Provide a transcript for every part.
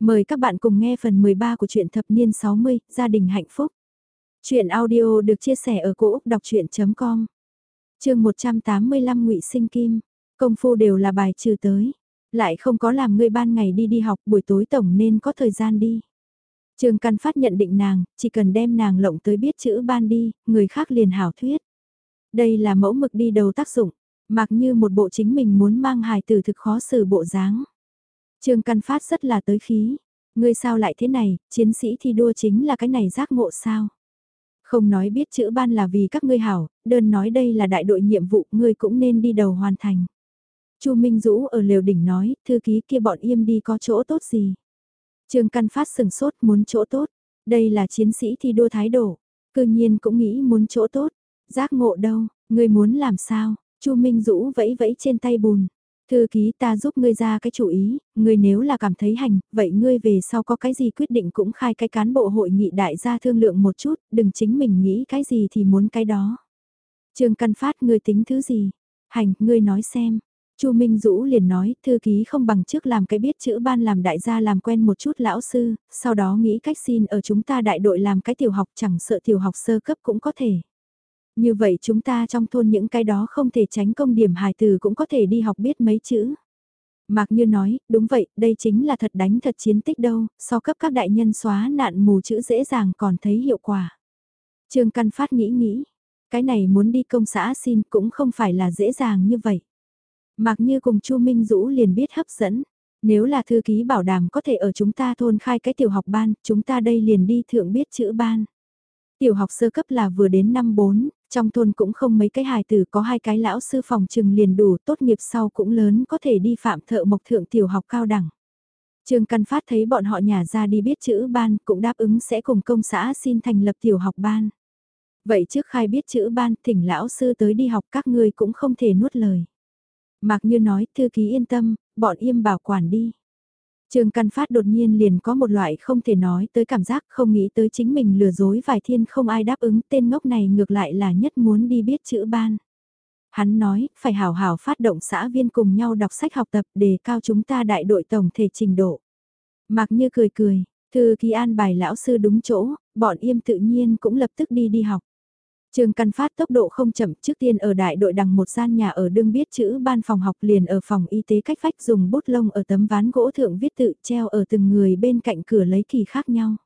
Mời các bạn cùng nghe phần 13 của truyện thập niên 60, gia đình hạnh phúc. Chuyện audio được chia sẻ ở cỗ đọc chuyện.com Trường 185 ngụy Sinh Kim, công phu đều là bài trừ tới. Lại không có làm người ban ngày đi đi học buổi tối tổng nên có thời gian đi. Trường Căn Phát nhận định nàng, chỉ cần đem nàng lộng tới biết chữ ban đi, người khác liền hảo thuyết. Đây là mẫu mực đi đầu tác dụng, mặc như một bộ chính mình muốn mang hài tử thực khó xử bộ dáng. Trương Căn Phát rất là tới khí. Ngươi sao lại thế này, chiến sĩ thi đua chính là cái này giác ngộ sao? Không nói biết chữ ban là vì các ngươi hảo, đơn nói đây là đại đội nhiệm vụ, ngươi cũng nên đi đầu hoàn thành. Chu Minh Dũ ở lều đỉnh nói, thư ký kia bọn im đi có chỗ tốt gì? Trương Căn Phát sừng sốt muốn chỗ tốt, đây là chiến sĩ thi đua thái độ, cư nhiên cũng nghĩ muốn chỗ tốt, giác ngộ đâu, ngươi muốn làm sao? Chu Minh Dũ vẫy vẫy trên tay bùn, Thư ký ta giúp ngươi ra cái chủ ý, ngươi nếu là cảm thấy hành, vậy ngươi về sau có cái gì quyết định cũng khai cái cán bộ hội nghị đại gia thương lượng một chút, đừng chính mình nghĩ cái gì thì muốn cái đó. Trương Căn Phát ngươi tính thứ gì? Hành, ngươi nói xem. Chu Minh Dũ liền nói, thư ký không bằng trước làm cái biết chữ ban làm đại gia làm quen một chút lão sư, sau đó nghĩ cách xin ở chúng ta đại đội làm cái tiểu học chẳng sợ tiểu học sơ cấp cũng có thể. Như vậy chúng ta trong thôn những cái đó không thể tránh công điểm hài từ cũng có thể đi học biết mấy chữ. Mạc Như nói, đúng vậy, đây chính là thật đánh thật chiến tích đâu, so cấp các đại nhân xóa nạn mù chữ dễ dàng còn thấy hiệu quả. Trương Căn Phát nghĩ nghĩ, cái này muốn đi công xã xin cũng không phải là dễ dàng như vậy. Mạc Như cùng Chu Minh Dũ liền biết hấp dẫn, nếu là thư ký bảo đảm có thể ở chúng ta thôn khai cái tiểu học ban, chúng ta đây liền đi thượng biết chữ ban. Tiểu học sơ cấp là vừa đến năm 4, trong thôn cũng không mấy cái hài tử có hai cái lão sư phòng trừng liền đủ tốt nghiệp sau cũng lớn có thể đi phạm thợ mộc thượng tiểu học cao đẳng. Trương Căn Phát thấy bọn họ nhà ra đi biết chữ ban cũng đáp ứng sẽ cùng công xã xin thành lập tiểu học ban. Vậy trước khai biết chữ ban thỉnh lão sư tới đi học các ngươi cũng không thể nuốt lời. Mạc Như nói thư ký yên tâm, bọn im bảo quản đi. Trương Căn Phát đột nhiên liền có một loại không thể nói tới cảm giác không nghĩ tới chính mình lừa dối vài thiên không ai đáp ứng tên ngốc này ngược lại là nhất muốn đi biết chữ ban. Hắn nói, phải hào hào phát động xã viên cùng nhau đọc sách học tập để cao chúng ta đại đội tổng thể trình độ. Mạc Như cười cười, thư ký an bài lão sư đúng chỗ, bọn im tự nhiên cũng lập tức đi đi học. Trường Căn Phát tốc độ không chậm trước tiên ở đại đội đằng một gian nhà ở đương biết chữ ban phòng học liền ở phòng y tế cách vách dùng bút lông ở tấm ván gỗ thượng viết tự treo ở từng người bên cạnh cửa lấy kỳ khác nhau.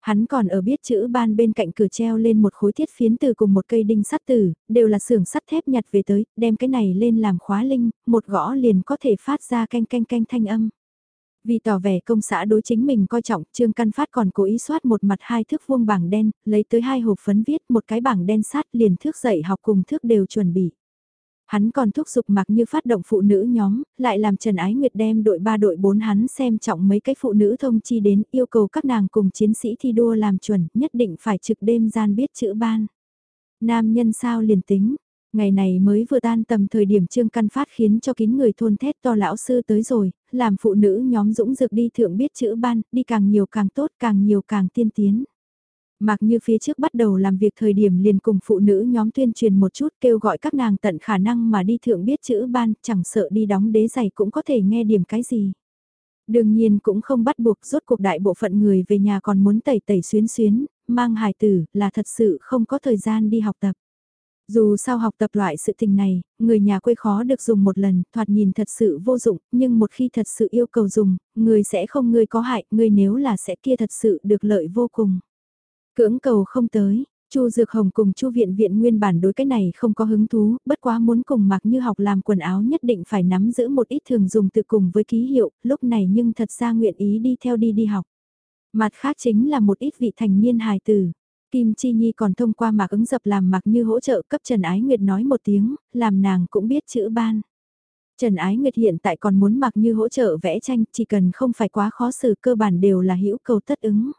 Hắn còn ở biết chữ ban bên cạnh cửa treo lên một khối thiết phiến từ cùng một cây đinh sắt tử, đều là xưởng sắt thép nhặt về tới, đem cái này lên làm khóa linh, một gõ liền có thể phát ra canh canh canh thanh âm. Vì tỏ vẻ công xã đối chính mình coi trọng, Trương Căn Phát còn cố ý soát một mặt hai thước vuông bảng đen, lấy tới hai hộp phấn viết một cái bảng đen sát liền thước dạy học cùng thước đều chuẩn bị. Hắn còn thúc giục mặc như phát động phụ nữ nhóm, lại làm Trần Ái Nguyệt đem đội ba đội bốn hắn xem trọng mấy cái phụ nữ thông chi đến yêu cầu các nàng cùng chiến sĩ thi đua làm chuẩn, nhất định phải trực đêm gian biết chữ ban. Nam nhân sao liền tính, Ngày này mới vừa tan tầm thời điểm trương căn phát khiến cho kín người thôn thét to lão sư tới rồi, làm phụ nữ nhóm dũng dược đi thượng biết chữ ban, đi càng nhiều càng tốt càng nhiều càng tiên tiến. Mặc như phía trước bắt đầu làm việc thời điểm liền cùng phụ nữ nhóm tuyên truyền một chút kêu gọi các nàng tận khả năng mà đi thượng biết chữ ban, chẳng sợ đi đóng đế giày cũng có thể nghe điểm cái gì. Đương nhiên cũng không bắt buộc rốt cuộc đại bộ phận người về nhà còn muốn tẩy tẩy xuyến xuyến, mang hài tử là thật sự không có thời gian đi học tập. Dù sao học tập loại sự tình này, người nhà quê khó được dùng một lần, thoạt nhìn thật sự vô dụng, nhưng một khi thật sự yêu cầu dùng, người sẽ không người có hại, người nếu là sẽ kia thật sự được lợi vô cùng. Cưỡng cầu không tới, Chu Dược Hồng cùng Chu Viện Viện nguyên bản đối cái này không có hứng thú, bất quá muốn cùng mặc như học làm quần áo nhất định phải nắm giữ một ít thường dùng tự cùng với ký hiệu, lúc này nhưng thật ra nguyện ý đi theo đi đi học. Mặt khác chính là một ít vị thành niên hài tử. Kim Chi Nhi còn thông qua mạc ứng dập làm mặc như hỗ trợ cấp Trần Ái Nguyệt nói một tiếng, làm nàng cũng biết chữ ban. Trần Ái Nguyệt hiện tại còn muốn mặc như hỗ trợ vẽ tranh, chỉ cần không phải quá khó xử cơ bản đều là hữu cầu tất ứng.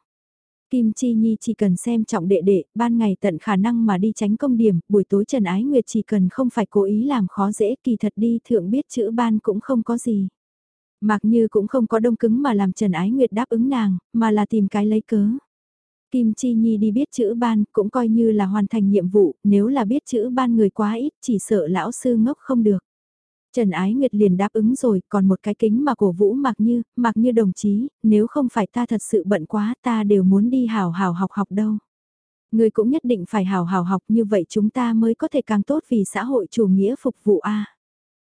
Kim Chi Nhi chỉ cần xem trọng đệ đệ, ban ngày tận khả năng mà đi tránh công điểm, buổi tối Trần Ái Nguyệt chỉ cần không phải cố ý làm khó dễ kỳ thật đi thượng biết chữ ban cũng không có gì. Mặc như cũng không có đông cứng mà làm Trần Ái Nguyệt đáp ứng nàng, mà là tìm cái lấy cớ. Kim Chi Nhi đi biết chữ ban cũng coi như là hoàn thành nhiệm vụ, nếu là biết chữ ban người quá ít chỉ sợ lão sư ngốc không được. Trần Ái Nguyệt liền đáp ứng rồi, còn một cái kính mà cổ vũ mặc như, mặc như đồng chí, nếu không phải ta thật sự bận quá ta đều muốn đi hào hào học học đâu. Người cũng nhất định phải hào hào học như vậy chúng ta mới có thể càng tốt vì xã hội chủ nghĩa phục vụ a.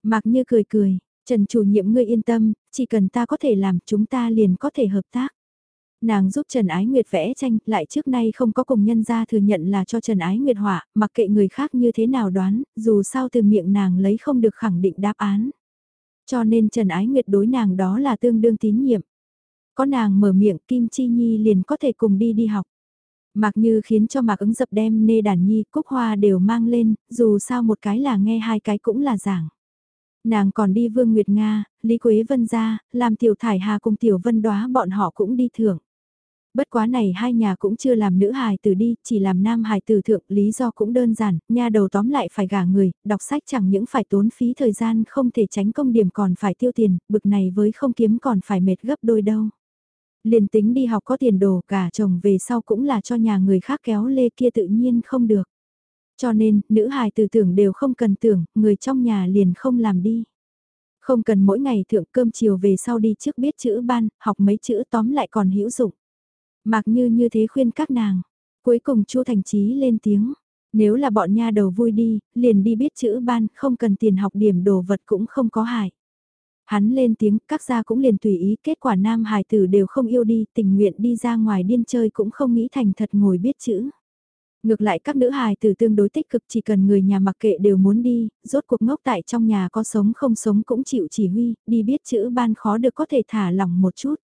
Mặc như cười cười, Trần chủ nhiệm ngươi yên tâm, chỉ cần ta có thể làm chúng ta liền có thể hợp tác. Nàng giúp Trần Ái Nguyệt vẽ tranh, lại trước nay không có cùng nhân gia thừa nhận là cho Trần Ái Nguyệt họa, mặc kệ người khác như thế nào đoán, dù sao từ miệng nàng lấy không được khẳng định đáp án. Cho nên Trần Ái Nguyệt đối nàng đó là tương đương tín nhiệm. Có nàng mở miệng Kim Chi Nhi liền có thể cùng đi đi học. Mặc như khiến cho Mạc ứng dập đem nê đàn nhi, cúc hoa đều mang lên, dù sao một cái là nghe hai cái cũng là giảng. Nàng còn đi Vương Nguyệt Nga, Lý Quế Vân ra, làm Tiểu Thải Hà cùng Tiểu Vân Đoá bọn họ cũng đi thưởng. Bất quá này hai nhà cũng chưa làm nữ hài tử đi, chỉ làm nam hài tử thượng, lý do cũng đơn giản, nha đầu tóm lại phải gả người, đọc sách chẳng những phải tốn phí thời gian không thể tránh công điểm còn phải tiêu tiền, bực này với không kiếm còn phải mệt gấp đôi đâu. Liền tính đi học có tiền đồ cả chồng về sau cũng là cho nhà người khác kéo lê kia tự nhiên không được. Cho nên, nữ hài tử tưởng đều không cần tưởng, người trong nhà liền không làm đi. Không cần mỗi ngày thượng cơm chiều về sau đi trước biết chữ ban, học mấy chữ tóm lại còn hữu dụng. Mặc như như thế khuyên các nàng. Cuối cùng Chu Thành Chí lên tiếng. Nếu là bọn nha đầu vui đi, liền đi biết chữ ban, không cần tiền học điểm đồ vật cũng không có hại. Hắn lên tiếng, các gia cũng liền tùy ý, kết quả nam hài tử đều không yêu đi, tình nguyện đi ra ngoài điên chơi cũng không nghĩ thành thật ngồi biết chữ. Ngược lại các nữ hài tử tương đối tích cực chỉ cần người nhà mặc kệ đều muốn đi, rốt cuộc ngốc tại trong nhà có sống không sống cũng chịu chỉ huy, đi biết chữ ban khó được có thể thả lỏng một chút.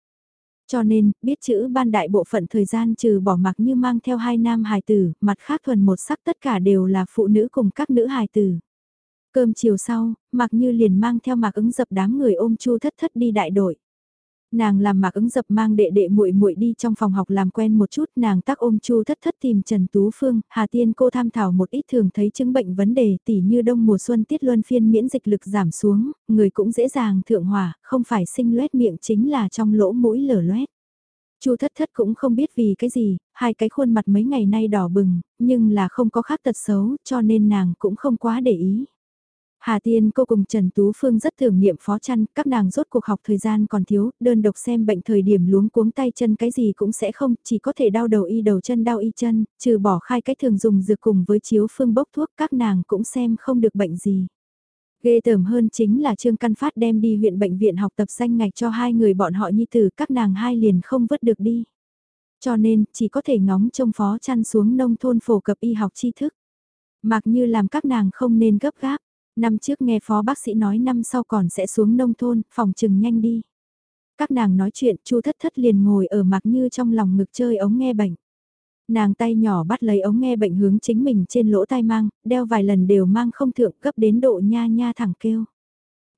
Cho nên, biết chữ ban đại bộ phận thời gian trừ bỏ mặc như mang theo hai nam hài tử, mặt khác thuần một sắc tất cả đều là phụ nữ cùng các nữ hài tử. Cơm chiều sau, mặc như liền mang theo mặc ứng dập đám người ôm chu thất thất đi đại đội. Nàng làm mạc ứng dập mang đệ đệ muội muội đi trong phòng học làm quen một chút, nàng tác ôm chu thất thất tìm Trần Tú Phương, Hà Tiên cô tham thảo một ít thường thấy chứng bệnh vấn đề tỉ như đông mùa xuân tiết luân phiên miễn dịch lực giảm xuống, người cũng dễ dàng thượng hỏa, không phải sinh loét miệng chính là trong lỗ mũi lở loét. Chu thất thất cũng không biết vì cái gì, hai cái khuôn mặt mấy ngày nay đỏ bừng, nhưng là không có khác tật xấu cho nên nàng cũng không quá để ý. Hà Tiên cô cùng Trần Tú Phương rất thưởng niệm phó chăn, các nàng rốt cuộc học thời gian còn thiếu, đơn độc xem bệnh thời điểm luống cuống tay chân cái gì cũng sẽ không, chỉ có thể đau đầu y đầu chân đau y chân, trừ bỏ khai cái thường dùng dược cùng với chiếu phương bốc thuốc các nàng cũng xem không được bệnh gì. Ghê tởm hơn chính là Trương Căn Phát đem đi huyện bệnh viện học tập danh ngạch cho hai người bọn họ nhi tử các nàng hai liền không vứt được đi. Cho nên, chỉ có thể ngóng trông phó chăn xuống nông thôn phổ cập y học tri thức. Mặc như làm các nàng không nên gấp gáp Năm trước nghe phó bác sĩ nói năm sau còn sẽ xuống nông thôn, phòng trừng nhanh đi. Các nàng nói chuyện, chu thất thất liền ngồi ở mặc như trong lòng ngực chơi ống nghe bệnh. Nàng tay nhỏ bắt lấy ống nghe bệnh hướng chính mình trên lỗ tai mang, đeo vài lần đều mang không thượng cấp đến độ nha nha thẳng kêu.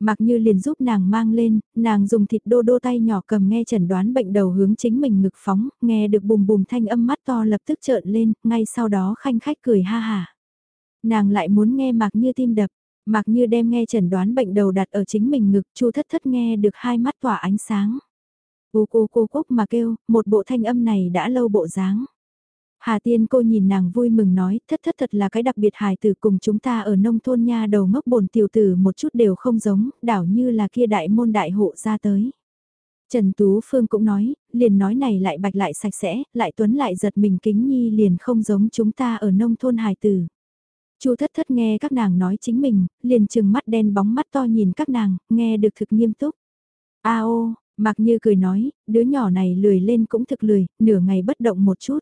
Mặc như liền giúp nàng mang lên, nàng dùng thịt đô đô tay nhỏ cầm nghe chẩn đoán bệnh đầu hướng chính mình ngực phóng, nghe được bùm bùm thanh âm mắt to lập tức trợn lên, ngay sau đó khanh khách cười ha hà. Nàng lại muốn nghe mặc như tim đập, Mặc như đem nghe chẩn đoán bệnh đầu đặt ở chính mình ngực, chu thất thất nghe được hai mắt tỏa ánh sáng. Ô cô cô cốc mà kêu, một bộ thanh âm này đã lâu bộ dáng. Hà Tiên cô nhìn nàng vui mừng nói, thất thất thật là cái đặc biệt hài tử cùng chúng ta ở nông thôn nha đầu ngốc bồn tiểu tử một chút đều không giống, đảo như là kia đại môn đại hộ ra tới. Trần Tú Phương cũng nói, liền nói này lại bạch lại sạch sẽ, lại tuấn lại giật mình kính nhi liền không giống chúng ta ở nông thôn hài tử. Chu thất thất nghe các nàng nói chính mình, liền chừng mắt đen bóng mắt to nhìn các nàng, nghe được thực nghiêm túc. A ô, mặc như cười nói, đứa nhỏ này lười lên cũng thực lười, nửa ngày bất động một chút.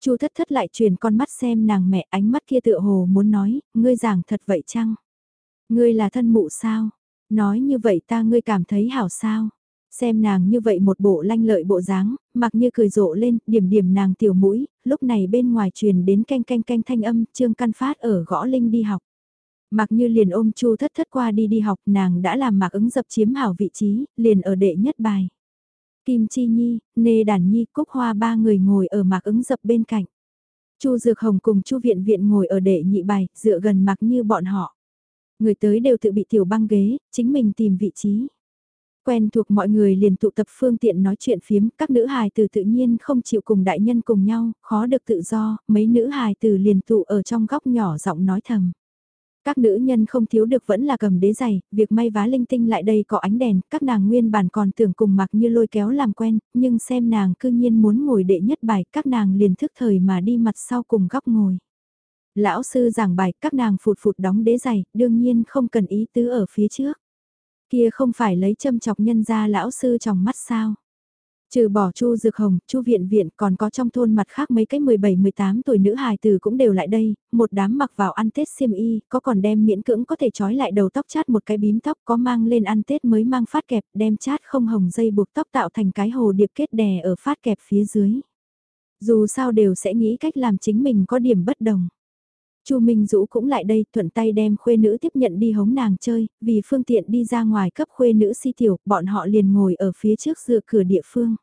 Chu thất thất lại truyền con mắt xem nàng mẹ ánh mắt kia tựa hồ muốn nói, ngươi giảng thật vậy chăng? Ngươi là thân mụ sao? Nói như vậy ta ngươi cảm thấy hảo sao? Xem nàng như vậy một bộ lanh lợi bộ dáng, mặc như cười rộ lên, điểm điểm nàng tiểu mũi, lúc này bên ngoài truyền đến canh canh canh thanh âm, trương căn phát ở gõ linh đi học. Mặc như liền ôm chu thất thất qua đi đi học, nàng đã làm mặc ứng dập chiếm hảo vị trí, liền ở đệ nhất bài. Kim Chi Nhi, Nê Đản Nhi, Cúc Hoa ba người ngồi ở mặc ứng dập bên cạnh. Chu Dược Hồng cùng Chu Viện Viện ngồi ở đệ nhị bài, dựa gần mặc như bọn họ. Người tới đều tự bị tiểu băng ghế, chính mình tìm vị trí. Quen thuộc mọi người liền tụ tập phương tiện nói chuyện phiếm, các nữ hài từ tự nhiên không chịu cùng đại nhân cùng nhau, khó được tự do, mấy nữ hài từ liền tụ ở trong góc nhỏ giọng nói thầm. Các nữ nhân không thiếu được vẫn là cầm đế giày, việc may vá linh tinh lại đây có ánh đèn, các nàng nguyên bản còn tưởng cùng mặc như lôi kéo làm quen, nhưng xem nàng cư nhiên muốn ngồi đệ nhất bài, các nàng liền thức thời mà đi mặt sau cùng góc ngồi. Lão sư giảng bài, các nàng phụt phụt đóng đế giày, đương nhiên không cần ý tứ ở phía trước. Kia không phải lấy châm chọc nhân ra lão sư trong mắt sao. Trừ bỏ Chu Dược Hồng, Chu Viện Viện còn có trong thôn mặt khác mấy cái 17-18 tuổi nữ hài tử cũng đều lại đây, một đám mặc vào ăn Tết xiêm y, có còn đem miễn cưỡng có thể trói lại đầu tóc chát một cái bím tóc có mang lên ăn Tết mới mang phát kẹp đem chát không hồng dây buộc tóc tạo thành cái hồ điệp kết đè ở phát kẹp phía dưới. Dù sao đều sẽ nghĩ cách làm chính mình có điểm bất đồng. Chu Minh Dũ cũng lại đây, thuận tay đem khuê nữ tiếp nhận đi hống nàng chơi, vì phương tiện đi ra ngoài cấp khuê nữ si tiểu, bọn họ liền ngồi ở phía trước dựa cửa địa phương.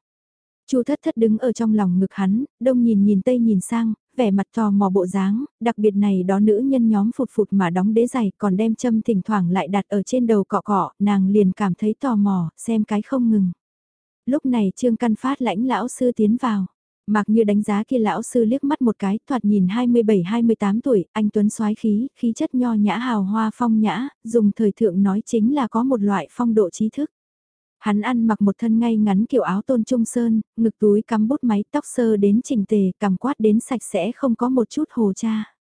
Chu Thất Thất đứng ở trong lòng ngực hắn, đông nhìn nhìn tây nhìn sang, vẻ mặt tò mò bộ dáng, đặc biệt này đó nữ nhân nhóm phụt phụt mà đóng đế giày, còn đem châm thỉnh thoảng lại đặt ở trên đầu cọ cọ, nàng liền cảm thấy tò mò, xem cái không ngừng. Lúc này Trương Căn Phát lãnh lão sư tiến vào. Mặc như đánh giá kia lão sư liếc mắt một cái, thoạt nhìn 27-28 tuổi, anh Tuấn soái khí, khí chất nho nhã hào hoa phong nhã, dùng thời thượng nói chính là có một loại phong độ trí thức. Hắn ăn mặc một thân ngay ngắn kiểu áo tôn trung sơn, ngực túi cắm bút máy tóc sơ đến chỉnh tề, cằm quát đến sạch sẽ không có một chút hồ cha.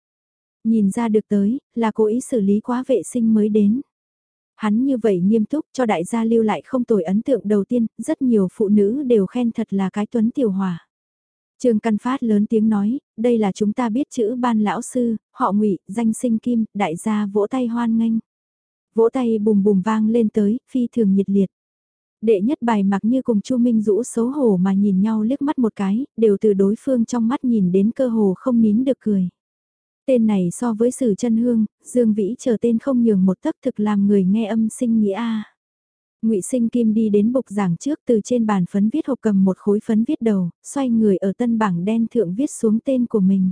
Nhìn ra được tới, là cố ý xử lý quá vệ sinh mới đến. Hắn như vậy nghiêm túc cho đại gia lưu lại không tồi ấn tượng đầu tiên, rất nhiều phụ nữ đều khen thật là cái tuấn tiểu hòa. Trương Căn Phát lớn tiếng nói, đây là chúng ta biết chữ ban lão sư, họ ngụy danh sinh kim, đại gia vỗ tay hoan nghênh. Vỗ tay bùm bùm vang lên tới, phi thường nhiệt liệt. Đệ nhất bài mặc như cùng Chu Minh Dũ xấu hổ mà nhìn nhau liếc mắt một cái, đều từ đối phương trong mắt nhìn đến cơ hồ không nín được cười. Tên này so với sử chân hương, Dương Vĩ chờ tên không nhường một tấc thực làm người nghe âm sinh nghĩa a. Ngụy Sinh Kim đi đến bục giảng trước từ trên bàn phấn viết hộp cầm một khối phấn viết đầu, xoay người ở tân bảng đen thượng viết xuống tên của mình.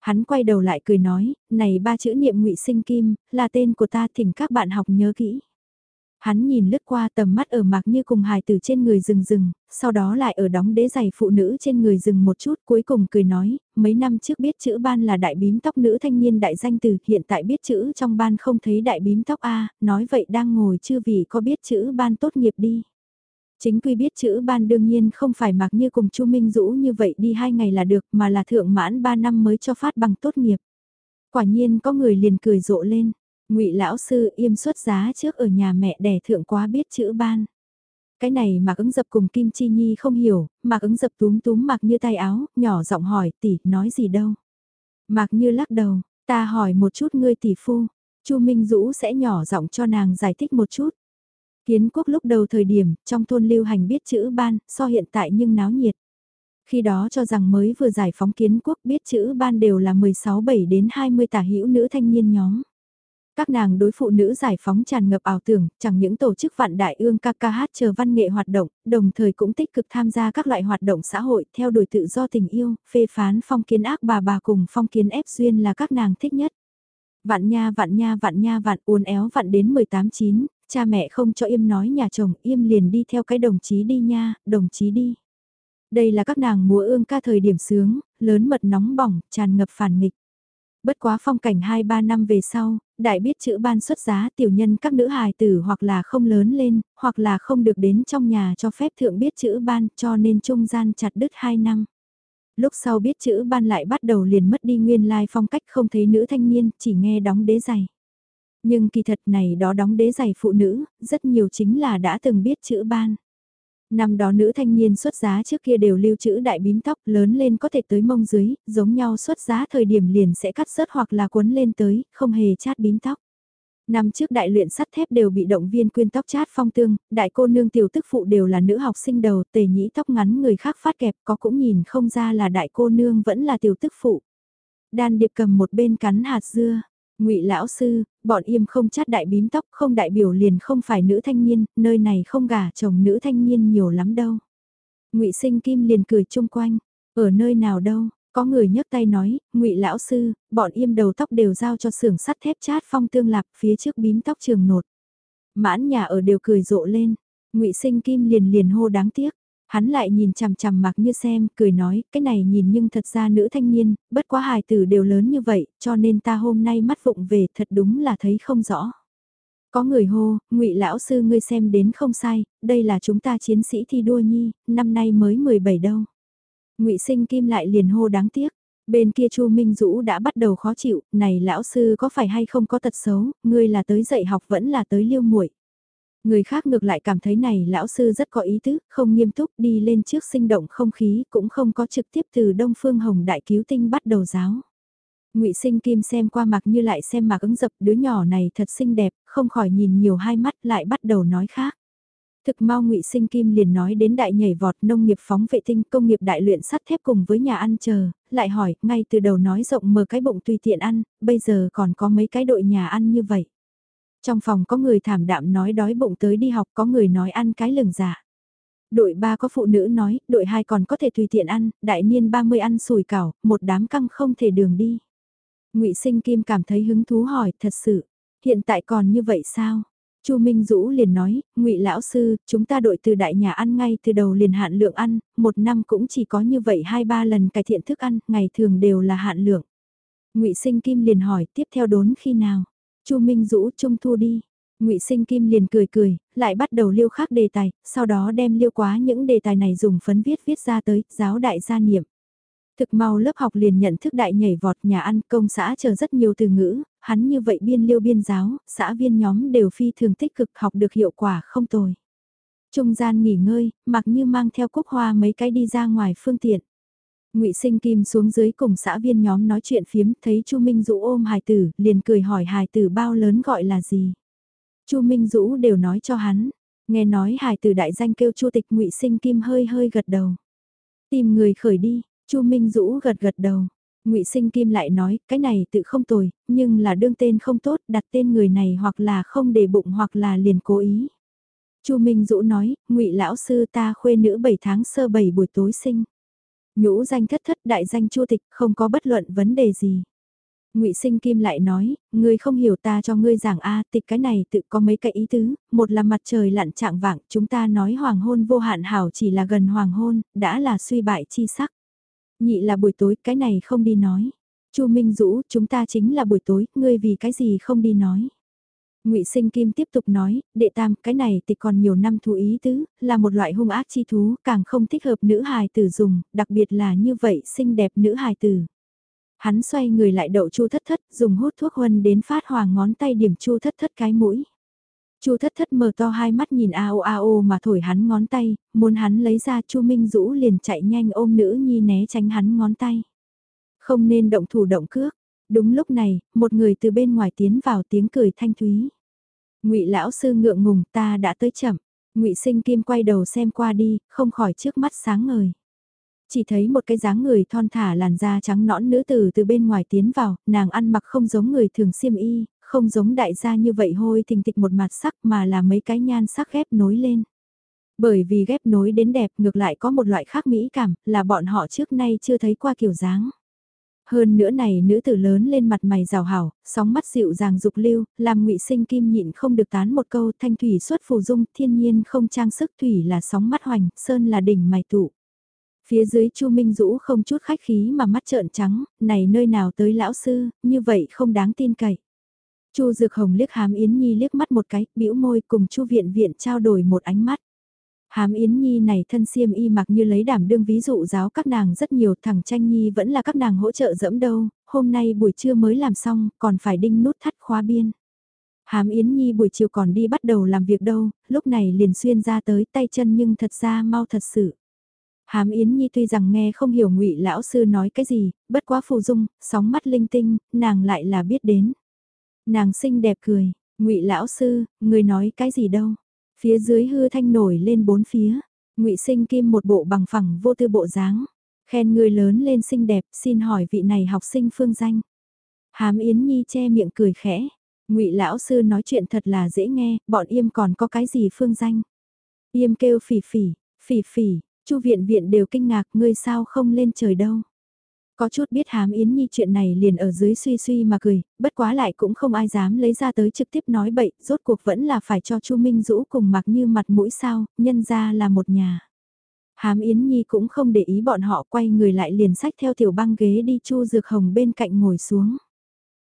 Hắn quay đầu lại cười nói, này ba chữ niệm Ngụy Sinh Kim, là tên của ta thỉnh các bạn học nhớ kỹ. Hắn nhìn lướt qua tầm mắt ở mạc như cùng hài từ trên người rừng rừng, sau đó lại ở đóng đế giày phụ nữ trên người rừng một chút cuối cùng cười nói, mấy năm trước biết chữ ban là đại bím tóc nữ thanh niên đại danh từ hiện tại biết chữ trong ban không thấy đại bím tóc A, nói vậy đang ngồi chưa vì có biết chữ ban tốt nghiệp đi. Chính quy biết chữ ban đương nhiên không phải mặc như cùng chu Minh Dũ như vậy đi hai ngày là được mà là thượng mãn ba năm mới cho phát bằng tốt nghiệp. Quả nhiên có người liền cười rộ lên ngụy lão sư im xuất giá trước ở nhà mẹ đẻ thượng quá biết chữ ban. Cái này mạc ứng dập cùng Kim Chi Nhi không hiểu, mạc ứng dập túm túm mặc như tay áo, nhỏ giọng hỏi tỷ nói gì đâu. Mạc như lắc đầu, ta hỏi một chút ngươi tỷ phu, Chu Minh Dũ sẽ nhỏ giọng cho nàng giải thích một chút. Kiến quốc lúc đầu thời điểm, trong thôn lưu hành biết chữ ban, so hiện tại nhưng náo nhiệt. Khi đó cho rằng mới vừa giải phóng kiến quốc biết chữ ban đều là 16-7 đến 20 tả hữu nữ thanh niên nhóm. Các nàng đối phụ nữ giải phóng tràn ngập ảo tưởng, chẳng những tổ chức vạn đại ương ca ca hát chờ văn nghệ hoạt động, đồng thời cũng tích cực tham gia các loại hoạt động xã hội theo đuổi tự do tình yêu, phê phán phong kiến ác bà bà cùng phong kiến ép duyên là các nàng thích nhất. Vạn nha vạn nha vạn nha vạn uốn éo vạn đến 18-9, cha mẹ không cho im nói nhà chồng im liền đi theo cái đồng chí đi nha, đồng chí đi. Đây là các nàng múa ương ca thời điểm sướng, lớn mật nóng bỏng, tràn ngập phản nghịch. Bất quá phong cảnh 2-3 năm về sau, đại biết chữ ban xuất giá tiểu nhân các nữ hài tử hoặc là không lớn lên, hoặc là không được đến trong nhà cho phép thượng biết chữ ban cho nên trung gian chặt đứt 2 năm. Lúc sau biết chữ ban lại bắt đầu liền mất đi nguyên lai phong cách không thấy nữ thanh niên, chỉ nghe đóng đế giày. Nhưng kỳ thật này đó đóng đế giày phụ nữ, rất nhiều chính là đã từng biết chữ ban. Năm đó nữ thanh niên xuất giá trước kia đều lưu trữ đại bím tóc lớn lên có thể tới mông dưới, giống nhau xuất giá thời điểm liền sẽ cắt rớt hoặc là cuốn lên tới, không hề chát bím tóc. Năm trước đại luyện sắt thép đều bị động viên quyên tóc chát phong tương, đại cô nương tiểu tức phụ đều là nữ học sinh đầu, tề nhĩ tóc ngắn người khác phát kẹp có cũng nhìn không ra là đại cô nương vẫn là tiểu tức phụ. Đan điệp cầm một bên cắn hạt dưa, ngụy lão sư, bọn im không chát đại bím tóc không đại biểu liền không phải nữ thanh niên, nơi này không gả chồng nữ thanh niên nhiều lắm đâu. ngụy sinh kim liền cười chung quanh, ở nơi nào đâu, có người nhấc tay nói, ngụy lão sư, bọn im đầu tóc đều giao cho xưởng sắt thép chát phong tương lạp phía trước bím tóc trường nột. Mãn nhà ở đều cười rộ lên, ngụy sinh kim liền liền hô đáng tiếc, Hắn lại nhìn chằm chằm mặc như xem, cười nói, cái này nhìn nhưng thật ra nữ thanh niên, bất quá hài tử đều lớn như vậy, cho nên ta hôm nay mắt vụng về thật đúng là thấy không rõ. Có người hô, ngụy lão sư ngươi xem đến không sai, đây là chúng ta chiến sĩ thi đua nhi, năm nay mới 17 đâu. ngụy sinh kim lại liền hô đáng tiếc, bên kia chu Minh Dũ đã bắt đầu khó chịu, này lão sư có phải hay không có tật xấu, ngươi là tới dạy học vẫn là tới liêu muội Người khác ngược lại cảm thấy này lão sư rất có ý tứ, không nghiêm túc đi lên trước sinh động không khí cũng không có trực tiếp từ Đông Phương Hồng Đại Cứu Tinh bắt đầu giáo. ngụy Sinh Kim xem qua mặc như lại xem mặc ứng dập đứa nhỏ này thật xinh đẹp, không khỏi nhìn nhiều hai mắt lại bắt đầu nói khác. Thực mau ngụy Sinh Kim liền nói đến đại nhảy vọt nông nghiệp phóng vệ tinh công nghiệp đại luyện sắt thép cùng với nhà ăn chờ, lại hỏi ngay từ đầu nói rộng mở cái bụng tùy tiện ăn, bây giờ còn có mấy cái đội nhà ăn như vậy. Trong phòng có người thảm đạm nói đói bụng tới đi học có người nói ăn cái lừng giả. Đội 3 có phụ nữ nói, đội 2 còn có thể tùy tiện ăn, đại niên 30 ăn sùi cảo, một đám căng không thể đường đi. ngụy Sinh Kim cảm thấy hứng thú hỏi, thật sự, hiện tại còn như vậy sao? Chu Minh Dũ liền nói, ngụy lão sư, chúng ta đội từ đại nhà ăn ngay từ đầu liền hạn lượng ăn, một năm cũng chỉ có như vậy hai ba lần cải thiện thức ăn, ngày thường đều là hạn lượng. ngụy Sinh Kim liền hỏi, tiếp theo đốn khi nào? Chu Minh Dũ trung thu đi. Ngụy Sinh Kim liền cười cười, lại bắt đầu liêu khác đề tài, sau đó đem liêu quá những đề tài này dùng phấn viết viết ra tới, giáo đại gia niệm. Thực mau lớp học liền nhận thức đại nhảy vọt nhà ăn công xã chờ rất nhiều từ ngữ, hắn như vậy biên liêu biên giáo, xã viên nhóm đều phi thường tích cực học được hiệu quả không tồi. Trung gian nghỉ ngơi, mặc như mang theo cúc hoa mấy cái đi ra ngoài phương tiện. Ngụy Sinh Kim xuống dưới cùng xã viên nhóm nói chuyện phiếm, thấy Chu Minh Dũ ôm hài tử, liền cười hỏi hài tử bao lớn gọi là gì. Chu Minh Dũ đều nói cho hắn, nghe nói hài tử đại danh kêu Chu Tịch Ngụy Sinh Kim hơi hơi gật đầu. Tìm người khởi đi, Chu Minh Dũ gật gật đầu. Ngụy Sinh Kim lại nói, cái này tự không tồi, nhưng là đương tên không tốt, đặt tên người này hoặc là không để bụng hoặc là liền cố ý. Chu Minh Dũ nói, Ngụy lão sư ta khuê nữ 7 tháng sơ 7 buổi tối sinh. Nhũ danh thất thất đại danh chua tịch không có bất luận vấn đề gì. ngụy sinh kim lại nói, ngươi không hiểu ta cho ngươi giảng a tịch cái này tự có mấy cái ý tứ, một là mặt trời lặn trạng vạng, chúng ta nói hoàng hôn vô hạn hảo chỉ là gần hoàng hôn, đã là suy bại chi sắc. Nhị là buổi tối, cái này không đi nói. Chu Minh Dũ, chúng ta chính là buổi tối, ngươi vì cái gì không đi nói. Ngụy Sinh Kim tiếp tục nói, đệ tam, cái này thì còn nhiều năm thú ý tứ, là một loại hung ác chi thú, càng không thích hợp nữ hài tử dùng, đặc biệt là như vậy xinh đẹp nữ hài tử. Hắn xoay người lại đậu Chu Thất Thất, dùng hút thuốc huân đến phát hoàng ngón tay điểm Chu Thất Thất cái mũi. Chu Thất Thất mở to hai mắt nhìn a o a o mà thổi hắn ngón tay, muốn hắn lấy ra Chu Minh Dũ liền chạy nhanh ôm nữ nhi né tránh hắn ngón tay. Không nên động thủ động cước, Đúng lúc này, một người từ bên ngoài tiến vào tiếng cười thanh thúy. Ngụy lão sư ngượng ngùng, ta đã tới chậm. Ngụy Sinh Kim quay đầu xem qua đi, không khỏi trước mắt sáng ngời. Chỉ thấy một cái dáng người thon thả làn da trắng nõn nữ tử từ bên ngoài tiến vào, nàng ăn mặc không giống người thường xiêm y, không giống đại gia như vậy hôi tình tịch một mặt sắc mà là mấy cái nhan sắc ghép nối lên. Bởi vì ghép nối đến đẹp ngược lại có một loại khác mỹ cảm, là bọn họ trước nay chưa thấy qua kiểu dáng. Hơn nữa này nữ tử lớn lên mặt mày rào hảo, sóng mắt dịu dàng dục lưu, làm ngụy sinh kim nhịn không được tán một câu thanh thủy xuất phù dung, thiên nhiên không trang sức thủy là sóng mắt hoành, sơn là đỉnh mày tụ. Phía dưới chu Minh Dũ không chút khách khí mà mắt trợn trắng, này nơi nào tới lão sư, như vậy không đáng tin cậy. Chu Dược Hồng liếc Hám Yến Nhi liếc mắt một cái, bĩu môi cùng Chu Viện Viện trao đổi một ánh mắt. Hám Yến Nhi này thân siêm y mặc như lấy đảm đương ví dụ giáo các nàng rất nhiều thằng tranh nhi vẫn là các nàng hỗ trợ dẫm đâu, hôm nay buổi trưa mới làm xong, còn phải đinh nút thắt khóa biên. Hám Yến Nhi buổi chiều còn đi bắt đầu làm việc đâu, lúc này liền xuyên ra tới tay chân nhưng thật ra mau thật sự. Hám Yến Nhi tuy rằng nghe không hiểu ngụy lão sư nói cái gì, bất quá phù dung, sóng mắt linh tinh, nàng lại là biết đến. Nàng xinh đẹp cười, ngụy lão sư, người nói cái gì đâu. Phía dưới hư thanh nổi lên bốn phía, ngụy sinh kim một bộ bằng phẳng vô tư bộ dáng. Khen người lớn lên xinh đẹp, xin hỏi vị này học sinh phương danh. Hám Yến Nhi che miệng cười khẽ. ngụy lão sư nói chuyện thật là dễ nghe, bọn im còn có cái gì phương danh. Im kêu phỉ phỉ, phỉ phỉ, chu viện viện đều kinh ngạc ngươi sao không lên trời đâu. Có chút biết hám Yến Nhi chuyện này liền ở dưới suy suy mà cười, bất quá lại cũng không ai dám lấy ra tới trực tiếp nói bậy, rốt cuộc vẫn là phải cho Chu Minh Dũ cùng mặc như mặt mũi sao, nhân ra là một nhà. Hám Yến Nhi cũng không để ý bọn họ quay người lại liền sách theo tiểu băng ghế đi Chu Dược Hồng bên cạnh ngồi xuống.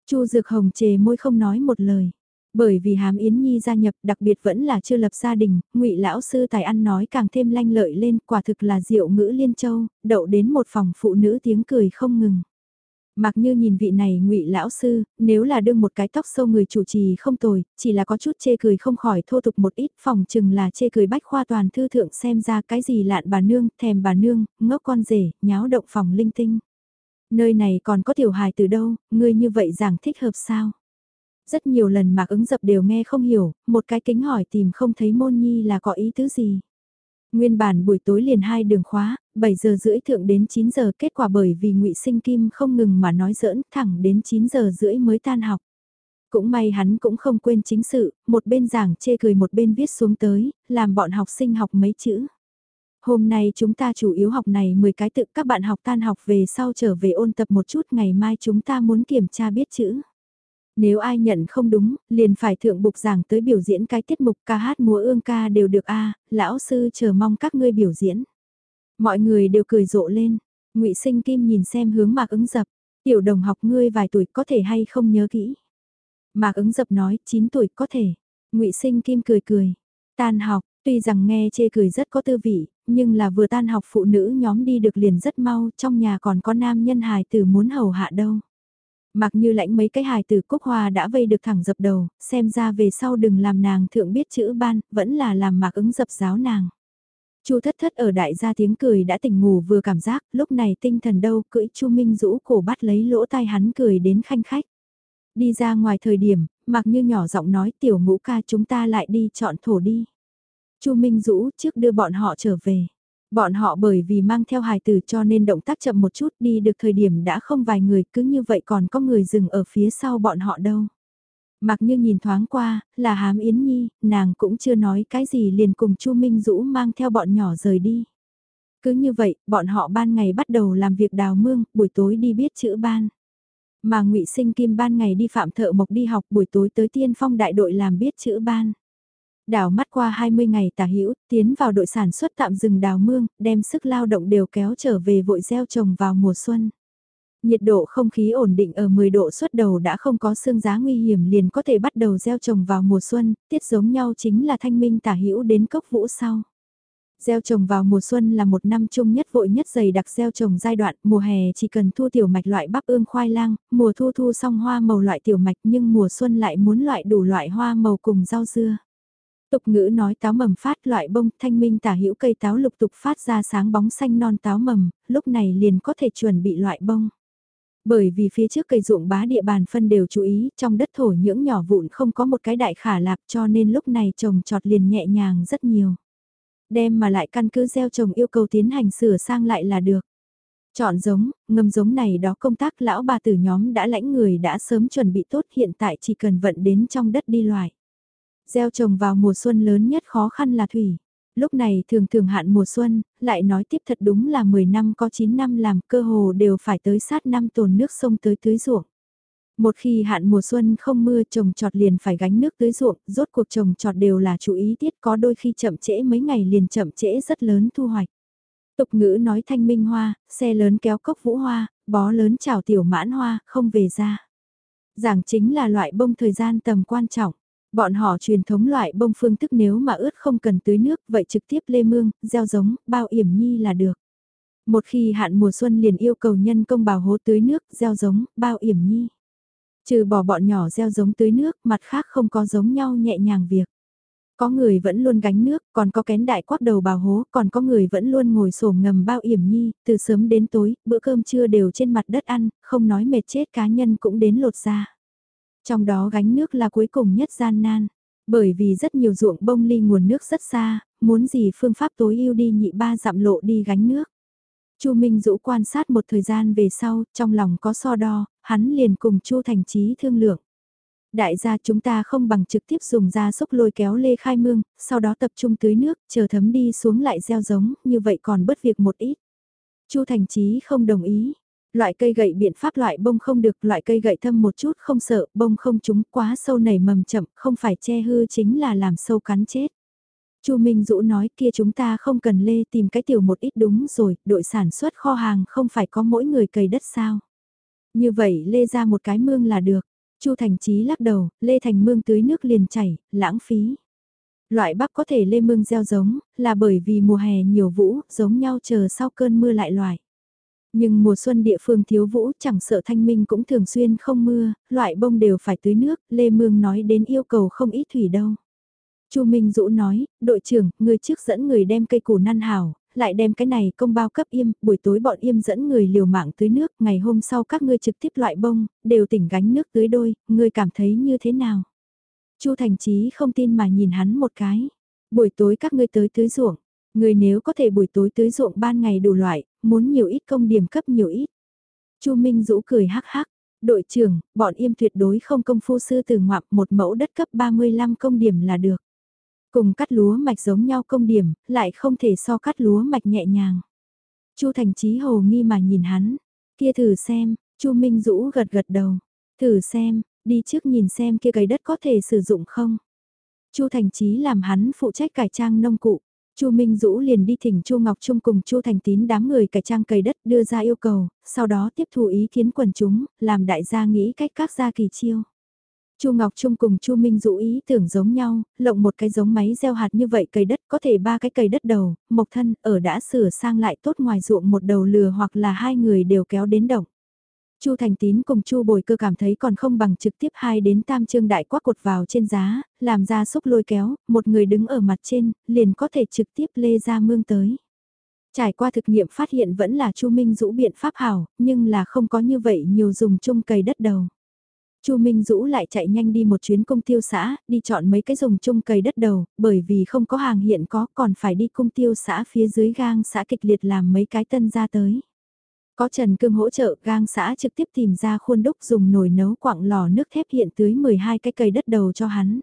Chu Dược Hồng chề môi không nói một lời. Bởi vì Hám Yến Nhi gia nhập đặc biệt vẫn là chưa lập gia đình, ngụy lão sư tài ăn nói càng thêm lanh lợi lên quả thực là diệu ngữ liên châu, đậu đến một phòng phụ nữ tiếng cười không ngừng. Mặc như nhìn vị này ngụy lão sư, nếu là đương một cái tóc sâu người chủ trì không tồi, chỉ là có chút chê cười không khỏi thô tục một ít, phòng chừng là chê cười bách khoa toàn thư thượng xem ra cái gì lạn bà nương, thèm bà nương, ngốc con rể, nháo động phòng linh tinh. Nơi này còn có tiểu hài từ đâu, ngươi như vậy giảng thích hợp sao? Rất nhiều lần mạc ứng dập đều nghe không hiểu, một cái kính hỏi tìm không thấy môn nhi là có ý tứ gì. Nguyên bản buổi tối liền hai đường khóa, 7 giờ rưỡi thượng đến 9 giờ kết quả bởi vì ngụy Sinh Kim không ngừng mà nói giỡn thẳng đến 9 giờ rưỡi mới tan học. Cũng may hắn cũng không quên chính sự, một bên giảng chê cười một bên viết xuống tới, làm bọn học sinh học mấy chữ. Hôm nay chúng ta chủ yếu học này 10 cái tự các bạn học tan học về sau trở về ôn tập một chút ngày mai chúng ta muốn kiểm tra biết chữ. Nếu ai nhận không đúng, liền phải thượng bục giảng tới biểu diễn cái tiết mục ca hát múa ương ca đều được a lão sư chờ mong các ngươi biểu diễn. Mọi người đều cười rộ lên, ngụy Sinh Kim nhìn xem hướng Mạc ứng dập, tiểu đồng học ngươi vài tuổi có thể hay không nhớ kỹ. Mạc ứng dập nói 9 tuổi có thể, ngụy Sinh Kim cười cười, tan học, tuy rằng nghe chê cười rất có tư vị, nhưng là vừa tan học phụ nữ nhóm đi được liền rất mau, trong nhà còn có nam nhân hài tử muốn hầu hạ đâu. Mặc như lãnh mấy cái hài từ Cúc Hoa đã vây được thẳng dập đầu, xem ra về sau đừng làm nàng thượng biết chữ ban, vẫn là làm mạc ứng dập giáo nàng. Chu thất thất ở đại gia tiếng cười đã tỉnh ngủ vừa cảm giác, lúc này tinh thần đâu cưỡi Chu Minh rũ cổ bắt lấy lỗ tai hắn cười đến khanh khách. Đi ra ngoài thời điểm, mặc như nhỏ giọng nói tiểu ngũ ca chúng ta lại đi chọn thổ đi. Chu Minh rũ trước đưa bọn họ trở về. Bọn họ bởi vì mang theo hài tử cho nên động tác chậm một chút đi được thời điểm đã không vài người cứ như vậy còn có người dừng ở phía sau bọn họ đâu. Mặc như nhìn thoáng qua, là hám Yến Nhi, nàng cũng chưa nói cái gì liền cùng Chu Minh Dũ mang theo bọn nhỏ rời đi. Cứ như vậy, bọn họ ban ngày bắt đầu làm việc đào mương, buổi tối đi biết chữ ban. Mà ngụy Sinh Kim ban ngày đi phạm thợ mộc đi học buổi tối tới tiên phong đại đội làm biết chữ ban. Đào mắt qua 20 ngày tả hữu tiến vào đội sản xuất tạm dừng đào mương, đem sức lao động đều kéo trở về vội gieo trồng vào mùa xuân. Nhiệt độ không khí ổn định ở 10 độ xuất đầu đã không có xương giá nguy hiểm liền có thể bắt đầu gieo trồng vào mùa xuân, tiết giống nhau chính là thanh minh tả hữu đến cốc vũ sau. Gieo trồng vào mùa xuân là một năm chung nhất vội nhất dày đặc gieo trồng giai đoạn, mùa hè chỉ cần thu tiểu mạch loại bắp ương khoai lang, mùa thu thu xong hoa màu loại tiểu mạch nhưng mùa xuân lại muốn loại đủ loại hoa màu cùng rau dưa. Tục ngữ nói táo mầm phát loại bông thanh minh tả hữu cây táo lục tục phát ra sáng bóng xanh non táo mầm, lúc này liền có thể chuẩn bị loại bông. Bởi vì phía trước cây ruộng bá địa bàn phân đều chú ý, trong đất thổ nhưỡng nhỏ vụn không có một cái đại khả lạp cho nên lúc này trồng trọt liền nhẹ nhàng rất nhiều. Đem mà lại căn cứ gieo trồng yêu cầu tiến hành sửa sang lại là được. Chọn giống, ngâm giống này đó công tác lão bà tử nhóm đã lãnh người đã sớm chuẩn bị tốt hiện tại chỉ cần vận đến trong đất đi loại. Gieo trồng vào mùa xuân lớn nhất khó khăn là thủy. Lúc này thường thường hạn mùa xuân, lại nói tiếp thật đúng là 10 năm có 9 năm làm cơ hồ đều phải tới sát năm tồn nước sông tới tưới ruộng. Một khi hạn mùa xuân không mưa trồng trọt liền phải gánh nước tưới ruộng, rốt cuộc trồng trọt đều là chú ý tiết có đôi khi chậm trễ mấy ngày liền chậm trễ rất lớn thu hoạch. Tục ngữ nói thanh minh hoa, xe lớn kéo cốc vũ hoa, bó lớn chảo tiểu mãn hoa, không về ra. Giảng chính là loại bông thời gian tầm quan trọng. Bọn họ truyền thống loại bông phương thức nếu mà ướt không cần tưới nước vậy trực tiếp lê mương, gieo giống, bao yểm nhi là được. Một khi hạn mùa xuân liền yêu cầu nhân công bào hố tưới nước, gieo giống, bao yểm nhi. Trừ bỏ bọn nhỏ gieo giống tưới nước, mặt khác không có giống nhau nhẹ nhàng việc. Có người vẫn luôn gánh nước, còn có kén đại quắc đầu bào hố, còn có người vẫn luôn ngồi sổ ngầm bao yểm nhi, từ sớm đến tối, bữa cơm trưa đều trên mặt đất ăn, không nói mệt chết cá nhân cũng đến lột ra. Trong đó gánh nước là cuối cùng nhất gian nan, bởi vì rất nhiều ruộng bông ly nguồn nước rất xa, muốn gì phương pháp tối ưu đi nhị ba dặm lộ đi gánh nước. Chu Minh Dũ quan sát một thời gian về sau, trong lòng có so đo, hắn liền cùng Chu Thành Chí thương lượng. Đại gia chúng ta không bằng trực tiếp dùng ra xúc lôi kéo lê khai mương, sau đó tập trung tưới nước, chờ thấm đi xuống lại gieo giống, như vậy còn bất việc một ít. Chu Thành Chí không đồng ý, Loại cây gậy biện pháp loại bông không được, loại cây gậy thâm một chút không sợ, bông không trúng quá sâu nảy mầm chậm, không phải che hư chính là làm sâu cắn chết. Chu Minh Dũ nói kia chúng ta không cần lê tìm cái tiểu một ít đúng rồi, đội sản xuất kho hàng không phải có mỗi người cày đất sao. Như vậy lê ra một cái mương là được. Chu Thành Chí lắc đầu, lê thành mương tưới nước liền chảy, lãng phí. Loại bắp có thể lê mương gieo giống, là bởi vì mùa hè nhiều vũ, giống nhau chờ sau cơn mưa lại loại. Nhưng mùa xuân địa phương thiếu vũ chẳng sợ thanh minh cũng thường xuyên không mưa, loại bông đều phải tưới nước, Lê Mương nói đến yêu cầu không ít thủy đâu. Chu Minh Dũ nói, đội trưởng, người trước dẫn người đem cây củ năn hảo, lại đem cái này công bao cấp im, buổi tối bọn im dẫn người liều mạng tưới nước, ngày hôm sau các ngươi trực tiếp loại bông, đều tỉnh gánh nước tưới đôi, ngươi cảm thấy như thế nào? Chu Thành Chí không tin mà nhìn hắn một cái. Buổi tối các ngươi tới tưới ruộng, người nếu có thể buổi tối tới ruộng ban ngày đủ loại, muốn nhiều ít công điểm cấp nhiều ít. Chu Minh Dũ cười hắc hắc, đội trưởng, bọn im tuyệt đối không công phu sư từ ngoạm một mẫu đất cấp 35 công điểm là được. Cùng cắt lúa mạch giống nhau công điểm, lại không thể so cắt lúa mạch nhẹ nhàng. Chu Thành Chí hồ nghi mà nhìn hắn, kia thử xem, Chu Minh Dũ gật gật đầu, thử xem, đi trước nhìn xem kia cấy đất có thể sử dụng không. Chu Thành Chí làm hắn phụ trách cải trang nông cụ. Chu Minh Dũ liền đi thỉnh Chu Ngọc Trung cùng Chu Thành Tín đám người cải trang cày đất đưa ra yêu cầu, sau đó tiếp thu ý kiến quần chúng, làm đại gia nghĩ cách các gia kỳ chiêu. Chu Ngọc Trung cùng Chu Minh Dũ ý tưởng giống nhau, lộng một cái giống máy gieo hạt như vậy cày đất có thể ba cái cày đất đầu, mộc thân ở đã sửa sang lại tốt ngoài ruộng một đầu lừa hoặc là hai người đều kéo đến động. Chu Thành Tín cùng Chu Bồi Cơ cảm thấy còn không bằng trực tiếp hai đến tam trương đại quắc cột vào trên giá, làm ra xúc lôi kéo, một người đứng ở mặt trên, liền có thể trực tiếp lê ra mương tới. Trải qua thực nghiệm phát hiện vẫn là Chu Minh Dũ biện pháp hảo, nhưng là không có như vậy nhiều dùng chung cày đất đầu. Chu Minh Dũ lại chạy nhanh đi một chuyến công tiêu xã, đi chọn mấy cái dùng chung cày đất đầu, bởi vì không có hàng hiện có còn phải đi công tiêu xã phía dưới gang xã kịch liệt làm mấy cái tân ra tới. Có Trần Cương hỗ trợ gang xã trực tiếp tìm ra khuôn đúc dùng nồi nấu quặng lò nước thép hiện tưới 12 cái cây đất đầu cho hắn.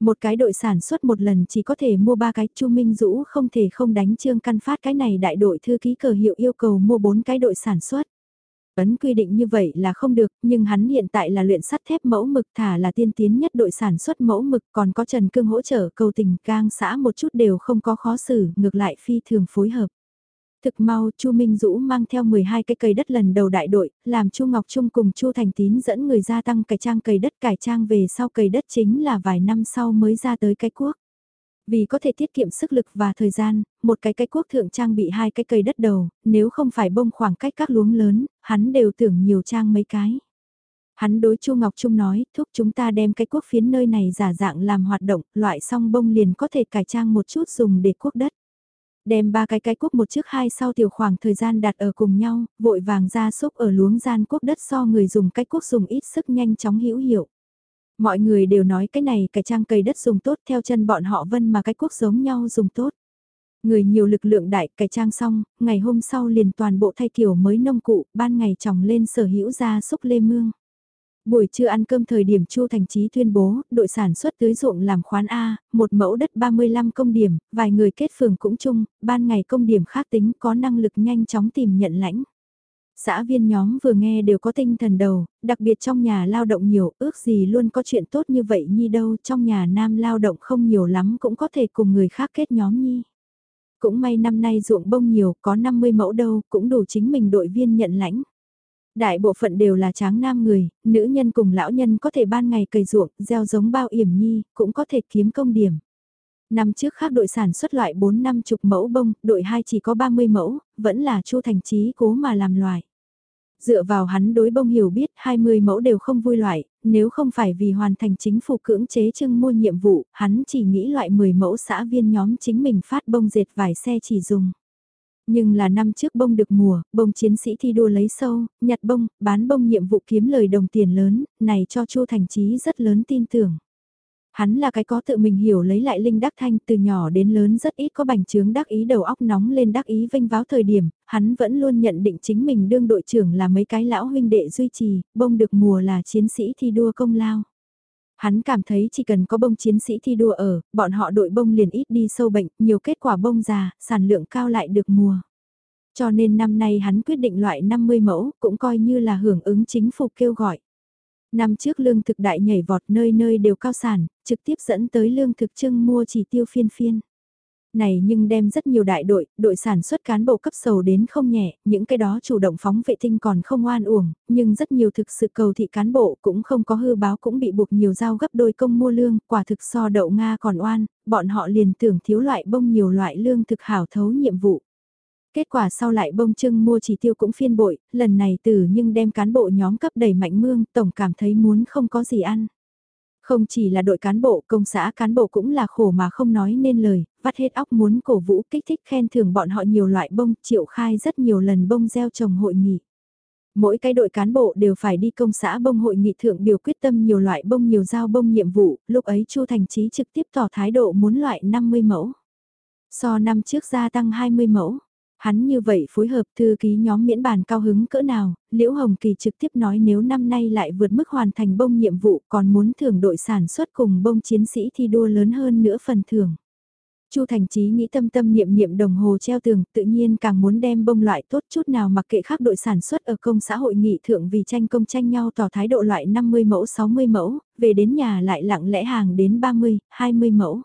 Một cái đội sản xuất một lần chỉ có thể mua ba cái Chu Minh Dũ không thể không đánh trương căn phát cái này đại đội thư ký cờ hiệu yêu cầu mua bốn cái đội sản xuất. Ấn quy định như vậy là không được, nhưng hắn hiện tại là luyện sắt thép mẫu mực thả là tiên tiến nhất đội sản xuất mẫu mực còn có Trần Cương hỗ trợ cầu tình gang xã một chút đều không có khó xử, ngược lại phi thường phối hợp. Thực mau, Chu Minh Dũ mang theo 12 cái cây đất lần đầu đại đội, làm Chu Ngọc Trung cùng Chu Thành Tín dẫn người gia tăng cải trang cây đất cải trang về sau cây đất chính là vài năm sau mới ra tới cái quốc. Vì có thể tiết kiệm sức lực và thời gian, một cái cái quốc thượng trang bị hai cái cây đất đầu, nếu không phải bông khoảng cách các luống lớn, hắn đều tưởng nhiều trang mấy cái. Hắn đối Chu Ngọc Trung nói, thúc chúng ta đem cái quốc phiến nơi này giả dạng làm hoạt động, loại xong bông liền có thể cải trang một chút dùng để quốc đất đem ba cái cái quốc một trước hai sau tiểu khoảng thời gian đặt ở cùng nhau, vội vàng ra xúc ở luống gian quốc đất so người dùng cái quốc dùng ít sức nhanh chóng hữu hiệu. Mọi người đều nói cái này cái trang cây đất dùng tốt theo chân bọn họ vân mà cái quốc giống nhau dùng tốt. Người nhiều lực lượng đại cải trang xong, ngày hôm sau liền toàn bộ thay kiểu mới nông cụ, ban ngày trồng lên sở hữu ra xúc lê mương. Buổi trưa ăn cơm thời điểm Chu Thành Chí tuyên bố, đội sản xuất tưới ruộng làm khoán A, một mẫu đất 35 công điểm, vài người kết phường cũng chung, ban ngày công điểm khác tính có năng lực nhanh chóng tìm nhận lãnh. Xã viên nhóm vừa nghe đều có tinh thần đầu, đặc biệt trong nhà lao động nhiều, ước gì luôn có chuyện tốt như vậy nhi đâu, trong nhà nam lao động không nhiều lắm cũng có thể cùng người khác kết nhóm nhi. Cũng may năm nay ruộng bông nhiều, có 50 mẫu đâu, cũng đủ chính mình đội viên nhận lãnh. Đại bộ phận đều là tráng nam người, nữ nhân cùng lão nhân có thể ban ngày cày ruộng, gieo giống bao yểm nhi, cũng có thể kiếm công điểm. Năm trước khác đội sản xuất loại 4 năm chục mẫu bông, đội 2 chỉ có 30 mẫu, vẫn là chu thành trí cố mà làm loại. Dựa vào hắn đối bông hiểu biết 20 mẫu đều không vui loại, nếu không phải vì hoàn thành chính phủ cưỡng chế trưng mua nhiệm vụ, hắn chỉ nghĩ loại 10 mẫu xã viên nhóm chính mình phát bông dệt vài xe chỉ dùng. Nhưng là năm trước bông được mùa, bông chiến sĩ thi đua lấy sâu, nhặt bông, bán bông nhiệm vụ kiếm lời đồng tiền lớn, này cho Chu Thành Chí rất lớn tin tưởng. Hắn là cái có tự mình hiểu lấy lại Linh Đắc Thanh từ nhỏ đến lớn rất ít có bành trướng đắc ý đầu óc nóng lên đắc ý vinh váo thời điểm, hắn vẫn luôn nhận định chính mình đương đội trưởng là mấy cái lão huynh đệ duy trì, bông được mùa là chiến sĩ thi đua công lao. Hắn cảm thấy chỉ cần có bông chiến sĩ thi đua ở, bọn họ đội bông liền ít đi sâu bệnh, nhiều kết quả bông già, sản lượng cao lại được mùa. Cho nên năm nay hắn quyết định loại 50 mẫu, cũng coi như là hưởng ứng chính phủ kêu gọi. Năm trước lương thực đại nhảy vọt nơi nơi đều cao sản, trực tiếp dẫn tới lương thực trưng mua chỉ tiêu phiên phiên. Này nhưng đem rất nhiều đại đội, đội sản xuất cán bộ cấp sầu đến không nhẹ, những cái đó chủ động phóng vệ tinh còn không oan uổng, nhưng rất nhiều thực sự cầu thị cán bộ cũng không có hư báo cũng bị buộc nhiều giao gấp đôi công mua lương, quả thực so đậu Nga còn oan, bọn họ liền tưởng thiếu loại bông nhiều loại lương thực hảo thấu nhiệm vụ. Kết quả sau lại bông trưng mua chỉ tiêu cũng phiên bội, lần này từ nhưng đem cán bộ nhóm cấp đẩy mạnh mương, tổng cảm thấy muốn không có gì ăn. Không chỉ là đội cán bộ, công xã cán bộ cũng là khổ mà không nói nên lời, vắt hết óc muốn cổ vũ kích thích khen thưởng bọn họ nhiều loại bông, triệu khai rất nhiều lần bông gieo trồng hội nghị. Mỗi cái đội cán bộ đều phải đi công xã bông hội nghị thượng biểu quyết tâm nhiều loại bông nhiều giao bông nhiệm vụ, lúc ấy Chu Thành Chí trực tiếp tỏ thái độ muốn loại 50 mẫu. So năm trước gia tăng 20 mẫu. Hắn như vậy phối hợp thư ký nhóm miễn bàn cao hứng cỡ nào, Liễu Hồng Kỳ trực tiếp nói nếu năm nay lại vượt mức hoàn thành bông nhiệm vụ còn muốn thưởng đội sản xuất cùng bông chiến sĩ thi đua lớn hơn nữa phần thưởng. Chu Thành Chí nghĩ tâm tâm niệm niệm đồng hồ treo tường, tự nhiên càng muốn đem bông loại tốt chút nào mặc kệ khác đội sản xuất ở công xã hội nghị thượng vì tranh công tranh nhau tỏ thái độ loại 50 mẫu 60 mẫu, về đến nhà lại lặng lẽ hàng đến 30, 20 mẫu.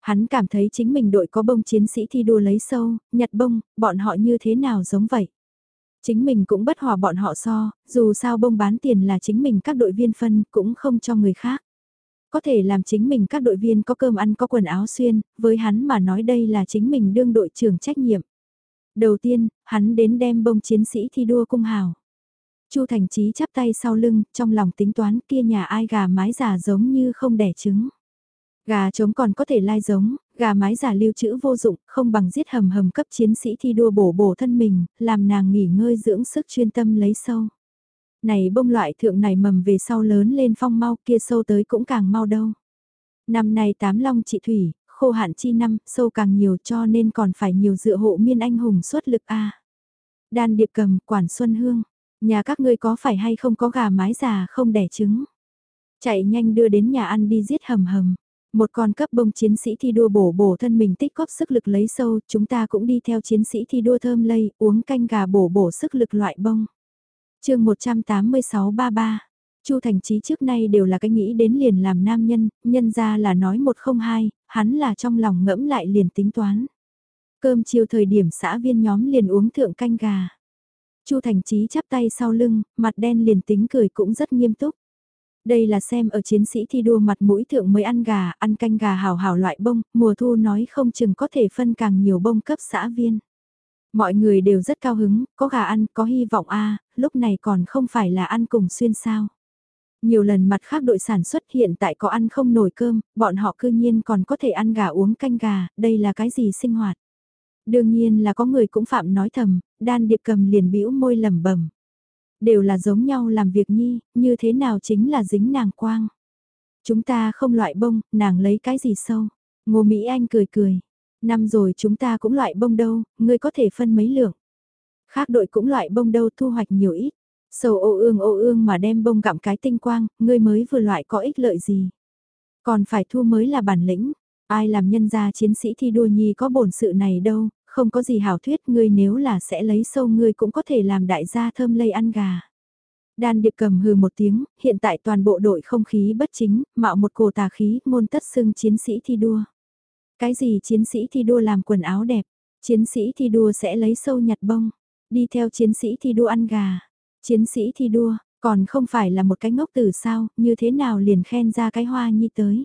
Hắn cảm thấy chính mình đội có bông chiến sĩ thi đua lấy sâu, nhặt bông, bọn họ như thế nào giống vậy. Chính mình cũng bất hòa bọn họ so, dù sao bông bán tiền là chính mình các đội viên phân cũng không cho người khác. Có thể làm chính mình các đội viên có cơm ăn có quần áo xuyên, với hắn mà nói đây là chính mình đương đội trưởng trách nhiệm. Đầu tiên, hắn đến đem bông chiến sĩ thi đua cung hào. Chu Thành Chí chắp tay sau lưng, trong lòng tính toán kia nhà ai gà mái già giống như không đẻ trứng. Gà trống còn có thể lai giống, gà mái giả lưu trữ vô dụng, không bằng giết hầm hầm cấp chiến sĩ thi đua bổ bổ thân mình, làm nàng nghỉ ngơi dưỡng sức chuyên tâm lấy sâu. Này bông loại thượng này mầm về sau lớn lên phong mau kia sâu tới cũng càng mau đâu. Năm nay tám long trị thủy, khô hạn chi năm, sâu càng nhiều cho nên còn phải nhiều dựa hộ miên anh hùng xuất lực a. Đan điệp cầm, quản xuân hương, nhà các ngươi có phải hay không có gà mái già không đẻ trứng. Chạy nhanh đưa đến nhà ăn đi giết hầm hầm. Một con cấp bông chiến sĩ thi đua bổ bổ thân mình tích góp sức lực lấy sâu, chúng ta cũng đi theo chiến sĩ thi đua thơm lây, uống canh gà bổ bổ sức lực loại bông chương 186-33 Chu Thành Chí trước nay đều là cái nghĩ đến liền làm nam nhân, nhân ra là nói một không hai, hắn là trong lòng ngẫm lại liền tính toán. Cơm chiều thời điểm xã viên nhóm liền uống thượng canh gà. Chu Thành Chí chắp tay sau lưng, mặt đen liền tính cười cũng rất nghiêm túc. Đây là xem ở chiến sĩ thi đua mặt mũi thượng mới ăn gà, ăn canh gà hào hào loại bông, mùa thu nói không chừng có thể phân càng nhiều bông cấp xã viên. Mọi người đều rất cao hứng, có gà ăn, có hy vọng a lúc này còn không phải là ăn cùng xuyên sao. Nhiều lần mặt khác đội sản xuất hiện tại có ăn không nổi cơm, bọn họ cư nhiên còn có thể ăn gà uống canh gà, đây là cái gì sinh hoạt. Đương nhiên là có người cũng phạm nói thầm, đan điệp cầm liền bĩu môi lẩm bẩm đều là giống nhau làm việc nhi, như thế nào chính là dính nàng quang. Chúng ta không loại bông, nàng lấy cái gì sâu. Ngô Mỹ Anh cười cười. Năm rồi chúng ta cũng loại bông đâu, ngươi có thể phân mấy lượng. Khác đội cũng loại bông đâu thu hoạch nhiều ít. Sầu ô ương ô ương mà đem bông gặm cái tinh quang, ngươi mới vừa loại có ích lợi gì. Còn phải thu mới là bản lĩnh. Ai làm nhân gia chiến sĩ thi đua nhi có bổn sự này đâu, không có gì hảo thuyết ngươi nếu là sẽ lấy sâu ngươi cũng có thể làm đại gia thơm lây ăn gà. Đan điệp cầm hừ một tiếng, hiện tại toàn bộ đội không khí bất chính, mạo một cổ tà khí, môn tất xưng chiến sĩ thi đua. Cái gì chiến sĩ thi đua làm quần áo đẹp, chiến sĩ thi đua sẽ lấy sâu nhặt bông, đi theo chiến sĩ thi đua ăn gà, chiến sĩ thi đua, còn không phải là một cái ngốc tử sao, như thế nào liền khen ra cái hoa nhi tới.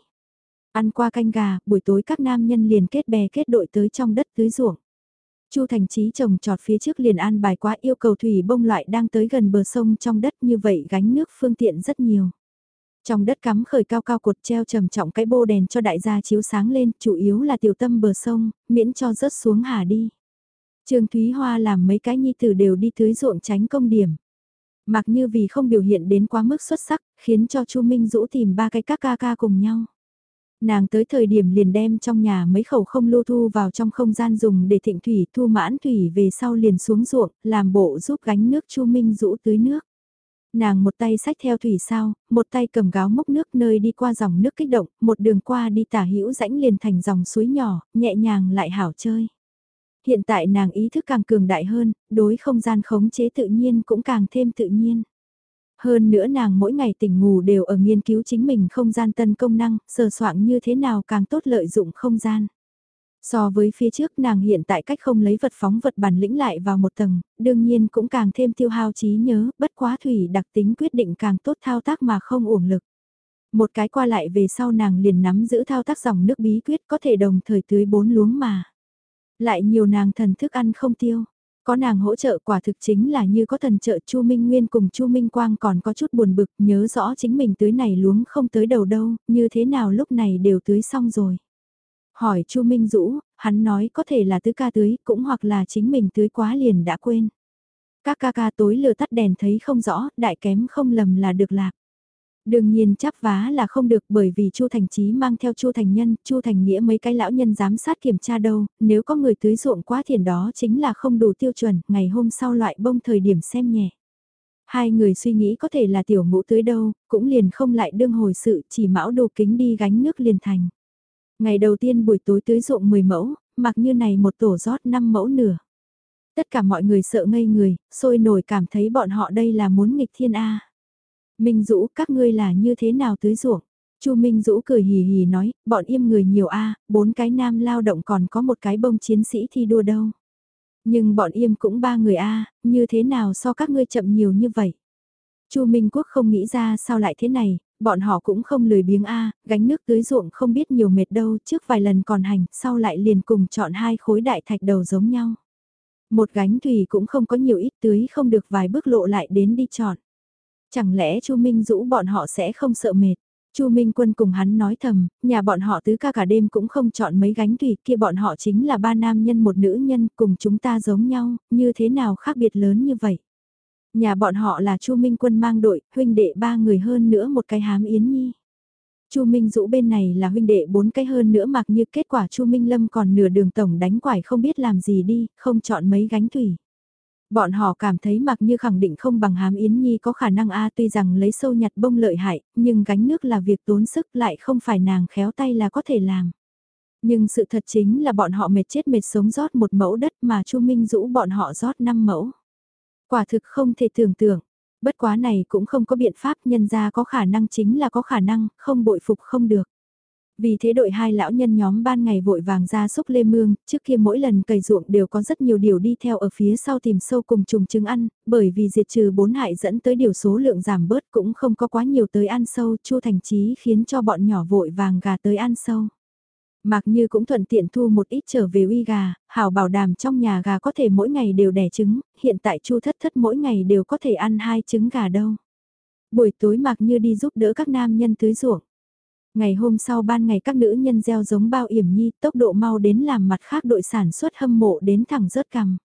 Ăn qua canh gà, buổi tối các nam nhân liền kết bè kết đội tới trong đất tưới ruộng. Chu Thành Chí trồng trọt phía trước liền an bài quá yêu cầu thủy bông loại đang tới gần bờ sông trong đất như vậy gánh nước phương tiện rất nhiều. Trong đất cắm khởi cao cao cột treo trầm trọng cái bô đèn cho đại gia chiếu sáng lên, chủ yếu là tiểu tâm bờ sông, miễn cho rớt xuống hà đi. Trương Thúy Hoa làm mấy cái nhi tử đều đi tưới ruộng tránh công điểm. Mặc như vì không biểu hiện đến quá mức xuất sắc, khiến cho Chu Minh Dũ tìm ba cái các ca ca cùng nhau. Nàng tới thời điểm liền đem trong nhà mấy khẩu không lưu thu vào trong không gian dùng để thịnh thủy thu mãn thủy về sau liền xuống ruộng, làm bộ giúp gánh nước Chu Minh rũ tưới nước. Nàng một tay sách theo thủy sao, một tay cầm gáo mốc nước nơi đi qua dòng nước kích động, một đường qua đi tả hữu rãnh liền thành dòng suối nhỏ, nhẹ nhàng lại hảo chơi. Hiện tại nàng ý thức càng cường đại hơn, đối không gian khống chế tự nhiên cũng càng thêm tự nhiên. Hơn nữa nàng mỗi ngày tỉnh ngủ đều ở nghiên cứu chính mình không gian tân công năng, sờ soạn như thế nào càng tốt lợi dụng không gian. So với phía trước nàng hiện tại cách không lấy vật phóng vật bản lĩnh lại vào một tầng, đương nhiên cũng càng thêm tiêu hao trí nhớ, bất quá thủy đặc tính quyết định càng tốt thao tác mà không uổng lực. Một cái qua lại về sau nàng liền nắm giữ thao tác dòng nước bí quyết có thể đồng thời tưới bốn luống mà. Lại nhiều nàng thần thức ăn không tiêu. Có nàng hỗ trợ quả thực chính là như có thần trợ Chu Minh Nguyên cùng Chu Minh Quang còn có chút buồn bực nhớ rõ chính mình tưới này luống không tới đầu đâu, như thế nào lúc này đều tưới xong rồi. Hỏi Chu Minh Dũ, hắn nói có thể là tứ ca tưới cũng hoặc là chính mình tưới quá liền đã quên. Các ca ca tối lừa tắt đèn thấy không rõ, đại kém không lầm là được lạc. Đương nhiên chắp vá là không được bởi vì Chu Thành Chí mang theo Chu Thành Nhân, Chu Thành Nghĩa mấy cái lão nhân giám sát kiểm tra đâu, nếu có người tưới ruộng quá thiền đó chính là không đủ tiêu chuẩn, ngày hôm sau loại bông thời điểm xem nhẹ. Hai người suy nghĩ có thể là tiểu ngũ tưới đâu, cũng liền không lại đương hồi sự, chỉ mão đồ kính đi gánh nước liền thành. Ngày đầu tiên buổi tối tưới ruộng 10 mẫu, mặc như này một tổ rót 5 mẫu nửa. Tất cả mọi người sợ ngây người, sôi nổi cảm thấy bọn họ đây là muốn nghịch thiên A. Minh Dũ, các ngươi là như thế nào tưới ruộng? Chu Minh Dũ cười hì hì nói, bọn im người nhiều a, bốn cái nam lao động còn có một cái bông chiến sĩ thi đua đâu. Nhưng bọn im cũng ba người a, như thế nào so các ngươi chậm nhiều như vậy? Chu Minh Quốc không nghĩ ra sao lại thế này, bọn họ cũng không lười biếng a, gánh nước tưới ruộng không biết nhiều mệt đâu, trước vài lần còn hành, sau lại liền cùng chọn hai khối đại thạch đầu giống nhau. Một gánh thủy cũng không có nhiều ít tưới không được vài bước lộ lại đến đi chọn. Chẳng lẽ Chu Minh Dũ bọn họ sẽ không sợ mệt? Chu Minh Quân cùng hắn nói thầm, nhà bọn họ tứ ca cả đêm cũng không chọn mấy gánh tùy kia bọn họ chính là ba nam nhân một nữ nhân cùng chúng ta giống nhau, như thế nào khác biệt lớn như vậy? Nhà bọn họ là Chu Minh Quân mang đội, huynh đệ ba người hơn nữa một cái hám yến nhi. Chu Minh Dũ bên này là huynh đệ bốn cái hơn nữa mặc như kết quả Chu Minh Lâm còn nửa đường tổng đánh quải không biết làm gì đi, không chọn mấy gánh thủy. Bọn họ cảm thấy mặc như khẳng định không bằng hám Yến Nhi có khả năng a tuy rằng lấy sâu nhặt bông lợi hại, nhưng gánh nước là việc tốn sức lại không phải nàng khéo tay là có thể làm. Nhưng sự thật chính là bọn họ mệt chết mệt sống rót một mẫu đất mà Chu Minh Dũ bọn họ rót năm mẫu. Quả thực không thể tưởng tượng, bất quá này cũng không có biện pháp nhân ra có khả năng chính là có khả năng, không bội phục không được. Vì thế đội hai lão nhân nhóm ban ngày vội vàng ra xúc lê mương, trước kia mỗi lần cày ruộng đều có rất nhiều điều đi theo ở phía sau tìm sâu cùng trùng trứng ăn, bởi vì diệt trừ bốn hại dẫn tới điều số lượng giảm bớt cũng không có quá nhiều tới ăn sâu, Chu Thành Chí khiến cho bọn nhỏ vội vàng gà tới ăn sâu. Mạc Như cũng thuận tiện thu một ít trở về uy gà, hảo bảo đảm trong nhà gà có thể mỗi ngày đều đẻ trứng, hiện tại Chu Thất Thất mỗi ngày đều có thể ăn hai trứng gà đâu. Buổi tối Mạc Như đi giúp đỡ các nam nhân tưới ruộng. Ngày hôm sau ban ngày các nữ nhân gieo giống bao yểm nhi, tốc độ mau đến làm mặt khác đội sản xuất hâm mộ đến thẳng rớt cằm.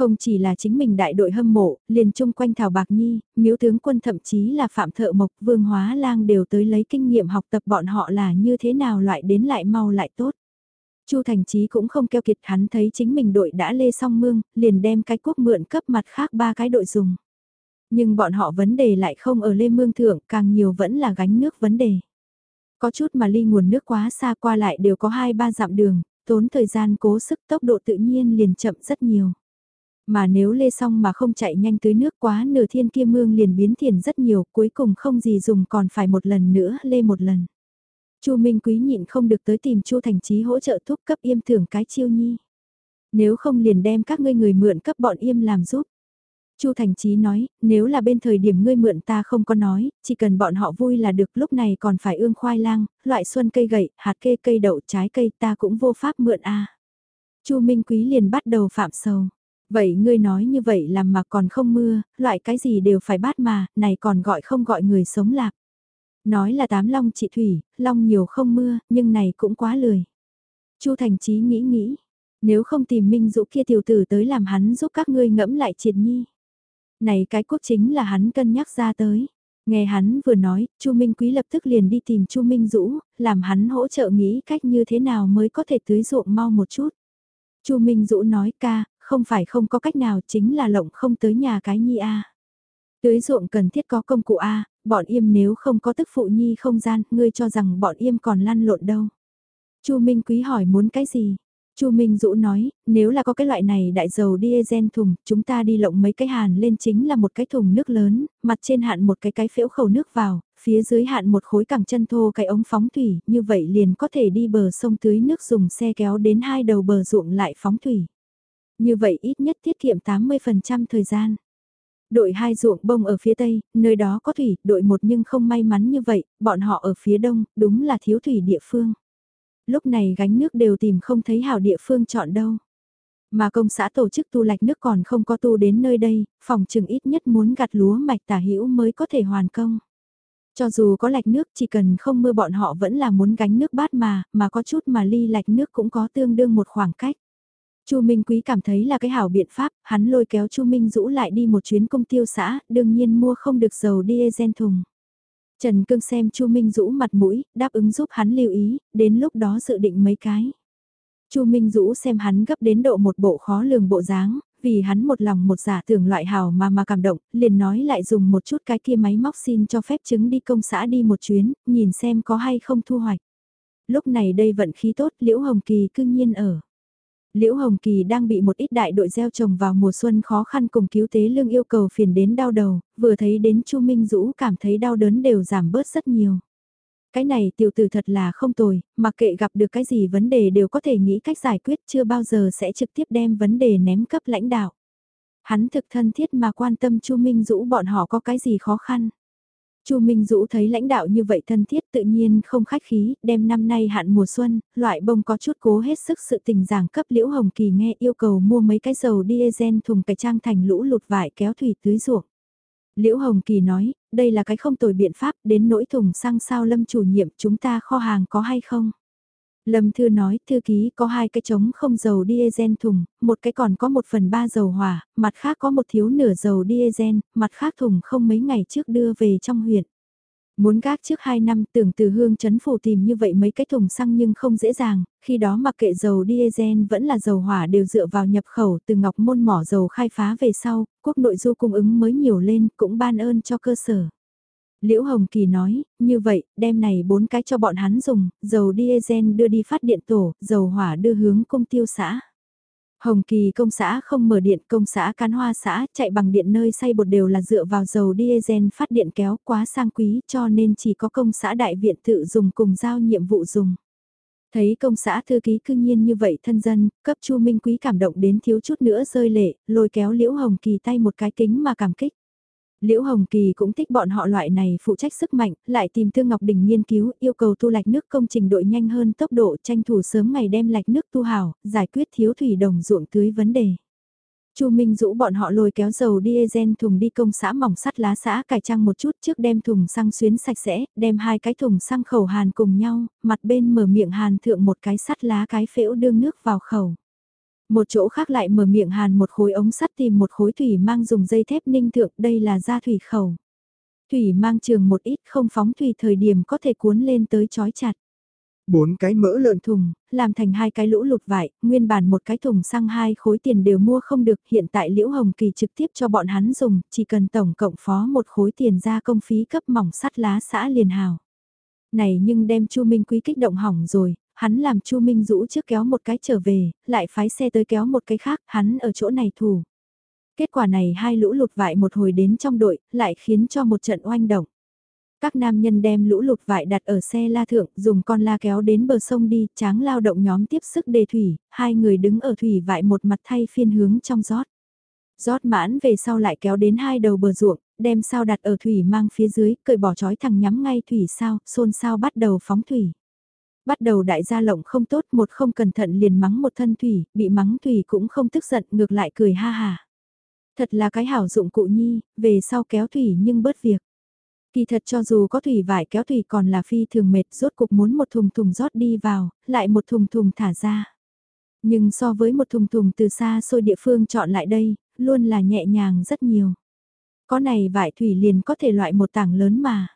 Không chỉ là chính mình đại đội hâm mộ, liền chung quanh Thảo Bạc Nhi, miếu tướng quân thậm chí là Phạm Thợ Mộc, Vương Hóa Lang đều tới lấy kinh nghiệm học tập bọn họ là như thế nào loại đến lại mau lại tốt. Chu Thành Chí cũng không keo kiệt hắn thấy chính mình đội đã lê xong mương, liền đem cái quốc mượn cấp mặt khác ba cái đội dùng. Nhưng bọn họ vấn đề lại không ở lê mương thượng, càng nhiều vẫn là gánh nước vấn đề. Có chút mà ly nguồn nước quá xa qua lại đều có 2-3 dặm đường, tốn thời gian cố sức tốc độ tự nhiên liền chậm rất nhiều. Mà nếu lê xong mà không chạy nhanh tới nước quá nửa thiên kia mương liền biến thiền rất nhiều cuối cùng không gì dùng còn phải một lần nữa lê một lần. Chu Minh Quý nhịn không được tới tìm Chu Thành Chí hỗ trợ thúc cấp yêm thưởng cái chiêu nhi. Nếu không liền đem các ngươi người mượn cấp bọn yêm làm giúp. Chu Thành Chí nói, nếu là bên thời điểm ngươi mượn ta không có nói, chỉ cần bọn họ vui là được lúc này còn phải ương khoai lang, loại xuân cây gậy, hạt kê cây đậu trái cây ta cũng vô pháp mượn a. Chu Minh Quý liền bắt đầu phạm sầu. Vậy ngươi nói như vậy làm mà còn không mưa, loại cái gì đều phải bát mà, này còn gọi không gọi người sống lạc. Nói là tám long trị thủy, long nhiều không mưa, nhưng này cũng quá lười. Chu Thành Chí nghĩ nghĩ, nếu không tìm Minh Dũ kia tiểu tử tới làm hắn giúp các ngươi ngẫm lại triệt nhi. Này cái quốc chính là hắn cân nhắc ra tới. Nghe hắn vừa nói, Chu Minh Quý lập tức liền đi tìm Chu Minh Dũ, làm hắn hỗ trợ nghĩ cách như thế nào mới có thể tưới ruộng mau một chút. Chu Minh Dũ nói ca, không phải không có cách nào chính là lộng không tới nhà cái nhi a. Tưới ruộng cần thiết có công cụ a, bọn im nếu không có tức phụ nhi không gian, ngươi cho rằng bọn im còn lăn lộn đâu. Chu Minh Quý hỏi muốn cái gì? Chu Minh Dũ nói, nếu là có cái loại này đại dầu diesel thùng, chúng ta đi lộng mấy cái hàn lên chính là một cái thùng nước lớn, mặt trên hạn một cái cái phễu khẩu nước vào, phía dưới hạn một khối cẳng chân thô cái ống phóng thủy, như vậy liền có thể đi bờ sông tưới nước dùng xe kéo đến hai đầu bờ ruộng lại phóng thủy. Như vậy ít nhất tiết kiệm 80% thời gian. Đội hai ruộng bông ở phía tây, nơi đó có thủy, đội một nhưng không may mắn như vậy, bọn họ ở phía đông, đúng là thiếu thủy địa phương. Lúc này gánh nước đều tìm không thấy hảo địa phương chọn đâu. Mà công xã tổ chức tu lạch nước còn không có tu đến nơi đây, phòng chừng ít nhất muốn gặt lúa mạch tả hữu mới có thể hoàn công. Cho dù có lạch nước chỉ cần không mưa bọn họ vẫn là muốn gánh nước bát mà, mà có chút mà ly lạch nước cũng có tương đương một khoảng cách. Chu Minh Quý cảm thấy là cái hảo biện pháp, hắn lôi kéo Chu Minh Dũ lại đi một chuyến công tiêu xã, đương nhiên mua không được dầu diesel thùng. Trần Cương xem Chu Minh Dũ mặt mũi, đáp ứng giúp hắn lưu ý, đến lúc đó dự định mấy cái. Chu Minh Dũ xem hắn gấp đến độ một bộ khó lường bộ dáng, vì hắn một lòng một giả tưởng loại hào mà mà cảm động, liền nói lại dùng một chút cái kia máy móc xin cho phép chứng đi công xã đi một chuyến, nhìn xem có hay không thu hoạch. Lúc này đây vận khí tốt Liễu Hồng Kỳ cương nhiên ở. Liễu Hồng Kỳ đang bị một ít đại đội gieo trồng vào mùa xuân khó khăn cùng cứu tế lương yêu cầu phiền đến đau đầu, vừa thấy đến Chu Minh Dũ cảm thấy đau đớn đều giảm bớt rất nhiều. Cái này tiểu tử thật là không tồi, mặc kệ gặp được cái gì vấn đề đều có thể nghĩ cách giải quyết chưa bao giờ sẽ trực tiếp đem vấn đề ném cấp lãnh đạo. Hắn thực thân thiết mà quan tâm Chu Minh Dũ bọn họ có cái gì khó khăn. Chu Minh Dũ thấy lãnh đạo như vậy thân thiết tự nhiên không khách khí, đem năm nay hạn mùa xuân, loại bông có chút cố hết sức sự tình giảng cấp Liễu Hồng Kỳ nghe yêu cầu mua mấy cái dầu diesel thùng cải trang thành lũ lụt vải kéo thủy tưới ruộng. Liễu Hồng Kỳ nói, đây là cái không tồi biện pháp, đến nỗi thùng xăng sao lâm chủ nhiệm chúng ta kho hàng có hay không? Lâm Thư nói, thư ký có hai cái trống không dầu diesel thùng, một cái còn có một phần ba dầu hỏa, mặt khác có một thiếu nửa dầu diesel, mặt khác thùng không mấy ngày trước đưa về trong huyện. Muốn gác trước 2 năm tưởng từ hương chấn phủ tìm như vậy mấy cái thùng xăng nhưng không dễ dàng, khi đó mặc kệ dầu diesel vẫn là dầu hỏa đều dựa vào nhập khẩu từ ngọc môn mỏ dầu khai phá về sau, quốc nội du cung ứng mới nhiều lên cũng ban ơn cho cơ sở. Liễu Hồng Kỳ nói, như vậy, đem này bốn cái cho bọn hắn dùng, dầu diesel đưa đi phát điện tổ, dầu hỏa đưa hướng công tiêu xã. Hồng Kỳ công xã không mở điện công xã cán hoa xã chạy bằng điện nơi xay bột đều là dựa vào dầu diesel phát điện kéo quá sang quý cho nên chỉ có công xã đại viện tự dùng cùng giao nhiệm vụ dùng. Thấy công xã thư ký cư nhiên như vậy thân dân, cấp chu Minh Quý cảm động đến thiếu chút nữa rơi lệ, lôi kéo Liễu Hồng Kỳ tay một cái kính mà cảm kích. Liễu Hồng Kỳ cũng thích bọn họ loại này phụ trách sức mạnh, lại tìm Thương Ngọc Đình nghiên cứu, yêu cầu tu lạch nước công trình đội nhanh hơn tốc độ tranh thủ sớm ngày đem lạch nước tu hào, giải quyết thiếu thủy đồng ruộng tưới vấn đề. Chu Minh Dũ bọn họ lôi kéo dầu diesel thùng đi công xã mỏng sắt lá xã cải trang một chút trước đem thùng xăng xuyến sạch sẽ, đem hai cái thùng xăng khẩu hàn cùng nhau, mặt bên mở miệng hàn thượng một cái sắt lá cái phễu đương nước vào khẩu. Một chỗ khác lại mở miệng hàn một khối ống sắt tìm một khối thủy mang dùng dây thép ninh thượng, đây là da thủy khẩu. Thủy mang trường một ít không phóng thủy thời điểm có thể cuốn lên tới chói chặt. Bốn cái mỡ lợn thùng, làm thành hai cái lũ lụt vải, nguyên bản một cái thùng xăng hai khối tiền đều mua không được, hiện tại Liễu Hồng Kỳ trực tiếp cho bọn hắn dùng, chỉ cần tổng cộng phó một khối tiền ra công phí cấp mỏng sắt lá xã liền hào. Này nhưng đem Chu Minh Quý kích động hỏng rồi, hắn làm Chu Minh Dũ trước kéo một cái trở về, lại phái xe tới kéo một cái khác, hắn ở chỗ này thủ. Kết quả này hai lũ lụt vại một hồi đến trong đội, lại khiến cho một trận oanh động. Các nam nhân đem lũ lụt vại đặt ở xe la thượng, dùng con la kéo đến bờ sông đi, tráng lao động nhóm tiếp sức đề thủy, hai người đứng ở thủy vại một mặt thay phiên hướng trong rót. rót mãn về sau lại kéo đến hai đầu bờ ruộng, đem sao đặt ở thủy mang phía dưới, cởi bỏ trói thẳng nhắm ngay thủy sao, xôn sao bắt đầu phóng thủy. Bắt đầu đại gia lộng không tốt một không cẩn thận liền mắng một thân thủy, bị mắng thủy cũng không tức giận ngược lại cười ha hà. Thật là cái hảo dụng cụ nhi, về sau kéo thủy nhưng bớt việc. Kỳ thật cho dù có thủy vải kéo thủy còn là phi thường mệt rốt cục muốn một thùng thùng rót đi vào, lại một thùng thùng thả ra. Nhưng so với một thùng thùng từ xa xôi địa phương chọn lại đây, luôn là nhẹ nhàng rất nhiều. Có này vải thủy liền có thể loại một tảng lớn mà.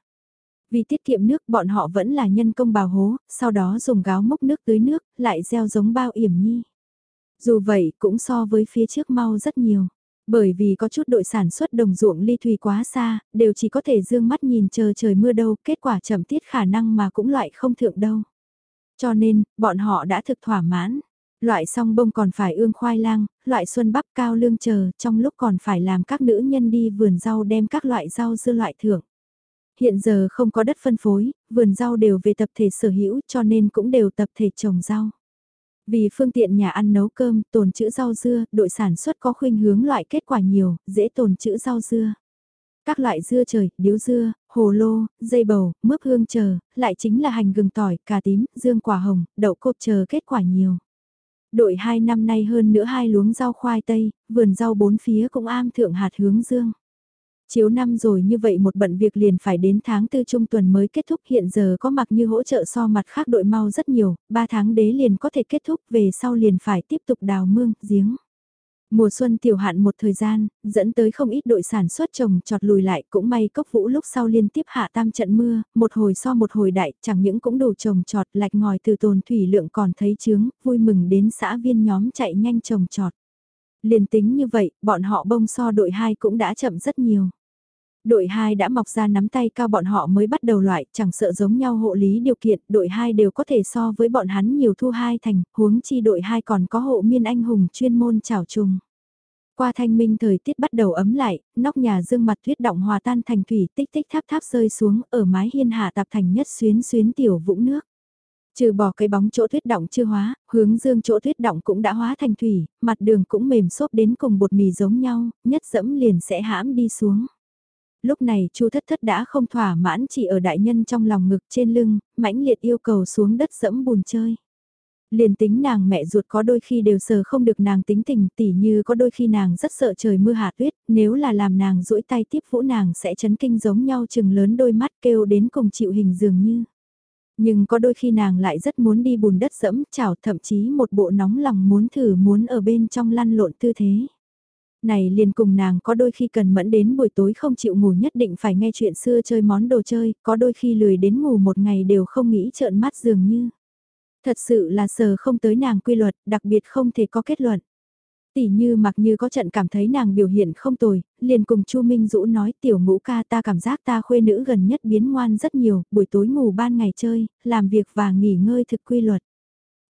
Vì tiết kiệm nước bọn họ vẫn là nhân công bào hố, sau đó dùng gáo múc nước tưới nước, lại gieo giống bao yểm nhi. Dù vậy cũng so với phía trước mau rất nhiều. Bởi vì có chút đội sản xuất đồng ruộng ly thủy quá xa, đều chỉ có thể dương mắt nhìn chờ trời mưa đâu, kết quả chậm tiết khả năng mà cũng loại không thượng đâu. Cho nên, bọn họ đã thực thỏa mãn. Loại song bông còn phải ương khoai lang, loại xuân bắp cao lương chờ, trong lúc còn phải làm các nữ nhân đi vườn rau đem các loại rau dưa loại thưởng. Hiện giờ không có đất phân phối, vườn rau đều về tập thể sở hữu cho nên cũng đều tập thể trồng rau. Vì phương tiện nhà ăn nấu cơm, tồn trữ rau dưa, đội sản xuất có khuynh hướng loại kết quả nhiều, dễ tồn trữ rau dưa. Các loại dưa trời, điếu dưa, hồ lô, dây bầu, mướp hương chờ, lại chính là hành gừng tỏi, cà tím, dương quả hồng, đậu cộp chờ kết quả nhiều. Đội hai năm nay hơn nữa hai luống rau khoai tây, vườn rau bốn phía cũng am thượng hạt hướng dương. Chiếu năm rồi như vậy một bận việc liền phải đến tháng tư trung tuần mới kết thúc hiện giờ có mặc như hỗ trợ so mặt khác đội mau rất nhiều, ba tháng đế liền có thể kết thúc về sau liền phải tiếp tục đào mương, giếng. Mùa xuân tiểu hạn một thời gian, dẫn tới không ít đội sản xuất trồng trọt lùi lại cũng may cốc vũ lúc sau liên tiếp hạ tam trận mưa, một hồi so một hồi đại, chẳng những cũng đủ trồng trọt lạch ngòi từ tồn thủy lượng còn thấy chướng, vui mừng đến xã viên nhóm chạy nhanh trồng trọt. Liền tính như vậy, bọn họ bông so đội 2 cũng đã chậm rất nhiều. Đội 2 đã mọc ra nắm tay cao bọn họ mới bắt đầu loại, chẳng sợ giống nhau hộ lý điều kiện, đội 2 đều có thể so với bọn hắn nhiều thu hai thành, huống chi đội 2 còn có hộ miên anh hùng chuyên môn trào trùng. Qua thanh minh thời tiết bắt đầu ấm lại, nóc nhà dương mặt tuyết động hòa tan thành thủy tích tích tháp tháp rơi xuống ở mái hiên hạ tạp thành nhất xuyến xuyến tiểu vũng nước. Trừ bỏ cái bóng chỗ tuyết động chưa hóa, hướng dương chỗ tuyết động cũng đã hóa thành thủy, mặt đường cũng mềm xốp đến cùng bột mì giống nhau, nhất dẫm liền sẽ hãm đi xuống. Lúc này chu thất thất đã không thỏa mãn chỉ ở đại nhân trong lòng ngực trên lưng, mãnh liệt yêu cầu xuống đất dẫm bùn chơi. Liền tính nàng mẹ ruột có đôi khi đều sờ không được nàng tính tình tỉ như có đôi khi nàng rất sợ trời mưa hạt tuyết, nếu là làm nàng duỗi tay tiếp vũ nàng sẽ chấn kinh giống nhau chừng lớn đôi mắt kêu đến cùng chịu hình dường như. Nhưng có đôi khi nàng lại rất muốn đi bùn đất dẫm chảo thậm chí một bộ nóng lòng muốn thử muốn ở bên trong lăn lộn tư thế. Này liền cùng nàng có đôi khi cần mẫn đến buổi tối không chịu ngủ nhất định phải nghe chuyện xưa chơi món đồ chơi, có đôi khi lười đến ngủ một ngày đều không nghĩ trợn mắt dường như. Thật sự là sờ không tới nàng quy luật, đặc biệt không thể có kết luận. Tỷ như mặc như có trận cảm thấy nàng biểu hiện không tồi, liền cùng Chu Minh Dũ nói tiểu ngũ ca ta cảm giác ta khuê nữ gần nhất biến ngoan rất nhiều, buổi tối ngủ ban ngày chơi, làm việc và nghỉ ngơi thực quy luật.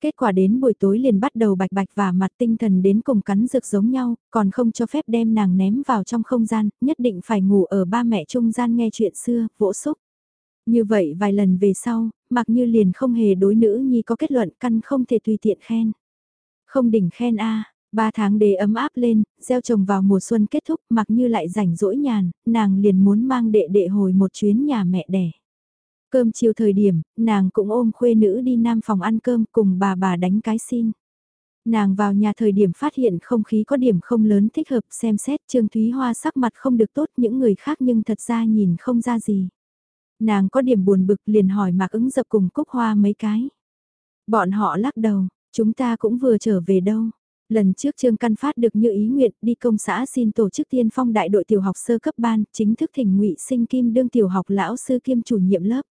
Kết quả đến buổi tối liền bắt đầu bạch bạch và mặt tinh thần đến cùng cắn dược giống nhau, còn không cho phép đem nàng ném vào trong không gian, nhất định phải ngủ ở ba mẹ trung gian nghe chuyện xưa, vỗ xúc. Như vậy vài lần về sau, mặc như liền không hề đối nữ nhi có kết luận căn không thể tùy tiện khen. Không đỉnh khen a ba tháng đề ấm áp lên, gieo trồng vào mùa xuân kết thúc mặc như lại rảnh rỗi nhàn, nàng liền muốn mang đệ đệ hồi một chuyến nhà mẹ đẻ. Cơm chiều thời điểm, nàng cũng ôm khuê nữ đi nam phòng ăn cơm cùng bà bà đánh cái xin. Nàng vào nhà thời điểm phát hiện không khí có điểm không lớn thích hợp xem xét Trương Thúy Hoa sắc mặt không được tốt những người khác nhưng thật ra nhìn không ra gì. Nàng có điểm buồn bực liền hỏi Mạc ứng dập cùng Cúc Hoa mấy cái. Bọn họ lắc đầu, chúng ta cũng vừa trở về đâu. Lần trước Trương Căn Phát được như ý nguyện đi công xã xin tổ chức tiên phong đại đội tiểu học sơ cấp ban, chính thức thỉnh ngụy sinh kim đương tiểu học lão sư kiêm chủ nhiệm lớp.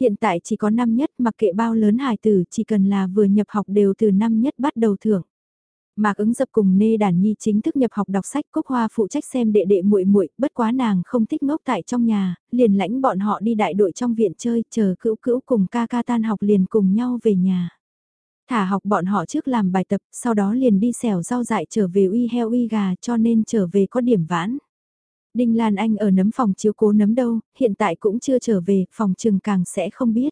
Hiện tại chỉ có năm nhất mặc kệ bao lớn hài tử chỉ cần là vừa nhập học đều từ năm nhất bắt đầu thưởng. Mạc ứng dập cùng Nê Đàn Nhi chính thức nhập học đọc sách Cúc Hoa phụ trách xem đệ đệ muội muội bất quá nàng không thích ngốc tại trong nhà, liền lãnh bọn họ đi đại đội trong viện chơi, chờ cữu cữu cùng ca ca tan học liền cùng nhau về nhà. Thả học bọn họ trước làm bài tập, sau đó liền đi xẻo rau dại trở về uy heo uy gà cho nên trở về có điểm vãn. Đinh Lan Anh ở nấm phòng chiếu cố nấm đâu, hiện tại cũng chưa trở về, phòng trường càng sẽ không biết.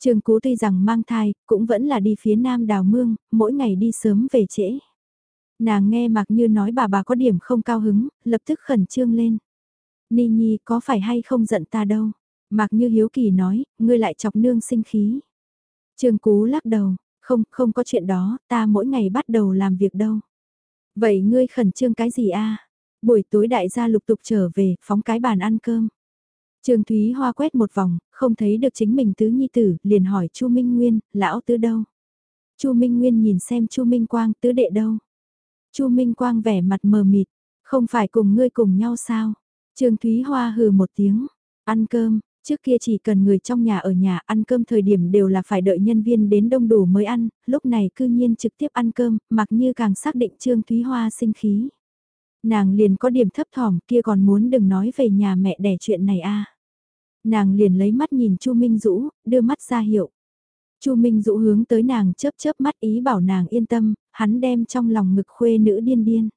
Trường Cú tuy rằng mang thai, cũng vẫn là đi phía nam đào mương, mỗi ngày đi sớm về trễ. Nàng nghe mặc như nói bà bà có điểm không cao hứng, lập tức khẩn trương lên. Ni Nhi có phải hay không giận ta đâu? Mặc như hiếu kỳ nói, ngươi lại chọc nương sinh khí. Trường Cú lắc đầu, không, không có chuyện đó, ta mỗi ngày bắt đầu làm việc đâu. Vậy ngươi khẩn trương cái gì a? Buổi tối đại gia lục tục trở về, phóng cái bàn ăn cơm. Trương Thúy Hoa quét một vòng, không thấy được chính mình tứ nhi tử, liền hỏi Chu Minh Nguyên, lão tứ đâu? Chu Minh Nguyên nhìn xem Chu Minh Quang tứ đệ đâu? Chu Minh Quang vẻ mặt mờ mịt, không phải cùng ngươi cùng nhau sao? Trương Thúy Hoa hừ một tiếng, ăn cơm, trước kia chỉ cần người trong nhà ở nhà ăn cơm thời điểm đều là phải đợi nhân viên đến đông đủ mới ăn, lúc này cư nhiên trực tiếp ăn cơm, mặc như càng xác định Trương Thúy Hoa sinh khí. Nàng liền có điểm thấp thỏm kia còn muốn đừng nói về nhà mẹ đẻ chuyện này a Nàng liền lấy mắt nhìn Chu Minh Dũ, đưa mắt ra hiệu. Chu Minh Dũ hướng tới nàng chớp chớp mắt ý bảo nàng yên tâm, hắn đem trong lòng ngực khuê nữ điên điên.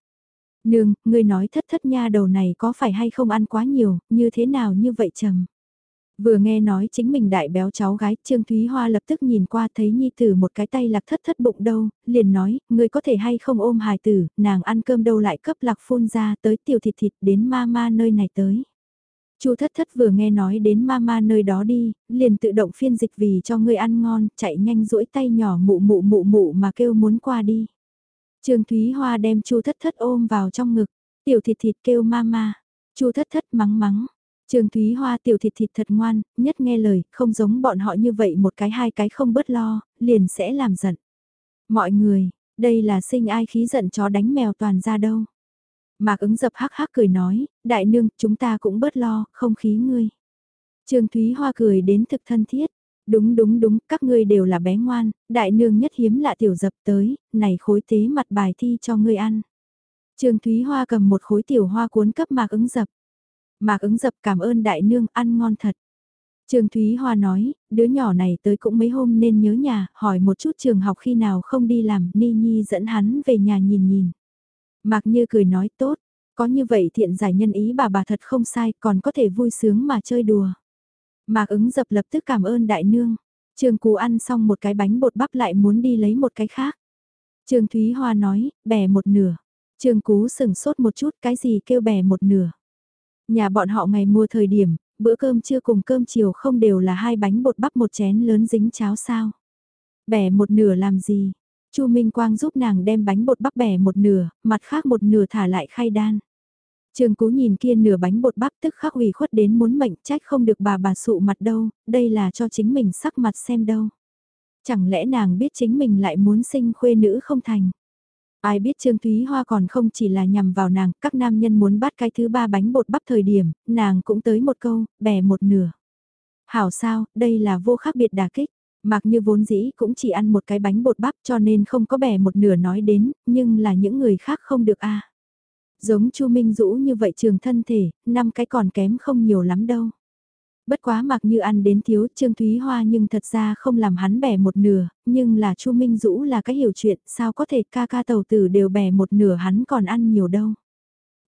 Nương, ngươi nói thất thất nha đầu này có phải hay không ăn quá nhiều, như thế nào như vậy trầm. Vừa nghe nói chính mình đại béo cháu gái, Trương Thúy Hoa lập tức nhìn qua thấy Nhi Tử một cái tay lạc thất thất bụng đâu, liền nói, người có thể hay không ôm hài tử, nàng ăn cơm đâu lại cấp lạc phun ra tới tiểu thịt thịt đến ma ma nơi này tới. Chu thất thất vừa nghe nói đến ma ma nơi đó đi, liền tự động phiên dịch vì cho người ăn ngon, chạy nhanh duỗi tay nhỏ mụ mụ mụ mụ mà kêu muốn qua đi. Trương Thúy Hoa đem Chu thất thất ôm vào trong ngực, tiểu thịt thịt kêu mama. Chu thất thất mắng mắng. Trương Thúy Hoa tiểu thịt thịt thật ngoan, nhất nghe lời, không giống bọn họ như vậy một cái hai cái không bớt lo, liền sẽ làm giận. Mọi người, đây là sinh ai khí giận chó đánh mèo toàn ra đâu. Mạc ứng dập hắc hắc cười nói, đại nương, chúng ta cũng bớt lo, không khí ngươi. Trương Thúy Hoa cười đến thực thân thiết. Đúng đúng đúng, các ngươi đều là bé ngoan, đại nương nhất hiếm lạ tiểu dập tới, này khối tế mặt bài thi cho ngươi ăn. Trương Thúy Hoa cầm một khối tiểu hoa cuốn cấp mạc ứng dập. Mạc ứng dập cảm ơn đại nương ăn ngon thật. trường Thúy Hoa nói, đứa nhỏ này tới cũng mấy hôm nên nhớ nhà, hỏi một chút trường học khi nào không đi làm, Ni Nhi dẫn hắn về nhà nhìn nhìn. Mạc Như cười nói tốt, có như vậy thiện giải nhân ý bà bà thật không sai, còn có thể vui sướng mà chơi đùa. Mạc ứng dập lập tức cảm ơn đại nương. trường Cú ăn xong một cái bánh bột bắp lại muốn đi lấy một cái khác. trường Thúy Hoa nói, bẻ một nửa. trường Cú sừng sốt một chút, cái gì kêu bẻ một nửa. Nhà bọn họ ngày mua thời điểm, bữa cơm trưa cùng cơm chiều không đều là hai bánh bột bắp một chén lớn dính cháo sao. Bẻ một nửa làm gì, Chu Minh Quang giúp nàng đem bánh bột bắp bẻ một nửa, mặt khác một nửa thả lại khay đan. Trường Cú nhìn kia nửa bánh bột bắp tức khắc ủy khuất đến muốn mệnh trách không được bà bà sụ mặt đâu, đây là cho chính mình sắc mặt xem đâu. Chẳng lẽ nàng biết chính mình lại muốn sinh khuê nữ không thành. Ai biết Trương Thúy Hoa còn không chỉ là nhằm vào nàng, các nam nhân muốn bắt cái thứ ba bánh bột bắp thời điểm, nàng cũng tới một câu, bẻ một nửa. Hảo sao, đây là vô khác biệt đà kích. Mặc như vốn dĩ cũng chỉ ăn một cái bánh bột bắp cho nên không có bẻ một nửa nói đến, nhưng là những người khác không được a. Giống Chu Minh Dũ như vậy trường thân thể, năm cái còn kém không nhiều lắm đâu. Bất quá mặc như ăn đến thiếu Trương Thúy Hoa nhưng thật ra không làm hắn bẻ một nửa, nhưng là Chu Minh Dũ là cái hiểu chuyện, sao có thể ca ca tàu tử đều bẻ một nửa hắn còn ăn nhiều đâu.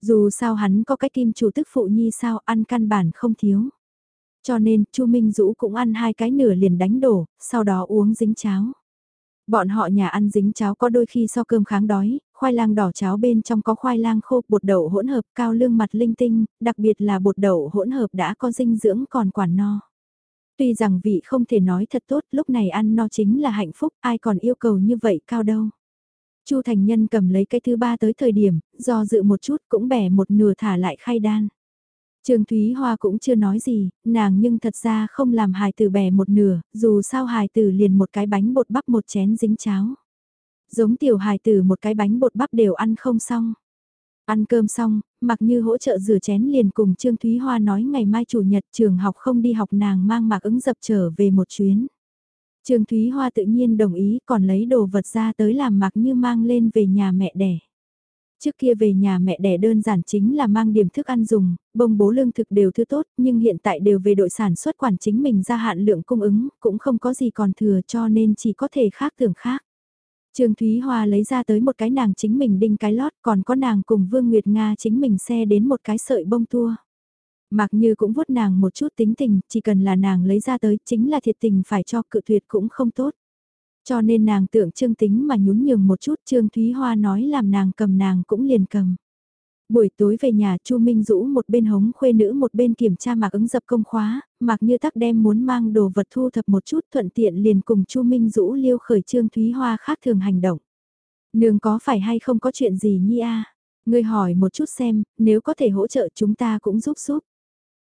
Dù sao hắn có cái kim chủ tức phụ nhi sao ăn căn bản không thiếu. Cho nên, Chu Minh Dũ cũng ăn hai cái nửa liền đánh đổ, sau đó uống dính cháo. Bọn họ nhà ăn dính cháo có đôi khi so cơm kháng đói, khoai lang đỏ cháo bên trong có khoai lang khô, bột đậu hỗn hợp cao lương mặt linh tinh, đặc biệt là bột đậu hỗn hợp đã có dinh dưỡng còn quản no. Tuy rằng vị không thể nói thật tốt, lúc này ăn no chính là hạnh phúc, ai còn yêu cầu như vậy cao đâu. Chu Thành Nhân cầm lấy cái thứ ba tới thời điểm, do dự một chút cũng bẻ một nửa thả lại khay đan. Trương Thúy Hoa cũng chưa nói gì, nàng nhưng thật ra không làm hài tử bẻ một nửa, dù sao hài tử liền một cái bánh bột bắp một chén dính cháo. Giống tiểu hài tử một cái bánh bột bắp đều ăn không xong. Ăn cơm xong, mặc như hỗ trợ rửa chén liền cùng Trương Thúy Hoa nói ngày mai chủ nhật trường học không đi học nàng mang mạc ứng dập trở về một chuyến. Trương Thúy Hoa tự nhiên đồng ý còn lấy đồ vật ra tới làm mặc như mang lên về nhà mẹ đẻ. Trước kia về nhà mẹ đẻ đơn giản chính là mang điểm thức ăn dùng, bông bố lương thực đều thứ tốt, nhưng hiện tại đều về đội sản xuất quản chính mình ra hạn lượng cung ứng, cũng không có gì còn thừa cho nên chỉ có thể khác thường khác. Trương Thúy Hoa lấy ra tới một cái nàng chính mình đinh cái lót, còn có nàng cùng Vương Nguyệt Nga chính mình xe đến một cái sợi bông tua. Mặc như cũng vuốt nàng một chút tính tình, chỉ cần là nàng lấy ra tới chính là thiệt tình phải cho cự tuyệt cũng không tốt. Cho nên nàng tượng trương tính mà nhún nhường một chút Trương Thúy Hoa nói làm nàng cầm nàng cũng liền cầm. Buổi tối về nhà Chu Minh Dũ một bên hống khuê nữ một bên kiểm tra mạc ứng dập công khóa, mạc như tắc đem muốn mang đồ vật thu thập một chút thuận tiện liền cùng Chu Minh Dũ liêu khởi Trương Thúy Hoa khác thường hành động. Nương có phải hay không có chuyện gì nhi a Ngươi hỏi một chút xem, nếu có thể hỗ trợ chúng ta cũng giúp giúp.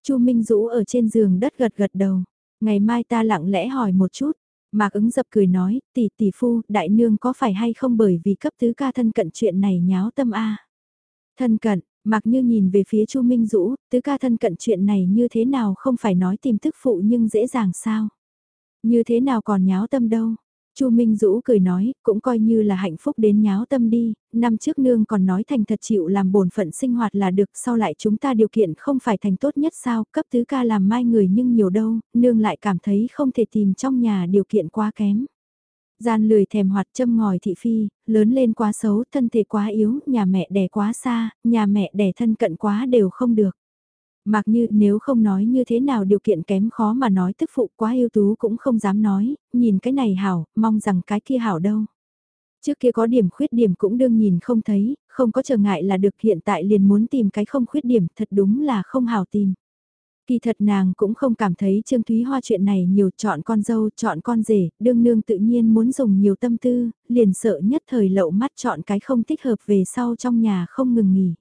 Chu Minh Dũ ở trên giường đất gật gật đầu. Ngày mai ta lặng lẽ hỏi một chút. Mạc ứng dập cười nói, tỷ tỷ phu, đại nương có phải hay không bởi vì cấp tứ ca thân cận chuyện này nháo tâm a Thân cận, mặc như nhìn về phía Chu Minh Dũ, tứ ca thân cận chuyện này như thế nào không phải nói tìm thức phụ nhưng dễ dàng sao? Như thế nào còn nháo tâm đâu? Chu Minh Dũ cười nói, cũng coi như là hạnh phúc đến nháo tâm đi, năm trước nương còn nói thành thật chịu làm bổn phận sinh hoạt là được, sau lại chúng ta điều kiện không phải thành tốt nhất sao, cấp tứ ca làm mai người nhưng nhiều đâu, nương lại cảm thấy không thể tìm trong nhà điều kiện quá kém. Gian lười thèm hoạt châm ngòi thị phi, lớn lên quá xấu, thân thể quá yếu, nhà mẹ đẻ quá xa, nhà mẹ đẻ thân cận quá đều không được. Mặc như nếu không nói như thế nào điều kiện kém khó mà nói tức phụ quá yêu tú cũng không dám nói, nhìn cái này hảo, mong rằng cái kia hảo đâu. Trước kia có điểm khuyết điểm cũng đương nhìn không thấy, không có trở ngại là được hiện tại liền muốn tìm cái không khuyết điểm thật đúng là không hảo tìm. Kỳ thật nàng cũng không cảm thấy Trương Thúy Hoa chuyện này nhiều chọn con dâu, chọn con rể, đương nương tự nhiên muốn dùng nhiều tâm tư, liền sợ nhất thời lậu mắt chọn cái không thích hợp về sau trong nhà không ngừng nghỉ.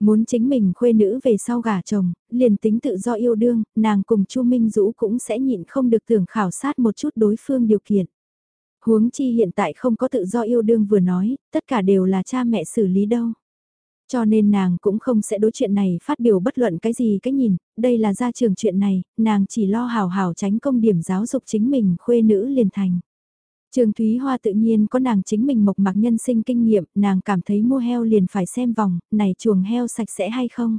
Muốn chính mình khuê nữ về sau gả chồng, liền tính tự do yêu đương, nàng cùng Chu Minh Dũ cũng sẽ nhịn không được tưởng khảo sát một chút đối phương điều kiện. Huống chi hiện tại không có tự do yêu đương vừa nói, tất cả đều là cha mẹ xử lý đâu. Cho nên nàng cũng không sẽ đối chuyện này phát biểu bất luận cái gì cái nhìn, đây là gia trường chuyện này, nàng chỉ lo hào hào tránh công điểm giáo dục chính mình khuê nữ liền thành. Trường Thúy Hoa tự nhiên có nàng chính mình mộc mạc nhân sinh kinh nghiệm, nàng cảm thấy mua heo liền phải xem vòng, này chuồng heo sạch sẽ hay không.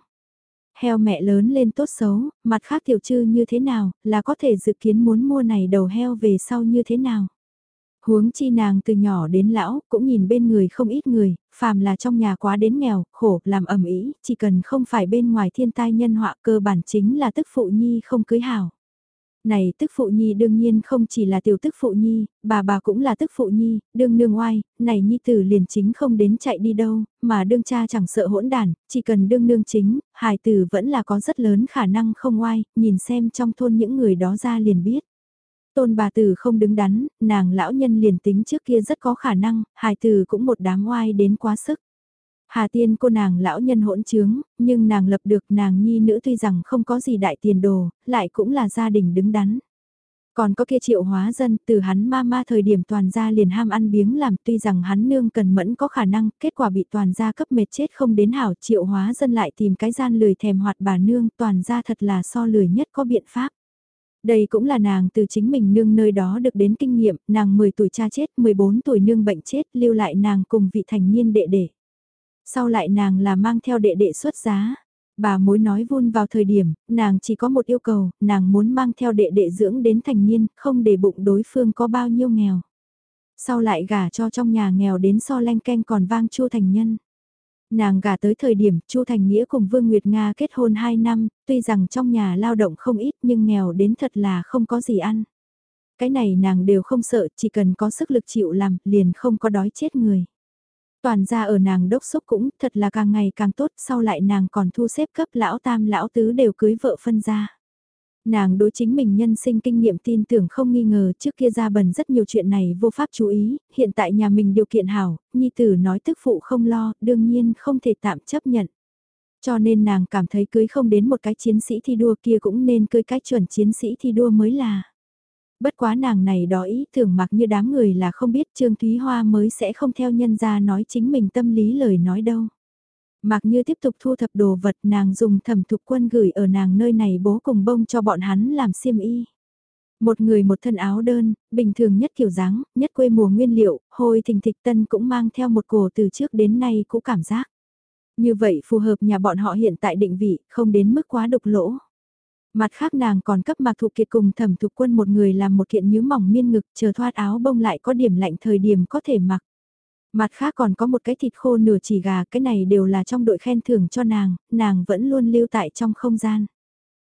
Heo mẹ lớn lên tốt xấu, mặt khác tiểu trư như thế nào, là có thể dự kiến muốn mua này đầu heo về sau như thế nào. Huống chi nàng từ nhỏ đến lão, cũng nhìn bên người không ít người, phàm là trong nhà quá đến nghèo, khổ, làm ẩm ý, chỉ cần không phải bên ngoài thiên tai nhân họa cơ bản chính là tức phụ nhi không cưới hảo. Này tức phụ nhi đương nhiên không chỉ là tiểu tức phụ nhi, bà bà cũng là tức phụ nhi, đương nương oai, này nhi tử liền chính không đến chạy đi đâu, mà đương cha chẳng sợ hỗn đản, chỉ cần đương nương chính, hài tử vẫn là có rất lớn khả năng không oai, nhìn xem trong thôn những người đó ra liền biết. Tôn bà tử không đứng đắn, nàng lão nhân liền tính trước kia rất có khả năng, hài tử cũng một đám oai đến quá sức. Hà tiên cô nàng lão nhân hỗn trướng, nhưng nàng lập được nàng nhi nữ tuy rằng không có gì đại tiền đồ, lại cũng là gia đình đứng đắn. Còn có kia triệu hóa dân, từ hắn ma ma thời điểm toàn gia liền ham ăn biếng làm tuy rằng hắn nương cần mẫn có khả năng, kết quả bị toàn gia cấp mệt chết không đến hảo triệu hóa dân lại tìm cái gian lười thèm hoạt bà nương toàn gia thật là so lười nhất có biện pháp. Đây cũng là nàng từ chính mình nương nơi đó được đến kinh nghiệm, nàng 10 tuổi cha chết, 14 tuổi nương bệnh chết, lưu lại nàng cùng vị thành niên đệ đệ. Sau lại nàng là mang theo đệ đệ xuất giá. Bà mối nói vun vào thời điểm, nàng chỉ có một yêu cầu, nàng muốn mang theo đệ đệ dưỡng đến thành niên, không để bụng đối phương có bao nhiêu nghèo. Sau lại gả cho trong nhà nghèo đến so len ken còn vang chu thành nhân. Nàng gả tới thời điểm Chu Thành Nghĩa cùng Vương Nguyệt Nga kết hôn 2 năm, tuy rằng trong nhà lao động không ít nhưng nghèo đến thật là không có gì ăn. Cái này nàng đều không sợ, chỉ cần có sức lực chịu làm, liền không có đói chết người. Toàn ra ở nàng đốc xúc cũng thật là càng ngày càng tốt, sau lại nàng còn thu xếp cấp lão tam lão tứ đều cưới vợ phân ra. Nàng đối chính mình nhân sinh kinh nghiệm tin tưởng không nghi ngờ trước kia ra bần rất nhiều chuyện này vô pháp chú ý, hiện tại nhà mình điều kiện hảo, nhi tử nói tức phụ không lo, đương nhiên không thể tạm chấp nhận. Cho nên nàng cảm thấy cưới không đến một cái chiến sĩ thi đua kia cũng nên cưới cái chuẩn chiến sĩ thi đua mới là. Bất quá nàng này đó ý tưởng mặc như đám người là không biết Trương Thúy Hoa mới sẽ không theo nhân ra nói chính mình tâm lý lời nói đâu. Mặc như tiếp tục thu thập đồ vật nàng dùng thẩm thục quân gửi ở nàng nơi này bố cùng bông cho bọn hắn làm xiêm y. Một người một thân áo đơn, bình thường nhất kiểu dáng, nhất quê mùa nguyên liệu, hồi thình thịch tân cũng mang theo một cổ từ trước đến nay cũng cảm giác. Như vậy phù hợp nhà bọn họ hiện tại định vị, không đến mức quá độc lỗ. Mặt khác nàng còn cấp mạc thụ kiệt cùng thẩm thục quân một người làm một kiện nhứ mỏng miên ngực chờ thoát áo bông lại có điểm lạnh thời điểm có thể mặc. Mặt khác còn có một cái thịt khô nửa chỉ gà, cái này đều là trong đội khen thưởng cho nàng, nàng vẫn luôn lưu tại trong không gian.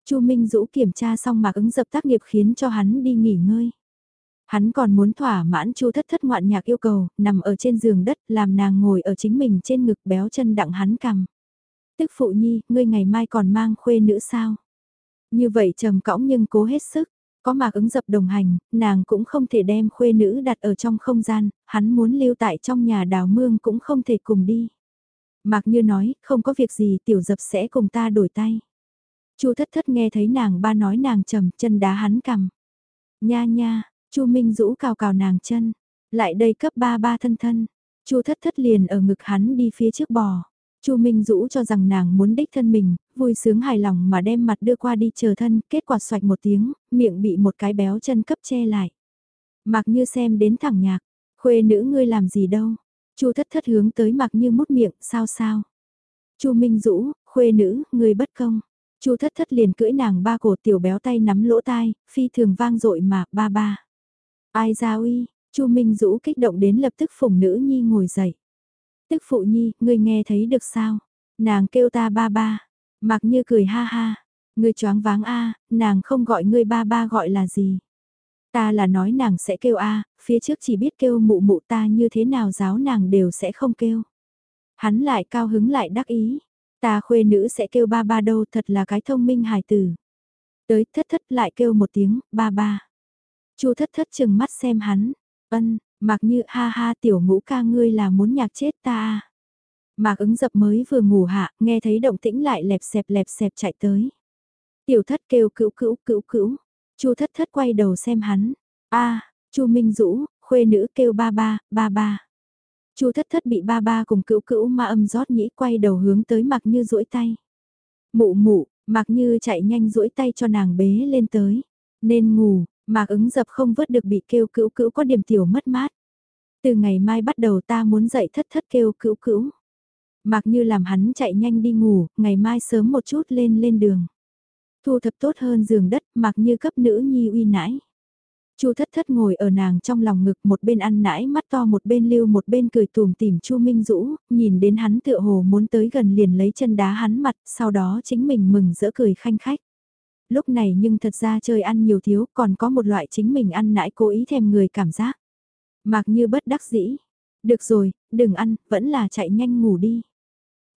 Chu Minh Dũ kiểm tra xong mạc ứng dập tác nghiệp khiến cho hắn đi nghỉ ngơi. Hắn còn muốn thỏa mãn Chu thất thất ngoạn nhạc yêu cầu, nằm ở trên giường đất, làm nàng ngồi ở chính mình trên ngực béo chân đặng hắn cầm. Tức phụ nhi, ngươi ngày mai còn mang khuê nữ sao? Như vậy trầm cõng nhưng cố hết sức. Có mạc ứng dập đồng hành, nàng cũng không thể đem khuê nữ đặt ở trong không gian, hắn muốn lưu tại trong nhà đào mương cũng không thể cùng đi. Mạc như nói, không có việc gì tiểu dập sẽ cùng ta đổi tay. Chu thất thất nghe thấy nàng ba nói nàng trầm chân đá hắn cầm. Nha nha, Chu Minh rũ cào cào nàng chân, lại đây cấp ba ba thân thân. Chu thất thất liền ở ngực hắn đi phía trước bò. Chu Minh Dũ cho rằng nàng muốn đích thân mình, vui sướng hài lòng mà đem mặt đưa qua đi chờ thân, kết quả xoạch một tiếng, miệng bị một cái béo chân cấp che lại. Mặc như xem đến thẳng nhạc, khuê nữ ngươi làm gì đâu. Chu thất thất hướng tới mặc như mút miệng, sao sao. Chu Minh Dũ, khuê nữ, ngươi bất công. Chu thất thất liền cưỡi nàng ba cổ tiểu béo tay nắm lỗ tai, phi thường vang dội mà, ba ba. Ai ra uy, Chu Minh Dũ kích động đến lập tức phụng nữ nhi ngồi dậy. Tức phụ nhi, ngươi nghe thấy được sao? Nàng kêu ta ba ba. Mặc như cười ha ha. Ngươi choáng váng a, nàng không gọi ngươi ba ba gọi là gì? Ta là nói nàng sẽ kêu a, phía trước chỉ biết kêu mụ mụ ta như thế nào giáo nàng đều sẽ không kêu. Hắn lại cao hứng lại đắc ý. Ta khuê nữ sẽ kêu ba ba đâu thật là cái thông minh hài tử. Tới thất thất lại kêu một tiếng, ba ba. Chu thất thất chừng mắt xem hắn, ân, mặc như ha ha tiểu ngũ ca ngươi là muốn nhạc chết ta. À? Mạc ứng dập mới vừa ngủ hạ, nghe thấy động tĩnh lại lẹp xẹp lẹp xẹp chạy tới. Tiểu thất kêu cữu cữu cữu cữu, chu thất thất quay đầu xem hắn, a chu Minh Dũ, khuê nữ kêu ba ba, ba ba. chu thất thất bị ba ba cùng cữu cữu ma âm rót nhĩ quay đầu hướng tới mặc như duỗi tay. Mụ mụ, mặc như chạy nhanh duỗi tay cho nàng bế lên tới. Nên ngủ, Mạc ứng dập không vớt được bị kêu cữu cữu có điểm tiểu mất mát. Từ ngày mai bắt đầu ta muốn dậy thất thất kêu cữu cữu. Mạc như làm hắn chạy nhanh đi ngủ, ngày mai sớm một chút lên lên đường. Thu thập tốt hơn giường đất, Mạc như cấp nữ nhi uy nãi. Chu thất thất ngồi ở nàng trong lòng ngực một bên ăn nãi mắt to một bên lưu một bên cười tùm tìm Chu Minh Dũ, nhìn đến hắn tựa hồ muốn tới gần liền lấy chân đá hắn mặt, sau đó chính mình mừng rỡ cười khanh khách. Lúc này nhưng thật ra chơi ăn nhiều thiếu còn có một loại chính mình ăn nãi cố ý thèm người cảm giác. Mạc như bất đắc dĩ. Được rồi, đừng ăn, vẫn là chạy nhanh ngủ đi.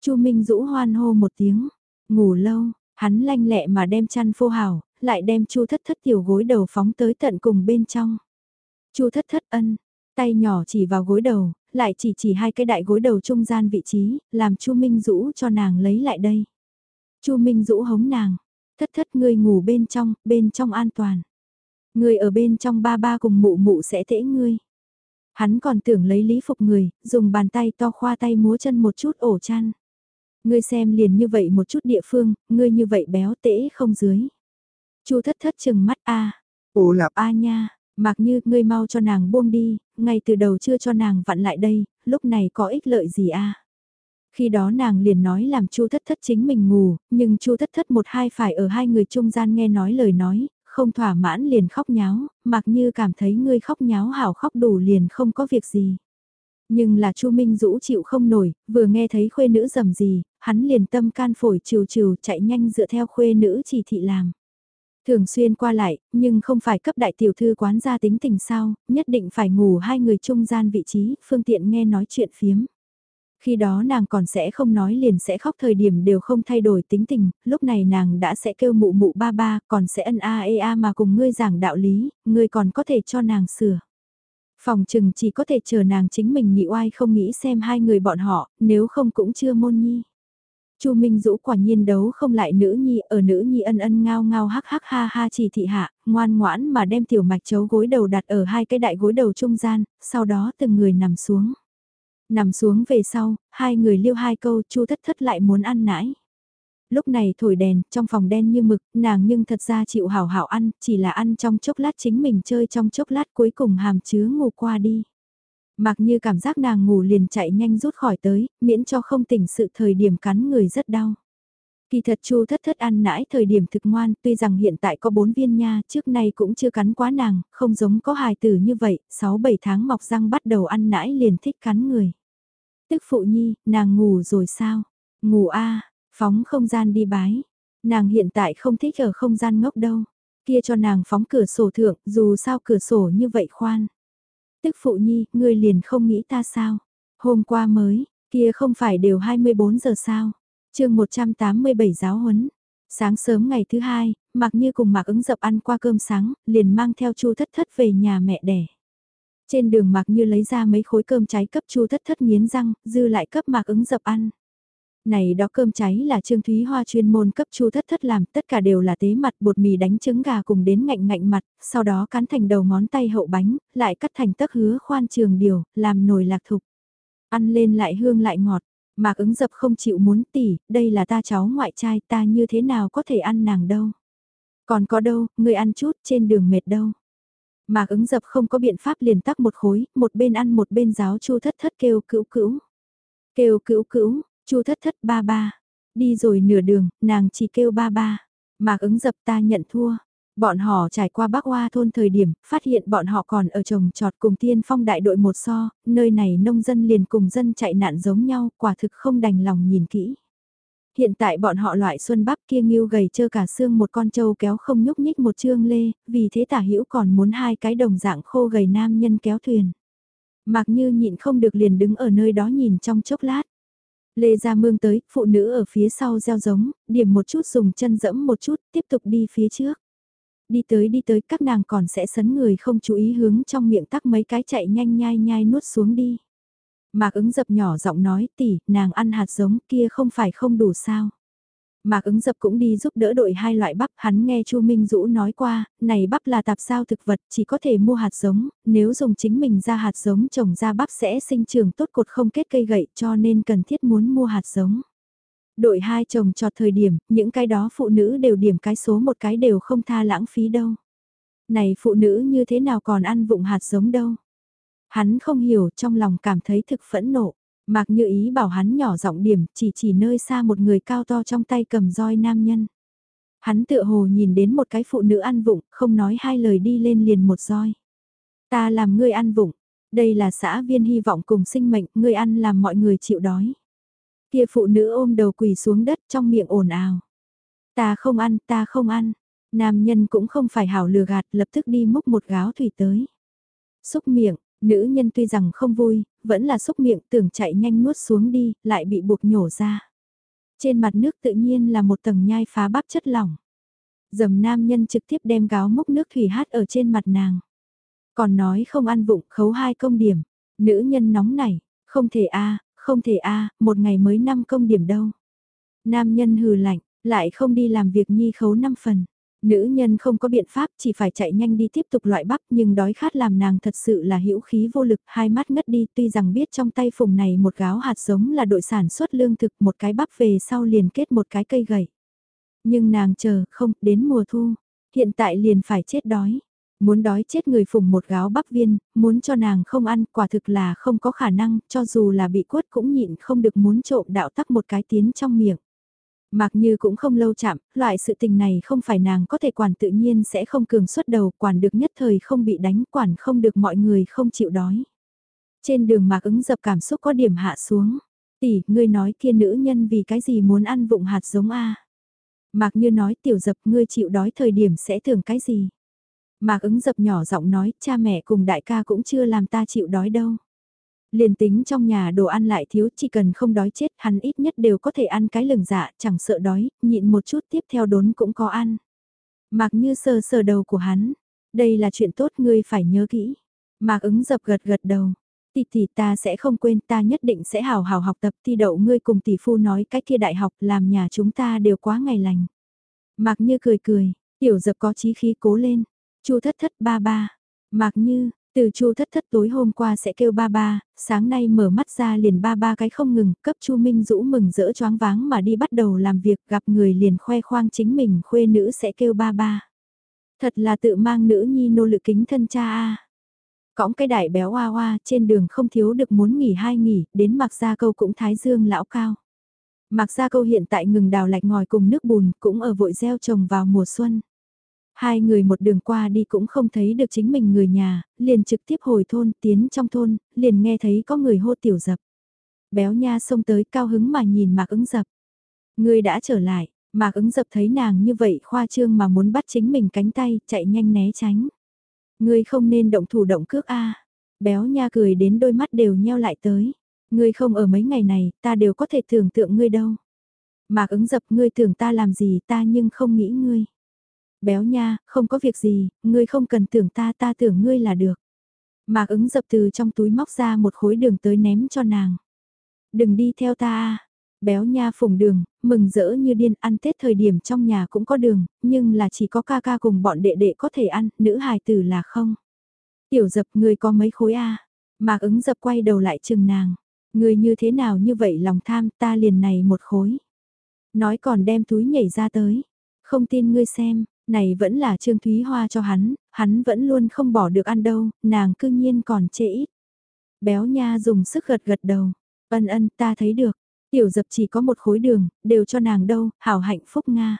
Chu Minh Dũ hoan hô một tiếng, ngủ lâu, hắn lanh lẹ mà đem chăn phô hào, lại đem Chu Thất Thất tiểu gối đầu phóng tới tận cùng bên trong. Chu Thất Thất ân, tay nhỏ chỉ vào gối đầu, lại chỉ chỉ hai cái đại gối đầu trung gian vị trí, làm Chu Minh Dũ cho nàng lấy lại đây. Chu Minh Dũ hống nàng, Thất thất ngươi ngủ bên trong, bên trong an toàn. Ngươi ở bên trong ba ba cùng mụ mụ sẽ tễ ngươi. Hắn còn tưởng lấy lý phục người, dùng bàn tay to khoa tay múa chân một chút ổ chăn. Ngươi xem liền như vậy một chút địa phương, ngươi như vậy béo tễ không dưới. Chu thất thất chừng mắt a Ổ lạp a nha, mặc như ngươi mau cho nàng buông đi, ngay từ đầu chưa cho nàng vặn lại đây, lúc này có ích lợi gì a khi đó nàng liền nói làm Chu Thất Thất chính mình ngủ, nhưng Chu Thất Thất một hai phải ở hai người trung gian nghe nói lời nói, không thỏa mãn liền khóc nháo, mặc như cảm thấy ngươi khóc nháo hảo khóc đủ liền không có việc gì. Nhưng là Chu Minh Dũ chịu không nổi, vừa nghe thấy khuê nữ dầm gì, hắn liền tâm can phổi trừ trừ chạy nhanh dựa theo khuê nữ chỉ thị làm. Thường xuyên qua lại, nhưng không phải cấp đại tiểu thư quán gia tính tình sao, nhất định phải ngủ hai người trung gian vị trí, phương tiện nghe nói chuyện phiếm. Khi đó nàng còn sẽ không nói liền sẽ khóc thời điểm đều không thay đổi tính tình, lúc này nàng đã sẽ kêu mụ mụ ba ba, còn sẽ ân a e a mà cùng ngươi giảng đạo lý, ngươi còn có thể cho nàng sửa. Phòng trừng chỉ có thể chờ nàng chính mình nhị oai không nghĩ xem hai người bọn họ, nếu không cũng chưa môn nhi. Chu Minh Dũ quả nhiên đấu không lại nữ nhi, ở nữ nhi ân ân ngao ngao hắc hắc ha ha chỉ thị hạ, ngoan ngoãn mà đem tiểu mạch chấu gối đầu đặt ở hai cái đại gối đầu trung gian, sau đó từng người nằm xuống. Nằm xuống về sau, hai người liêu hai câu chu thất thất lại muốn ăn nãi. Lúc này thổi đèn, trong phòng đen như mực, nàng nhưng thật ra chịu hảo hảo ăn, chỉ là ăn trong chốc lát chính mình chơi trong chốc lát cuối cùng hàm chứa ngủ qua đi. Mặc như cảm giác nàng ngủ liền chạy nhanh rút khỏi tới, miễn cho không tỉnh sự thời điểm cắn người rất đau. Kỳ thật Chu thất thất ăn nãi thời điểm thực ngoan, tuy rằng hiện tại có bốn viên nha, trước nay cũng chưa cắn quá nàng, không giống có hài tử như vậy, 6-7 tháng mọc răng bắt đầu ăn nãi liền thích cắn người. Tức phụ nhi, nàng ngủ rồi sao? Ngủ a phóng không gian đi bái. Nàng hiện tại không thích ở không gian ngốc đâu. Kia cho nàng phóng cửa sổ thượng, dù sao cửa sổ như vậy khoan. Tức phụ nhi, ngươi liền không nghĩ ta sao? Hôm qua mới, kia không phải đều 24 giờ sao? Chương 187 giáo huấn. Sáng sớm ngày thứ hai, mặc như cùng mặc ứng dập ăn qua cơm sáng, liền mang theo chu thất thất về nhà mẹ đẻ. Trên đường mặc như lấy ra mấy khối cơm cháy cấp chu thất thất nghiến răng, dư lại cấp mạc ứng dập ăn. Này đó cơm cháy là Trương Thúy Hoa chuyên môn cấp chu thất thất làm, tất cả đều là tế mặt bột mì đánh trứng gà cùng đến ngạnh ngạnh mặt, sau đó cán thành đầu ngón tay hậu bánh, lại cắt thành tấc hứa khoan trường điều, làm nồi lạc thục. Ăn lên lại hương lại ngọt, mạc ứng dập không chịu muốn tỉ, đây là ta cháu ngoại trai ta như thế nào có thể ăn nàng đâu. Còn có đâu, người ăn chút trên đường mệt đâu. Mạc ứng dập không có biện pháp liền tắc một khối, một bên ăn một bên giáo chu thất thất kêu cữu cữu. Kêu cữu cữu, chu thất thất ba ba. Đi rồi nửa đường, nàng chỉ kêu ba ba. Mạc ứng dập ta nhận thua. Bọn họ trải qua Bắc Hoa thôn thời điểm, phát hiện bọn họ còn ở trồng trọt cùng tiên phong đại đội một so, nơi này nông dân liền cùng dân chạy nạn giống nhau, quả thực không đành lòng nhìn kỹ. Hiện tại bọn họ loại xuân bắp kia nghiêu gầy trơ cả xương một con trâu kéo không nhúc nhích một chương lê, vì thế tả hữu còn muốn hai cái đồng dạng khô gầy nam nhân kéo thuyền. Mặc như nhịn không được liền đứng ở nơi đó nhìn trong chốc lát. Lê Gia Mương tới, phụ nữ ở phía sau gieo giống, điểm một chút dùng chân dẫm một chút, tiếp tục đi phía trước. Đi tới đi tới các nàng còn sẽ sấn người không chú ý hướng trong miệng tắc mấy cái chạy nhanh nhai nhai nuốt xuống đi. Mạc ứng dập nhỏ giọng nói tỷ, nàng ăn hạt giống kia không phải không đủ sao. Mạc ứng dập cũng đi giúp đỡ đội hai loại bắp, hắn nghe Chu Minh Dũ nói qua, này bắp là tạp sao thực vật, chỉ có thể mua hạt giống, nếu dùng chính mình ra hạt giống trồng ra bắp sẽ sinh trường tốt cột không kết cây gậy cho nên cần thiết muốn mua hạt giống. Đội hai chồng trọt thời điểm, những cái đó phụ nữ đều điểm cái số một cái đều không tha lãng phí đâu. Này phụ nữ như thế nào còn ăn vụng hạt giống đâu. Hắn không hiểu trong lòng cảm thấy thực phẫn nộ. Mạc như ý bảo hắn nhỏ giọng điểm chỉ chỉ nơi xa một người cao to trong tay cầm roi nam nhân. Hắn tựa hồ nhìn đến một cái phụ nữ ăn vụng, không nói hai lời đi lên liền một roi. Ta làm ngươi ăn vụng, đây là xã viên hy vọng cùng sinh mệnh, ngươi ăn làm mọi người chịu đói. Kia phụ nữ ôm đầu quỳ xuống đất trong miệng ồn ào. Ta không ăn, ta không ăn. Nam nhân cũng không phải hảo lừa gạt lập tức đi múc một gáo thủy tới. Xúc miệng, Nữ nhân tuy rằng không vui, vẫn là xúc miệng tưởng chạy nhanh nuốt xuống đi, lại bị buộc nhổ ra. Trên mặt nước tự nhiên là một tầng nhai phá bắp chất lỏng. Dầm nam nhân trực tiếp đem gáo múc nước thủy hát ở trên mặt nàng. Còn nói không ăn vụng khấu hai công điểm. Nữ nhân nóng nảy, không thể a không thể a một ngày mới năm công điểm đâu. Nam nhân hừ lạnh, lại không đi làm việc nhi khấu năm phần. Nữ nhân không có biện pháp chỉ phải chạy nhanh đi tiếp tục loại bắp nhưng đói khát làm nàng thật sự là hữu khí vô lực hai mắt ngất đi tuy rằng biết trong tay phùng này một gáo hạt giống là đội sản xuất lương thực một cái bắp về sau liền kết một cái cây gậy. Nhưng nàng chờ không đến mùa thu, hiện tại liền phải chết đói. Muốn đói chết người phùng một gáo bắp viên, muốn cho nàng không ăn quả thực là không có khả năng cho dù là bị quất cũng nhịn không được muốn trộm đạo tắc một cái tiến trong miệng. mặc Như cũng không lâu chạm, loại sự tình này không phải nàng có thể quản tự nhiên sẽ không cường suất đầu, quản được nhất thời không bị đánh, quản không được mọi người không chịu đói. Trên đường Mạc ứng dập cảm xúc có điểm hạ xuống. Tỷ, ngươi nói kia nữ nhân vì cái gì muốn ăn vụng hạt giống A. Mạc Như nói tiểu dập ngươi chịu đói thời điểm sẽ tưởng cái gì. Mạc ứng dập nhỏ giọng nói cha mẹ cùng đại ca cũng chưa làm ta chịu đói đâu. Liền tính trong nhà đồ ăn lại thiếu chỉ cần không đói chết hắn ít nhất đều có thể ăn cái lừng dạ chẳng sợ đói, nhịn một chút tiếp theo đốn cũng có ăn. Mạc như sờ sờ đầu của hắn, đây là chuyện tốt ngươi phải nhớ kỹ. Mạc ứng dập gật gật đầu, tỷ tỷ ta sẽ không quên ta nhất định sẽ hào hào học tập thi đậu ngươi cùng tỷ phu nói cách kia đại học làm nhà chúng ta đều quá ngày lành. Mạc như cười cười, tiểu dập có chí khí cố lên, chu thất thất ba ba, Mạc như, từ Chu thất thất tối hôm qua sẽ kêu ba ba, sáng nay mở mắt ra liền ba ba cái không ngừng, cấp Chu Minh Dũ mừng rỡ choáng váng mà đi bắt đầu làm việc gặp người liền khoe khoang chính mình khuê nữ sẽ kêu ba ba. Thật là tự mang nữ nhi nô lực kính thân cha a. Cõng cái đại béo oa oa trên đường không thiếu được muốn nghỉ hai nghỉ, đến mặc ra câu cũng thái dương lão cao. Mặc ra câu hiện tại ngừng đào lạch ngòi cùng nước bùn cũng ở vội gieo trồng vào mùa xuân. Hai người một đường qua đi cũng không thấy được chính mình người nhà, liền trực tiếp hồi thôn tiến trong thôn, liền nghe thấy có người hô tiểu dập. Béo nha xông tới cao hứng mà nhìn mạc ứng dập. Người đã trở lại, mạc ứng dập thấy nàng như vậy khoa trương mà muốn bắt chính mình cánh tay, chạy nhanh né tránh. Người không nên động thủ động cước a Béo nha cười đến đôi mắt đều nheo lại tới. Ngươi không ở mấy ngày này, ta đều có thể tưởng tượng ngươi đâu. Mạc ứng dập ngươi tưởng ta làm gì ta nhưng không nghĩ ngươi. Béo nha, không có việc gì, ngươi không cần tưởng ta ta tưởng ngươi là được. Mạc ứng dập từ trong túi móc ra một khối đường tới ném cho nàng. Đừng đi theo ta Béo nha phùng đường, mừng rỡ như điên ăn Tết thời điểm trong nhà cũng có đường, nhưng là chỉ có ca ca cùng bọn đệ đệ có thể ăn, nữ hài tử là không. Tiểu dập ngươi có mấy khối A. Mạc ứng dập quay đầu lại chừng nàng. Ngươi như thế nào như vậy lòng tham ta liền này một khối. Nói còn đem túi nhảy ra tới. Không tin ngươi xem, này vẫn là Trương Thúy Hoa cho hắn, hắn vẫn luôn không bỏ được ăn đâu, nàng cư nhiên còn chê ít. Béo nha dùng sức gật gật đầu, ân ân ta thấy được, tiểu dập chỉ có một khối đường, đều cho nàng đâu, hảo hạnh phúc Nga.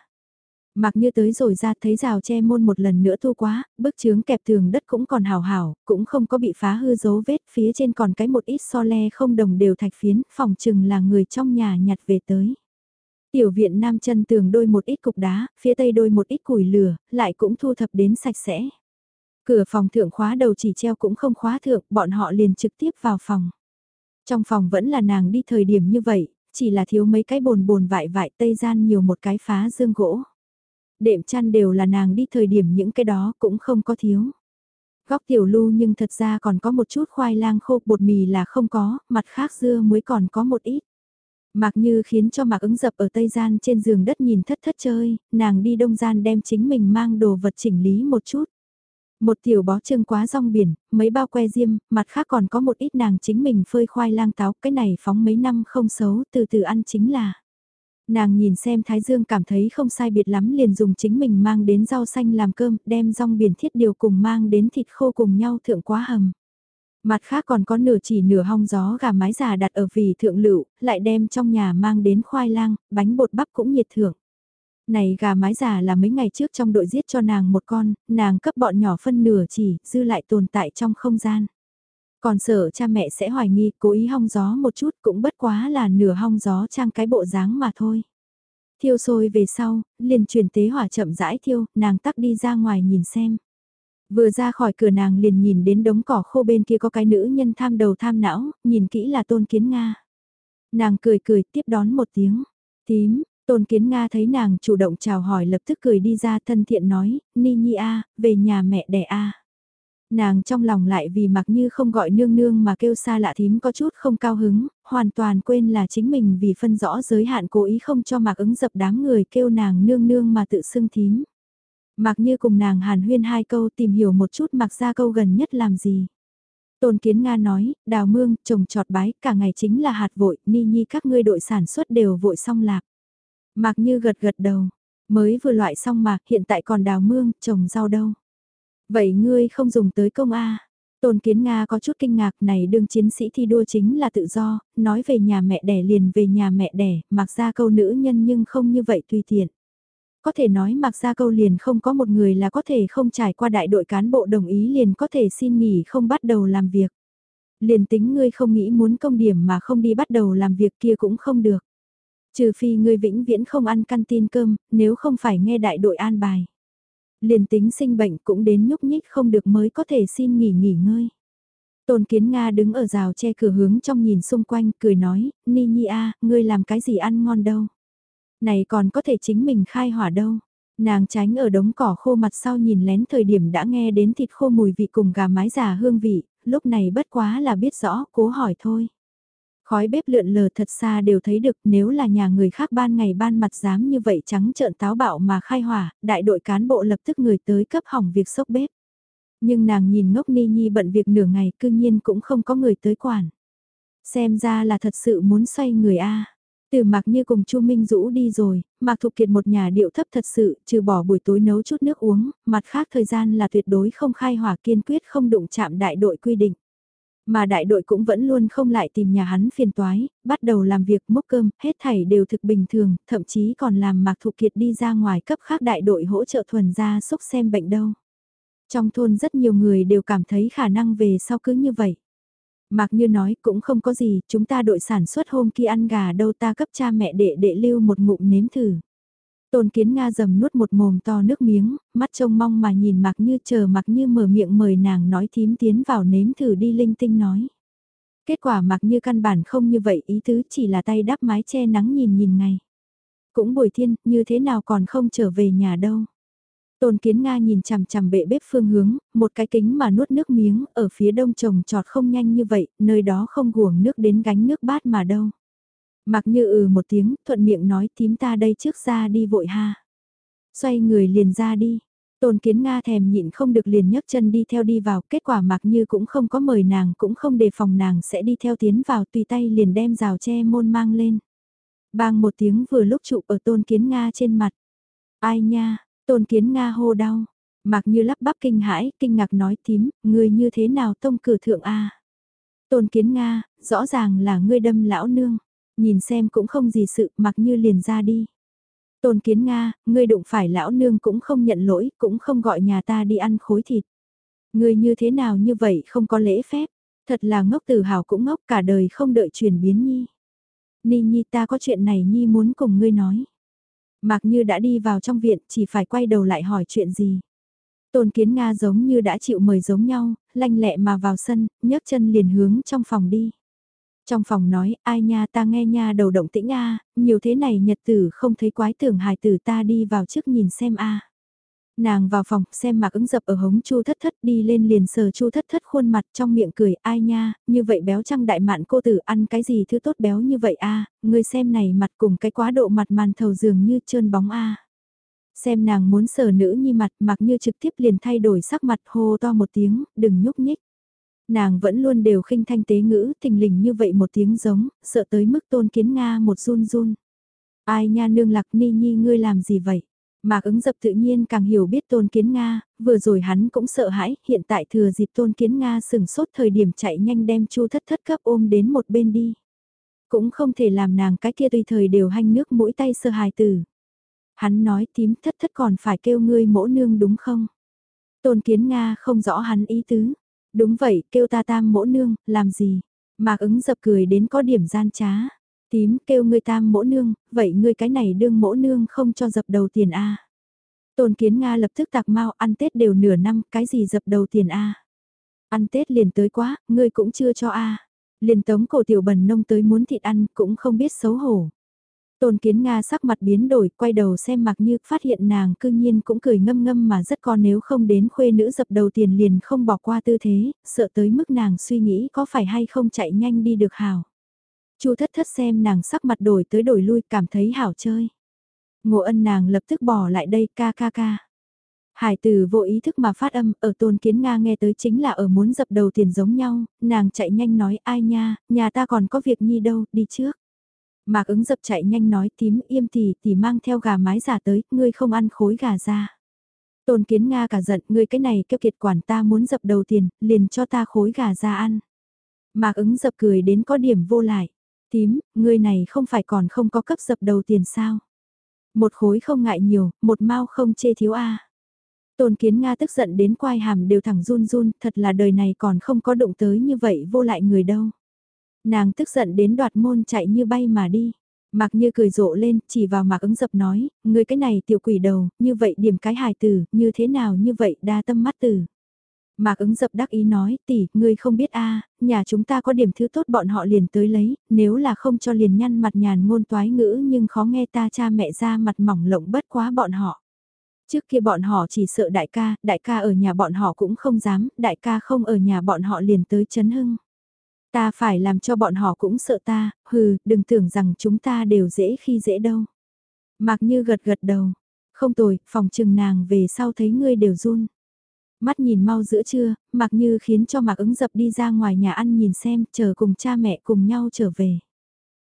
Mặc như tới rồi ra thấy rào che môn một lần nữa thu quá, bức chướng kẹp tường đất cũng còn hào hảo, cũng không có bị phá hư dấu vết, phía trên còn cái một ít so le không đồng đều thạch phiến, phòng chừng là người trong nhà nhặt về tới. Tiểu viện nam chân tường đôi một ít cục đá, phía tây đôi một ít củi lửa, lại cũng thu thập đến sạch sẽ. Cửa phòng thượng khóa đầu chỉ treo cũng không khóa thượng, bọn họ liền trực tiếp vào phòng. Trong phòng vẫn là nàng đi thời điểm như vậy, chỉ là thiếu mấy cái bồn bồn vại vại tây gian nhiều một cái phá dương gỗ. Đệm chăn đều là nàng đi thời điểm những cái đó cũng không có thiếu. Góc tiểu lưu nhưng thật ra còn có một chút khoai lang khô bột mì là không có, mặt khác dưa muối còn có một ít. Mạc Như khiến cho Mạc ứng dập ở Tây Gian trên giường đất nhìn thất thất chơi, nàng đi Đông Gian đem chính mình mang đồ vật chỉnh lý một chút. Một tiểu bó trưng quá rong biển, mấy bao que diêm, mặt khác còn có một ít nàng chính mình phơi khoai lang táo, cái này phóng mấy năm không xấu, từ từ ăn chính là. Nàng nhìn xem Thái Dương cảm thấy không sai biệt lắm liền dùng chính mình mang đến rau xanh làm cơm, đem rong biển thiết điều cùng mang đến thịt khô cùng nhau thượng quá hầm. Mặt khác còn có nửa chỉ nửa hong gió gà mái già đặt ở vì thượng lựu, lại đem trong nhà mang đến khoai lang, bánh bột bắp cũng nhiệt thưởng. Này gà mái già là mấy ngày trước trong đội giết cho nàng một con, nàng cấp bọn nhỏ phân nửa chỉ, dư lại tồn tại trong không gian. Còn sợ cha mẹ sẽ hoài nghi cố ý hong gió một chút cũng bất quá là nửa hong gió trang cái bộ dáng mà thôi. Thiêu sôi về sau, liền truyền tế hỏa chậm rãi thiêu, nàng tắc đi ra ngoài nhìn xem. Vừa ra khỏi cửa nàng liền nhìn đến đống cỏ khô bên kia có cái nữ nhân tham đầu tham não, nhìn kỹ là tôn kiến Nga. Nàng cười cười tiếp đón một tiếng. Tím, tôn kiến Nga thấy nàng chủ động chào hỏi lập tức cười đi ra thân thiện nói, Ni Nhi A, về nhà mẹ đẻ A. Nàng trong lòng lại vì mặc như không gọi nương nương mà kêu xa lạ thím có chút không cao hứng, hoàn toàn quên là chính mình vì phân rõ giới hạn cố ý không cho mặc ứng dập đám người kêu nàng nương nương mà tự xưng thím. Mặc như cùng nàng hàn huyên hai câu tìm hiểu một chút mặc ra câu gần nhất làm gì. Tôn Kiến Nga nói, đào mương, trồng trọt bái, cả ngày chính là hạt vội, ni nhi các ngươi đội sản xuất đều vội xong lạc. Mạc Như gật gật đầu, mới vừa loại xong mạc, hiện tại còn đào mương, trồng rau đâu. Vậy ngươi không dùng tới công A. Tôn Kiến Nga có chút kinh ngạc này đương chiến sĩ thi đua chính là tự do, nói về nhà mẹ đẻ liền về nhà mẹ đẻ, mặc ra câu nữ nhân nhưng không như vậy tùy tiện. Có thể nói mặc ra câu liền không có một người là có thể không trải qua đại đội cán bộ đồng ý liền có thể xin nghỉ không bắt đầu làm việc. Liền tính ngươi không nghĩ muốn công điểm mà không đi bắt đầu làm việc kia cũng không được. Trừ phi ngươi vĩnh viễn không ăn căn tin cơm, nếu không phải nghe đại đội an bài. Liền tính sinh bệnh cũng đến nhúc nhích không được mới có thể xin nghỉ nghỉ ngơi. Tôn Kiến Nga đứng ở rào che cửa hướng trong nhìn xung quanh, cười nói, Ni Nhi a, ngươi làm cái gì ăn ngon đâu. Này còn có thể chính mình khai hỏa đâu. Nàng tránh ở đống cỏ khô mặt sau nhìn lén thời điểm đã nghe đến thịt khô mùi vị cùng gà mái già hương vị, lúc này bất quá là biết rõ, cố hỏi thôi. Khói bếp lượn lờ thật xa đều thấy được nếu là nhà người khác ban ngày ban mặt dám như vậy trắng trợn táo bạo mà khai hỏa, đại đội cán bộ lập tức người tới cấp hỏng việc sốc bếp. Nhưng nàng nhìn ngốc ni nhi bận việc nửa ngày cương nhiên cũng không có người tới quản. Xem ra là thật sự muốn xoay người A. Từ Mạc Như cùng Chu Minh Dũ đi rồi, Mạc Thục Kiệt một nhà điệu thấp thật sự, trừ bỏ buổi tối nấu chút nước uống, mặt khác thời gian là tuyệt đối không khai hỏa kiên quyết không đụng chạm đại đội quy định. Mà đại đội cũng vẫn luôn không lại tìm nhà hắn phiền toái, bắt đầu làm việc mốc cơm, hết thảy đều thực bình thường, thậm chí còn làm Mạc Thục Kiệt đi ra ngoài cấp khác đại đội hỗ trợ thuần ra xúc xem bệnh đâu. Trong thôn rất nhiều người đều cảm thấy khả năng về sau cứ như vậy. Mạc Như nói cũng không có gì, chúng ta đội sản xuất hôm kia ăn gà đâu ta cấp cha mẹ đệ đệ lưu một ngụm nếm thử. Tôn Kiến Nga dầm nuốt một mồm to nước miếng, mắt trông mong mà nhìn Mạc Như chờ Mạc Như mở miệng mời nàng nói thím tiến vào nếm thử đi linh tinh nói. Kết quả Mạc Như căn bản không như vậy ý tứ chỉ là tay đắp mái che nắng nhìn nhìn ngày. Cũng buổi thiên, như thế nào còn không trở về nhà đâu. Tôn Kiến Nga nhìn chằm chằm bệ bếp phương hướng, một cái kính mà nuốt nước miếng, ở phía đông trồng trọt không nhanh như vậy, nơi đó không guồng nước đến gánh nước bát mà đâu. Mặc như ừ một tiếng, thuận miệng nói tím ta đây trước ra đi vội ha. Xoay người liền ra đi. Tôn kiến Nga thèm nhịn không được liền nhấc chân đi theo đi vào, kết quả mặc như cũng không có mời nàng cũng không đề phòng nàng sẽ đi theo tiến vào tùy tay liền đem rào che môn mang lên. Bang một tiếng vừa lúc trụ ở tôn kiến Nga trên mặt. Ai nha, Tôn Kiến Nga hô đau, mặc như lắp bắp kinh hãi, kinh ngạc nói tím, người như thế nào tông cử thượng a Tôn Kiến Nga, rõ ràng là ngươi đâm lão nương, nhìn xem cũng không gì sự, mặc như liền ra đi. Tôn Kiến Nga, ngươi đụng phải lão nương cũng không nhận lỗi, cũng không gọi nhà ta đi ăn khối thịt. Ngươi như thế nào như vậy không có lễ phép, thật là ngốc tử hào cũng ngốc cả đời không đợi chuyển biến nhi. Ni Nhi ta có chuyện này Nhi muốn cùng ngươi nói. Mạc Như đã đi vào trong viện chỉ phải quay đầu lại hỏi chuyện gì. Tôn Kiến Nga giống như đã chịu mời giống nhau, lanh lẹ mà vào sân, nhấc chân liền hướng trong phòng đi. Trong phòng nói, ai nha ta nghe nha đầu động tĩnh a nhiều thế này nhật tử không thấy quái tưởng hài tử ta đi vào trước nhìn xem a Nàng vào phòng, xem mạc ứng dập ở hống chu thất thất đi lên liền sờ chu thất thất khuôn mặt trong miệng cười, ai nha, như vậy béo trăng đại mạn cô tử ăn cái gì thứ tốt béo như vậy a người xem này mặt cùng cái quá độ mặt màn thầu dường như trơn bóng a Xem nàng muốn sờ nữ nhi mặt mặc như trực tiếp liền thay đổi sắc mặt hô to một tiếng, đừng nhúc nhích. Nàng vẫn luôn đều khinh thanh tế ngữ, thình lình như vậy một tiếng giống, sợ tới mức tôn kiến Nga một run run. Ai nha nương lạc ni nhi ngươi làm gì vậy? Mạc ứng dập tự nhiên càng hiểu biết tôn kiến Nga, vừa rồi hắn cũng sợ hãi, hiện tại thừa dịp tôn kiến Nga sừng sốt thời điểm chạy nhanh đem chu thất thất cấp ôm đến một bên đi. Cũng không thể làm nàng cái kia tùy thời đều hanh nước mũi tay sơ hài tử. Hắn nói tím thất thất còn phải kêu ngươi mỗ nương đúng không? Tôn kiến Nga không rõ hắn ý tứ. Đúng vậy, kêu ta tam mỗ nương, làm gì? Mạc ứng dập cười đến có điểm gian trá. Tím kêu ngươi tam mỗ nương, vậy ngươi cái này đương mỗ nương không cho dập đầu tiền A. Tôn kiến Nga lập tức tạc mau ăn Tết đều nửa năm, cái gì dập đầu tiền A. Ăn Tết liền tới quá, ngươi cũng chưa cho A. Liền tống cổ tiểu bần nông tới muốn thịt ăn, cũng không biết xấu hổ. Tôn kiến Nga sắc mặt biến đổi, quay đầu xem mặc như, phát hiện nàng cư nhiên cũng cười ngâm ngâm mà rất con nếu không đến khuê nữ dập đầu tiền liền không bỏ qua tư thế, sợ tới mức nàng suy nghĩ có phải hay không chạy nhanh đi được hào. Chu thất thất xem nàng sắc mặt đổi tới đổi lui cảm thấy hảo chơi. Ngộ ân nàng lập tức bỏ lại đây ca ca ca. Hải tử vô ý thức mà phát âm, ở tôn kiến Nga nghe tới chính là ở muốn dập đầu tiền giống nhau, nàng chạy nhanh nói ai nha, nhà ta còn có việc nhi đâu, đi trước. Mạc ứng dập chạy nhanh nói tím im thì thì mang theo gà mái giả tới, ngươi không ăn khối gà ra. Tôn kiến Nga cả giận, ngươi cái này kêu kiệt quản ta muốn dập đầu tiền, liền cho ta khối gà ra ăn. Mạc ứng dập cười đến có điểm vô lại. Tím, ngươi này không phải còn không có cấp dập đầu tiền sao? Một khối không ngại nhiều, một mau không chê thiếu a. Tôn kiến Nga tức giận đến quai hàm đều thẳng run run, thật là đời này còn không có động tới như vậy vô lại người đâu. Nàng tức giận đến đoạt môn chạy như bay mà đi. Mạc như cười rộ lên, chỉ vào mạc ứng dập nói, người cái này tiểu quỷ đầu, như vậy điểm cái hài tử, như thế nào như vậy đa tâm mắt tử. Mạc ứng dập đắc ý nói, tỷ, ngươi không biết a nhà chúng ta có điểm thứ tốt bọn họ liền tới lấy, nếu là không cho liền nhăn mặt nhàn ngôn toái ngữ nhưng khó nghe ta cha mẹ ra mặt mỏng lộng bất quá bọn họ. Trước kia bọn họ chỉ sợ đại ca, đại ca ở nhà bọn họ cũng không dám, đại ca không ở nhà bọn họ liền tới chấn hưng. Ta phải làm cho bọn họ cũng sợ ta, hừ, đừng tưởng rằng chúng ta đều dễ khi dễ đâu. Mạc như gật gật đầu, không tồi, phòng trừng nàng về sau thấy ngươi đều run. Mắt nhìn mau giữa trưa, mặc Như khiến cho Mạc ứng dập đi ra ngoài nhà ăn nhìn xem, chờ cùng cha mẹ cùng nhau trở về.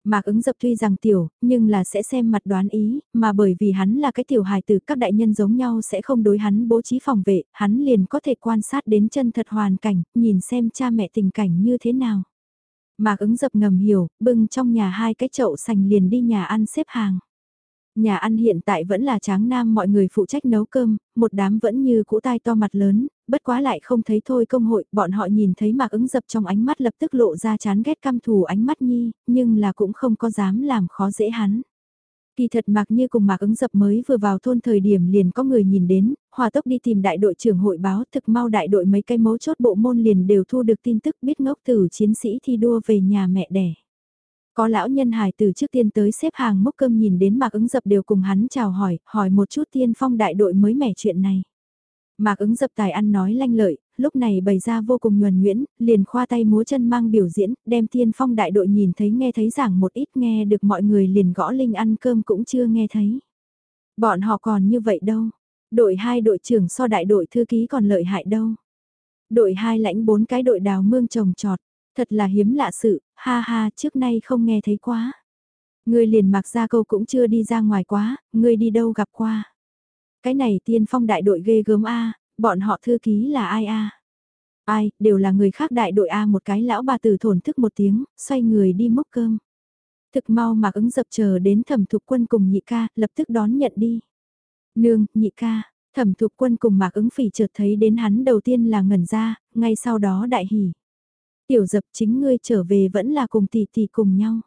Mạc ứng dập tuy rằng tiểu, nhưng là sẽ xem mặt đoán ý, mà bởi vì hắn là cái tiểu hài tử các đại nhân giống nhau sẽ không đối hắn bố trí phòng vệ, hắn liền có thể quan sát đến chân thật hoàn cảnh, nhìn xem cha mẹ tình cảnh như thế nào. Mạc ứng dập ngầm hiểu, bưng trong nhà hai cái chậu sành liền đi nhà ăn xếp hàng. Nhà ăn hiện tại vẫn là tráng nam mọi người phụ trách nấu cơm, một đám vẫn như cũ tai to mặt lớn, bất quá lại không thấy thôi công hội, bọn họ nhìn thấy mạc ứng dập trong ánh mắt lập tức lộ ra chán ghét căm thù ánh mắt nhi, nhưng là cũng không có dám làm khó dễ hắn. Kỳ thật mạc như cùng mạc ứng dập mới vừa vào thôn thời điểm liền có người nhìn đến, hòa tốc đi tìm đại đội trưởng hội báo thực mau đại đội mấy cây mấu chốt bộ môn liền đều thu được tin tức biết ngốc tử chiến sĩ thi đua về nhà mẹ đẻ. Có lão nhân hài từ trước tiên tới xếp hàng mốc cơm nhìn đến mạc ứng dập đều cùng hắn chào hỏi, hỏi một chút tiên phong đại đội mới mẻ chuyện này. Mạc ứng dập tài ăn nói lanh lợi, lúc này bày ra vô cùng nhuần nhuyễn, liền khoa tay múa chân mang biểu diễn, đem tiên phong đại đội nhìn thấy nghe thấy giảng một ít nghe được mọi người liền gõ linh ăn cơm cũng chưa nghe thấy. Bọn họ còn như vậy đâu, đội hai đội trưởng so đại đội thư ký còn lợi hại đâu. Đội hai lãnh bốn cái đội đào mương trồng trọt, thật là hiếm lạ sự, ha ha trước nay không nghe thấy quá. Ngươi liền mặc ra câu cũng chưa đi ra ngoài quá, ngươi đi đâu gặp qua. Cái này tiên phong đại đội ghê gớm A, bọn họ thư ký là ai A? Ai, đều là người khác đại đội A một cái lão bà tử thổn thức một tiếng, xoay người đi múc cơm. Thực mau mà ứng dập chờ đến thẩm thục quân cùng nhị ca, lập tức đón nhận đi. Nương, nhị ca, thẩm thục quân cùng mạc ứng phỉ chợt thấy đến hắn đầu tiên là ngẩn ra, ngay sau đó đại hỉ. Tiểu dập chính ngươi trở về vẫn là cùng tỷ tỷ cùng nhau.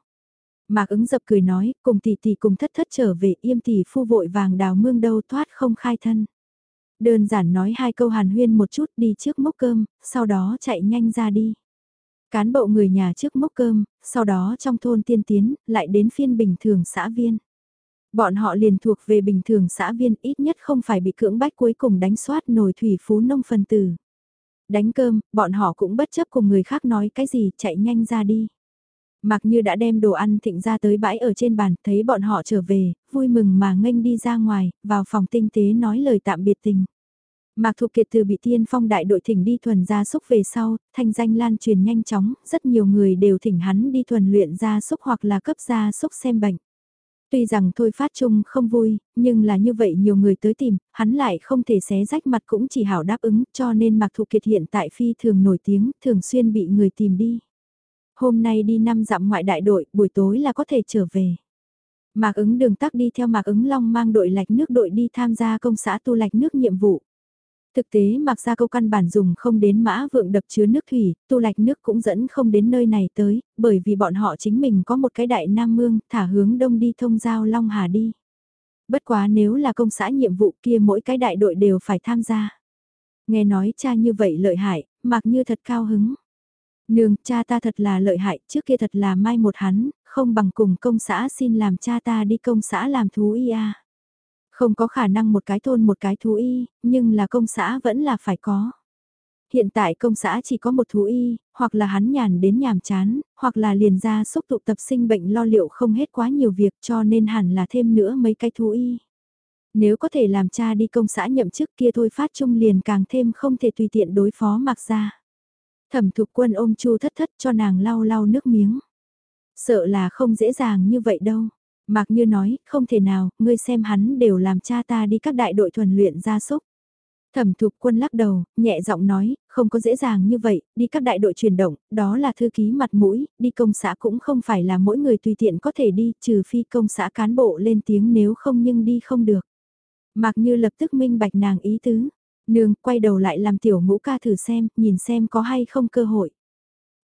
Mạc ứng dập cười nói, cùng tỷ tỷ cùng thất thất trở về im tỷ phu vội vàng đào mương đâu thoát không khai thân. Đơn giản nói hai câu hàn huyên một chút đi trước mốc cơm, sau đó chạy nhanh ra đi. Cán bộ người nhà trước mốc cơm, sau đó trong thôn tiên tiến, lại đến phiên bình thường xã viên. Bọn họ liền thuộc về bình thường xã viên ít nhất không phải bị cưỡng bách cuối cùng đánh soát nổi thủy phú nông phần tử. Đánh cơm, bọn họ cũng bất chấp cùng người khác nói cái gì chạy nhanh ra đi. Mặc như đã đem đồ ăn thịnh ra tới bãi ở trên bàn, thấy bọn họ trở về, vui mừng mà nghênh đi ra ngoài, vào phòng tinh tế nói lời tạm biệt tình. Mạc Thục Kiệt từ bị tiên phong đại đội thỉnh đi thuần gia súc về sau, thanh danh lan truyền nhanh chóng, rất nhiều người đều thỉnh hắn đi thuần luyện gia súc hoặc là cấp gia súc xem bệnh. Tuy rằng thôi phát chung không vui, nhưng là như vậy nhiều người tới tìm, hắn lại không thể xé rách mặt cũng chỉ hảo đáp ứng cho nên Mạc thụ Kiệt hiện tại phi thường nổi tiếng, thường xuyên bị người tìm đi. Hôm nay đi năm dặm ngoại đại đội, buổi tối là có thể trở về. Mạc ứng đường tắc đi theo Mạc ứng long mang đội lạch nước đội đi tham gia công xã tu lạch nước nhiệm vụ. Thực tế mặc ra câu căn bản dùng không đến mã vượng đập chứa nước thủy, tu lạch nước cũng dẫn không đến nơi này tới, bởi vì bọn họ chính mình có một cái đại nam mương, thả hướng đông đi thông giao Long Hà đi. Bất quá nếu là công xã nhiệm vụ kia mỗi cái đại đội đều phải tham gia. Nghe nói cha như vậy lợi hại, mặc như thật cao hứng. Nương, cha ta thật là lợi hại, trước kia thật là mai một hắn, không bằng cùng công xã xin làm cha ta đi công xã làm thú y a. Không có khả năng một cái thôn một cái thú y, nhưng là công xã vẫn là phải có. Hiện tại công xã chỉ có một thú y, hoặc là hắn nhàn đến nhàm chán, hoặc là liền ra xúc tụ tập sinh bệnh lo liệu không hết quá nhiều việc cho nên hẳn là thêm nữa mấy cái thú y. Nếu có thể làm cha đi công xã nhậm chức kia thôi phát trung liền càng thêm không thể tùy tiện đối phó mặc ra. Thẩm thục quân ôm chu thất thất cho nàng lau lau nước miếng. Sợ là không dễ dàng như vậy đâu. Mạc Như nói, không thể nào, ngươi xem hắn đều làm cha ta đi các đại đội thuần luyện gia súc. Thẩm thục quân lắc đầu, nhẹ giọng nói, không có dễ dàng như vậy, đi các đại đội chuyển động, đó là thư ký mặt mũi, đi công xã cũng không phải là mỗi người tùy tiện có thể đi, trừ phi công xã cán bộ lên tiếng nếu không nhưng đi không được. Mạc Như lập tức minh bạch nàng ý tứ, nương quay đầu lại làm tiểu ngũ ca thử xem, nhìn xem có hay không cơ hội.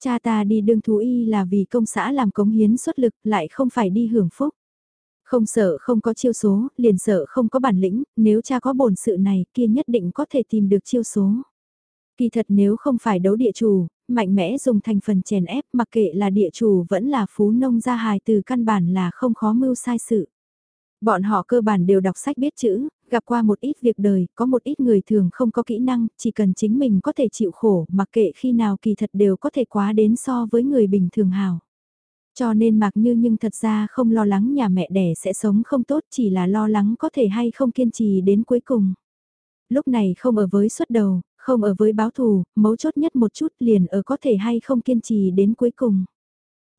Cha ta đi đương thú y là vì công xã làm cống hiến xuất lực lại không phải đi hưởng phúc. Không sợ không có chiêu số, liền sợ không có bản lĩnh, nếu cha có bổn sự này kia nhất định có thể tìm được chiêu số. Kỳ thật nếu không phải đấu địa chủ, mạnh mẽ dùng thành phần chèn ép mặc kệ là địa chủ vẫn là phú nông gia hài từ căn bản là không khó mưu sai sự. Bọn họ cơ bản đều đọc sách biết chữ, gặp qua một ít việc đời, có một ít người thường không có kỹ năng, chỉ cần chính mình có thể chịu khổ, mặc kệ khi nào kỳ thật đều có thể quá đến so với người bình thường hào. Cho nên mặc như nhưng thật ra không lo lắng nhà mẹ đẻ sẽ sống không tốt chỉ là lo lắng có thể hay không kiên trì đến cuối cùng. Lúc này không ở với xuất đầu, không ở với báo thù, mấu chốt nhất một chút liền ở có thể hay không kiên trì đến cuối cùng.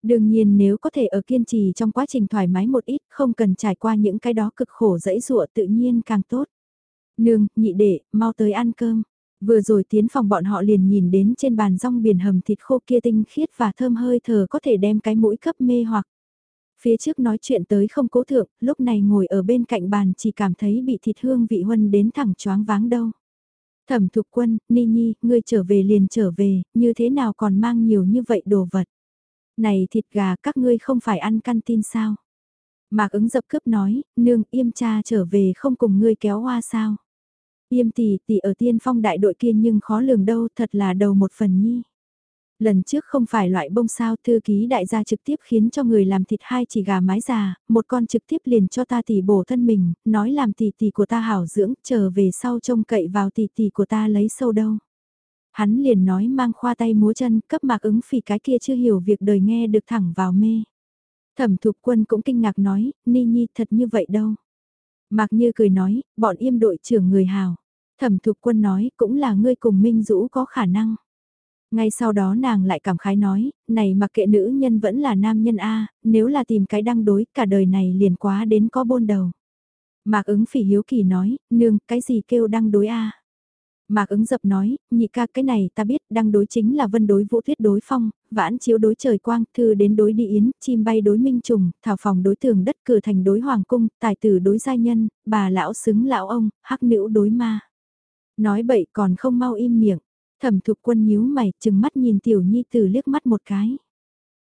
Đương nhiên nếu có thể ở kiên trì trong quá trình thoải mái một ít, không cần trải qua những cái đó cực khổ dẫy dụa tự nhiên càng tốt. Nương, nhị đệ, mau tới ăn cơm. Vừa rồi tiến phòng bọn họ liền nhìn đến trên bàn rong biển hầm thịt khô kia tinh khiết và thơm hơi thở có thể đem cái mũi cấp mê hoặc. Phía trước nói chuyện tới không cố thượng, lúc này ngồi ở bên cạnh bàn chỉ cảm thấy bị thịt hương vị huân đến thẳng choáng váng đâu. Thẩm thục quân, Ni Nhi, ngươi trở về liền trở về, như thế nào còn mang nhiều như vậy đồ vật. Này thịt gà các ngươi không phải ăn căn tin sao? Mạc ứng dập cướp nói, nương im cha trở về không cùng ngươi kéo hoa sao? Yêm tỷ tỷ ở tiên phong đại đội kia nhưng khó lường đâu thật là đầu một phần nhi. Lần trước không phải loại bông sao thư ký đại gia trực tiếp khiến cho người làm thịt hai chỉ gà mái già, một con trực tiếp liền cho ta tỷ bổ thân mình, nói làm tỷ tỷ của ta hảo dưỡng, trở về sau trông cậy vào tỷ tỷ của ta lấy sâu đâu. Hắn liền nói mang khoa tay múa chân cấp mạc ứng phỉ cái kia chưa hiểu việc đời nghe được thẳng vào mê. Thẩm thục quân cũng kinh ngạc nói, ni nhi thật như vậy đâu. Mạc như cười nói, bọn im đội trưởng người hào. Thẩm thục quân nói cũng là ngươi cùng Minh Dũ có khả năng. Ngay sau đó nàng lại cảm khái nói, này mặc kệ nữ nhân vẫn là nam nhân A, nếu là tìm cái đăng đối cả đời này liền quá đến có bôn đầu. Mạc ứng phỉ hiếu kỳ nói, nương, cái gì kêu đăng đối a Mạc ứng dập nói, nhị ca cái này ta biết đăng đối chính là vân đối vũ thuyết đối phong, vãn chiếu đối trời quang, thư đến đối đi yến, chim bay đối minh trùng, thảo phòng đối tường đất cửa thành đối hoàng cung, tài tử đối giai nhân, bà lão xứng lão ông, hắc nữ đối ma. Nói bậy còn không mau im miệng, thẩm thục quân nhíu mày chừng mắt nhìn tiểu nhi tử liếc mắt một cái.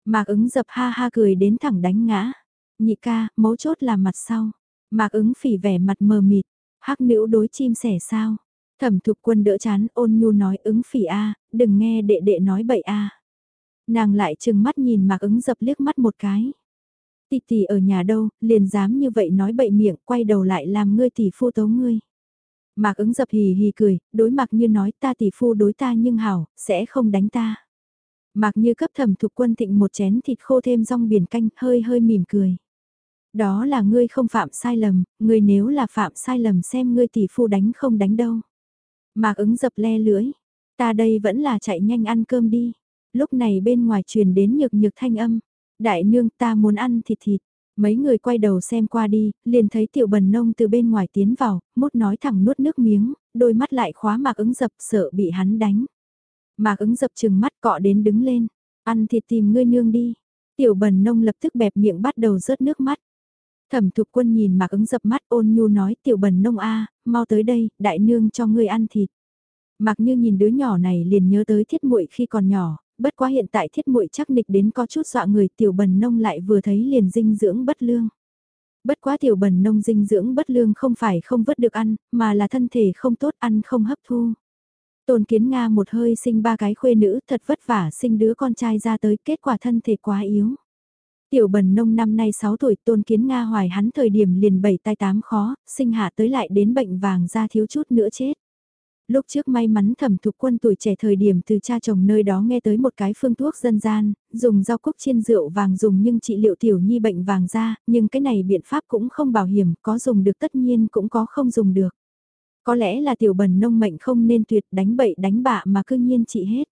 Mạc ứng dập ha ha cười đến thẳng đánh ngã. Nhị ca, mấu chốt là mặt sau. Mạc ứng phỉ vẻ mặt mờ mịt, hắc nữ đối chim sẻ sao. Thẩm thục quân đỡ chán ôn nhu nói ứng phỉ a đừng nghe đệ đệ nói bậy a Nàng lại chừng mắt nhìn mạc ứng dập liếc mắt một cái. tì tì ở nhà đâu, liền dám như vậy nói bậy miệng, quay đầu lại làm ngươi tỷ phu tấu ngươi. Mạc ứng dập hì hì cười, đối mặt như nói ta tỷ phu đối ta nhưng hảo, sẽ không đánh ta. Mạc như cấp thẩm thục quân thịnh một chén thịt khô thêm rong biển canh, hơi hơi mỉm cười. Đó là ngươi không phạm sai lầm, ngươi nếu là phạm sai lầm xem ngươi tỷ phu đánh không đánh đâu. Mạc ứng dập le lưỡi, ta đây vẫn là chạy nhanh ăn cơm đi. Lúc này bên ngoài truyền đến nhược nhược thanh âm, đại nương ta muốn ăn thịt thịt. Mấy người quay đầu xem qua đi, liền thấy tiểu bần nông từ bên ngoài tiến vào, mút nói thẳng nuốt nước miếng, đôi mắt lại khóa mạc ứng dập sợ bị hắn đánh. Mạc ứng dập chừng mắt cọ đến đứng lên, ăn thịt tìm ngươi nương đi. Tiểu bần nông lập tức bẹp miệng bắt đầu rớt nước mắt. Thẩm thục quân nhìn mạc ứng dập mắt ôn nhu nói tiểu bần nông a mau tới đây, đại nương cho ngươi ăn thịt. Mạc như nhìn đứa nhỏ này liền nhớ tới thiết muội khi còn nhỏ, bất quá hiện tại thiết muội chắc nịch đến có chút dọa người tiểu bần nông lại vừa thấy liền dinh dưỡng bất lương. Bất quá tiểu bần nông dinh dưỡng bất lương không phải không vớt được ăn, mà là thân thể không tốt ăn không hấp thu. Tôn kiến Nga một hơi sinh ba cái khuê nữ thật vất vả sinh đứa con trai ra tới kết quả thân thể quá yếu. Tiểu bần nông năm nay 6 tuổi tôn kiến Nga hoài hắn thời điểm liền bảy tai tám khó, sinh hạ tới lại đến bệnh vàng ra thiếu chút nữa chết. Lúc trước may mắn thẩm thục quân tuổi trẻ thời điểm từ cha chồng nơi đó nghe tới một cái phương thuốc dân gian, dùng rau cúc chiên rượu vàng dùng nhưng trị liệu tiểu nhi bệnh vàng ra, nhưng cái này biện pháp cũng không bảo hiểm, có dùng được tất nhiên cũng có không dùng được. Có lẽ là tiểu bần nông mệnh không nên tuyệt đánh bậy đánh bạ mà cư nhiên trị hết.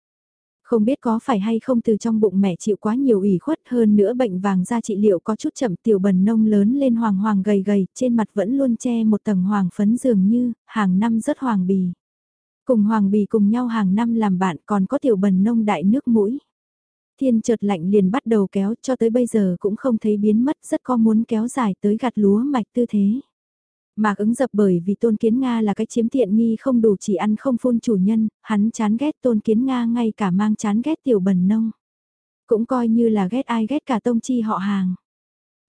Không biết có phải hay không từ trong bụng mẹ chịu quá nhiều ủy khuất hơn nữa bệnh vàng da trị liệu có chút chậm tiểu bần nông lớn lên hoàng hoàng gầy gầy, trên mặt vẫn luôn che một tầng hoàng phấn dường như, hàng năm rất hoàng bì. Cùng hoàng bì cùng nhau hàng năm làm bạn còn có tiểu bần nông đại nước mũi. Thiên chợt lạnh liền bắt đầu kéo cho tới bây giờ cũng không thấy biến mất rất có muốn kéo dài tới gặt lúa mạch tư thế. Mạc ứng dập bởi vì Tôn Kiến Nga là cái chiếm tiện nghi không đủ chỉ ăn không phun chủ nhân, hắn chán ghét Tôn Kiến Nga ngay cả mang chán ghét tiểu bần nông. Cũng coi như là ghét ai ghét cả tông chi họ hàng.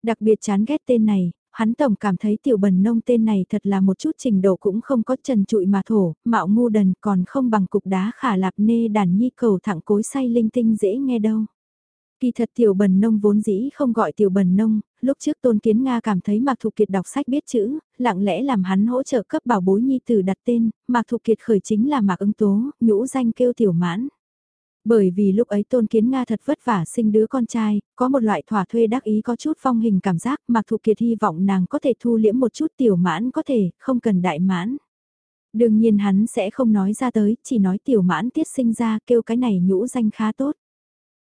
Đặc biệt chán ghét tên này, hắn tổng cảm thấy tiểu bần nông tên này thật là một chút trình độ cũng không có trần trụi mà thổ, mạo ngu đần còn không bằng cục đá khả lạp nê đàn nhi cầu thẳng cối say linh tinh dễ nghe đâu. Kỳ thật tiểu bần nông vốn dĩ không gọi tiểu bần nông, lúc trước Tôn Kiến Nga cảm thấy Mạc Thục Kiệt đọc sách biết chữ, lặng lẽ làm hắn hỗ trợ cấp bảo bối nhi tử đặt tên, Mạc Thục Kiệt khởi chính là Mạc ứng tố, nhũ danh kêu tiểu mãn. Bởi vì lúc ấy Tôn Kiến Nga thật vất vả sinh đứa con trai, có một loại thỏa thuê đắc ý có chút phong hình cảm giác Mạc thụ Kiệt hy vọng nàng có thể thu liễm một chút tiểu mãn có thể, không cần đại mãn. Đương nhiên hắn sẽ không nói ra tới, chỉ nói tiểu mãn tiết sinh ra kêu cái này nhũ danh khá tốt.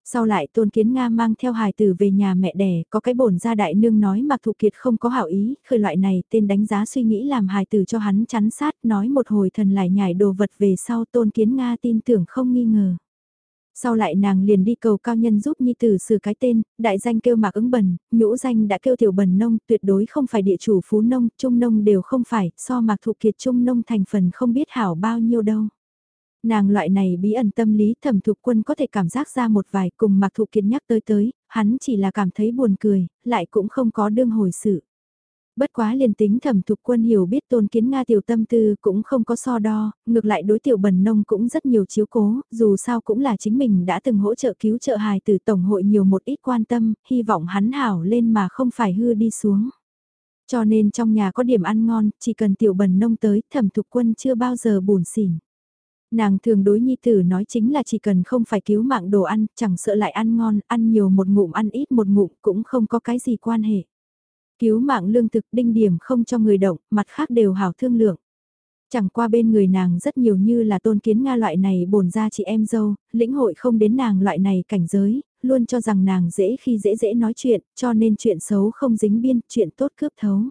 Sau lại Tôn Kiến Nga mang theo hài tử về nhà mẹ đẻ, có cái bổn ra đại nương nói Mạc Thụ Kiệt không có hảo ý, khởi loại này tên đánh giá suy nghĩ làm hài tử cho hắn chắn sát, nói một hồi thần lại nhảy đồ vật về sau Tôn Kiến Nga tin tưởng không nghi ngờ. Sau lại nàng liền đi cầu cao nhân giúp Nhi Tử sửa cái tên, đại danh kêu Mạc ứng bần, nhũ danh đã kêu tiểu bần nông, tuyệt đối không phải địa chủ phú nông, trung nông đều không phải, so Mạc Thụ Kiệt trung nông thành phần không biết hảo bao nhiêu đâu. Nàng loại này bí ẩn tâm lý thẩm thục quân có thể cảm giác ra một vài cùng mặc thụ kiệt nhắc tới tới, hắn chỉ là cảm thấy buồn cười, lại cũng không có đương hồi sự. Bất quá liền tính thẩm thục quân hiểu biết tôn kiến Nga tiểu tâm tư cũng không có so đo, ngược lại đối tiểu bần nông cũng rất nhiều chiếu cố, dù sao cũng là chính mình đã từng hỗ trợ cứu trợ hài từ tổng hội nhiều một ít quan tâm, hy vọng hắn hảo lên mà không phải hư đi xuống. Cho nên trong nhà có điểm ăn ngon, chỉ cần tiểu bần nông tới, thẩm thục quân chưa bao giờ buồn xỉn. Nàng thường đối nhi tử nói chính là chỉ cần không phải cứu mạng đồ ăn, chẳng sợ lại ăn ngon, ăn nhiều một ngụm ăn ít một ngụm cũng không có cái gì quan hệ. Cứu mạng lương thực đinh điểm không cho người động, mặt khác đều hảo thương lượng. Chẳng qua bên người nàng rất nhiều như là tôn kiến Nga loại này bổn ra chị em dâu, lĩnh hội không đến nàng loại này cảnh giới, luôn cho rằng nàng dễ khi dễ dễ nói chuyện, cho nên chuyện xấu không dính biên, chuyện tốt cướp thấu.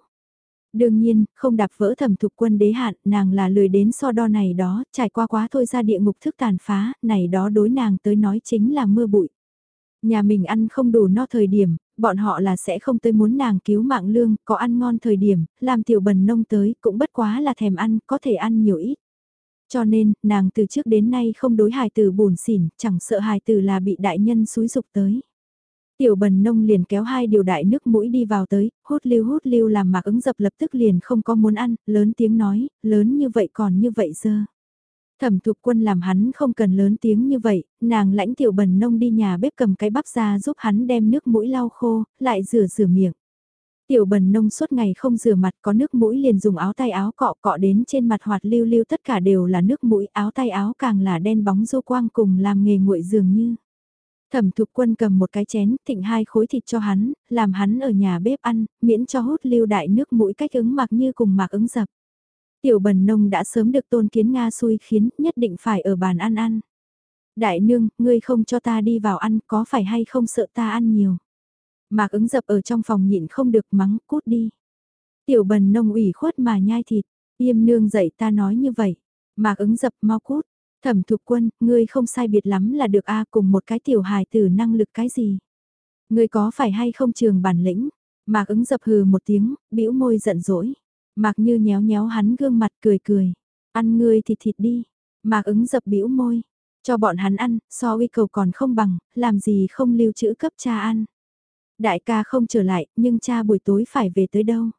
Đương nhiên, không đạp vỡ thẩm thục quân đế hạn, nàng là lười đến so đo này đó, trải qua quá thôi ra địa ngục thức tàn phá, này đó đối nàng tới nói chính là mưa bụi. Nhà mình ăn không đủ no thời điểm, bọn họ là sẽ không tới muốn nàng cứu mạng lương, có ăn ngon thời điểm, làm tiểu bần nông tới, cũng bất quá là thèm ăn, có thể ăn nhiều ít. Cho nên, nàng từ trước đến nay không đối hài tử buồn xỉn, chẳng sợ hài tử là bị đại nhân xúi dục tới. Tiểu bần nông liền kéo hai điều đại nước mũi đi vào tới, hút lưu hút lưu làm mạc ứng dập lập tức liền không có muốn ăn, lớn tiếng nói, lớn như vậy còn như vậy dơ. Thẩm thục quân làm hắn không cần lớn tiếng như vậy, nàng lãnh tiểu bần nông đi nhà bếp cầm cái bắp ra giúp hắn đem nước mũi lau khô, lại rửa rửa miệng. Tiểu bần nông suốt ngày không rửa mặt có nước mũi liền dùng áo tay áo cọ cọ đến trên mặt hoạt lưu lưu tất cả đều là nước mũi áo tay áo càng là đen bóng dô quang cùng làm nghề nguội dường như. Thẩm thục quân cầm một cái chén thịnh hai khối thịt cho hắn, làm hắn ở nhà bếp ăn, miễn cho hút lưu đại nước mũi cách ứng mặc như cùng mạc ứng dập. Tiểu bần nông đã sớm được tôn kiến Nga xui khiến nhất định phải ở bàn ăn ăn. Đại nương, ngươi không cho ta đi vào ăn có phải hay không sợ ta ăn nhiều. Mạc ứng dập ở trong phòng nhịn không được mắng cút đi. Tiểu bần nông ủy khuất mà nhai thịt, yêm nương dạy ta nói như vậy. Mạc ứng dập mau cút, thẩm thục quân, ngươi không sai biệt lắm là được a cùng một cái tiểu hài tử năng lực cái gì. Ngươi có phải hay không trường bản lĩnh, Mạc ứng dập hừ một tiếng, bĩu môi giận dỗi. Mạc như nhéo nhéo hắn gương mặt cười cười. Ăn ngươi thịt thịt đi. Mạc ứng dập bĩu môi. Cho bọn hắn ăn, so uy cầu còn không bằng, làm gì không lưu trữ cấp cha ăn. Đại ca không trở lại, nhưng cha buổi tối phải về tới đâu.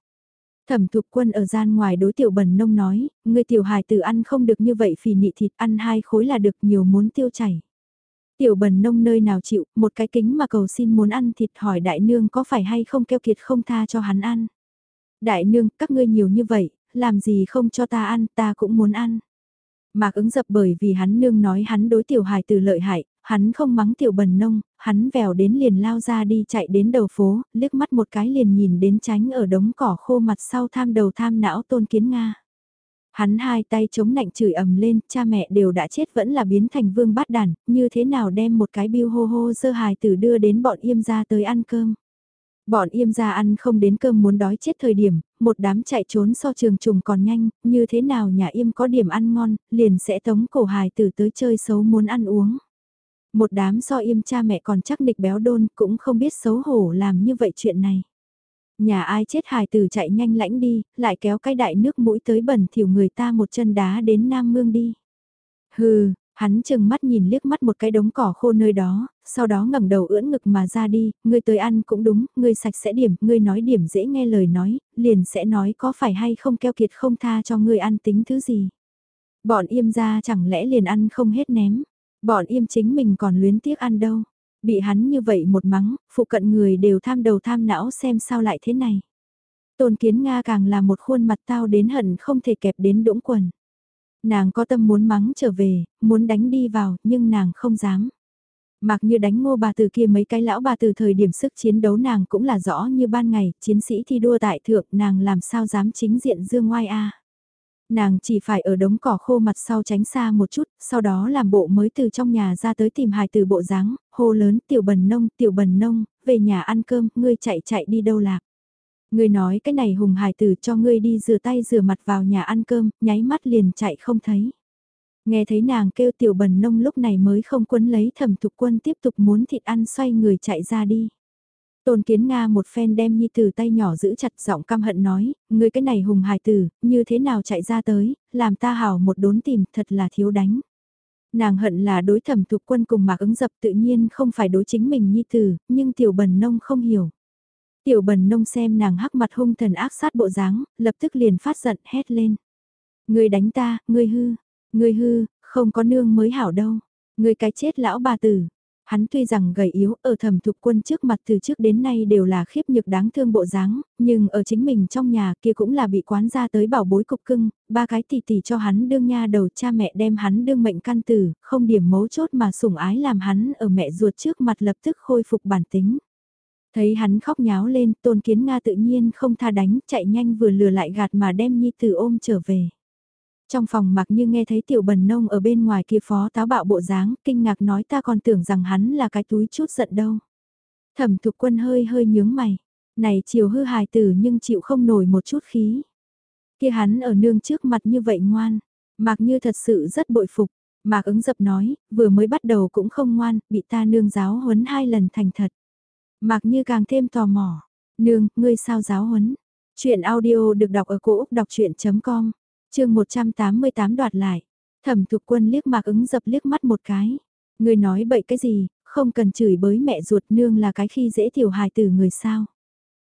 Thẩm thục quân ở gian ngoài đối tiểu bần nông nói, người tiểu hài tử ăn không được như vậy phì nị thịt ăn hai khối là được nhiều muốn tiêu chảy. Tiểu bần nông nơi nào chịu, một cái kính mà cầu xin muốn ăn thịt hỏi đại nương có phải hay không keo kiệt không tha cho hắn ăn. Đại nương, các ngươi nhiều như vậy, làm gì không cho ta ăn, ta cũng muốn ăn. Mạc ứng dập bởi vì hắn nương nói hắn đối tiểu hài từ lợi hại, hắn không mắng tiểu bần nông, hắn vèo đến liền lao ra đi chạy đến đầu phố, liếc mắt một cái liền nhìn đến tránh ở đống cỏ khô mặt sau tham đầu tham não tôn kiến Nga. Hắn hai tay chống nạnh chửi ầm lên, cha mẹ đều đã chết vẫn là biến thành vương bát đàn, như thế nào đem một cái biêu hô hô dơ hài tử đưa đến bọn yêm ra tới ăn cơm. Bọn im ra ăn không đến cơm muốn đói chết thời điểm, một đám chạy trốn so trường trùng còn nhanh, như thế nào nhà im có điểm ăn ngon, liền sẽ tống cổ hài tử tới chơi xấu muốn ăn uống. Một đám so im cha mẹ còn chắc nịch béo đôn cũng không biết xấu hổ làm như vậy chuyện này. Nhà ai chết hài tử chạy nhanh lãnh đi, lại kéo cái đại nước mũi tới bẩn thiểu người ta một chân đá đến Nam Mương đi. Hừ, Hắn chừng mắt nhìn liếc mắt một cái đống cỏ khô nơi đó, sau đó ngẩng đầu ưỡn ngực mà ra đi, ngươi tới ăn cũng đúng, ngươi sạch sẽ điểm, ngươi nói điểm dễ nghe lời nói, liền sẽ nói có phải hay không keo kiệt không tha cho ngươi ăn tính thứ gì. Bọn im ra chẳng lẽ liền ăn không hết ném, bọn im chính mình còn luyến tiếc ăn đâu. Bị hắn như vậy một mắng, phụ cận người đều tham đầu tham não xem sao lại thế này. Tôn kiến Nga càng là một khuôn mặt tao đến hận không thể kẹp đến đũng quần. Nàng có tâm muốn mắng trở về, muốn đánh đi vào, nhưng nàng không dám. Mặc như đánh ngô bà từ kia mấy cái lão bà từ thời điểm sức chiến đấu nàng cũng là rõ như ban ngày, chiến sĩ thi đua tại thượng nàng làm sao dám chính diện dương ngoai a Nàng chỉ phải ở đống cỏ khô mặt sau tránh xa một chút, sau đó làm bộ mới từ trong nhà ra tới tìm hài từ bộ dáng hô lớn tiểu bần nông, tiểu bần nông, về nhà ăn cơm, ngươi chạy chạy đi đâu lạc. Ngươi nói cái này hùng hài tử cho ngươi đi rửa tay rửa mặt vào nhà ăn cơm, nháy mắt liền chạy không thấy. Nghe thấy nàng kêu tiểu bần nông lúc này mới không quấn lấy thẩm thục quân tiếp tục muốn thịt ăn xoay người chạy ra đi. Tôn kiến Nga một phen đem nhi tử tay nhỏ giữ chặt giọng căm hận nói, ngươi cái này hùng hài tử, như thế nào chạy ra tới, làm ta hào một đốn tìm thật là thiếu đánh. Nàng hận là đối thẩm thục quân cùng mạc ứng dập tự nhiên không phải đối chính mình nhi tử, nhưng tiểu bần nông không hiểu. Tiểu bần nông xem nàng hắc mặt hung thần ác sát bộ dáng, lập tức liền phát giận hét lên. Người đánh ta, người hư, người hư, không có nương mới hảo đâu. Người cái chết lão bà tử. Hắn tuy rằng gầy yếu ở thẩm thục quân trước mặt từ trước đến nay đều là khiếp nhược đáng thương bộ dáng, nhưng ở chính mình trong nhà kia cũng là bị quán ra tới bảo bối cục cưng, ba cái tỷ tỷ cho hắn đương nha đầu cha mẹ đem hắn đương mệnh căn tử, không điểm mấu chốt mà sủng ái làm hắn ở mẹ ruột trước mặt lập tức khôi phục bản tính. Thấy hắn khóc nháo lên, tôn kiến Nga tự nhiên không tha đánh, chạy nhanh vừa lừa lại gạt mà đem nhi tử ôm trở về. Trong phòng mặc như nghe thấy tiểu bần nông ở bên ngoài kia phó táo bạo bộ dáng, kinh ngạc nói ta còn tưởng rằng hắn là cái túi chút giận đâu. Thẩm thục quân hơi hơi nhướng mày. Này chiều hư hài tử nhưng chịu không nổi một chút khí. Kia hắn ở nương trước mặt như vậy ngoan. Mạc Như thật sự rất bội phục. Mạc ứng dập nói, vừa mới bắt đầu cũng không ngoan, bị ta nương giáo huấn hai lần thành thật. Mạc Như càng thêm tò mò. Nương, ngươi sao giáo huấn? Chuyện audio được đọc ở cổ Úc đọc chuyện.com, chương 188 đoạt lại. Thẩm thục quân liếc Mạc ứng dập liếc mắt một cái. Ngươi nói bậy cái gì, không cần chửi bới mẹ ruột nương là cái khi dễ tiểu hài từ người sao.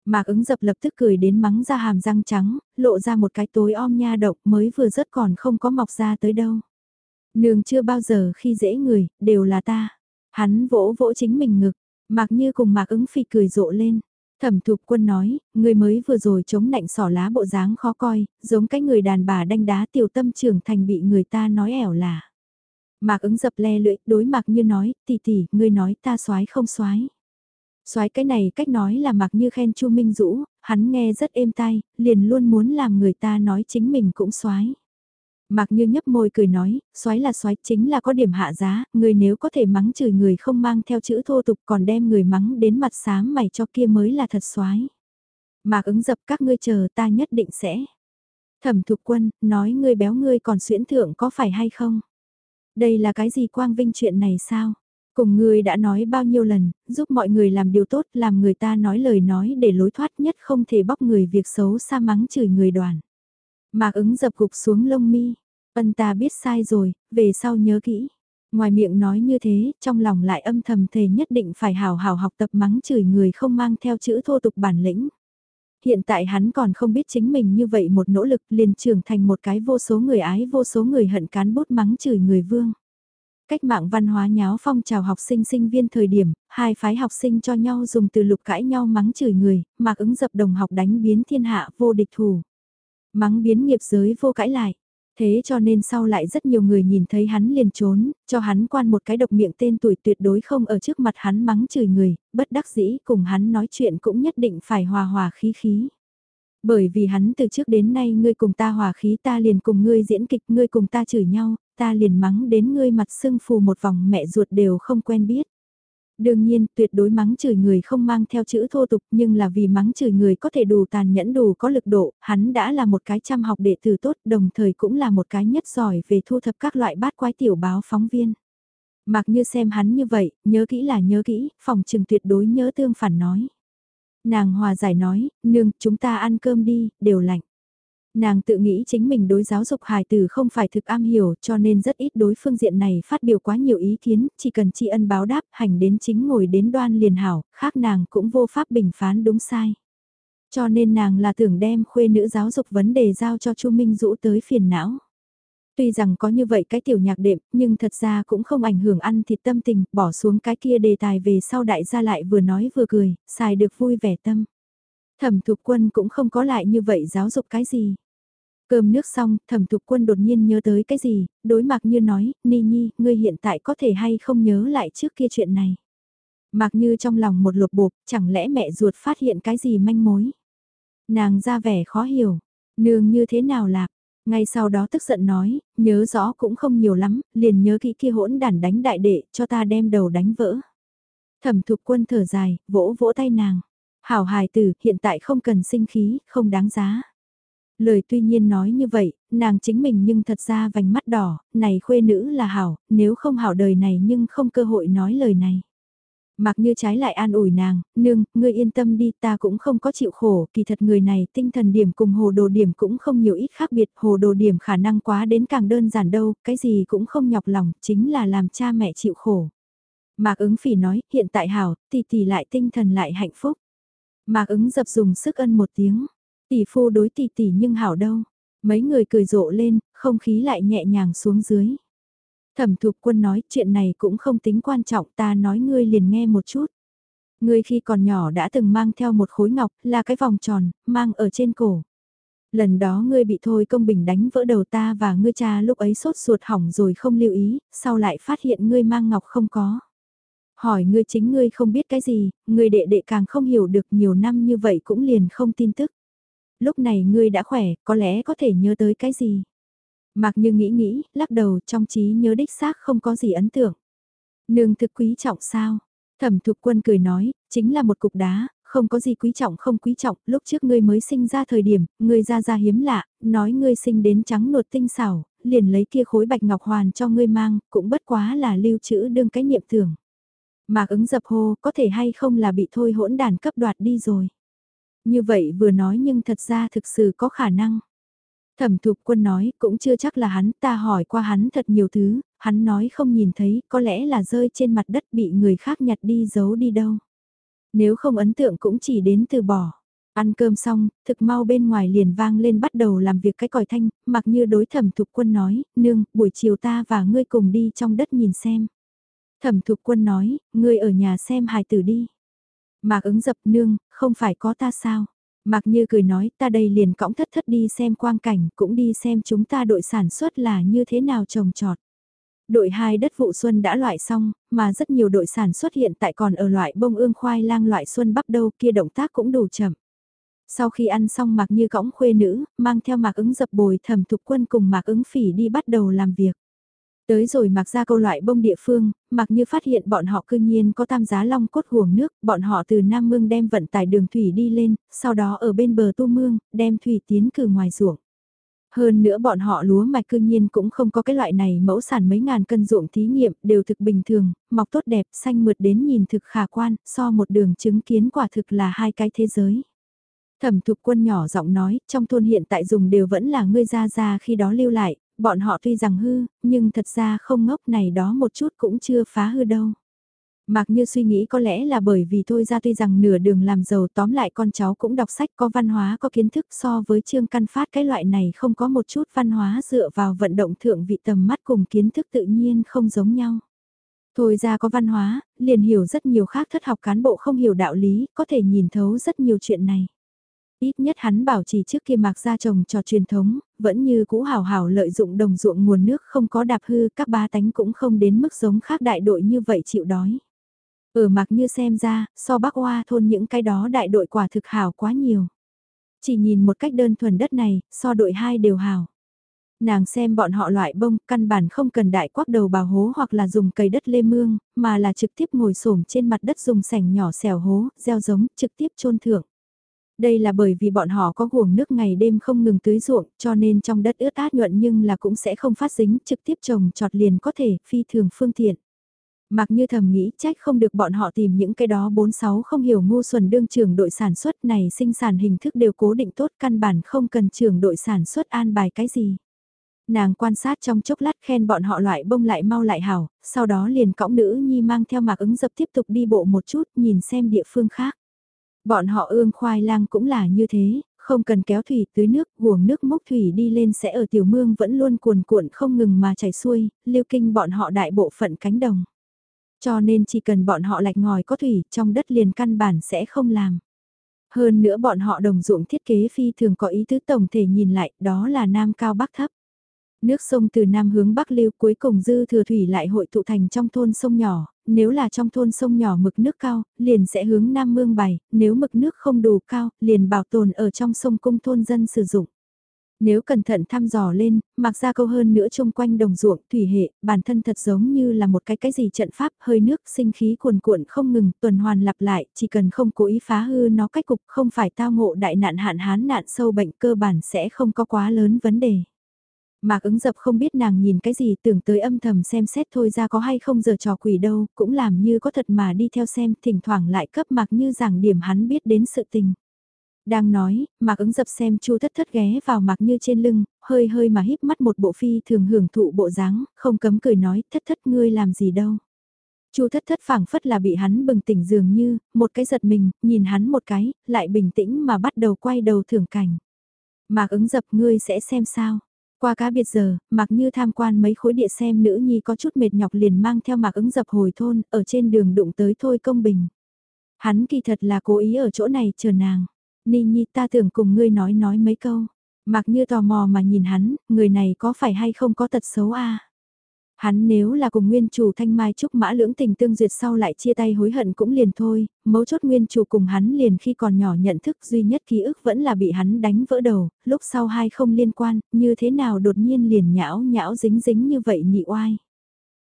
Mạc ứng dập lập tức cười đến mắng ra hàm răng trắng, lộ ra một cái tối om nha độc mới vừa rớt còn không có mọc ra tới đâu. Nương chưa bao giờ khi dễ người, đều là ta. Hắn vỗ vỗ chính mình ngực, Mạc như cùng Mạc ứng phi cười rộ lên. Thẩm thục quân nói, người mới vừa rồi chống nạnh sỏ lá bộ dáng khó coi, giống cái người đàn bà đanh đá tiểu tâm trưởng thành bị người ta nói ẻo là. Mạc ứng dập le lưỡi, đối Mạc như nói, tỷ tỷ, ngươi nói ta soái không soái Soái cái này cách nói là Mạc như khen Chu Minh Dũ, hắn nghe rất êm tai, liền luôn muốn làm người ta nói chính mình cũng soái Mạc Như nhấp môi cười nói, xoái là xoái chính là có điểm hạ giá, người nếu có thể mắng chửi người không mang theo chữ thô tục còn đem người mắng đến mặt sáng mày cho kia mới là thật xoái. Mạc ứng dập các ngươi chờ ta nhất định sẽ. Thẩm thục quân, nói ngươi béo ngươi còn xuyễn thượng có phải hay không? Đây là cái gì quang vinh chuyện này sao? Cùng ngươi đã nói bao nhiêu lần, giúp mọi người làm điều tốt, làm người ta nói lời nói để lối thoát nhất không thể bóc người việc xấu xa mắng chửi người đoàn. Mạc ứng dập gục xuống lông mi. Ân ta biết sai rồi, về sau nhớ kỹ. Ngoài miệng nói như thế, trong lòng lại âm thầm thề nhất định phải hào hào học tập mắng chửi người không mang theo chữ thô tục bản lĩnh. Hiện tại hắn còn không biết chính mình như vậy một nỗ lực liền trưởng thành một cái vô số người ái vô số người hận cán bút mắng chửi người vương. Cách mạng văn hóa nháo phong trào học sinh sinh viên thời điểm, hai phái học sinh cho nhau dùng từ lục cãi nhau mắng chửi người, mạc ứng dập đồng học đánh biến thiên hạ vô địch thủ. Mắng biến nghiệp giới vô cãi lại. Thế cho nên sau lại rất nhiều người nhìn thấy hắn liền trốn, cho hắn quan một cái độc miệng tên tuổi tuyệt đối không ở trước mặt hắn mắng chửi người, bất đắc dĩ cùng hắn nói chuyện cũng nhất định phải hòa hòa khí khí. Bởi vì hắn từ trước đến nay ngươi cùng ta hòa khí ta liền cùng ngươi diễn kịch ngươi cùng ta chửi nhau, ta liền mắng đến ngươi mặt sưng phù một vòng mẹ ruột đều không quen biết. Đương nhiên, tuyệt đối mắng chửi người không mang theo chữ thô tục nhưng là vì mắng chửi người có thể đủ tàn nhẫn đủ có lực độ, hắn đã là một cái chăm học đệ tử tốt đồng thời cũng là một cái nhất giỏi về thu thập các loại bát quái tiểu báo phóng viên. Mặc như xem hắn như vậy, nhớ kỹ là nhớ kỹ, phòng trừng tuyệt đối nhớ tương phản nói. Nàng hòa giải nói, nương, chúng ta ăn cơm đi, đều lạnh. Nàng tự nghĩ chính mình đối giáo dục hài tử không phải thực am hiểu cho nên rất ít đối phương diện này phát biểu quá nhiều ý kiến, chỉ cần tri ân báo đáp hành đến chính ngồi đến đoan liền hảo, khác nàng cũng vô pháp bình phán đúng sai. Cho nên nàng là tưởng đem khuê nữ giáo dục vấn đề giao cho Chu Minh Dũ tới phiền não. Tuy rằng có như vậy cái tiểu nhạc đệm, nhưng thật ra cũng không ảnh hưởng ăn thịt tâm tình, bỏ xuống cái kia đề tài về sau đại gia lại vừa nói vừa cười, xài được vui vẻ tâm. Thẩm thục quân cũng không có lại như vậy giáo dục cái gì. Cơm nước xong, thẩm thục quân đột nhiên nhớ tới cái gì, đối mặt như nói, Ni Nhi, ngươi hiện tại có thể hay không nhớ lại trước kia chuyện này. Mặc như trong lòng một lột bột, chẳng lẽ mẹ ruột phát hiện cái gì manh mối. Nàng ra vẻ khó hiểu, nương như thế nào lạc, ngay sau đó tức giận nói, nhớ rõ cũng không nhiều lắm, liền nhớ kỹ kia hỗn đản đánh đại đệ, cho ta đem đầu đánh vỡ. Thẩm thục quân thở dài, vỗ vỗ tay nàng. Hảo hài tử, hiện tại không cần sinh khí, không đáng giá. Lời tuy nhiên nói như vậy, nàng chính mình nhưng thật ra vành mắt đỏ, này khuê nữ là hảo, nếu không hảo đời này nhưng không cơ hội nói lời này. Mặc như trái lại an ủi nàng, nương, ngươi yên tâm đi ta cũng không có chịu khổ, kỳ thật người này tinh thần điểm cùng hồ đồ điểm cũng không nhiều ít khác biệt, hồ đồ điểm khả năng quá đến càng đơn giản đâu, cái gì cũng không nhọc lòng, chính là làm cha mẹ chịu khổ. Mạc ứng phỉ nói, hiện tại hảo, tỷ tỷ lại tinh thần lại hạnh phúc. Mạc ứng dập dùng sức ân một tiếng, Tỷ phu đối tỷ tỷ nhưng hảo đâu. Mấy người cười rộ lên, không khí lại nhẹ nhàng xuống dưới. Thẩm thục quân nói chuyện này cũng không tính quan trọng ta nói ngươi liền nghe một chút. Ngươi khi còn nhỏ đã từng mang theo một khối ngọc là cái vòng tròn, mang ở trên cổ. Lần đó ngươi bị thôi công bình đánh vỡ đầu ta và ngươi cha lúc ấy sốt ruột hỏng rồi không lưu ý, sau lại phát hiện ngươi mang ngọc không có. Hỏi ngươi chính ngươi không biết cái gì, ngươi đệ đệ càng không hiểu được nhiều năm như vậy cũng liền không tin tức lúc này ngươi đã khỏe, có lẽ có thể nhớ tới cái gì. Mặc như nghĩ nghĩ, lắc đầu trong trí nhớ đích xác không có gì ấn tượng. Nương thực quý trọng sao? Thẩm thục quân cười nói, chính là một cục đá, không có gì quý trọng không quý trọng, lúc trước ngươi mới sinh ra thời điểm, ngươi ra ra hiếm lạ, nói ngươi sinh đến trắng nột tinh xảo, liền lấy kia khối bạch ngọc hoàn cho ngươi mang, cũng bất quá là lưu trữ đương cái niệm tưởng. Mạc ứng dập hô, có thể hay không là bị thôi hỗn đàn cấp đoạt đi rồi. Như vậy vừa nói nhưng thật ra thực sự có khả năng. Thẩm thục quân nói, cũng chưa chắc là hắn, ta hỏi qua hắn thật nhiều thứ, hắn nói không nhìn thấy, có lẽ là rơi trên mặt đất bị người khác nhặt đi giấu đi đâu. Nếu không ấn tượng cũng chỉ đến từ bỏ. Ăn cơm xong, thực mau bên ngoài liền vang lên bắt đầu làm việc cái còi thanh, mặc như đối thẩm thục quân nói, nương, buổi chiều ta và ngươi cùng đi trong đất nhìn xem. Thẩm thục quân nói, ngươi ở nhà xem hài tử đi. Mạc ứng dập nương, không phải có ta sao? Mạc như cười nói, ta đây liền cõng thất thất đi xem quang cảnh, cũng đi xem chúng ta đội sản xuất là như thế nào trồng trọt. Đội 2 đất vụ xuân đã loại xong, mà rất nhiều đội sản xuất hiện tại còn ở loại bông ương khoai lang loại xuân bắp đâu kia động tác cũng đủ chậm. Sau khi ăn xong Mạc Như cõng khuê nữ, mang theo Mạc ứng dập bồi thẩm thục quân cùng Mạc ứng phỉ đi bắt đầu làm việc. Tới rồi mặc ra câu loại bông địa phương, mặc như phát hiện bọn họ cư nhiên có tam giá long cốt huồng nước, bọn họ từ Nam Mương đem vận tải đường thủy đi lên, sau đó ở bên bờ tu mương, đem thủy tiến cử ngoài ruộng. Hơn nữa bọn họ lúa mạch cư nhiên cũng không có cái loại này mẫu sản mấy ngàn cân ruộng thí nghiệm, đều thực bình thường, mọc tốt đẹp, xanh mượt đến nhìn thực khả quan, so một đường chứng kiến quả thực là hai cái thế giới. Thẩm thục quân nhỏ giọng nói, trong thôn hiện tại dùng đều vẫn là ngươi ra ra khi đó lưu lại, bọn họ tuy rằng hư, nhưng thật ra không ngốc này đó một chút cũng chưa phá hư đâu. Mạc Như suy nghĩ có lẽ là bởi vì thôi ra tuy rằng nửa đường làm giàu tóm lại con cháu cũng đọc sách có văn hóa có kiến thức so với trương căn phát cái loại này không có một chút văn hóa dựa vào vận động thượng vị tầm mắt cùng kiến thức tự nhiên không giống nhau. Thôi ra có văn hóa, liền hiểu rất nhiều khác thất học cán bộ không hiểu đạo lý, có thể nhìn thấu rất nhiều chuyện này. Ít nhất hắn bảo trì trước kia mạc gia chồng trò truyền thống, vẫn như cũ hào hào lợi dụng đồng ruộng nguồn nước không có đạp hư, các ba tánh cũng không đến mức giống khác đại đội như vậy chịu đói. Ở mặc như xem ra, so bác hoa thôn những cái đó đại đội quả thực hào quá nhiều. Chỉ nhìn một cách đơn thuần đất này, so đội hai đều hào. Nàng xem bọn họ loại bông, căn bản không cần đại quắc đầu bào hố hoặc là dùng cây đất lê mương, mà là trực tiếp ngồi xổm trên mặt đất dùng sảnh nhỏ xẻo hố, gieo giống, trực tiếp chôn thượng. Đây là bởi vì bọn họ có guồng nước ngày đêm không ngừng tưới ruộng, cho nên trong đất ướt át nhuận nhưng là cũng sẽ không phát dính, trực tiếp trồng trọt liền có thể, phi thường phương tiện. Mặc như thầm nghĩ trách không được bọn họ tìm những cái đó 46 không hiểu ngu xuẩn đương trưởng đội sản xuất này sinh sản hình thức đều cố định tốt căn bản không cần trưởng đội sản xuất an bài cái gì. Nàng quan sát trong chốc lát khen bọn họ loại bông lại mau lại hảo, sau đó liền cõng nữ nhi mang theo mạc ứng dập tiếp tục đi bộ một chút nhìn xem địa phương khác. Bọn họ ương khoai lang cũng là như thế, không cần kéo thủy tưới nước, guồng nước mốc thủy đi lên sẽ ở tiểu mương vẫn luôn cuồn cuộn không ngừng mà chảy xuôi, lưu kinh bọn họ đại bộ phận cánh đồng. Cho nên chỉ cần bọn họ lạch ngòi có thủy trong đất liền căn bản sẽ không làm. Hơn nữa bọn họ đồng ruộng thiết kế phi thường có ý tứ tổng thể nhìn lại đó là nam cao bắc thấp. Nước sông từ nam hướng bắc lưu cuối cùng dư thừa thủy lại hội tụ thành trong thôn sông nhỏ, nếu là trong thôn sông nhỏ mực nước cao, liền sẽ hướng nam mương bày, nếu mực nước không đủ cao, liền bảo tồn ở trong sông cung thôn dân sử dụng. Nếu cẩn thận thăm dò lên, mặc ra câu hơn nữa chung quanh đồng ruộng, thủy hệ, bản thân thật giống như là một cái cái gì trận pháp, hơi nước, sinh khí cuồn cuộn không ngừng, tuần hoàn lặp lại, chỉ cần không cố ý phá hư nó cách cục, không phải tao ngộ đại nạn hạn hán nạn sâu bệnh cơ bản sẽ không có quá lớn vấn đề. Mạc ứng dập không biết nàng nhìn cái gì tưởng tới âm thầm xem xét thôi ra có hay không giờ trò quỷ đâu, cũng làm như có thật mà đi theo xem, thỉnh thoảng lại cấp mạc như giảng điểm hắn biết đến sự tình. Đang nói, mạc ứng dập xem chu thất thất ghé vào mạc như trên lưng, hơi hơi mà híp mắt một bộ phi thường hưởng thụ bộ dáng, không cấm cười nói thất thất ngươi làm gì đâu. Chu thất thất phảng phất là bị hắn bừng tỉnh dường như, một cái giật mình, nhìn hắn một cái, lại bình tĩnh mà bắt đầu quay đầu thưởng cảnh. Mạc ứng dập ngươi sẽ xem sao. Qua cá biệt giờ, Mạc Như tham quan mấy khối địa xem nữ nhi có chút mệt nhọc liền mang theo Mạc ứng dập hồi thôn, ở trên đường đụng tới thôi công bình. Hắn kỳ thật là cố ý ở chỗ này chờ nàng. Ni Nhi ta tưởng cùng ngươi nói nói mấy câu. Mạc Như tò mò mà nhìn hắn, người này có phải hay không có tật xấu a Hắn nếu là cùng nguyên chủ thanh mai trúc mã lưỡng tình tương duyệt sau lại chia tay hối hận cũng liền thôi, mấu chốt nguyên chủ cùng hắn liền khi còn nhỏ nhận thức duy nhất ký ức vẫn là bị hắn đánh vỡ đầu, lúc sau hai không liên quan, như thế nào đột nhiên liền nhão nhão dính dính như vậy nhị oai.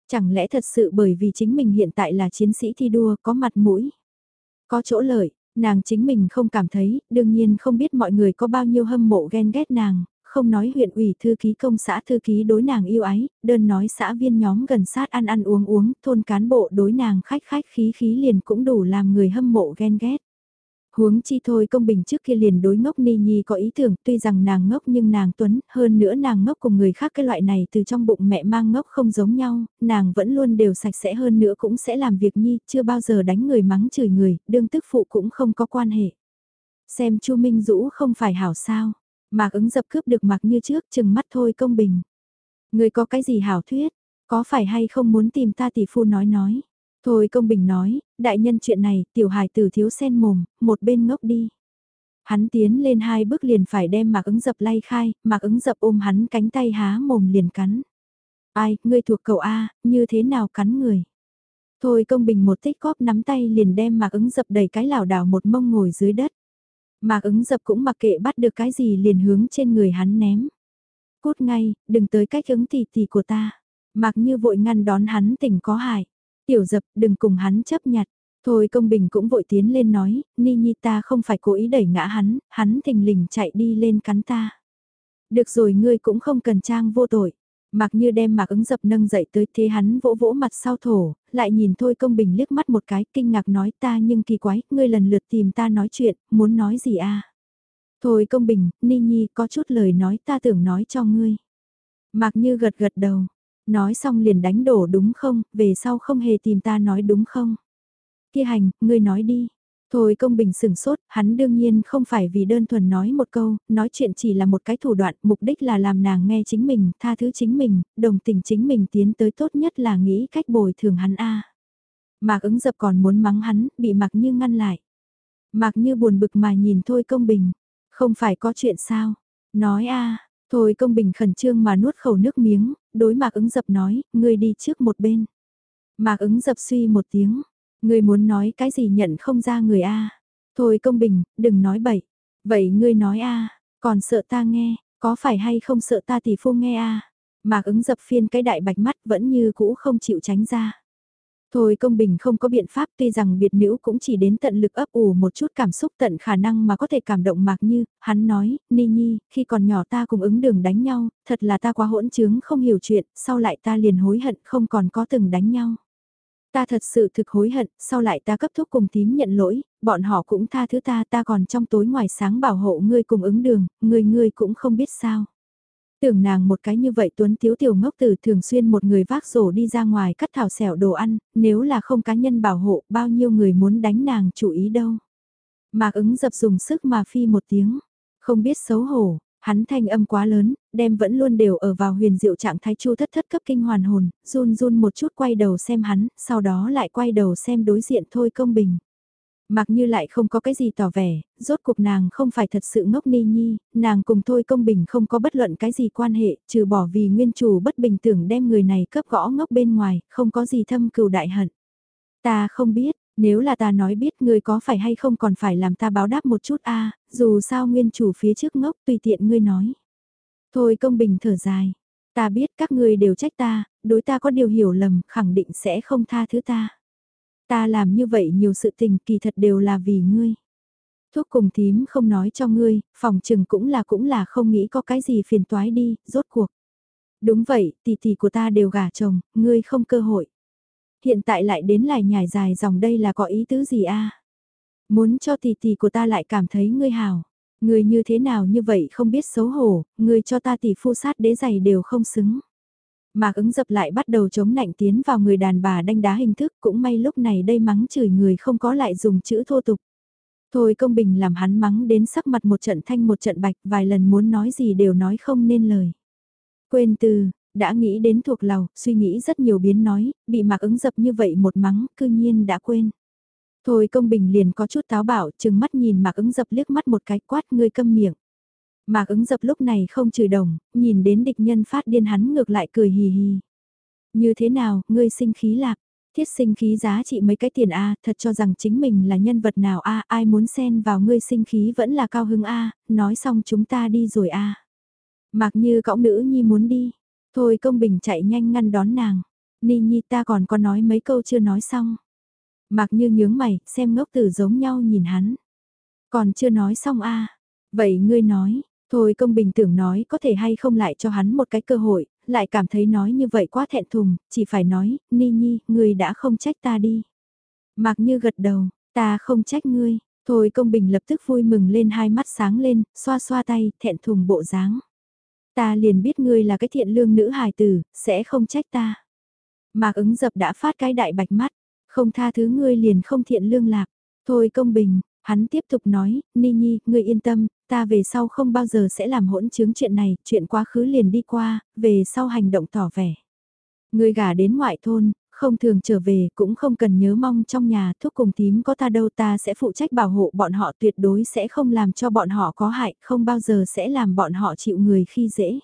Chẳng lẽ thật sự bởi vì chính mình hiện tại là chiến sĩ thi đua có mặt mũi, có chỗ lợi, Nàng chính mình không cảm thấy, đương nhiên không biết mọi người có bao nhiêu hâm mộ ghen ghét nàng, không nói huyện ủy thư ký công xã thư ký đối nàng yêu ái, đơn nói xã viên nhóm gần sát ăn ăn uống uống, thôn cán bộ đối nàng khách khách khí khí liền cũng đủ làm người hâm mộ ghen ghét. Huống chi thôi công bình trước kia liền đối ngốc ni nhi có ý tưởng tuy rằng nàng ngốc nhưng nàng tuấn, hơn nữa nàng ngốc cùng người khác cái loại này từ trong bụng mẹ mang ngốc không giống nhau, nàng vẫn luôn đều sạch sẽ hơn nữa cũng sẽ làm việc nhi, chưa bao giờ đánh người mắng chửi người, đương tức phụ cũng không có quan hệ. Xem chu Minh Dũ không phải hảo sao, mạc ứng dập cướp được mặc như trước chừng mắt thôi công bình. Người có cái gì hảo thuyết, có phải hay không muốn tìm ta tỷ phu nói nói. Thôi công bình nói, đại nhân chuyện này, tiểu hài tử thiếu sen mồm, một bên ngốc đi. Hắn tiến lên hai bước liền phải đem mạc ứng dập lay khai, mạc ứng dập ôm hắn cánh tay há mồm liền cắn. Ai, ngươi thuộc cậu A, như thế nào cắn người? Thôi công bình một tích cóp nắm tay liền đem mạc ứng dập đầy cái lảo đảo một mông ngồi dưới đất. Mạc ứng dập cũng mặc kệ bắt được cái gì liền hướng trên người hắn ném. Cút ngay, đừng tới cách ứng tỷ tỷ của ta. Mạc như vội ngăn đón hắn tỉnh có hại. Tiểu dập đừng cùng hắn chấp nhặt. Thôi công bình cũng vội tiến lên nói, Ni Nhi ta không phải cố ý đẩy ngã hắn, hắn thình lình chạy đi lên cắn ta. Được rồi ngươi cũng không cần trang vô tội. Mặc như đem mạc ứng dập nâng dậy tới thế hắn vỗ vỗ mặt sau thổ, lại nhìn thôi công bình liếc mắt một cái kinh ngạc nói ta nhưng kỳ quái, ngươi lần lượt tìm ta nói chuyện, muốn nói gì à? Thôi công bình, Ni Nhi có chút lời nói ta tưởng nói cho ngươi. Mạc như gật gật đầu, Nói xong liền đánh đổ đúng không, về sau không hề tìm ta nói đúng không. Kia hành, ngươi nói đi. Thôi công bình sừng sốt, hắn đương nhiên không phải vì đơn thuần nói một câu, nói chuyện chỉ là một cái thủ đoạn, mục đích là làm nàng nghe chính mình, tha thứ chính mình, đồng tình chính mình tiến tới tốt nhất là nghĩ cách bồi thường hắn a. Mạc ứng dập còn muốn mắng hắn, bị Mạc Như ngăn lại. Mạc Như buồn bực mà nhìn thôi công bình, không phải có chuyện sao, nói a Thôi công bình khẩn trương mà nuốt khẩu nước miếng, đối mạc ứng dập nói, ngươi đi trước một bên. Mạc ứng dập suy một tiếng, ngươi muốn nói cái gì nhận không ra người A. Thôi công bình, đừng nói bậy. Vậy ngươi nói A, còn sợ ta nghe, có phải hay không sợ ta tỷ phu nghe A. Mạc ứng dập phiên cái đại bạch mắt vẫn như cũ không chịu tránh ra. Thôi công bình không có biện pháp tuy rằng biệt nữ cũng chỉ đến tận lực ấp ủ một chút cảm xúc tận khả năng mà có thể cảm động mạc như, hắn nói, Ni Nhi, khi còn nhỏ ta cùng ứng đường đánh nhau, thật là ta quá hỗn trướng không hiểu chuyện, sau lại ta liền hối hận không còn có từng đánh nhau. Ta thật sự thực hối hận, sau lại ta cấp thúc cùng tím nhận lỗi, bọn họ cũng tha thứ ta ta còn trong tối ngoài sáng bảo hộ ngươi cùng ứng đường, ngươi ngươi cũng không biết sao. Tưởng nàng một cái như vậy tuấn tiếu tiểu ngốc tử thường xuyên một người vác rổ đi ra ngoài cắt thảo xẻo đồ ăn, nếu là không cá nhân bảo hộ bao nhiêu người muốn đánh nàng chủ ý đâu. Mạc ứng dập dùng sức mà phi một tiếng, không biết xấu hổ, hắn thanh âm quá lớn, đem vẫn luôn đều ở vào huyền diệu trạng thái chu thất thất cấp kinh hoàn hồn, run run một chút quay đầu xem hắn, sau đó lại quay đầu xem đối diện thôi công bình. Mặc như lại không có cái gì tỏ vẻ, rốt cuộc nàng không phải thật sự ngốc ni nhi, nàng cùng thôi công bình không có bất luận cái gì quan hệ, trừ bỏ vì nguyên chủ bất bình tưởng đem người này cấp gõ ngốc bên ngoài, không có gì thâm cừu đại hận. Ta không biết, nếu là ta nói biết ngươi có phải hay không còn phải làm ta báo đáp một chút a dù sao nguyên chủ phía trước ngốc tùy tiện ngươi nói. Thôi công bình thở dài, ta biết các ngươi đều trách ta, đối ta có điều hiểu lầm, khẳng định sẽ không tha thứ ta. Ta làm như vậy nhiều sự tình kỳ thật đều là vì ngươi. Thuốc cùng thím không nói cho ngươi, phòng trừng cũng là cũng là không nghĩ có cái gì phiền toái đi, rốt cuộc. Đúng vậy, tỷ tỷ của ta đều gả chồng, ngươi không cơ hội. Hiện tại lại đến lại nhảy dài dòng đây là có ý tứ gì a? Muốn cho tỷ tỷ của ta lại cảm thấy ngươi hào. Ngươi như thế nào như vậy không biết xấu hổ, ngươi cho ta tỷ phu sát đế giày đều không xứng. Mạc ứng dập lại bắt đầu chống nạnh tiến vào người đàn bà đanh đá hình thức cũng may lúc này đây mắng chửi người không có lại dùng chữ thô tục. Thôi công bình làm hắn mắng đến sắc mặt một trận thanh một trận bạch vài lần muốn nói gì đều nói không nên lời. Quên từ, đã nghĩ đến thuộc lầu, suy nghĩ rất nhiều biến nói, bị mạc ứng dập như vậy một mắng, cư nhiên đã quên. Thôi công bình liền có chút táo bảo, chừng mắt nhìn mạc ứng dập liếc mắt một cái quát ngươi câm miệng. Mạc ứng dập lúc này không chửi đồng, nhìn đến địch nhân phát điên hắn ngược lại cười hì hì. Như thế nào, ngươi sinh khí lạc, thiết sinh khí giá trị mấy cái tiền A, thật cho rằng chính mình là nhân vật nào A, ai muốn xen vào ngươi sinh khí vẫn là cao hứng A, nói xong chúng ta đi rồi A. Mạc như cõng nữ nhi muốn đi, thôi công bình chạy nhanh ngăn đón nàng, ni nhi ta còn có nói mấy câu chưa nói xong. Mạc như nhướng mày, xem ngốc tử giống nhau nhìn hắn. Còn chưa nói xong a Vậy ngươi nói, thôi công bình tưởng nói có thể hay không lại cho hắn một cái cơ hội, lại cảm thấy nói như vậy quá thẹn thùng, chỉ phải nói, Ni Nhi, ngươi đã không trách ta đi. Mạc Như gật đầu, ta không trách ngươi, thôi công bình lập tức vui mừng lên hai mắt sáng lên, xoa xoa tay, thẹn thùng bộ dáng. Ta liền biết ngươi là cái thiện lương nữ hài tử, sẽ không trách ta. Mạc ứng dập đã phát cái đại bạch mắt, không tha thứ ngươi liền không thiện lương lạc. Thôi công bình, hắn tiếp tục nói, Ni Nhi, ngươi yên tâm, ta về sau không bao giờ sẽ làm hỗn chứng chuyện này, chuyện quá khứ liền đi qua, về sau hành động tỏ vẻ. Ngươi gả đến ngoại thôn, không thường trở về cũng không cần nhớ mong trong nhà thuốc cùng tím có ta đâu ta sẽ phụ trách bảo hộ bọn họ tuyệt đối sẽ không làm cho bọn họ có hại, không bao giờ sẽ làm bọn họ chịu người khi dễ.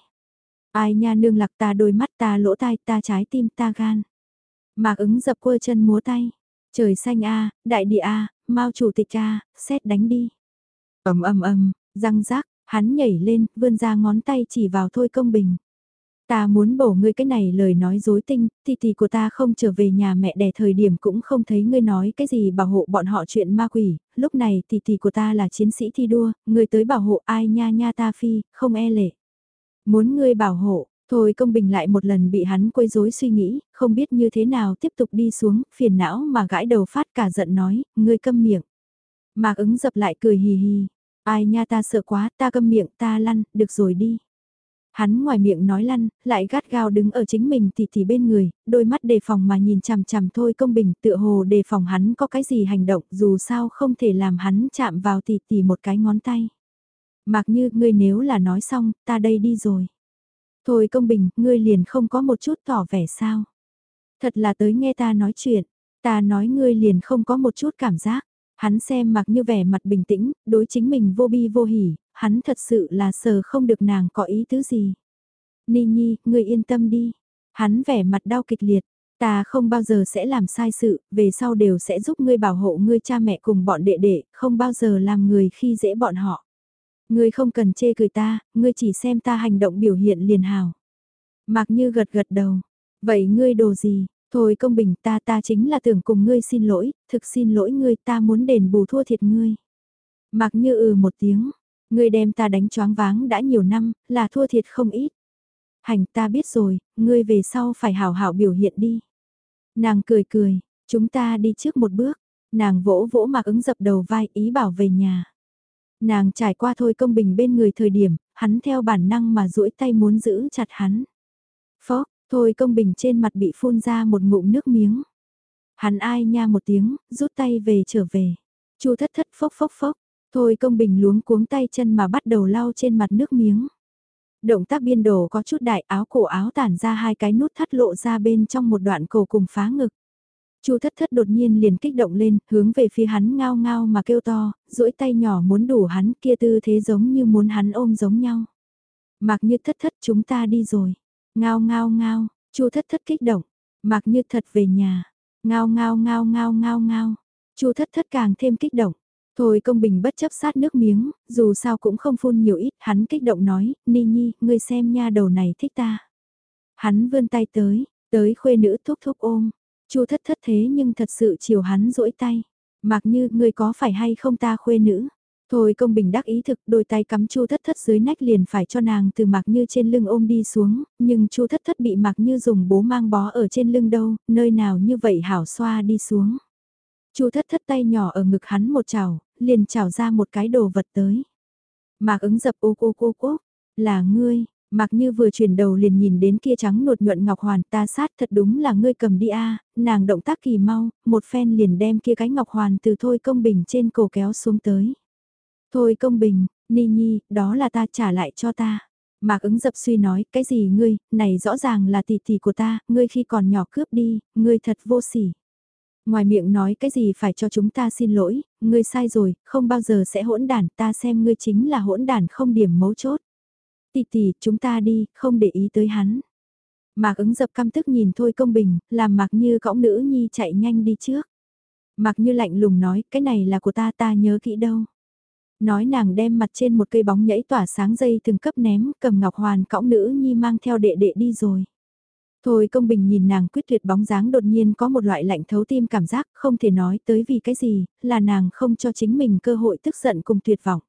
Ai nha nương lạc ta đôi mắt ta lỗ tai ta trái tim ta gan. Mạc ứng dập quơ chân múa tay. Trời xanh a đại địa a mau chủ tịch a xét đánh đi. ầm ầm ầm răng rác, hắn nhảy lên, vươn ra ngón tay chỉ vào thôi công bình. Ta muốn bổ ngươi cái này lời nói dối tinh, thì thì của ta không trở về nhà mẹ đẻ thời điểm cũng không thấy ngươi nói cái gì bảo hộ bọn họ chuyện ma quỷ, lúc này thì thì của ta là chiến sĩ thi đua, ngươi tới bảo hộ ai nha nha ta phi, không e lệ. Muốn ngươi bảo hộ, thôi công bình lại một lần bị hắn quấy rối suy nghĩ, không biết như thế nào tiếp tục đi xuống, phiền não mà gãi đầu phát cả giận nói, ngươi câm miệng. Mạc ứng dập lại cười hì hì, ai nha ta sợ quá, ta câm miệng, ta lăn, được rồi đi. Hắn ngoài miệng nói lăn, lại gắt gao đứng ở chính mình tỷ tỷ bên người, đôi mắt đề phòng mà nhìn chằm chằm thôi công bình tựa hồ đề phòng hắn có cái gì hành động dù sao không thể làm hắn chạm vào tỷ tỷ một cái ngón tay. Mặc như ngươi nếu là nói xong, ta đây đi rồi. Thôi công bình, ngươi liền không có một chút tỏ vẻ sao. Thật là tới nghe ta nói chuyện, ta nói ngươi liền không có một chút cảm giác. Hắn xem mặc như vẻ mặt bình tĩnh, đối chính mình vô bi vô hỉ, hắn thật sự là sờ không được nàng có ý tứ gì. Ni Nhi, ngươi yên tâm đi. Hắn vẻ mặt đau kịch liệt, ta không bao giờ sẽ làm sai sự, về sau đều sẽ giúp ngươi bảo hộ ngươi cha mẹ cùng bọn đệ đệ, không bao giờ làm người khi dễ bọn họ. Ngươi không cần chê cười ta, ngươi chỉ xem ta hành động biểu hiện liền hào. Mạc Như gật gật đầu, vậy ngươi đồ gì, thôi công bình ta ta chính là tưởng cùng ngươi xin lỗi, thực xin lỗi ngươi ta muốn đền bù thua thiệt ngươi. Mạc Như ừ một tiếng, Ngươi đem ta đánh choáng váng đã nhiều năm, là thua thiệt không ít. Hành ta biết rồi, ngươi về sau phải hảo hảo biểu hiện đi. Nàng cười cười, chúng ta đi trước một bước. Nàng vỗ vỗ mạc ứng dập đầu vai ý bảo về nhà. Nàng trải qua thôi công bình bên người thời điểm, hắn theo bản năng mà duỗi tay muốn giữ chặt hắn. Phó, thôi công bình trên mặt bị phun ra một ngụm nước miếng. Hắn ai nha một tiếng, rút tay về trở về. Chu thất thất phốc phốc phốc, Thôi công bình luống cuống tay chân mà bắt đầu lau trên mặt nước miếng. Động tác biên đồ có chút đại áo cổ áo tản ra hai cái nút thắt lộ ra bên trong một đoạn cổ cùng phá ngực. Chu thất thất đột nhiên liền kích động lên, hướng về phía hắn ngao ngao mà kêu to, duỗi tay nhỏ muốn đủ hắn kia tư thế giống như muốn hắn ôm giống nhau. Mặc như thất thất chúng ta đi rồi. Ngao ngao ngao, chu thất thất kích động. Mặc như thật về nhà. Ngao ngao ngao ngao ngao ngao. chu thất thất càng thêm kích động. Thôi công bình bất chấp sát nước miếng, dù sao cũng không phun nhiều ít, hắn kích động nói, Ni Nhi, ngươi xem nha đầu này thích ta. Hắn vươn tay tới, tới khuê nữ thúc thúc ôm, chu thất thất thế nhưng thật sự chiều hắn rỗi tay. Mặc như, ngươi có phải hay không ta khuê nữ? Thôi công bình đắc ý thực đôi tay cắm chu thất thất dưới nách liền phải cho nàng từ mặc như trên lưng ôm đi xuống, nhưng chu thất thất bị mặc như dùng bố mang bó ở trên lưng đâu, nơi nào như vậy hảo xoa đi xuống chu thất thất tay nhỏ ở ngực hắn một chảo, liền chảo ra một cái đồ vật tới. Mạc ứng dập ô cô cô cô, là ngươi, Mạc như vừa chuyển đầu liền nhìn đến kia trắng nột nhuận ngọc hoàn ta sát thật đúng là ngươi cầm đi a nàng động tác kỳ mau, một phen liền đem kia cái ngọc hoàn từ thôi công bình trên cổ kéo xuống tới. Thôi công bình, ni nhi, đó là ta trả lại cho ta. Mạc ứng dập suy nói, cái gì ngươi, này rõ ràng là tỷ tỷ của ta, ngươi khi còn nhỏ cướp đi, ngươi thật vô sỉ. Ngoài miệng nói cái gì phải cho chúng ta xin lỗi, ngươi sai rồi, không bao giờ sẽ hỗn đản, ta xem ngươi chính là hỗn đản không điểm mấu chốt. tì tì chúng ta đi, không để ý tới hắn. Mạc ứng dập căm tức nhìn thôi công bình, làm Mạc như cõng nữ nhi chạy nhanh đi trước. Mạc như lạnh lùng nói, cái này là của ta ta nhớ kỹ đâu. Nói nàng đem mặt trên một cây bóng nhảy tỏa sáng dây từng cấp ném, cầm ngọc hoàn cõng nữ nhi mang theo đệ đệ đi rồi. Thôi công bình nhìn nàng quyết tuyệt bóng dáng đột nhiên có một loại lạnh thấu tim cảm giác không thể nói tới vì cái gì, là nàng không cho chính mình cơ hội tức giận cùng tuyệt vọng.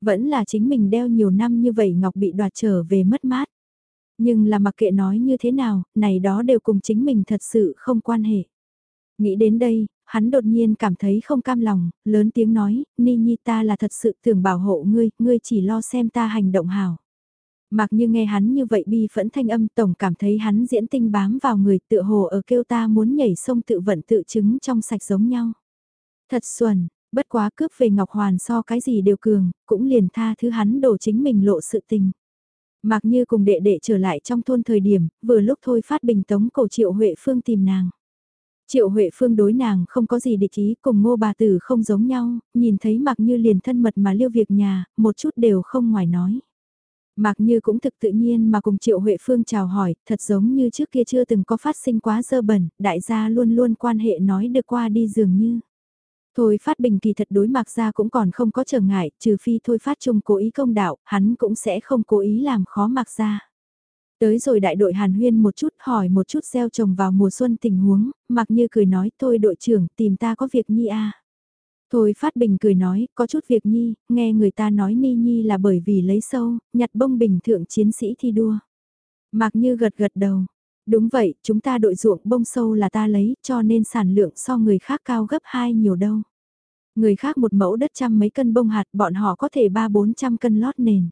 Vẫn là chính mình đeo nhiều năm như vậy ngọc bị đoạt trở về mất mát. Nhưng là mặc kệ nói như thế nào, này đó đều cùng chính mình thật sự không quan hệ. Nghĩ đến đây, hắn đột nhiên cảm thấy không cam lòng, lớn tiếng nói, Ni Nhi ta là thật sự tưởng bảo hộ ngươi, ngươi chỉ lo xem ta hành động hào. Mặc như nghe hắn như vậy bi phẫn thanh âm tổng cảm thấy hắn diễn tinh bám vào người tựa hồ ở kêu ta muốn nhảy sông tự vận tự chứng trong sạch giống nhau. Thật xuẩn, bất quá cướp về Ngọc Hoàn so cái gì đều cường, cũng liền tha thứ hắn đổ chính mình lộ sự tình. Mặc như cùng đệ đệ trở lại trong thôn thời điểm, vừa lúc thôi phát bình tống cầu triệu Huệ Phương tìm nàng. Triệu Huệ Phương đối nàng không có gì địch ý cùng ngô bà tử không giống nhau, nhìn thấy mặc như liền thân mật mà liêu việc nhà, một chút đều không ngoài nói. Mặc như cũng thực tự nhiên mà cùng Triệu Huệ Phương chào hỏi, thật giống như trước kia chưa từng có phát sinh quá dơ bẩn, đại gia luôn luôn quan hệ nói được qua đi dường như. Thôi phát bình kỳ thật đối mặt ra cũng còn không có trở ngại, trừ phi thôi phát chung cố ý công đạo, hắn cũng sẽ không cố ý làm khó mặc ra. Tới rồi đại đội Hàn Huyên một chút hỏi một chút gieo trồng vào mùa xuân tình huống, mặc như cười nói thôi đội trưởng tìm ta có việc nhi a Thôi Phát Bình cười nói, có chút việc nhi, nghe người ta nói Ni Nhi là bởi vì lấy sâu, nhặt bông bình thượng chiến sĩ thi đua. Mạc Như gật gật đầu. Đúng vậy, chúng ta đội ruộng bông sâu là ta lấy, cho nên sản lượng so người khác cao gấp 2 nhiều đâu. Người khác một mẫu đất trăm mấy cân bông hạt, bọn họ có thể ba bốn trăm cân lót nền.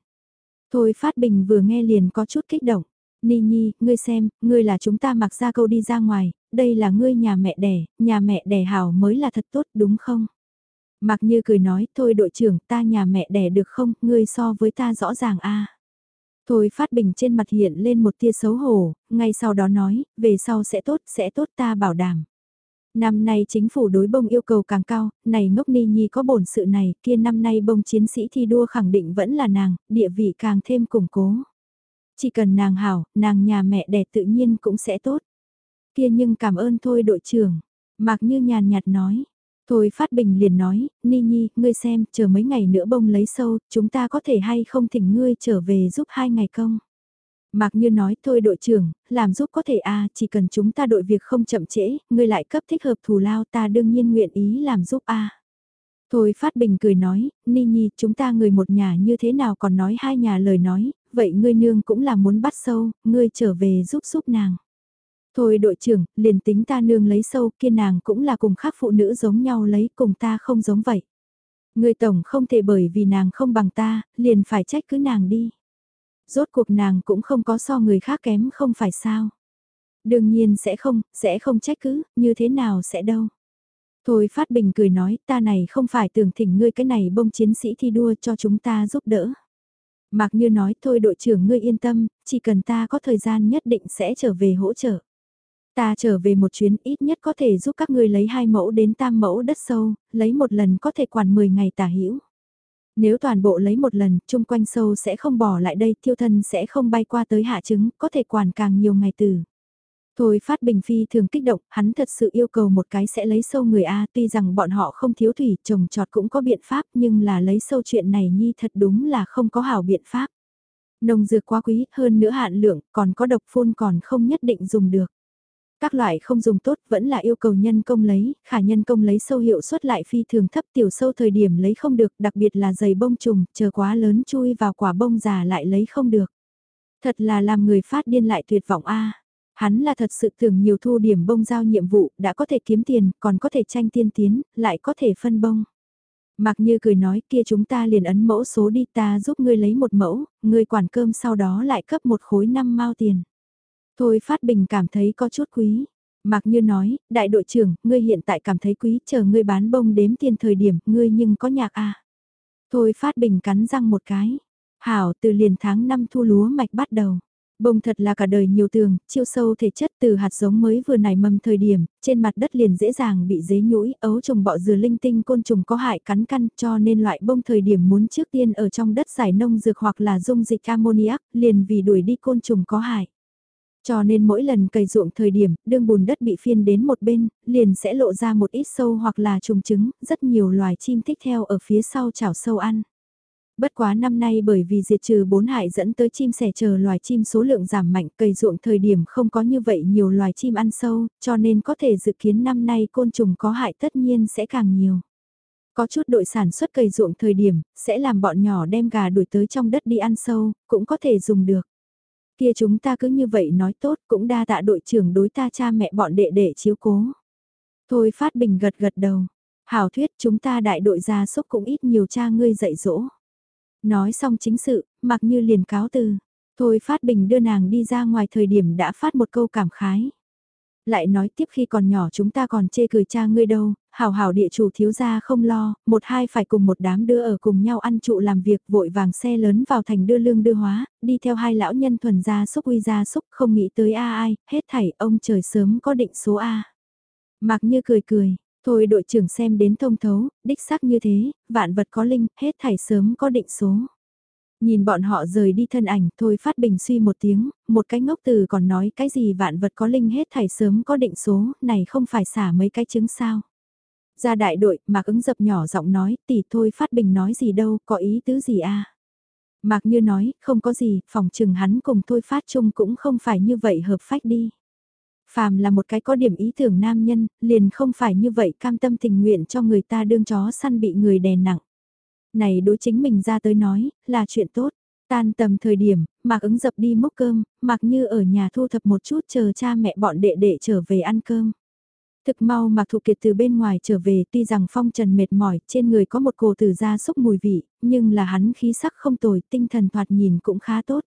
Thôi Phát Bình vừa nghe liền có chút kích động. Ni Nhi, ngươi xem, ngươi là chúng ta mặc ra câu đi ra ngoài, đây là ngươi nhà mẹ đẻ, nhà mẹ đẻ hảo mới là thật tốt đúng không? Mặc như cười nói, thôi đội trưởng ta nhà mẹ đẻ được không, ngươi so với ta rõ ràng a Thôi phát bình trên mặt hiện lên một tia xấu hổ, ngay sau đó nói, về sau sẽ tốt, sẽ tốt ta bảo đảm. Năm nay chính phủ đối bông yêu cầu càng cao, này ngốc ni nhi có bổn sự này, kia năm nay bông chiến sĩ thi đua khẳng định vẫn là nàng, địa vị càng thêm củng cố. Chỉ cần nàng hảo, nàng nhà mẹ đẻ tự nhiên cũng sẽ tốt. Kia nhưng cảm ơn thôi đội trưởng. Mạc như nhàn nhạt nói, Thôi Phát Bình liền nói, Ni Nhi, ngươi xem, chờ mấy ngày nữa bông lấy sâu, chúng ta có thể hay không thỉnh ngươi trở về giúp hai ngày công. Mạc Như nói, thôi đội trưởng, làm giúp có thể à, chỉ cần chúng ta đội việc không chậm trễ, ngươi lại cấp thích hợp thù lao ta đương nhiên nguyện ý làm giúp a. Thôi Phát Bình cười nói, Ni Nhi, chúng ta người một nhà như thế nào còn nói hai nhà lời nói, vậy ngươi nương cũng là muốn bắt sâu, ngươi trở về giúp giúp nàng. Thôi đội trưởng, liền tính ta nương lấy sâu kia nàng cũng là cùng khác phụ nữ giống nhau lấy cùng ta không giống vậy. Người tổng không thể bởi vì nàng không bằng ta, liền phải trách cứ nàng đi. Rốt cuộc nàng cũng không có so người khác kém không phải sao. Đương nhiên sẽ không, sẽ không trách cứ, như thế nào sẽ đâu. Thôi Phát Bình cười nói, ta này không phải tưởng thỉnh ngươi cái này bông chiến sĩ thi đua cho chúng ta giúp đỡ. Mạc Như nói, thôi đội trưởng ngươi yên tâm, chỉ cần ta có thời gian nhất định sẽ trở về hỗ trợ. Ta trở về một chuyến ít nhất có thể giúp các ngươi lấy hai mẫu đến tam mẫu đất sâu, lấy một lần có thể quản 10 ngày tả hữu Nếu toàn bộ lấy một lần, chung quanh sâu sẽ không bỏ lại đây, thiêu thân sẽ không bay qua tới hạ trứng, có thể quản càng nhiều ngày từ. Thôi phát bình phi thường kích động, hắn thật sự yêu cầu một cái sẽ lấy sâu người A tuy rằng bọn họ không thiếu thủy, trồng trọt cũng có biện pháp nhưng là lấy sâu chuyện này nhi thật đúng là không có hảo biện pháp. Nông dược quá quý, hơn nữa hạn lượng, còn có độc phun còn không nhất định dùng được. Các loại không dùng tốt vẫn là yêu cầu nhân công lấy, khả nhân công lấy sâu hiệu suất lại phi thường thấp tiểu sâu thời điểm lấy không được, đặc biệt là giày bông trùng, chờ quá lớn chui vào quả bông già lại lấy không được. Thật là làm người phát điên lại tuyệt vọng a. Hắn là thật sự thường nhiều thu điểm bông giao nhiệm vụ, đã có thể kiếm tiền, còn có thể tranh tiên tiến, lại có thể phân bông. Mặc như cười nói kia chúng ta liền ấn mẫu số đi ta giúp ngươi lấy một mẫu, ngươi quản cơm sau đó lại cấp một khối năm mao tiền. Thôi Phát Bình cảm thấy có chút quý. mặc Như nói, đại đội trưởng, ngươi hiện tại cảm thấy quý, chờ ngươi bán bông đếm tiền thời điểm, ngươi nhưng có nhạc à. Thôi Phát Bình cắn răng một cái. Hảo, từ liền tháng 5 thu lúa mạch bắt đầu. Bông thật là cả đời nhiều tường, chiêu sâu thể chất từ hạt giống mới vừa nảy mầm thời điểm, trên mặt đất liền dễ dàng bị dế nhũi, ấu trùng bọ dừa linh tinh côn trùng có hại cắn căn cho nên loại bông thời điểm muốn trước tiên ở trong đất giải nông dược hoặc là dung dịch ammoniac liền vì đuổi đi côn trùng có hại. Cho nên mỗi lần cày ruộng thời điểm, đương bùn đất bị phiên đến một bên, liền sẽ lộ ra một ít sâu hoặc là trùng trứng, rất nhiều loài chim thích theo ở phía sau chảo sâu ăn. Bất quá năm nay bởi vì diệt trừ bốn hại dẫn tới chim sẻ chờ loài chim số lượng giảm mạnh cày ruộng thời điểm không có như vậy nhiều loài chim ăn sâu, cho nên có thể dự kiến năm nay côn trùng có hại tất nhiên sẽ càng nhiều. Có chút đội sản xuất cày ruộng thời điểm, sẽ làm bọn nhỏ đem gà đuổi tới trong đất đi ăn sâu, cũng có thể dùng được. Kia chúng ta cứ như vậy nói tốt cũng đa tạ đội trưởng đối ta cha mẹ bọn đệ đệ chiếu cố. Thôi Phát Bình gật gật đầu. Hảo thuyết chúng ta đại đội gia súc cũng ít nhiều cha ngươi dạy dỗ. Nói xong chính sự, mặc như liền cáo từ. Thôi Phát Bình đưa nàng đi ra ngoài thời điểm đã phát một câu cảm khái. Lại nói tiếp khi còn nhỏ chúng ta còn chê cười cha ngươi đâu, hảo hảo địa chủ thiếu gia không lo, một hai phải cùng một đám đưa ở cùng nhau ăn trụ làm việc vội vàng xe lớn vào thành đưa lương đưa hóa, đi theo hai lão nhân thuần gia xúc uy gia xúc không nghĩ tới a ai, hết thảy ông trời sớm có định số A. Mạc như cười cười, thôi đội trưởng xem đến thông thấu, đích xác như thế, vạn vật có linh, hết thảy sớm có định số. Nhìn bọn họ rời đi thân ảnh, thôi phát bình suy một tiếng, một cái ngốc từ còn nói cái gì vạn vật có linh hết thảy sớm có định số, này không phải xả mấy cái chứng sao. Ra đại đội, Mạc ứng dập nhỏ giọng nói, tỷ thôi phát bình nói gì đâu, có ý tứ gì à Mạc như nói, không có gì, phòng trừng hắn cùng thôi phát chung cũng không phải như vậy hợp phách đi. Phàm là một cái có điểm ý tưởng nam nhân, liền không phải như vậy cam tâm tình nguyện cho người ta đương chó săn bị người đè nặng. Này đối chính mình ra tới nói, là chuyện tốt. Tan tầm thời điểm, Mạc ứng dập đi múc cơm, Mạc như ở nhà thu thập một chút chờ cha mẹ bọn đệ đệ trở về ăn cơm. Thực mau Mạc Thụ Kiệt từ bên ngoài trở về tuy rằng phong trần mệt mỏi trên người có một cổ tử da xúc mùi vị, nhưng là hắn khí sắc không tồi, tinh thần thoạt nhìn cũng khá tốt.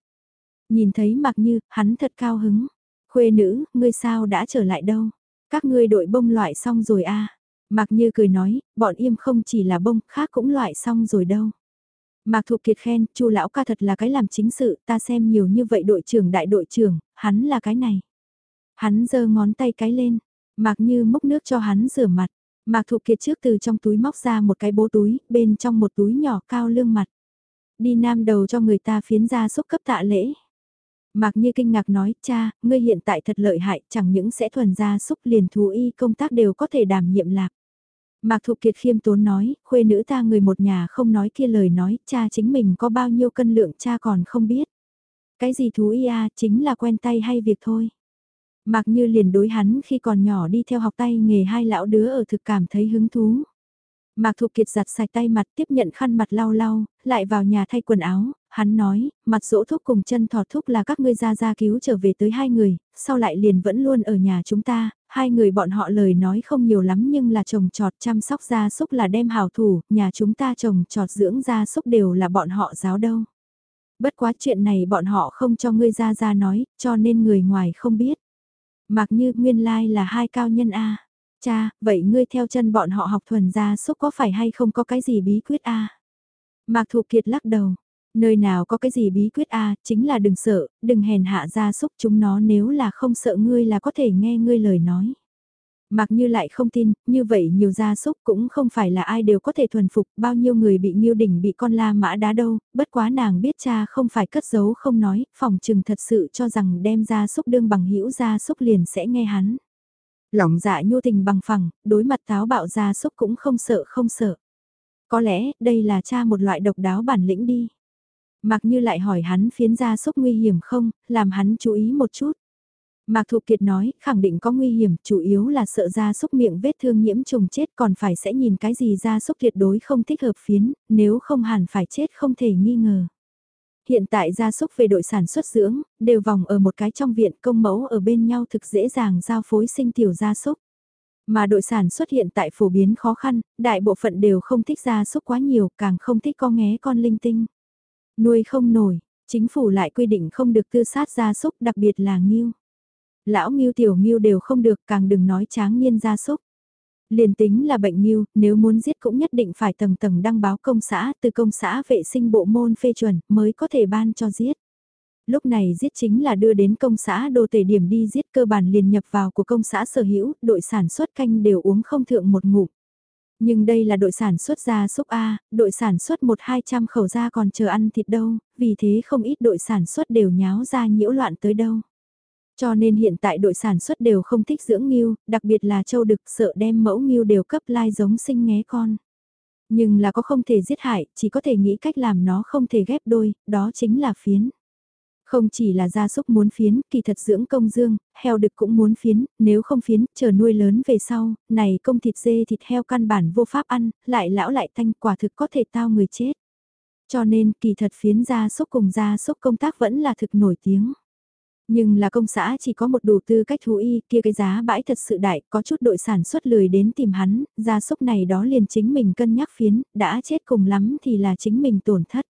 Nhìn thấy Mạc Như, hắn thật cao hứng. Khuê nữ, ngươi sao đã trở lại đâu? Các ngươi đội bông loại xong rồi a à? Mạc Như cười nói, bọn im không chỉ là bông, khác cũng loại xong rồi đâu. Mạc Thụ Kiệt khen, chu lão ca thật là cái làm chính sự, ta xem nhiều như vậy đội trưởng đại đội trưởng, hắn là cái này. Hắn giơ ngón tay cái lên, Mạc Như múc nước cho hắn rửa mặt. Mạc Thụ Kiệt trước từ trong túi móc ra một cái bố túi, bên trong một túi nhỏ cao lương mặt. Đi nam đầu cho người ta phiến ra xúc cấp tạ lễ. Mạc Như kinh ngạc nói, cha, ngươi hiện tại thật lợi hại, chẳng những sẽ thuần ra xúc liền thú y công tác đều có thể đảm nhiệm lạc. Mạc thụ Kiệt khiêm tốn nói, khuê nữ ta người một nhà không nói kia lời nói, cha chính mình có bao nhiêu cân lượng cha còn không biết. Cái gì thú y à, chính là quen tay hay việc thôi. Mạc Như liền đối hắn khi còn nhỏ đi theo học tay nghề hai lão đứa ở thực cảm thấy hứng thú. Mạc Thục Kiệt giặt sạch tay mặt tiếp nhận khăn mặt lau lau, lại vào nhà thay quần áo, hắn nói, mặt dỗ thúc cùng chân thọ thúc là các ngươi ra ra cứu trở về tới hai người, sau lại liền vẫn luôn ở nhà chúng ta, hai người bọn họ lời nói không nhiều lắm nhưng là trồng trọt chăm sóc gia súc là đem hào thủ, nhà chúng ta trồng trọt dưỡng gia súc đều là bọn họ giáo đâu. Bất quá chuyện này bọn họ không cho ngươi ra ra nói, cho nên người ngoài không biết. Mặc như nguyên lai là hai cao nhân A. Cha, vậy ngươi theo chân bọn họ học thuần gia xúc có phải hay không có cái gì bí quyết A? Mạc Thụ Kiệt lắc đầu. Nơi nào có cái gì bí quyết a chính là đừng sợ, đừng hèn hạ gia xúc chúng nó nếu là không sợ ngươi là có thể nghe ngươi lời nói. Mặc như lại không tin, như vậy nhiều gia súc cũng không phải là ai đều có thể thuần phục, bao nhiêu người bị nghiêu đỉnh bị con la mã đá đâu, bất quá nàng biết cha không phải cất giấu không nói, phòng trừng thật sự cho rằng đem gia súc đương bằng hữu gia súc liền sẽ nghe hắn. Lòng dạ nhu tình bằng phẳng, đối mặt táo bạo gia súc cũng không sợ không sợ. Có lẽ đây là cha một loại độc đáo bản lĩnh đi. mặc Như lại hỏi hắn phiến gia súc nguy hiểm không, làm hắn chú ý một chút. Mạc Thục Kiệt nói, khẳng định có nguy hiểm, chủ yếu là sợ ra súc miệng vết thương nhiễm trùng chết còn phải sẽ nhìn cái gì ra súc tuyệt đối không thích hợp phiến, nếu không hẳn phải chết không thể nghi ngờ. Hiện tại gia súc về đội sản xuất dưỡng, đều vòng ở một cái trong viện công mẫu ở bên nhau thực dễ dàng giao phối sinh tiểu gia súc. Mà đội sản xuất hiện tại phổ biến khó khăn, đại bộ phận đều không thích gia súc quá nhiều, càng không thích con nghé con linh tinh. Nuôi không nổi, chính phủ lại quy định không được tư sát gia súc đặc biệt là nghiêu. Lão nghiêu tiểu nghiêu đều không được càng đừng nói tráng niên gia súc. Liền tính là bệnh nghiêu, nếu muốn giết cũng nhất định phải tầng tầng đăng báo công xã từ công xã vệ sinh bộ môn phê chuẩn mới có thể ban cho giết. Lúc này giết chính là đưa đến công xã đồ tể điểm đi giết cơ bản liền nhập vào của công xã sở hữu, đội sản xuất canh đều uống không thượng một ngụm. Nhưng đây là đội sản xuất gia súc A, đội sản xuất một hai trăm khẩu gia còn chờ ăn thịt đâu, vì thế không ít đội sản xuất đều nháo ra nhiễu loạn tới đâu. Cho nên hiện tại đội sản xuất đều không thích dưỡng nghiêu, đặc biệt là châu đực sợ đem mẫu nghiêu đều cấp lai giống sinh nghé con. Nhưng là có không thể giết hại, chỉ có thể nghĩ cách làm nó không thể ghép đôi, đó chính là phiến. Không chỉ là gia súc muốn phiến, kỳ thật dưỡng công dương, heo đực cũng muốn phiến, nếu không phiến, chờ nuôi lớn về sau, này công thịt dê thịt heo căn bản vô pháp ăn, lại lão lại thanh quả thực có thể tao người chết. Cho nên kỳ thật phiến gia súc cùng gia súc công tác vẫn là thực nổi tiếng. Nhưng là công xã chỉ có một đủ tư cách thú y kia cái giá bãi thật sự đại, có chút đội sản xuất lười đến tìm hắn, gia súc này đó liền chính mình cân nhắc phiến, đã chết cùng lắm thì là chính mình tổn thất.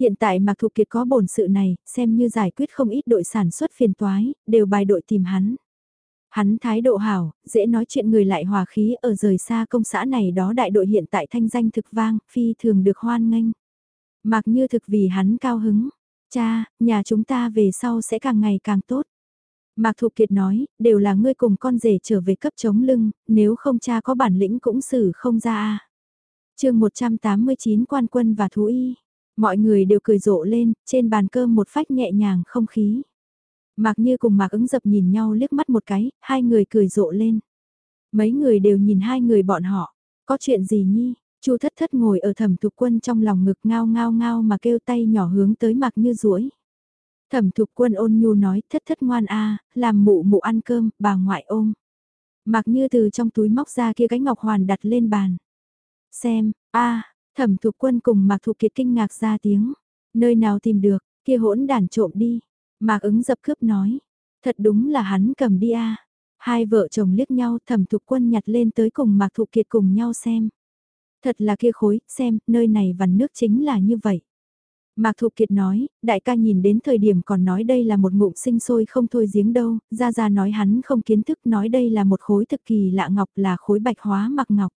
Hiện tại Mạc Thục Kiệt có bổn sự này, xem như giải quyết không ít đội sản xuất phiền toái, đều bài đội tìm hắn. Hắn thái độ hảo, dễ nói chuyện người lại hòa khí ở rời xa công xã này đó đại đội hiện tại thanh danh thực vang, phi thường được hoan nghênh. Mạc như thực vì hắn cao hứng, cha, nhà chúng ta về sau sẽ càng ngày càng tốt. Mạc Thục Kiệt nói, đều là ngươi cùng con rể trở về cấp chống lưng, nếu không cha có bản lĩnh cũng xử không ra a. Chương 189 quan quân và thú y. Mọi người đều cười rộ lên, trên bàn cơm một phách nhẹ nhàng không khí. Mạc Như cùng Mạc ứng dập nhìn nhau liếc mắt một cái, hai người cười rộ lên. Mấy người đều nhìn hai người bọn họ, có chuyện gì nhi? Chu thất thất ngồi ở thẩm thục quân trong lòng ngực ngao ngao ngao mà kêu tay nhỏ hướng tới Mạc Như duỗi Thẩm thục quân ôn nhu nói thất thất ngoan a làm mụ mụ ăn cơm, bà ngoại ôm. Mạc Như từ trong túi móc ra kia cái ngọc hoàn đặt lên bàn. Xem, a Thẩm Thục Quân cùng Mạc Thục Kiệt kinh ngạc ra tiếng. Nơi nào tìm được, kia hỗn đàn trộm đi. Mạc ứng dập cướp nói. Thật đúng là hắn cầm đi a. Hai vợ chồng liếc nhau Thẩm Thục Quân nhặt lên tới cùng Mạc Thục Kiệt cùng nhau xem. Thật là kia khối, xem, nơi này vằn nước chính là như vậy. Mạc Thục Kiệt nói, đại ca nhìn đến thời điểm còn nói đây là một ngụm sinh sôi không thôi giếng đâu, ra ra nói hắn không kiến thức nói đây là một khối thực kỳ lạ ngọc là khối bạch hóa mặc ngọc.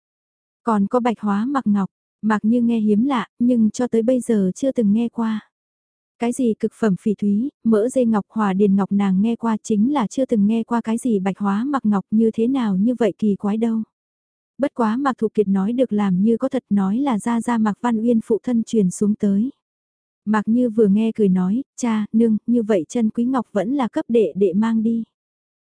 Còn có bạch hóa mặc ngọc, Mặc như nghe hiếm lạ, nhưng cho tới bây giờ chưa từng nghe qua. Cái gì cực phẩm phỉ thúy, mỡ dây ngọc hòa điền ngọc nàng nghe qua chính là chưa từng nghe qua cái gì bạch hóa mặc ngọc như thế nào như vậy kỳ quái đâu. Bất quá Mạc Thụ Kiệt nói được làm như có thật nói là ra ra Mạc Văn Uyên phụ thân truyền xuống tới. Mạc Như vừa nghe cười nói, cha, nương, như vậy chân quý ngọc vẫn là cấp đệ đệ mang đi.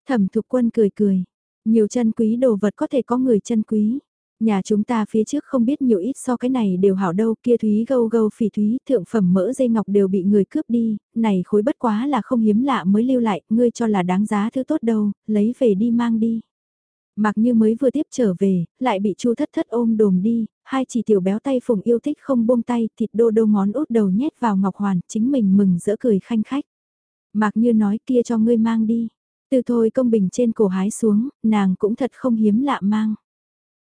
Thẩm Thục Quân cười cười, nhiều chân quý đồ vật có thể có người chân quý. Nhà chúng ta phía trước không biết nhiều ít so cái này đều hảo đâu, kia thúy gâu gâu phỉ thúy, thượng phẩm mỡ dây ngọc đều bị người cướp đi, này khối bất quá là không hiếm lạ mới lưu lại, ngươi cho là đáng giá thứ tốt đâu, lấy về đi mang đi. Mặc như mới vừa tiếp trở về, lại bị chu thất thất ôm đồm đi, hai chỉ tiểu béo tay phùng yêu thích không buông tay, thịt đô đô ngón út đầu nhét vào ngọc hoàn, chính mình mừng rỡ cười khanh khách. Mặc như nói kia cho ngươi mang đi. Từ thôi công bình trên cổ hái xuống, nàng cũng thật không hiếm lạ mang.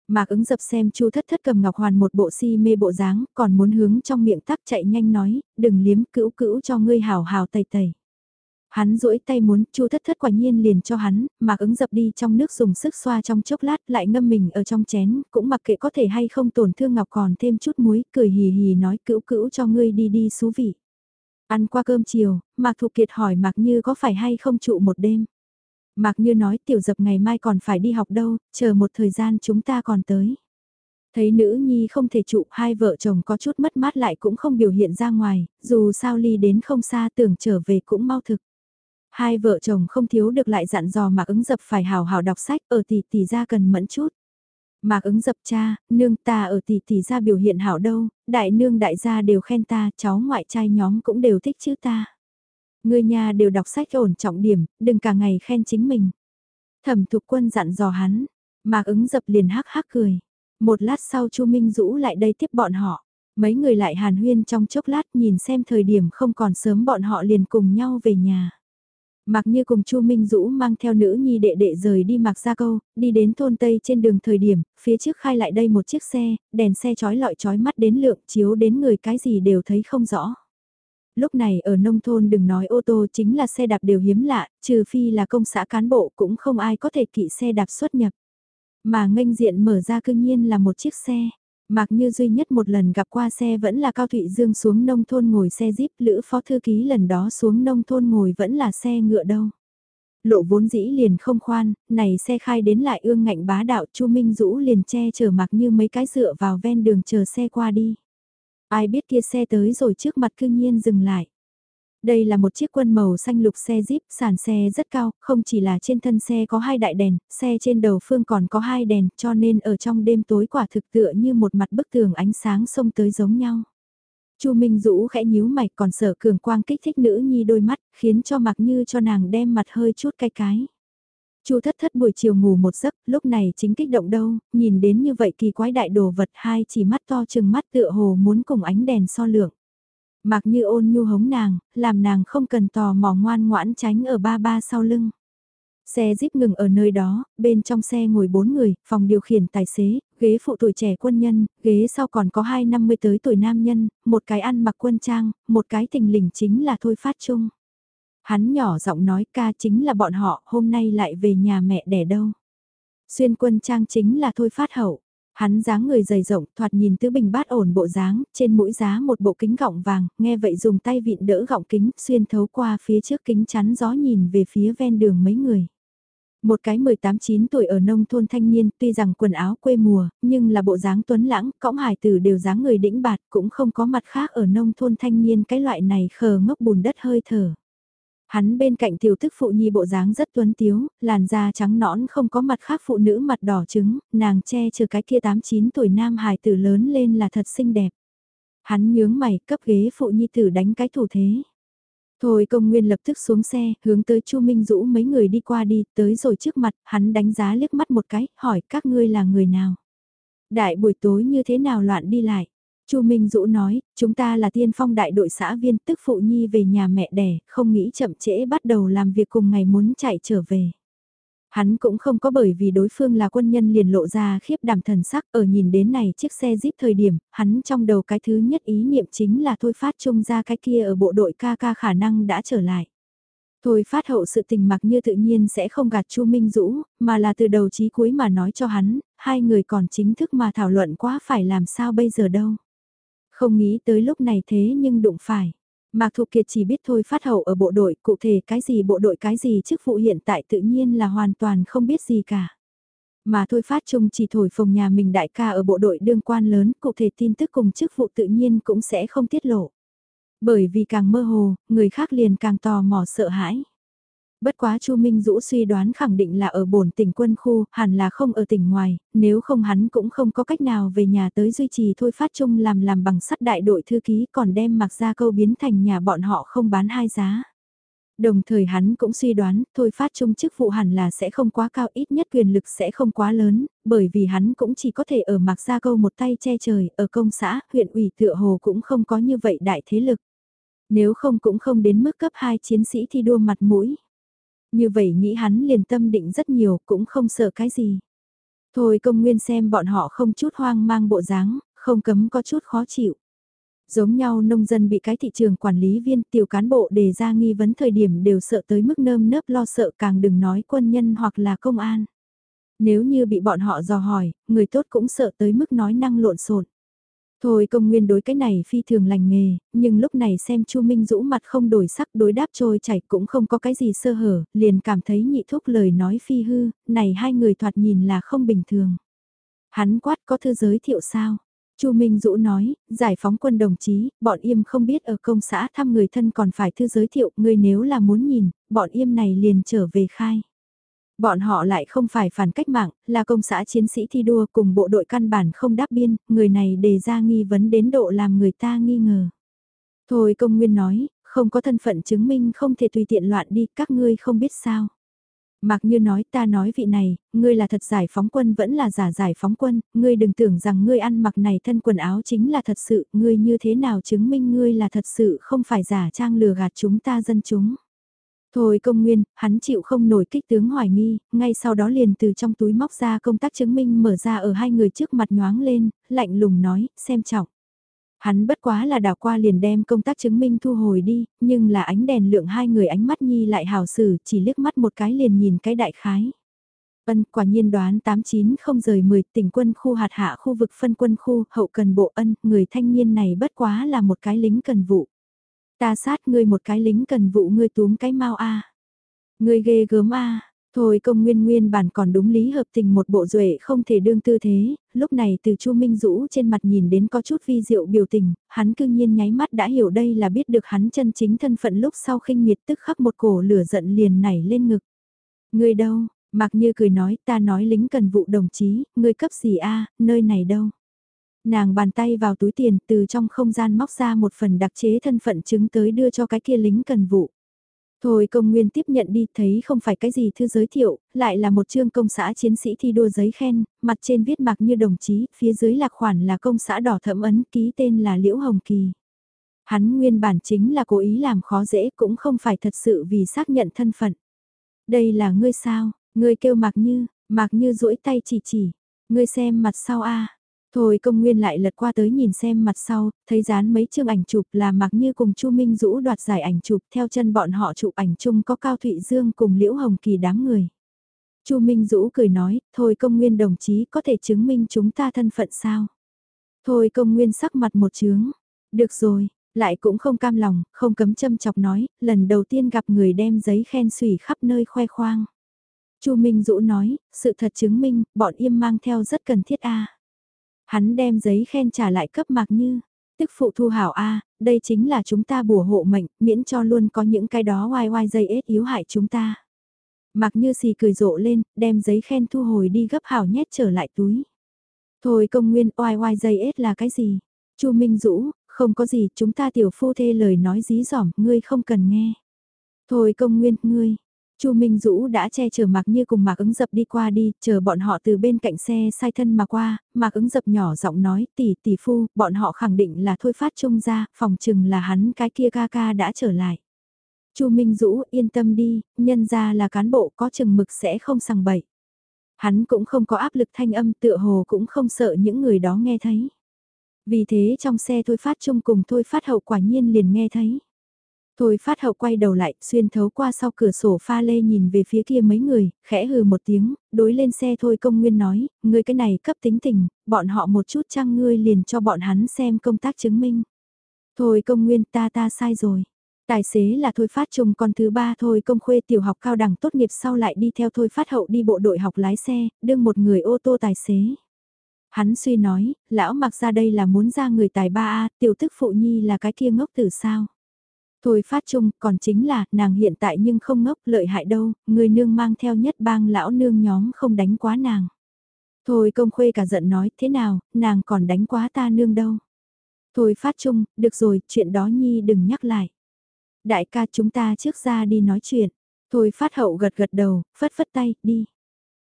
Mạc ứng dập xem chu thất thất cầm ngọc hoàn một bộ si mê bộ dáng, còn muốn hướng trong miệng tắc chạy nhanh nói, đừng liếm cữu cữu cho ngươi hào hào tẩy tẩy. Hắn duỗi tay muốn, chu thất thất quả nhiên liền cho hắn, mạc ứng dập đi trong nước dùng sức xoa trong chốc lát lại ngâm mình ở trong chén, cũng mặc kệ có thể hay không tổn thương ngọc còn thêm chút muối, cười hì hì nói cữu cữu cho ngươi đi đi xú vị. Ăn qua cơm chiều, mạc thục kiệt hỏi mạc như có phải hay không trụ một đêm. Mạc Như nói tiểu dập ngày mai còn phải đi học đâu, chờ một thời gian chúng ta còn tới. Thấy nữ nhi không thể trụ, hai vợ chồng có chút mất mát lại cũng không biểu hiện ra ngoài, dù sao ly đến không xa tưởng trở về cũng mau thực. Hai vợ chồng không thiếu được lại dặn dò Mạc ứng dập phải hào hào đọc sách ở tỷ tỷ ra cần mẫn chút. Mạc ứng dập cha, nương ta ở tỷ tỷ ra biểu hiện hảo đâu, đại nương đại gia đều khen ta, cháu ngoại trai nhóm cũng đều thích chữ ta. Người nhà đều đọc sách ổn trọng điểm, đừng cả ngày khen chính mình. Thẩm thục quân dặn dò hắn, mạc ứng dập liền hắc hắc cười. Một lát sau Chu Minh Dũ lại đây tiếp bọn họ. Mấy người lại hàn huyên trong chốc lát nhìn xem thời điểm không còn sớm bọn họ liền cùng nhau về nhà. Mặc như cùng Chu Minh Dũ mang theo nữ nhi đệ đệ rời đi mặc ra câu, đi đến thôn Tây trên đường thời điểm, phía trước khai lại đây một chiếc xe, đèn xe chói lọi chói mắt đến lượng chiếu đến người cái gì đều thấy không rõ lúc này ở nông thôn đừng nói ô tô chính là xe đạp đều hiếm lạ, trừ phi là công xã cán bộ cũng không ai có thể kỵ xe đạp xuất nhập. Mà nghênh diện mở ra cương nhiên là một chiếc xe. Mặc như duy nhất một lần gặp qua xe vẫn là Cao Thụy Dương xuống nông thôn ngồi xe jeep, Lữ Phó Thư Ký lần đó xuống nông thôn ngồi vẫn là xe ngựa đâu. Lộ vốn dĩ liền không khoan, này xe khai đến lại ương ngạnh bá đạo Chu Minh Dũ liền che chở mặc như mấy cái dựa vào ven đường chờ xe qua đi. Ai biết kia xe tới rồi trước mặt cương nhiên dừng lại. Đây là một chiếc quân màu xanh lục xe Jeep, sàn xe rất cao, không chỉ là trên thân xe có hai đại đèn, xe trên đầu phương còn có hai đèn, cho nên ở trong đêm tối quả thực tựa như một mặt bức tường ánh sáng xông tới giống nhau. Chu Minh Dũ khẽ nhíu mày còn sở cường quang kích thích nữ nhi đôi mắt, khiến cho mặc như cho nàng đem mặt hơi chút cay cái. Chu thất thất buổi chiều ngủ một giấc, lúc này chính kích động đâu, nhìn đến như vậy kỳ quái đại đồ vật hai chỉ mắt to chừng mắt tựa hồ muốn cùng ánh đèn so lượng. Mặc như ôn nhu hống nàng, làm nàng không cần tò mò ngoan ngoãn tránh ở ba ba sau lưng. Xe jeep ngừng ở nơi đó, bên trong xe ngồi bốn người, phòng điều khiển tài xế, ghế phụ tuổi trẻ quân nhân, ghế sau còn có hai năm mươi tới tuổi nam nhân, một cái ăn mặc quân trang, một cái tình lình chính là Thôi Phát Trung. Hắn nhỏ giọng nói ca chính là bọn họ, hôm nay lại về nhà mẹ đẻ đâu. Xuyên quân trang chính là Thôi Phát Hậu. Hắn dáng người dày rộng, thoạt nhìn tứ bình bát ổn bộ dáng, trên mũi giá một bộ kính gọng vàng, nghe vậy dùng tay vịn đỡ gọng kính, xuyên thấu qua phía trước kính chắn gió nhìn về phía ven đường mấy người. Một cái 18-9 tuổi ở nông thôn thanh niên tuy rằng quần áo quê mùa, nhưng là bộ dáng tuấn lãng, cõng hài tử đều dáng người đĩnh bạt cũng không có mặt khác ở nông thôn thanh niên cái loại này khờ ngốc bùn đất hơi thở. Hắn bên cạnh tiểu tức phụ nhi bộ dáng rất tuấn tiếu, làn da trắng nõn không có mặt khác phụ nữ mặt đỏ trứng, nàng che chở cái kia 8-9 tuổi nam hài tử lớn lên là thật xinh đẹp. Hắn nhướng mày cấp ghế phụ nhi tử đánh cái thủ thế. Thôi công nguyên lập tức xuống xe, hướng tới Chu Minh Dũ mấy người đi qua đi, tới rồi trước mặt, hắn đánh giá liếc mắt một cái, hỏi các ngươi là người nào. Đại buổi tối như thế nào loạn đi lại. Chu Minh Dũ nói, chúng ta là tiên phong đại đội xã viên tức phụ nhi về nhà mẹ đẻ, không nghĩ chậm trễ bắt đầu làm việc cùng ngày muốn chạy trở về. Hắn cũng không có bởi vì đối phương là quân nhân liền lộ ra khiếp đảm thần sắc ở nhìn đến này chiếc xe jeep thời điểm, hắn trong đầu cái thứ nhất ý niệm chính là thôi phát chung ra cái kia ở bộ đội ca ca khả năng đã trở lại. Thôi phát hậu sự tình mặc như tự nhiên sẽ không gạt Chu Minh Dũ, mà là từ đầu chí cuối mà nói cho hắn, hai người còn chính thức mà thảo luận quá phải làm sao bây giờ đâu. Không nghĩ tới lúc này thế nhưng đụng phải. Mạc Thục Kiệt chỉ biết thôi phát hậu ở bộ đội, cụ thể cái gì bộ đội cái gì chức vụ hiện tại tự nhiên là hoàn toàn không biết gì cả. Mà thôi phát chung chỉ thổi phồng nhà mình đại ca ở bộ đội đương quan lớn, cụ thể tin tức cùng chức vụ tự nhiên cũng sẽ không tiết lộ. Bởi vì càng mơ hồ, người khác liền càng tò mò sợ hãi. Bất quá Chu Minh Dũ suy đoán khẳng định là ở bổn tỉnh quân khu, hẳn là không ở tỉnh ngoài, nếu không hắn cũng không có cách nào về nhà tới duy trì thôi phát chung làm làm bằng sắt đại đội thư ký còn đem mặc ra câu biến thành nhà bọn họ không bán hai giá. Đồng thời hắn cũng suy đoán, thôi phát chung chức vụ hẳn là sẽ không quá cao ít nhất quyền lực sẽ không quá lớn, bởi vì hắn cũng chỉ có thể ở mặc ra câu một tay che trời, ở công xã, huyện ủy tựa hồ cũng không có như vậy đại thế lực. Nếu không cũng không đến mức cấp 2 chiến sĩ thi đua mặt mũi. Như vậy nghĩ hắn liền tâm định rất nhiều, cũng không sợ cái gì. Thôi công nguyên xem bọn họ không chút hoang mang bộ dáng, không cấm có chút khó chịu. Giống nhau nông dân bị cái thị trường quản lý viên tiểu cán bộ đề ra nghi vấn thời điểm đều sợ tới mức nơm nớp lo sợ càng đừng nói quân nhân hoặc là công an. Nếu như bị bọn họ dò hỏi, người tốt cũng sợ tới mức nói năng lộn xộn. Thôi công nguyên đối cái này phi thường lành nghề, nhưng lúc này xem Chu Minh Dũ mặt không đổi sắc đối đáp trôi chảy cũng không có cái gì sơ hở, liền cảm thấy nhị thúc lời nói phi hư, này hai người thoạt nhìn là không bình thường. Hắn quát có thư giới thiệu sao? Chu Minh Dũ nói, giải phóng quân đồng chí, bọn im không biết ở công xã thăm người thân còn phải thư giới thiệu, người nếu là muốn nhìn, bọn im này liền trở về khai. Bọn họ lại không phải phản cách mạng, là công xã chiến sĩ thi đua cùng bộ đội căn bản không đáp biên, người này đề ra nghi vấn đến độ làm người ta nghi ngờ. Thôi công nguyên nói, không có thân phận chứng minh không thể tùy tiện loạn đi, các ngươi không biết sao. Mặc như nói ta nói vị này, ngươi là thật giải phóng quân vẫn là giả giải phóng quân, ngươi đừng tưởng rằng ngươi ăn mặc này thân quần áo chính là thật sự, ngươi như thế nào chứng minh ngươi là thật sự không phải giả trang lừa gạt chúng ta dân chúng. Thôi công nguyên, hắn chịu không nổi kích tướng hoài nghi, ngay sau đó liền từ trong túi móc ra công tác chứng minh mở ra ở hai người trước mặt nhoáng lên, lạnh lùng nói, xem trọng. Hắn bất quá là đảo qua liền đem công tác chứng minh thu hồi đi, nhưng là ánh đèn lượng hai người ánh mắt nhi lại hào xử, chỉ liếc mắt một cái liền nhìn cái đại khái. Ân quả nhiên đoán 89 không rời 10 tỉnh quân khu hạt hạ khu vực phân quân khu hậu cần bộ ân, người thanh niên này bất quá là một cái lính cần vụ. Ta sát ngươi một cái lính cần vụ ngươi túm cái mau a. Ngươi ghê gớm a. Thôi công nguyên nguyên bản còn đúng lý hợp tình một bộ duệ không thể đương tư thế, lúc này từ Chu Minh Dũ trên mặt nhìn đến có chút vi diệu biểu tình, hắn cư nhiên nháy mắt đã hiểu đây là biết được hắn chân chính thân phận lúc sau khinh miệt tức khắc một cổ lửa giận liền nảy lên ngực. Người đâu, mặc như cười nói ta nói lính cần vụ đồng chí, người cấp gì a nơi này đâu. Nàng bàn tay vào túi tiền từ trong không gian móc ra một phần đặc chế thân phận chứng tới đưa cho cái kia lính cần vụ. Thôi công nguyên tiếp nhận đi thấy không phải cái gì thư giới thiệu, lại là một chương công xã chiến sĩ thi đua giấy khen, mặt trên viết mạc như đồng chí, phía dưới lạc khoản là công xã đỏ thẫm ấn ký tên là Liễu Hồng Kỳ. Hắn nguyên bản chính là cố ý làm khó dễ cũng không phải thật sự vì xác nhận thân phận. Đây là ngươi sao, ngươi kêu mạc như, mạc như duỗi tay chỉ chỉ, ngươi xem mặt sau a Thôi công nguyên lại lật qua tới nhìn xem mặt sau, thấy dán mấy chương ảnh chụp là mặc như cùng Chu Minh Dũ đoạt giải ảnh chụp theo chân bọn họ chụp ảnh chung có Cao Thụy Dương cùng Liễu Hồng Kỳ đám người. Chu Minh Dũ cười nói, thôi công nguyên đồng chí có thể chứng minh chúng ta thân phận sao? Thôi công nguyên sắc mặt một chướng, được rồi, lại cũng không cam lòng, không cấm châm chọc nói, lần đầu tiên gặp người đem giấy khen xủy khắp nơi khoe khoang. Chu Minh Dũ nói, sự thật chứng minh, bọn im mang theo rất cần thiết a. Hắn đem giấy khen trả lại cấp Mạc Như. Tức phụ thu hảo A, đây chính là chúng ta bùa hộ mệnh, miễn cho luôn có những cái đó oai oai dây ết yếu hại chúng ta. Mạc Như xì cười rộ lên, đem giấy khen thu hồi đi gấp hảo nhét trở lại túi. Thôi công nguyên oai oai dây ết là cái gì? Chu Minh Dũ, không có gì, chúng ta tiểu phu thê lời nói dí dỏm, ngươi không cần nghe. Thôi công nguyên, ngươi, Chu Minh Dũ đã che chở Mạc Như cùng Mạc ứng dập đi qua đi, chờ bọn họ từ bên cạnh xe sai thân mà qua, Mạc ứng dập nhỏ giọng nói tỷ tỷ phu, bọn họ khẳng định là thôi phát trông ra, phòng chừng là hắn cái kia ca ca đã trở lại. Chu Minh Dũ yên tâm đi, nhân ra là cán bộ có chừng mực sẽ không sằng bậy. Hắn cũng không có áp lực thanh âm tựa hồ cũng không sợ những người đó nghe thấy. Vì thế trong xe thôi phát chung cùng thôi phát hậu quả nhiên liền nghe thấy. Thôi phát hậu quay đầu lại, xuyên thấu qua sau cửa sổ pha lê nhìn về phía kia mấy người, khẽ hừ một tiếng, đối lên xe thôi công nguyên nói, ngươi cái này cấp tính tình, bọn họ một chút chăng ngươi liền cho bọn hắn xem công tác chứng minh. Thôi công nguyên ta ta sai rồi. Tài xế là thôi phát trùng con thứ ba thôi công khuê tiểu học cao đẳng tốt nghiệp sau lại đi theo thôi phát hậu đi bộ đội học lái xe, đương một người ô tô tài xế. Hắn suy nói, lão mặc ra đây là muốn ra người tài ba a tiểu tức phụ nhi là cái kia ngốc tử sao. Thôi phát chung, còn chính là, nàng hiện tại nhưng không ngốc lợi hại đâu, người nương mang theo nhất bang lão nương nhóm không đánh quá nàng. Thôi công khuê cả giận nói, thế nào, nàng còn đánh quá ta nương đâu. Thôi phát chung, được rồi, chuyện đó nhi đừng nhắc lại. Đại ca chúng ta trước ra đi nói chuyện. Thôi phát hậu gật gật đầu, phất phất tay, đi.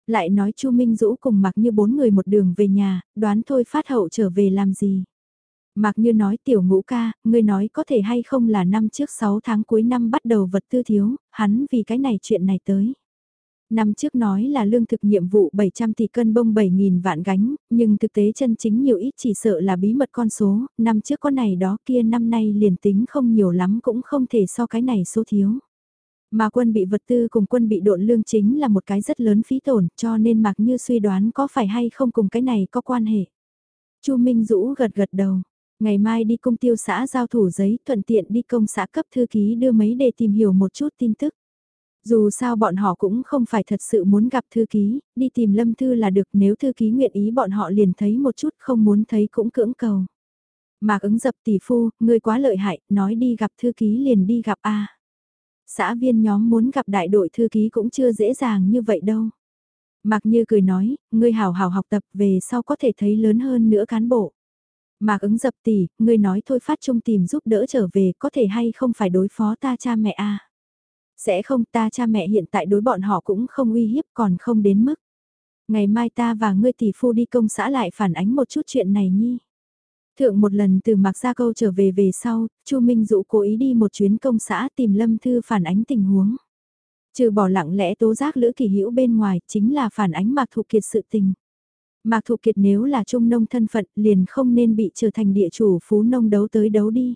Lại nói Chu Minh Dũ cùng mặc như bốn người một đường về nhà, đoán thôi phát hậu trở về làm gì. Mạc Như nói tiểu ngũ ca, ngươi nói có thể hay không là năm trước 6 tháng cuối năm bắt đầu vật tư thiếu, hắn vì cái này chuyện này tới. Năm trước nói là lương thực nhiệm vụ 700 tỷ cân bông 7.000 vạn gánh, nhưng thực tế chân chính nhiều ít chỉ sợ là bí mật con số, năm trước con này đó kia năm nay liền tính không nhiều lắm cũng không thể so cái này số thiếu. Mà quân bị vật tư cùng quân bị độn lương chính là một cái rất lớn phí tổn cho nên Mạc Như suy đoán có phải hay không cùng cái này có quan hệ. Chu Minh Dũ gật gật đầu. Ngày mai đi công tiêu xã giao thủ giấy, thuận tiện đi công xã cấp thư ký đưa mấy để tìm hiểu một chút tin tức. Dù sao bọn họ cũng không phải thật sự muốn gặp thư ký, đi tìm lâm thư là được nếu thư ký nguyện ý bọn họ liền thấy một chút không muốn thấy cũng cưỡng cầu. Mạc ứng dập tỷ phu, ngươi quá lợi hại, nói đi gặp thư ký liền đi gặp A. Xã viên nhóm muốn gặp đại đội thư ký cũng chưa dễ dàng như vậy đâu. Mạc Như cười nói, ngươi hào hào học tập về sau có thể thấy lớn hơn nữa cán bộ. Mạc ứng dập tỷ, ngươi nói thôi phát trung tìm giúp đỡ trở về có thể hay không phải đối phó ta cha mẹ a Sẽ không ta cha mẹ hiện tại đối bọn họ cũng không uy hiếp còn không đến mức. Ngày mai ta và ngươi tỷ phu đi công xã lại phản ánh một chút chuyện này nhi. Thượng một lần từ Mạc Gia Câu trở về về sau, Chu Minh Dụ cố ý đi một chuyến công xã tìm Lâm Thư phản ánh tình huống. Trừ bỏ lặng lẽ tố giác Lữ Kỳ Hữu bên ngoài, chính là phản ánh Mạc Thụ Kiệt sự tình. Mạc Thụ Kiệt nếu là trung nông thân phận liền không nên bị trở thành địa chủ phú nông đấu tới đấu đi.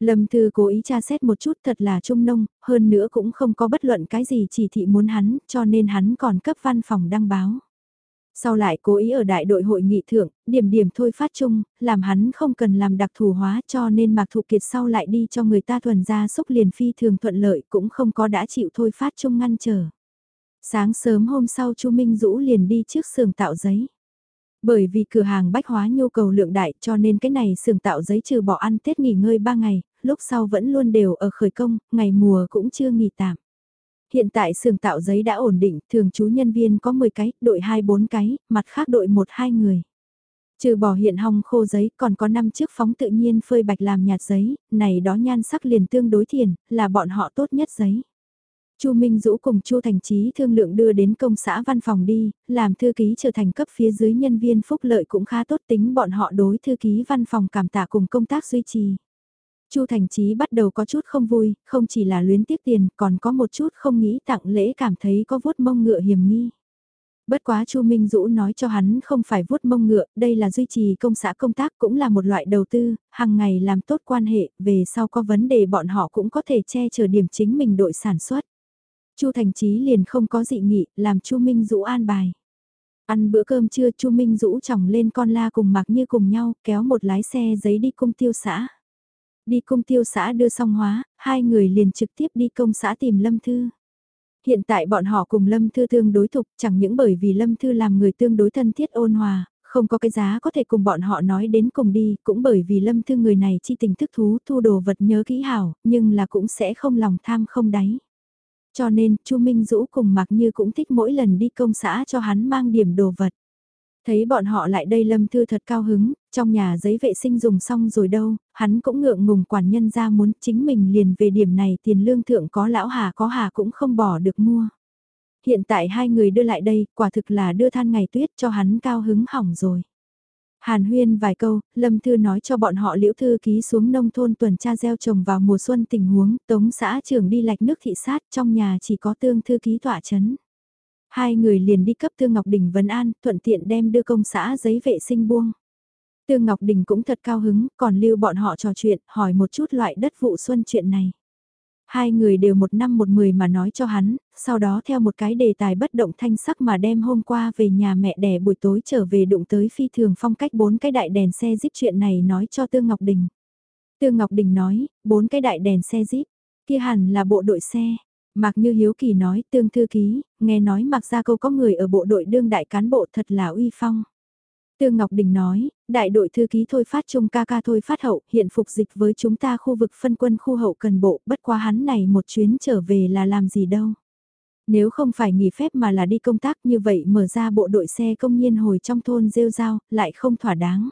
Lâm Thư cố ý tra xét một chút thật là trung nông, hơn nữa cũng không có bất luận cái gì chỉ thị muốn hắn, cho nên hắn còn cấp văn phòng đăng báo. Sau lại cố ý ở đại đội hội nghị thượng, điểm điểm thôi phát chung, làm hắn không cần làm đặc thù hóa cho nên Mạc Thụ Kiệt sau lại đi cho người ta thuần ra xúc liền phi thường thuận lợi cũng không có đã chịu thôi phát chung ngăn trở. Sáng sớm hôm sau Chu Minh Dũ liền đi trước sườn tạo giấy. Bởi vì cửa hàng bách hóa nhu cầu lượng đại cho nên cái này xưởng tạo giấy trừ bỏ ăn Tết nghỉ ngơi 3 ngày, lúc sau vẫn luôn đều ở khởi công, ngày mùa cũng chưa nghỉ tạm. Hiện tại xưởng tạo giấy đã ổn định, thường chú nhân viên có 10 cái, đội 2-4 cái, mặt khác đội 1-2 người. Trừ bỏ hiện hong khô giấy còn có năm chiếc phóng tự nhiên phơi bạch làm nhạt giấy, này đó nhan sắc liền tương đối thiền, là bọn họ tốt nhất giấy. Chu Minh Dũ cùng Chu Thành Chí thương lượng đưa đến công xã văn phòng đi, làm thư ký trở thành cấp phía dưới nhân viên phúc lợi cũng khá tốt tính bọn họ đối thư ký văn phòng cảm tạ cùng công tác duy trì. Chu Thành Chí bắt đầu có chút không vui, không chỉ là luyến tiếc tiền, còn có một chút không nghĩ tặng lễ cảm thấy có vuốt mông ngựa hiểm nghi. Bất quá Chu Minh Dũ nói cho hắn không phải vuốt mông ngựa, đây là duy trì công xã công tác cũng là một loại đầu tư, hàng ngày làm tốt quan hệ, về sau có vấn đề bọn họ cũng có thể che chở điểm chính mình đội sản xuất. Chu Thành Chí liền không có dị nghị, làm Chu Minh Dũ an bài. Ăn bữa cơm trưa Chu Minh Dũ chồng lên con la cùng mặc như cùng nhau, kéo một lái xe giấy đi cung tiêu xã. Đi cung tiêu xã đưa xong hóa, hai người liền trực tiếp đi công xã tìm Lâm Thư. Hiện tại bọn họ cùng Lâm Thư tương đối thục, chẳng những bởi vì Lâm Thư làm người tương đối thân thiết ôn hòa, không có cái giá có thể cùng bọn họ nói đến cùng đi, cũng bởi vì Lâm Thư người này chi tình thức thú thu đồ vật nhớ kỹ hảo, nhưng là cũng sẽ không lòng tham không đáy. Cho nên, Chu Minh Dũ cùng Mạc Như cũng thích mỗi lần đi công xã cho hắn mang điểm đồ vật. Thấy bọn họ lại đây Lâm Thư thật cao hứng, trong nhà giấy vệ sinh dùng xong rồi đâu, hắn cũng ngượng ngùng quản nhân ra muốn chính mình liền về điểm này tiền lương thượng có lão hà có hà cũng không bỏ được mua. Hiện tại hai người đưa lại đây, quả thực là đưa than ngày tuyết cho hắn cao hứng hỏng rồi. Hàn huyên vài câu, Lâm Thư nói cho bọn họ liễu thư ký xuống nông thôn tuần tra gieo trồng vào mùa xuân tình huống, tống xã trưởng đi lạch nước thị sát trong nhà chỉ có tương thư ký tỏa chấn. Hai người liền đi cấp Tương Ngọc Đình Vân an, thuận tiện đem đưa công xã giấy vệ sinh buông. Tương Ngọc Đình cũng thật cao hứng, còn lưu bọn họ trò chuyện, hỏi một chút loại đất vụ xuân chuyện này. Hai người đều một năm một mười mà nói cho hắn, sau đó theo một cái đề tài bất động thanh sắc mà đem hôm qua về nhà mẹ đẻ buổi tối trở về đụng tới phi thường phong cách bốn cái đại đèn xe jeep chuyện này nói cho Tương Ngọc Đình. Tương Ngọc Đình nói, bốn cái đại đèn xe jeep, kia hẳn là bộ đội xe. Mạc Như Hiếu Kỳ nói, Tương Thư Ký, nghe nói Mạc Gia Câu có người ở bộ đội đương đại cán bộ thật là uy phong. Tương Ngọc Đình nói, đại đội thư ký thôi phát trung ca ca thôi phát hậu hiện phục dịch với chúng ta khu vực phân quân khu hậu cần bộ bất quá hắn này một chuyến trở về là làm gì đâu. Nếu không phải nghỉ phép mà là đi công tác như vậy mở ra bộ đội xe công nhiên hồi trong thôn rêu rao lại không thỏa đáng.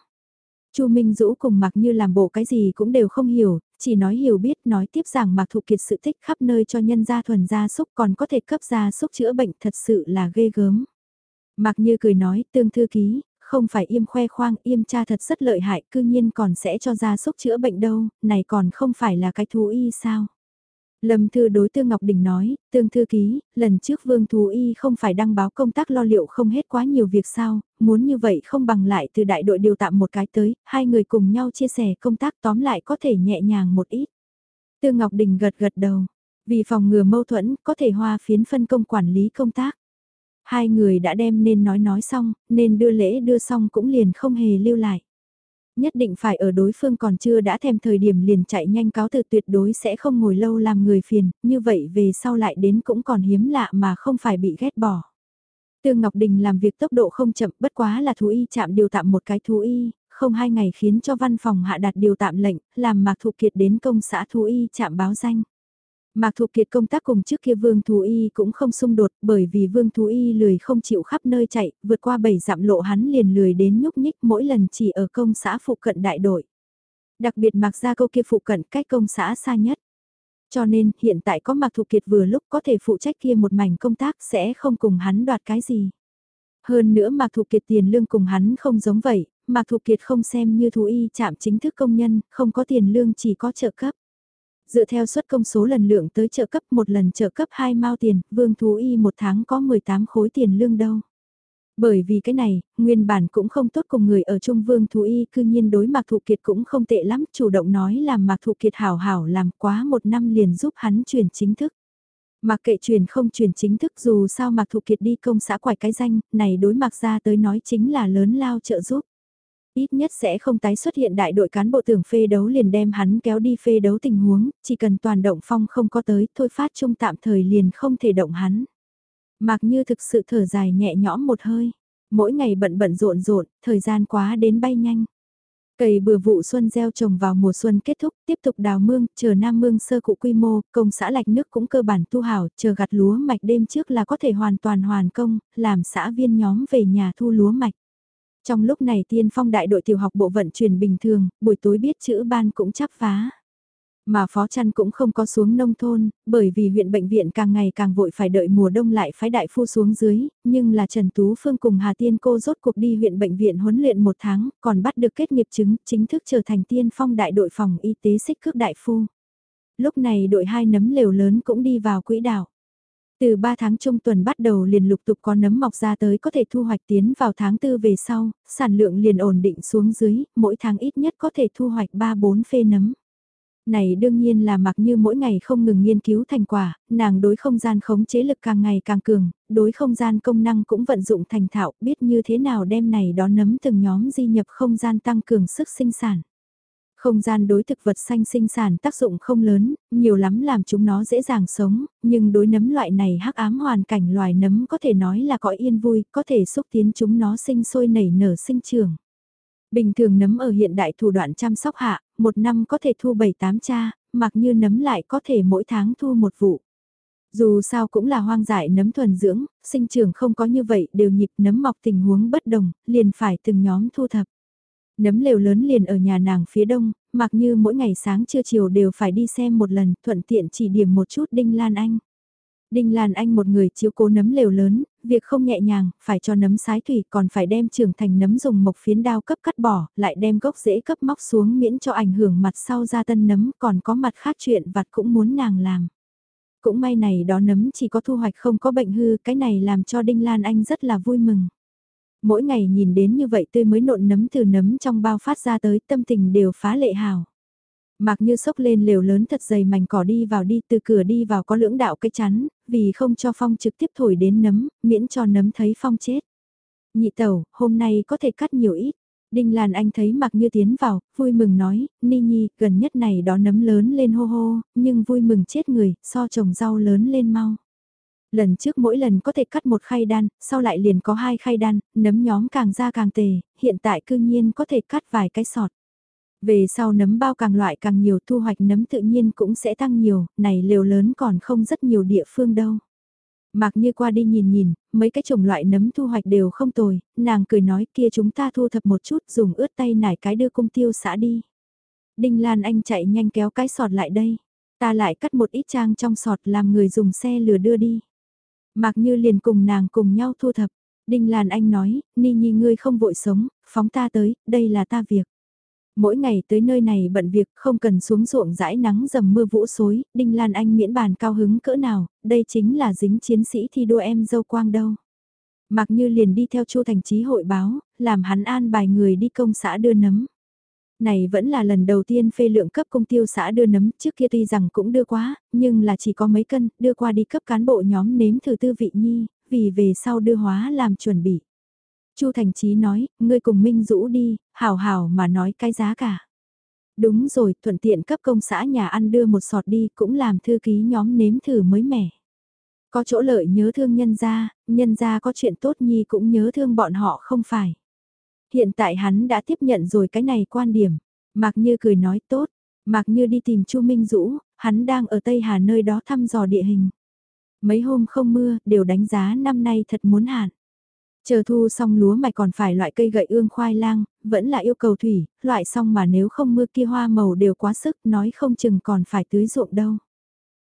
Chu Minh Dũ cùng mặc như làm bộ cái gì cũng đều không hiểu, chỉ nói hiểu biết nói tiếp rằng mặc thụ kiệt sự thích khắp nơi cho nhân gia thuần gia súc còn có thể cấp gia súc chữa bệnh thật sự là ghê gớm. Mặc như cười nói tương thư ký, không phải im khoe khoang, im cha thật rất lợi hại, cư nhiên còn sẽ cho ra súc chữa bệnh đâu, này còn không phải là cái thú y sao. Lâm Thư đối Tương Ngọc Đình nói, Tương Thư Ký, lần trước Vương Thú Y không phải đăng báo công tác lo liệu không hết quá nhiều việc sao, muốn như vậy không bằng lại từ đại đội điều tạm một cái tới, hai người cùng nhau chia sẻ công tác tóm lại có thể nhẹ nhàng một ít. Tương Ngọc Đình gật gật đầu, vì phòng ngừa mâu thuẫn, có thể hoa phiến phân công quản lý công tác. Hai người đã đem nên nói nói xong, nên đưa lễ đưa xong cũng liền không hề lưu lại. Nhất định phải ở đối phương còn chưa đã thèm thời điểm liền chạy nhanh cáo từ tuyệt đối sẽ không ngồi lâu làm người phiền, như vậy về sau lại đến cũng còn hiếm lạ mà không phải bị ghét bỏ. Tương Ngọc Đình làm việc tốc độ không chậm bất quá là thú y chạm điều tạm một cái thú y, không hai ngày khiến cho văn phòng hạ đạt điều tạm lệnh, làm Mạc Thụ Kiệt đến công xã thú y chạm báo danh. Mạc Thục Kiệt công tác cùng trước kia Vương Thú Y cũng không xung đột bởi vì Vương Thú Y lười không chịu khắp nơi chạy, vượt qua bảy dặm lộ hắn liền lười đến nhúc nhích mỗi lần chỉ ở công xã phụ cận đại đội. Đặc biệt Mạc Gia câu kia phụ cận cách công xã xa nhất. Cho nên hiện tại có Mạc Thục Kiệt vừa lúc có thể phụ trách kia một mảnh công tác sẽ không cùng hắn đoạt cái gì. Hơn nữa Mạc Thục Kiệt tiền lương cùng hắn không giống vậy, Mạc Thục Kiệt không xem như thú y chạm chính thức công nhân, không có tiền lương chỉ có trợ cấp. Dựa theo suất công số lần lượng tới trợ cấp một lần trợ cấp 2 mao tiền, vương thú y một tháng có 18 khối tiền lương đâu. Bởi vì cái này, nguyên bản cũng không tốt cùng người ở Trung Vương Thú Y, cư nhiên đối Mạc Thụ Kiệt cũng không tệ lắm, chủ động nói làm Mạc Thụ Kiệt hảo hảo làm quá một năm liền giúp hắn chuyển chính thức. Mặc kệ truyền không truyền chính thức dù sao Mạc Thụ Kiệt đi công xã quải cái danh, này đối Mạc ra tới nói chính là lớn lao trợ giúp. Ít nhất sẽ không tái xuất hiện đại đội cán bộ tưởng phê đấu liền đem hắn kéo đi phê đấu tình huống, chỉ cần toàn động phong không có tới, thôi phát trung tạm thời liền không thể động hắn. Mạc Như thực sự thở dài nhẹ nhõm một hơi. Mỗi ngày bận bận rộn rộn, thời gian quá đến bay nhanh. Cày bừa vụ xuân gieo trồng vào mùa xuân kết thúc, tiếp tục đào mương, chờ nam mương sơ cụ quy mô, công xã lạch nước cũng cơ bản tu hảo, chờ gặt lúa mạch đêm trước là có thể hoàn toàn hoàn công, làm xã viên nhóm về nhà thu lúa mạch. Trong lúc này tiên phong đại đội tiểu học bộ vận chuyển bình thường, buổi tối biết chữ ban cũng chắp phá. Mà Phó Trăn cũng không có xuống nông thôn, bởi vì huyện bệnh viện càng ngày càng vội phải đợi mùa đông lại phái đại phu xuống dưới, nhưng là Trần Tú Phương cùng Hà Tiên cô rốt cuộc đi huyện bệnh viện huấn luyện một tháng, còn bắt được kết nghiệp chứng, chính thức trở thành tiên phong đại đội phòng y tế xích cước đại phu. Lúc này đội hai nấm lều lớn cũng đi vào quỹ đạo. Từ 3 tháng trung tuần bắt đầu liền lục tục có nấm mọc ra tới có thể thu hoạch tiến vào tháng 4 về sau, sản lượng liền ổn định xuống dưới, mỗi tháng ít nhất có thể thu hoạch 3-4 phê nấm. Này đương nhiên là mặc như mỗi ngày không ngừng nghiên cứu thành quả, nàng đối không gian khống chế lực càng ngày càng cường, đối không gian công năng cũng vận dụng thành thạo, biết như thế nào đem này đó nấm từng nhóm di nhập không gian tăng cường sức sinh sản. Không gian đối thực vật xanh sinh sản tác dụng không lớn, nhiều lắm làm chúng nó dễ dàng sống, nhưng đối nấm loại này hắc ám hoàn cảnh loài nấm có thể nói là có yên vui, có thể xúc tiến chúng nó sinh sôi nảy nở sinh trưởng. Bình thường nấm ở hiện đại thủ đoạn chăm sóc hạ, một năm có thể thu 7-8 cha, mặc như nấm lại có thể mỗi tháng thu một vụ. Dù sao cũng là hoang dại nấm thuần dưỡng, sinh trưởng không có như vậy đều nhịp nấm mọc tình huống bất đồng, liền phải từng nhóm thu thập. Nấm lều lớn liền ở nhà nàng phía đông, mặc như mỗi ngày sáng trưa chiều đều phải đi xem một lần, thuận tiện chỉ điểm một chút Đinh Lan Anh. Đinh Lan Anh một người chiếu cố nấm lều lớn, việc không nhẹ nhàng, phải cho nấm sái thủy còn phải đem trưởng thành nấm dùng mộc phiến đao cấp cắt bỏ, lại đem gốc rễ cấp móc xuống miễn cho ảnh hưởng mặt sau ra tân nấm còn có mặt khác chuyện vặt cũng muốn nàng làm. Cũng may này đó nấm chỉ có thu hoạch không có bệnh hư, cái này làm cho Đinh Lan Anh rất là vui mừng. Mỗi ngày nhìn đến như vậy tươi mới nộn nấm từ nấm trong bao phát ra tới tâm tình đều phá lệ hào. Mặc như sốc lên lều lớn thật dày mảnh cỏ đi vào đi từ cửa đi vào có lưỡng đạo cái chắn, vì không cho phong trực tiếp thổi đến nấm, miễn cho nấm thấy phong chết. Nhị tẩu, hôm nay có thể cắt nhiều ít. Đinh Lan Anh thấy mặc như tiến vào, vui mừng nói, Ni Nhi, gần nhất này đó nấm lớn lên hô hô, nhưng vui mừng chết người, so trồng rau lớn lên mau. Lần trước mỗi lần có thể cắt một khay đan, sau lại liền có hai khay đan, nấm nhóm càng ra càng tề, hiện tại cư nhiên có thể cắt vài cái sọt. Về sau nấm bao càng loại càng nhiều thu hoạch nấm tự nhiên cũng sẽ tăng nhiều, này liều lớn còn không rất nhiều địa phương đâu. Mạc như qua đi nhìn nhìn, mấy cái chủng loại nấm thu hoạch đều không tồi, nàng cười nói kia chúng ta thu thập một chút dùng ướt tay nải cái đưa cung tiêu xã đi. Đinh Lan Anh chạy nhanh kéo cái sọt lại đây, ta lại cắt một ít trang trong sọt làm người dùng xe lừa đưa đi. Mạc như liền cùng nàng cùng nhau thu thập, Đinh Lan Anh nói, Ni Nhi ngươi không vội sống, phóng ta tới, đây là ta việc. Mỗi ngày tới nơi này bận việc không cần xuống ruộng rãi nắng dầm mưa vũ xối, Đinh Lan Anh miễn bàn cao hứng cỡ nào, đây chính là dính chiến sĩ thi đua em dâu quang đâu. Mặc như liền đi theo Chu Thành Chí hội báo, làm hắn an bài người đi công xã đưa nấm. Này vẫn là lần đầu tiên phê lượng cấp công tiêu xã đưa nấm, trước kia tuy rằng cũng đưa quá, nhưng là chỉ có mấy cân, đưa qua đi cấp cán bộ nhóm nếm thử tư vị nhi, vì về sau đưa hóa làm chuẩn bị. Chu Thành Chí nói, ngươi cùng Minh Dũ đi, hảo hảo mà nói cái giá cả. Đúng rồi, thuận tiện cấp công xã nhà ăn đưa một sọt đi cũng làm thư ký nhóm nếm thử mới mẻ. Có chỗ lợi nhớ thương nhân gia, nhân gia có chuyện tốt nhi cũng nhớ thương bọn họ không phải. Hiện tại hắn đã tiếp nhận rồi cái này quan điểm. Mạc Như cười nói tốt, Mạc Như đi tìm Chu Minh Dũ, hắn đang ở Tây Hà nơi đó thăm dò địa hình. Mấy hôm không mưa, đều đánh giá năm nay thật muốn hạn. Chờ thu xong lúa mạch còn phải loại cây gậy ương khoai lang, vẫn là yêu cầu thủy, loại xong mà nếu không mưa kia hoa màu đều quá sức nói không chừng còn phải tưới ruộng đâu.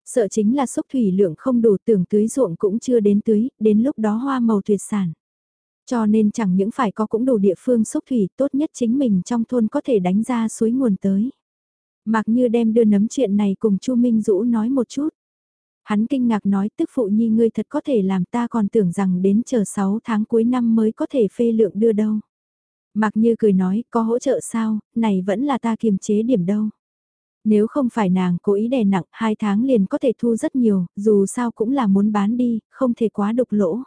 Sợ chính là xúc thủy lượng không đủ tưởng tưới ruộng cũng chưa đến tưới, đến lúc đó hoa màu tuyệt sản. Cho nên chẳng những phải có cũng đủ địa phương xúc thủy tốt nhất chính mình trong thôn có thể đánh ra suối nguồn tới. Mặc như đem đưa nấm chuyện này cùng chu Minh Dũ nói một chút. Hắn kinh ngạc nói tức phụ nhi ngươi thật có thể làm ta còn tưởng rằng đến chờ 6 tháng cuối năm mới có thể phê lượng đưa đâu. Mặc như cười nói có hỗ trợ sao, này vẫn là ta kiềm chế điểm đâu. Nếu không phải nàng cố ý đè nặng, hai tháng liền có thể thu rất nhiều, dù sao cũng là muốn bán đi, không thể quá đục lỗ.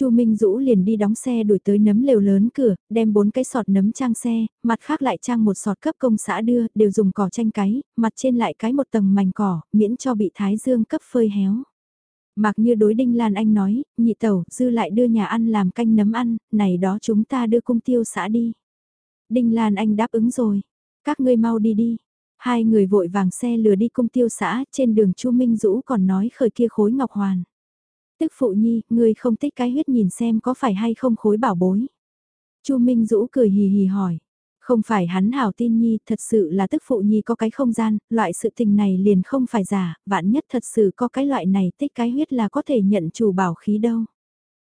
Chu Minh Dũ liền đi đóng xe đuổi tới nấm lều lớn cửa, đem bốn cái sọt nấm trang xe, mặt khác lại trang một sọt cấp công xã đưa, đều dùng cỏ tranh cái, mặt trên lại cái một tầng mảnh cỏ, miễn cho bị thái dương cấp phơi héo. Mặc như đối Đinh Lan Anh nói, nhị tẩu, dư lại đưa nhà ăn làm canh nấm ăn, này đó chúng ta đưa cung tiêu xã đi. Đinh Lan Anh đáp ứng rồi, các ngươi mau đi đi. Hai người vội vàng xe lừa đi cung tiêu xã, trên đường Chu Minh Dũ còn nói khởi kia khối ngọc hoàn. Tức phụ nhi, ngươi không thích cái huyết nhìn xem có phải hay không khối bảo bối. Chu Minh Dũ cười hì hì hỏi. Không phải hắn hảo tin nhi, thật sự là tức phụ nhi có cái không gian, loại sự tình này liền không phải giả, vạn nhất thật sự có cái loại này tích cái huyết là có thể nhận chủ bảo khí đâu.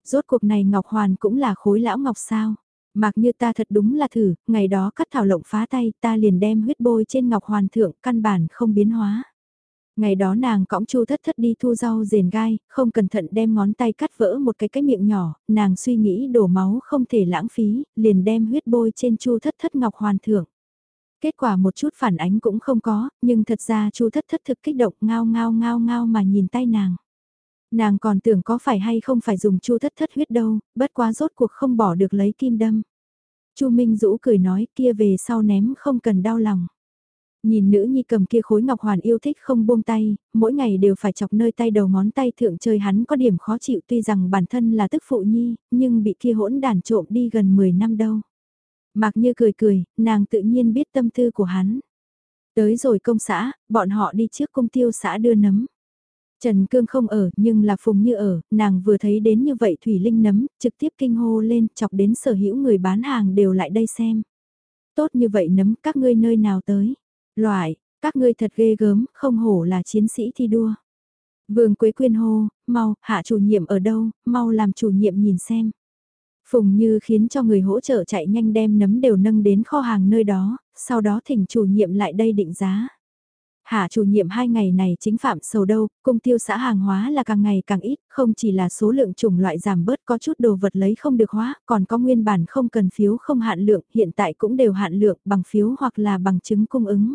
Rốt cuộc này Ngọc Hoàn cũng là khối lão Ngọc sao. Mặc như ta thật đúng là thử, ngày đó cắt thảo lộng phá tay ta liền đem huyết bôi trên Ngọc Hoàn thượng căn bản không biến hóa. Ngày đó nàng cõng chu thất thất đi thu rau rền gai, không cẩn thận đem ngón tay cắt vỡ một cái cái miệng nhỏ, nàng suy nghĩ đổ máu không thể lãng phí, liền đem huyết bôi trên chu thất thất ngọc hoàn thưởng. Kết quả một chút phản ánh cũng không có, nhưng thật ra chu thất thất thực kích động ngao ngao ngao ngao mà nhìn tay nàng. Nàng còn tưởng có phải hay không phải dùng chu thất thất huyết đâu, bất quá rốt cuộc không bỏ được lấy kim đâm. chu Minh Dũ cười nói kia về sau ném không cần đau lòng. Nhìn nữ nhi cầm kia khối ngọc hoàn yêu thích không buông tay, mỗi ngày đều phải chọc nơi tay đầu ngón tay thượng chơi hắn có điểm khó chịu tuy rằng bản thân là tức phụ nhi, nhưng bị kia hỗn đàn trộm đi gần 10 năm đâu. Mạc như cười cười, nàng tự nhiên biết tâm tư của hắn. Tới rồi công xã, bọn họ đi trước công tiêu xã đưa nấm. Trần Cương không ở, nhưng là Phùng Như ở, nàng vừa thấy đến như vậy Thủy Linh nấm, trực tiếp kinh hô lên, chọc đến sở hữu người bán hàng đều lại đây xem. Tốt như vậy nấm, các ngươi nơi nào tới? Loại, các ngươi thật ghê gớm, không hổ là chiến sĩ thi đua. Vương Quế Quyên hô, mau, hạ chủ nhiệm ở đâu, mau làm chủ nhiệm nhìn xem. Phùng Như khiến cho người hỗ trợ chạy nhanh đem nấm đều nâng đến kho hàng nơi đó, sau đó thỉnh chủ nhiệm lại đây định giá. Hạ chủ nhiệm hai ngày này chính phạm sầu đâu, cung tiêu xã hàng hóa là càng ngày càng ít, không chỉ là số lượng chủng loại giảm bớt có chút đồ vật lấy không được hóa, còn có nguyên bản không cần phiếu không hạn lượng, hiện tại cũng đều hạn lượng bằng phiếu hoặc là bằng chứng cung ứng.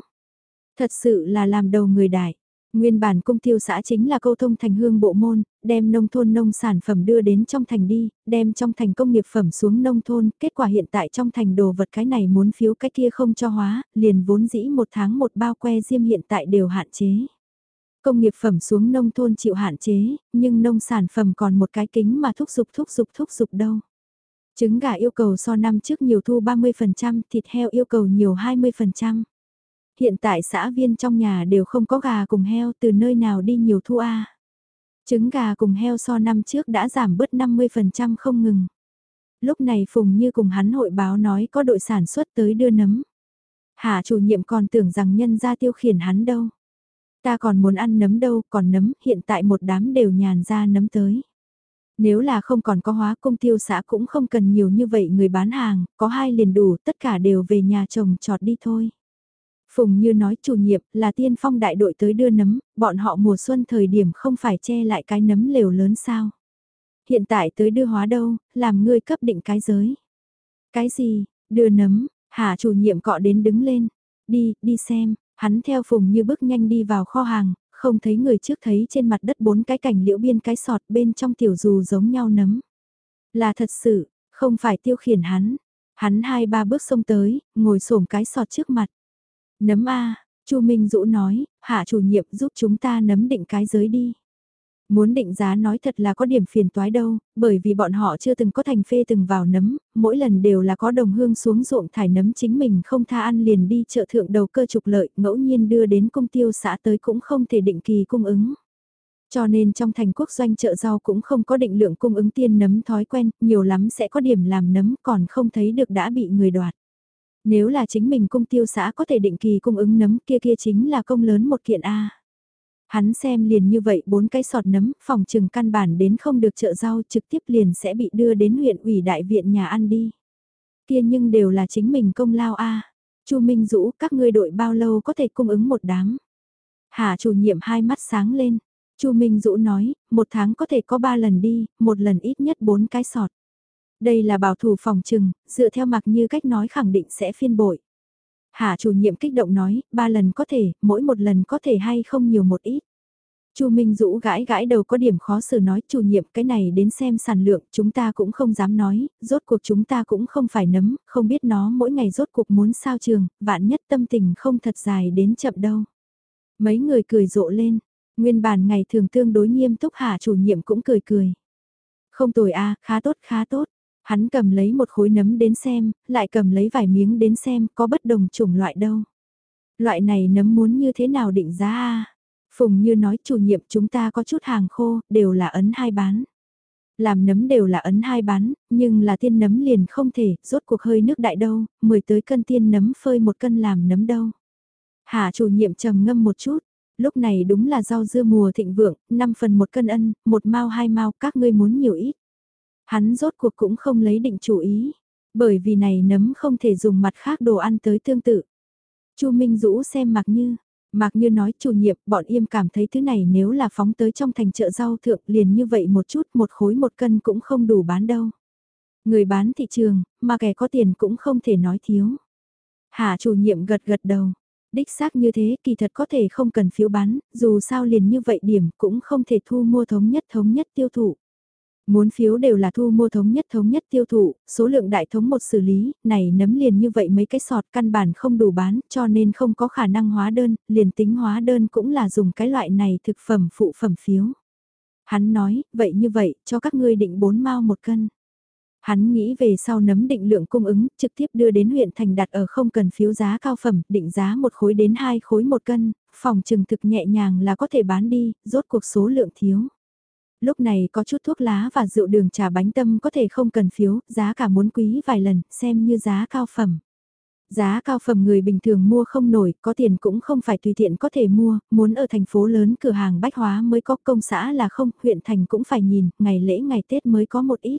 Thật sự là làm đầu người đại. Nguyên bản cung tiêu xã chính là câu thông thành hương bộ môn, đem nông thôn nông sản phẩm đưa đến trong thành đi, đem trong thành công nghiệp phẩm xuống nông thôn, kết quả hiện tại trong thành đồ vật cái này muốn phiếu cái kia không cho hóa, liền vốn dĩ một tháng một bao que diêm hiện tại đều hạn chế. Công nghiệp phẩm xuống nông thôn chịu hạn chế, nhưng nông sản phẩm còn một cái kính mà thúc giục thúc giục thúc giục đâu. Trứng gà yêu cầu so năm trước nhiều thu 30%, thịt heo yêu cầu nhiều 20%. Hiện tại xã viên trong nhà đều không có gà cùng heo từ nơi nào đi nhiều thu A. Trứng gà cùng heo so năm trước đã giảm bớt 50% không ngừng. Lúc này Phùng Như cùng hắn hội báo nói có đội sản xuất tới đưa nấm. Hạ chủ nhiệm còn tưởng rằng nhân ra tiêu khiển hắn đâu. Ta còn muốn ăn nấm đâu, còn nấm hiện tại một đám đều nhàn ra nấm tới. Nếu là không còn có hóa công tiêu xã cũng không cần nhiều như vậy người bán hàng, có hai liền đủ, tất cả đều về nhà chồng trọt đi thôi. Phùng Như nói chủ nhiệm là tiên phong đại đội tới đưa nấm, bọn họ mùa xuân thời điểm không phải che lại cái nấm lều lớn sao. Hiện tại tới đưa hóa đâu, làm ngươi cấp định cái giới. Cái gì, đưa nấm, hả chủ nhiệm cọ đến đứng lên. Đi, đi xem, hắn theo Phùng Như bước nhanh đi vào kho hàng, không thấy người trước thấy trên mặt đất bốn cái cảnh liễu biên cái sọt bên trong tiểu dù giống nhau nấm. Là thật sự, không phải tiêu khiển hắn. Hắn hai ba bước xông tới, ngồi xổm cái sọt trước mặt. Nấm A, Chu Minh Dũ nói, hạ chủ nhiệm giúp chúng ta nấm định cái giới đi. Muốn định giá nói thật là có điểm phiền toái đâu, bởi vì bọn họ chưa từng có thành phê từng vào nấm, mỗi lần đều là có đồng hương xuống ruộng thải nấm chính mình không tha ăn liền đi chợ thượng đầu cơ trục lợi, ngẫu nhiên đưa đến công tiêu xã tới cũng không thể định kỳ cung ứng. Cho nên trong thành quốc doanh chợ rau cũng không có định lượng cung ứng tiên nấm thói quen, nhiều lắm sẽ có điểm làm nấm còn không thấy được đã bị người đoạt. Nếu là chính mình cung tiêu xã có thể định kỳ cung ứng nấm kia kia chính là công lớn một kiện A. Hắn xem liền như vậy bốn cái sọt nấm, phòng trừng căn bản đến không được chợ rau trực tiếp liền sẽ bị đưa đến huyện ủy đại viện nhà ăn đi. Kia nhưng đều là chính mình công lao A. Chu Minh Dũ, các ngươi đội bao lâu có thể cung ứng một đám. Hà chủ nhiệm hai mắt sáng lên. Chu Minh Dũ nói, một tháng có thể có ba lần đi, một lần ít nhất bốn cái sọt. Đây là bảo thủ phòng trừng, dựa theo mặc như cách nói khẳng định sẽ phiên bội. Hạ chủ nhiệm kích động nói, ba lần có thể, mỗi một lần có thể hay không nhiều một ít. Chu Minh Dũ gãi gãi đầu có điểm khó xử nói chủ nhiệm cái này đến xem sản lượng chúng ta cũng không dám nói, rốt cuộc chúng ta cũng không phải nấm, không biết nó mỗi ngày rốt cuộc muốn sao trường, vạn nhất tâm tình không thật dài đến chậm đâu. Mấy người cười rộ lên, Nguyên bản ngày thường tương đối nghiêm túc hạ chủ nhiệm cũng cười cười. Không tồi a khá tốt khá tốt. Hắn cầm lấy một khối nấm đến xem, lại cầm lấy vài miếng đến xem có bất đồng chủng loại đâu. Loại này nấm muốn như thế nào định giá a Phùng như nói chủ nhiệm chúng ta có chút hàng khô, đều là ấn hai bán. Làm nấm đều là ấn hai bán, nhưng là tiên nấm liền không thể, rốt cuộc hơi nước đại đâu, mười tới cân tiên nấm phơi một cân làm nấm đâu. Hạ chủ nhiệm trầm ngâm một chút, lúc này đúng là rau dưa mùa thịnh vượng, 5 phần một cân ân, một mao hai mao các ngươi muốn nhiều ít. Hắn rốt cuộc cũng không lấy định chủ ý, bởi vì này nấm không thể dùng mặt khác đồ ăn tới tương tự. Chu Minh Dũ xem mặc như, mặc như nói chủ nhiệm bọn im cảm thấy thứ này nếu là phóng tới trong thành chợ rau thượng liền như vậy một chút một khối một cân cũng không đủ bán đâu. Người bán thị trường, mà kẻ có tiền cũng không thể nói thiếu. Hạ chủ nhiệm gật gật đầu, Đích xác như thế kỳ thật có thể không cần phiếu bán, dù sao liền như vậy điểm cũng không thể thu mua thống nhất thống nhất tiêu thụ. Muốn phiếu đều là thu mua thống nhất thống nhất tiêu thụ, số lượng đại thống một xử lý, này nấm liền như vậy mấy cái sọt căn bản không đủ bán cho nên không có khả năng hóa đơn, liền tính hóa đơn cũng là dùng cái loại này thực phẩm phụ phẩm phiếu. Hắn nói, vậy như vậy, cho các ngươi định 4 mao một cân. Hắn nghĩ về sau nấm định lượng cung ứng, trực tiếp đưa đến huyện thành đặt ở không cần phiếu giá cao phẩm, định giá một khối đến hai khối một cân, phòng trừng thực nhẹ nhàng là có thể bán đi, rốt cuộc số lượng thiếu. Lúc này có chút thuốc lá và rượu đường trà bánh tâm có thể không cần phiếu, giá cả muốn quý vài lần, xem như giá cao phẩm. Giá cao phẩm người bình thường mua không nổi, có tiền cũng không phải tùy tiện có thể mua, muốn ở thành phố lớn cửa hàng bách hóa mới có công xã là không, huyện thành cũng phải nhìn, ngày lễ ngày Tết mới có một ít.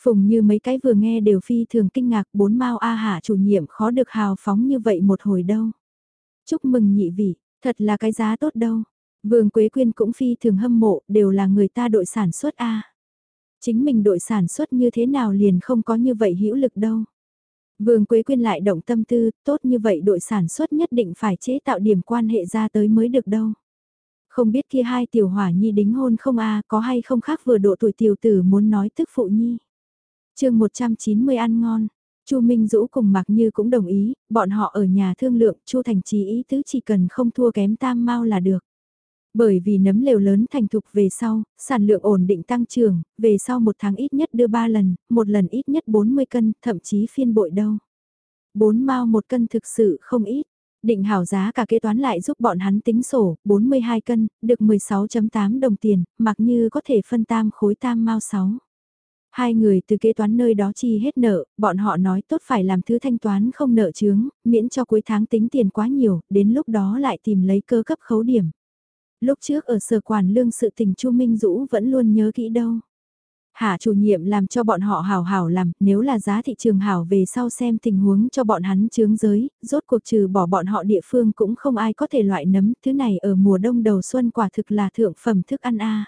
Phùng như mấy cái vừa nghe đều phi thường kinh ngạc bốn mao A hạ chủ nhiệm khó được hào phóng như vậy một hồi đâu. Chúc mừng nhị vị, thật là cái giá tốt đâu. Vương Quế Quyên cũng phi thường hâm mộ, đều là người ta đội sản xuất A. Chính mình đội sản xuất như thế nào liền không có như vậy hữu lực đâu. Vương Quế Quyên lại động tâm tư, tốt như vậy đội sản xuất nhất định phải chế tạo điểm quan hệ ra tới mới được đâu. Không biết kia hai tiểu hỏa nhi đính hôn không a có hay không khác vừa độ tuổi tiểu tử muốn nói tức phụ nhi chương 190 ăn ngon. Chu Minh Dũ cùng Mạc Như cũng đồng ý, bọn họ ở nhà thương lượng, Chu Thành Chí ý tứ chỉ cần không thua kém tam mau là được. Bởi vì nấm lều lớn thành thục về sau, sản lượng ổn định tăng trưởng, về sau một tháng ít nhất đưa 3 lần, một lần ít nhất 40 cân, thậm chí phiên bội đâu. 4 mao một cân thực sự không ít. Định hảo giá cả kế toán lại giúp bọn hắn tính sổ, 42 cân, được 16.8 đồng tiền, mặc như có thể phân tam khối tam mao 6. Hai người từ kế toán nơi đó chi hết nợ, bọn họ nói tốt phải làm thứ thanh toán không nợ chướng, miễn cho cuối tháng tính tiền quá nhiều, đến lúc đó lại tìm lấy cơ cấp khấu điểm. Lúc trước ở sở quản lương sự tình Chu Minh Dũ vẫn luôn nhớ kỹ đâu. Hạ chủ nhiệm làm cho bọn họ hảo hảo làm, nếu là giá thị trường hảo về sau xem tình huống cho bọn hắn chướng giới, rốt cuộc trừ bỏ bọn họ địa phương cũng không ai có thể loại nấm, thứ này ở mùa đông đầu xuân quả thực là thượng phẩm thức ăn a.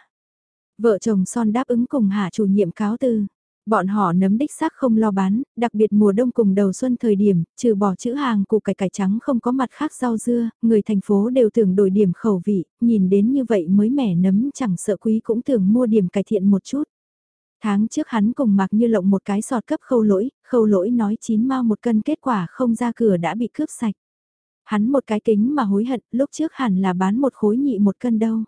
Vợ chồng son đáp ứng cùng hạ chủ nhiệm cáo từ. Bọn họ nấm đích xác không lo bán, đặc biệt mùa đông cùng đầu xuân thời điểm, trừ bỏ chữ hàng củ cải cải trắng không có mặt khác rau dưa, người thành phố đều tưởng đổi điểm khẩu vị, nhìn đến như vậy mới mẻ nấm chẳng sợ quý cũng tưởng mua điểm cải thiện một chút. Tháng trước hắn cùng mặc như lộng một cái sọt cấp khâu lỗi, khâu lỗi nói chín mau một cân kết quả không ra cửa đã bị cướp sạch. Hắn một cái kính mà hối hận, lúc trước hẳn là bán một khối nhị một cân đâu.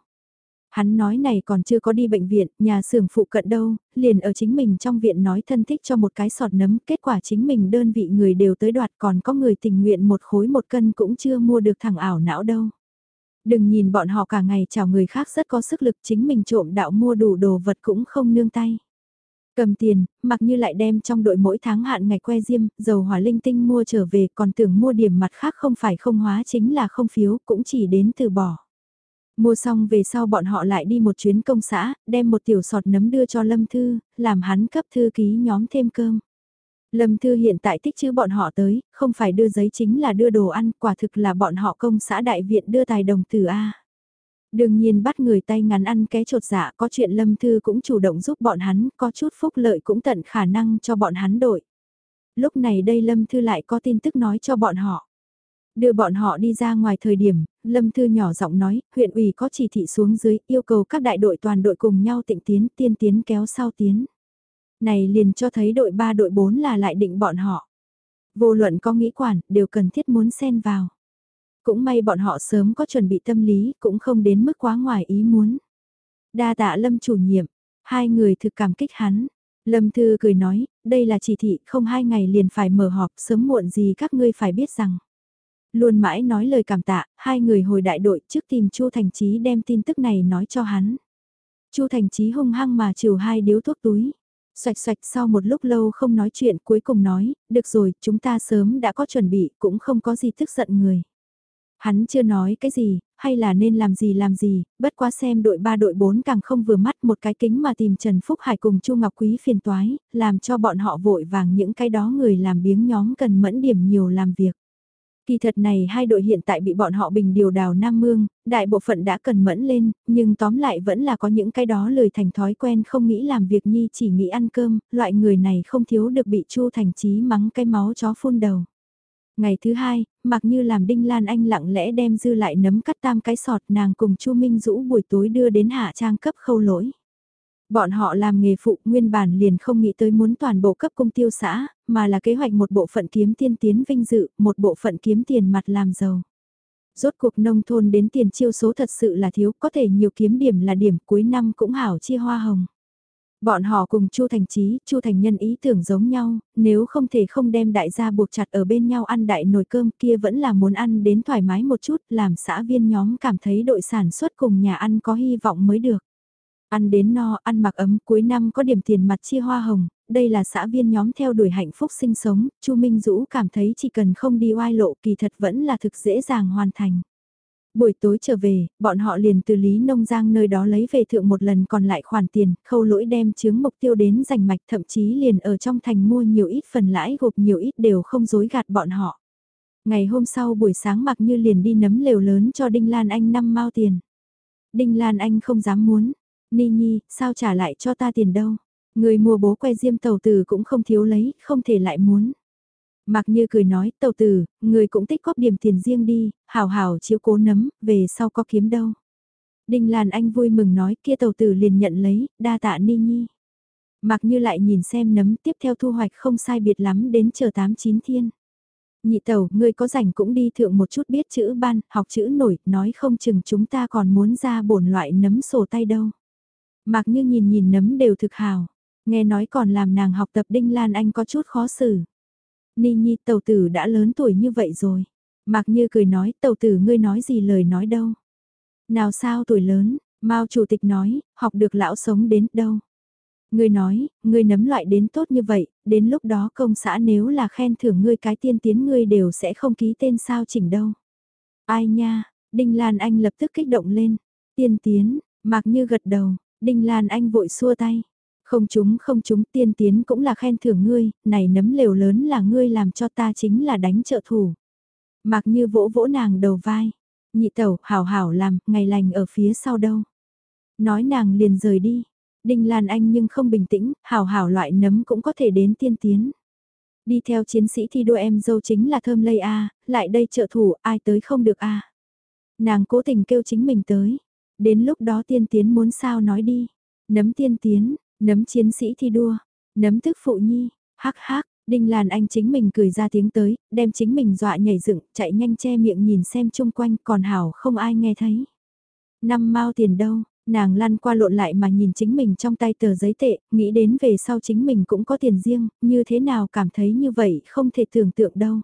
Hắn nói này còn chưa có đi bệnh viện, nhà xưởng phụ cận đâu, liền ở chính mình trong viện nói thân thích cho một cái sọt nấm, kết quả chính mình đơn vị người đều tới đoạt còn có người tình nguyện một khối một cân cũng chưa mua được thằng ảo não đâu. Đừng nhìn bọn họ cả ngày chào người khác rất có sức lực chính mình trộm đạo mua đủ đồ vật cũng không nương tay. Cầm tiền, mặc như lại đem trong đội mỗi tháng hạn ngày que diêm, dầu hỏa linh tinh mua trở về còn tưởng mua điểm mặt khác không phải không hóa chính là không phiếu cũng chỉ đến từ bỏ. Mua xong về sau bọn họ lại đi một chuyến công xã, đem một tiểu sọt nấm đưa cho Lâm Thư, làm hắn cấp thư ký nhóm thêm cơm. Lâm Thư hiện tại tích chữ bọn họ tới, không phải đưa giấy chính là đưa đồ ăn, quả thực là bọn họ công xã đại viện đưa tài đồng từ A. Đương nhiên bắt người tay ngắn ăn ké trột dạ có chuyện Lâm Thư cũng chủ động giúp bọn hắn, có chút phúc lợi cũng tận khả năng cho bọn hắn đổi. Lúc này đây Lâm Thư lại có tin tức nói cho bọn họ. Đưa bọn họ đi ra ngoài thời điểm, Lâm Thư nhỏ giọng nói, huyện ủy có chỉ thị xuống dưới, yêu cầu các đại đội toàn đội cùng nhau tịnh tiến, tiên tiến kéo sau tiến. Này liền cho thấy đội 3 đội 4 là lại định bọn họ. Vô luận có nghĩ quản, đều cần thiết muốn xen vào. Cũng may bọn họ sớm có chuẩn bị tâm lý, cũng không đến mức quá ngoài ý muốn. Đa tạ Lâm chủ nhiệm, hai người thực cảm kích hắn. Lâm Thư cười nói, đây là chỉ thị, không hai ngày liền phải mở họp, sớm muộn gì các ngươi phải biết rằng. Luôn mãi nói lời cảm tạ, hai người hồi đại đội trước tìm Chu Thành Chí đem tin tức này nói cho hắn. Chu Thành Chí hung hăng mà trừ hai điếu thuốc túi. Xoạch xoạch sau một lúc lâu không nói chuyện cuối cùng nói, được rồi, chúng ta sớm đã có chuẩn bị, cũng không có gì tức giận người. Hắn chưa nói cái gì, hay là nên làm gì làm gì, bất quá xem đội 3 đội 4 càng không vừa mắt một cái kính mà tìm Trần Phúc Hải cùng Chu Ngọc Quý phiền toái, làm cho bọn họ vội vàng những cái đó người làm biếng nhóm cần mẫn điểm nhiều làm việc. Kỳ thật này hai đội hiện tại bị bọn họ bình điều đào Nam Mương, đại bộ phận đã cần mẫn lên, nhưng tóm lại vẫn là có những cái đó lời thành thói quen không nghĩ làm việc nhi chỉ nghĩ ăn cơm, loại người này không thiếu được bị Chu Thành Chí mắng cái máu chó phun đầu. Ngày thứ hai, mặc như làm Đinh Lan Anh lặng lẽ đem dư lại nấm cắt tam cái sọt nàng cùng Chu Minh Dũ buổi tối đưa đến hạ trang cấp khâu lỗi. Bọn họ làm nghề phụ nguyên bản liền không nghĩ tới muốn toàn bộ cấp công tiêu xã, mà là kế hoạch một bộ phận kiếm tiên tiến vinh dự, một bộ phận kiếm tiền mặt làm giàu. Rốt cuộc nông thôn đến tiền chiêu số thật sự là thiếu, có thể nhiều kiếm điểm là điểm cuối năm cũng hảo chia hoa hồng. Bọn họ cùng Chu Thành Chí, Chu Thành Nhân ý tưởng giống nhau, nếu không thể không đem đại gia buộc chặt ở bên nhau ăn đại nồi cơm kia vẫn là muốn ăn đến thoải mái một chút, làm xã viên nhóm cảm thấy đội sản xuất cùng nhà ăn có hy vọng mới được. Ăn đến no, ăn mặc ấm, cuối năm có điểm tiền mặt chia hoa hồng, đây là xã viên nhóm theo đuổi hạnh phúc sinh sống, Chu Minh Dũ cảm thấy chỉ cần không đi oai lộ kỳ thật vẫn là thực dễ dàng hoàn thành. Buổi tối trở về, bọn họ liền từ Lý Nông Giang nơi đó lấy về thượng một lần còn lại khoản tiền, khâu lỗi đem chướng mục tiêu đến giành mạch thậm chí liền ở trong thành mua nhiều ít phần lãi gộp nhiều ít đều không dối gạt bọn họ. Ngày hôm sau buổi sáng mặc như liền đi nấm lều lớn cho Đinh Lan Anh năm mao tiền. Đinh Lan Anh không dám muốn, Ni Nhi, sao trả lại cho ta tiền đâu? Người mua bố que diêm tàu tử cũng không thiếu lấy, không thể lại muốn. Mặc như cười nói, tàu tử, người cũng tích góp điểm tiền riêng đi, hào hào chiếu cố nấm, về sau có kiếm đâu. Đinh Lan Anh vui mừng nói kia tàu tử liền nhận lấy, đa tạ Ni Nhi. Mặc như lại nhìn xem nấm tiếp theo thu hoạch không sai biệt lắm đến chờ tám chín thiên. Nhị tàu, ngươi có rảnh cũng đi thượng một chút biết chữ ban, học chữ nổi, nói không chừng chúng ta còn muốn ra bổn loại nấm sổ tay đâu. Mặc như nhìn nhìn nấm đều thực hào, nghe nói còn làm nàng học tập Đinh Lan Anh có chút khó xử. Ni Nhi tàu tử đã lớn tuổi như vậy rồi. Mạc Như cười nói tàu tử ngươi nói gì lời nói đâu. Nào sao tuổi lớn, Mao chủ tịch nói, học được lão sống đến đâu. Ngươi nói, ngươi nấm loại đến tốt như vậy, đến lúc đó công xã nếu là khen thưởng ngươi cái tiên tiến ngươi đều sẽ không ký tên sao chỉnh đâu. Ai nha, Đinh Lan Anh lập tức kích động lên. Tiên tiến, Mạc Như gật đầu, Đinh Lan Anh vội xua tay. Không chúng không chúng tiên tiến cũng là khen thưởng ngươi, này nấm lều lớn là ngươi làm cho ta chính là đánh trợ thủ. Mặc như vỗ vỗ nàng đầu vai, nhị tẩu hảo hảo làm, ngày lành ở phía sau đâu. Nói nàng liền rời đi, Đinh Lan Anh nhưng không bình tĩnh, hảo hảo loại nấm cũng có thể đến tiên tiến. Đi theo chiến sĩ thi đua em dâu chính là thơm lây A, lại đây trợ thủ ai tới không được A. Nàng cố tình kêu chính mình tới, đến lúc đó tiên tiến muốn sao nói đi. Nấm tiên tiến, Nấm chiến sĩ thi đua, nấm thức phụ nhi, hắc hắc, Đinh Lan Anh chính mình cười ra tiếng tới, đem chính mình dọa nhảy dựng, chạy nhanh che miệng nhìn xem chung quanh còn hảo không ai nghe thấy. Năm mao tiền đâu, nàng lăn qua lộn lại mà nhìn chính mình trong tay tờ giấy tệ, nghĩ đến về sau chính mình cũng có tiền riêng, như thế nào cảm thấy như vậy không thể tưởng tượng đâu.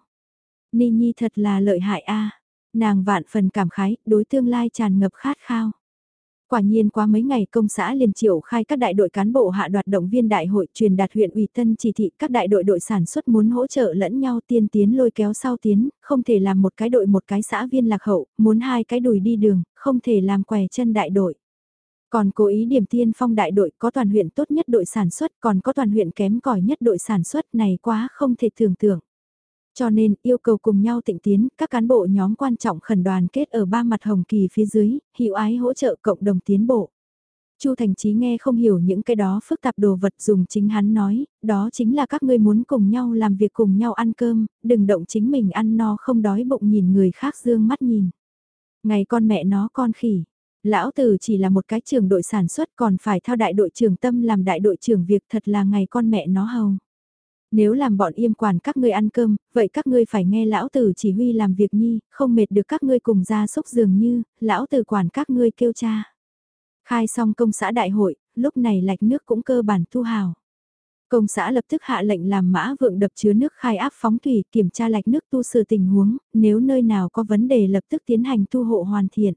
Ni Nhi thật là lợi hại a nàng vạn phần cảm khái, đối tương lai tràn ngập khát khao. Quả nhiên qua mấy ngày công xã liền triệu khai các đại đội cán bộ hạ đoạt động viên đại hội truyền đạt huyện ủy tân chỉ thị các đại đội đội sản xuất muốn hỗ trợ lẫn nhau tiên tiến lôi kéo sau tiến, không thể làm một cái đội một cái xã viên lạc hậu, muốn hai cái đùi đi đường, không thể làm què chân đại đội. Còn cố ý điểm tiên phong đại đội có toàn huyện tốt nhất đội sản xuất còn có toàn huyện kém cỏi nhất đội sản xuất này quá không thể tưởng tượng. Cho nên, yêu cầu cùng nhau tịnh tiến, các cán bộ nhóm quan trọng khẩn đoàn kết ở ba mặt hồng kỳ phía dưới, hữu ái hỗ trợ cộng đồng tiến bộ. Chu Thành Chí nghe không hiểu những cái đó phức tạp đồ vật dùng chính hắn nói, đó chính là các ngươi muốn cùng nhau làm việc cùng nhau ăn cơm, đừng động chính mình ăn no không đói bụng nhìn người khác dương mắt nhìn. Ngày con mẹ nó con khỉ, lão tử chỉ là một cái trường đội sản xuất còn phải theo đại đội trưởng tâm làm đại đội trưởng việc thật là ngày con mẹ nó hầu. Nếu làm bọn im quản các ngươi ăn cơm, vậy các ngươi phải nghe lão tử chỉ huy làm việc nhi, không mệt được các ngươi cùng ra xúc dường như, lão tử quản các ngươi kêu cha. Khai xong công xã đại hội, lúc này lạch nước cũng cơ bản thu hào. Công xã lập tức hạ lệnh làm mã vượng đập chứa nước khai áp phóng thủy kiểm tra lạch nước tu sửa tình huống, nếu nơi nào có vấn đề lập tức tiến hành tu hộ hoàn thiện.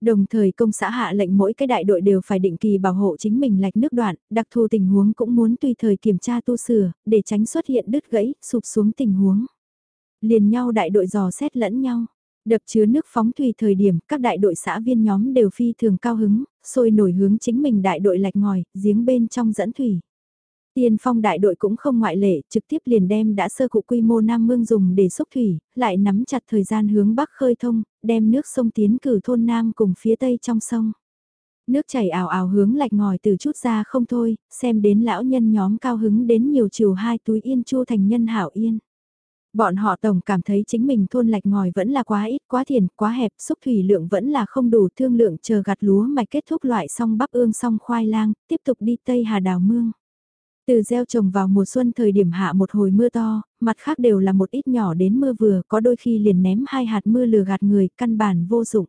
Đồng thời công xã hạ lệnh mỗi cái đại đội đều phải định kỳ bảo hộ chính mình lạch nước đoạn, đặc thù tình huống cũng muốn tùy thời kiểm tra tu sửa, để tránh xuất hiện đứt gãy, sụp xuống tình huống. Liền nhau đại đội dò xét lẫn nhau. Đập chứa nước phóng tùy thời điểm, các đại đội xã viên nhóm đều phi thường cao hứng, sôi nổi hướng chính mình đại đội lạch ngòi, giếng bên trong dẫn thủy. Tiên phong đại đội cũng không ngoại lệ, trực tiếp liền đem đã sơ cụ quy mô Nam Mương dùng để xúc thủy, lại nắm chặt thời gian hướng Bắc khơi thông, đem nước sông tiến cử thôn Nam cùng phía Tây trong sông. Nước chảy ảo ảo hướng lạch ngòi từ chút ra không thôi, xem đến lão nhân nhóm cao hứng đến nhiều chiều hai túi yên chu thành nhân hảo yên. Bọn họ tổng cảm thấy chính mình thôn lạch ngòi vẫn là quá ít, quá thiền, quá hẹp, xúc thủy lượng vẫn là không đủ thương lượng chờ gặt lúa mạch kết thúc loại xong bắp ương xong khoai lang, tiếp tục đi Tây Hà Đào Mương. Từ gieo trồng vào mùa xuân thời điểm hạ một hồi mưa to, mặt khác đều là một ít nhỏ đến mưa vừa, có đôi khi liền ném hai hạt mưa lừa gạt người, căn bản vô dụng.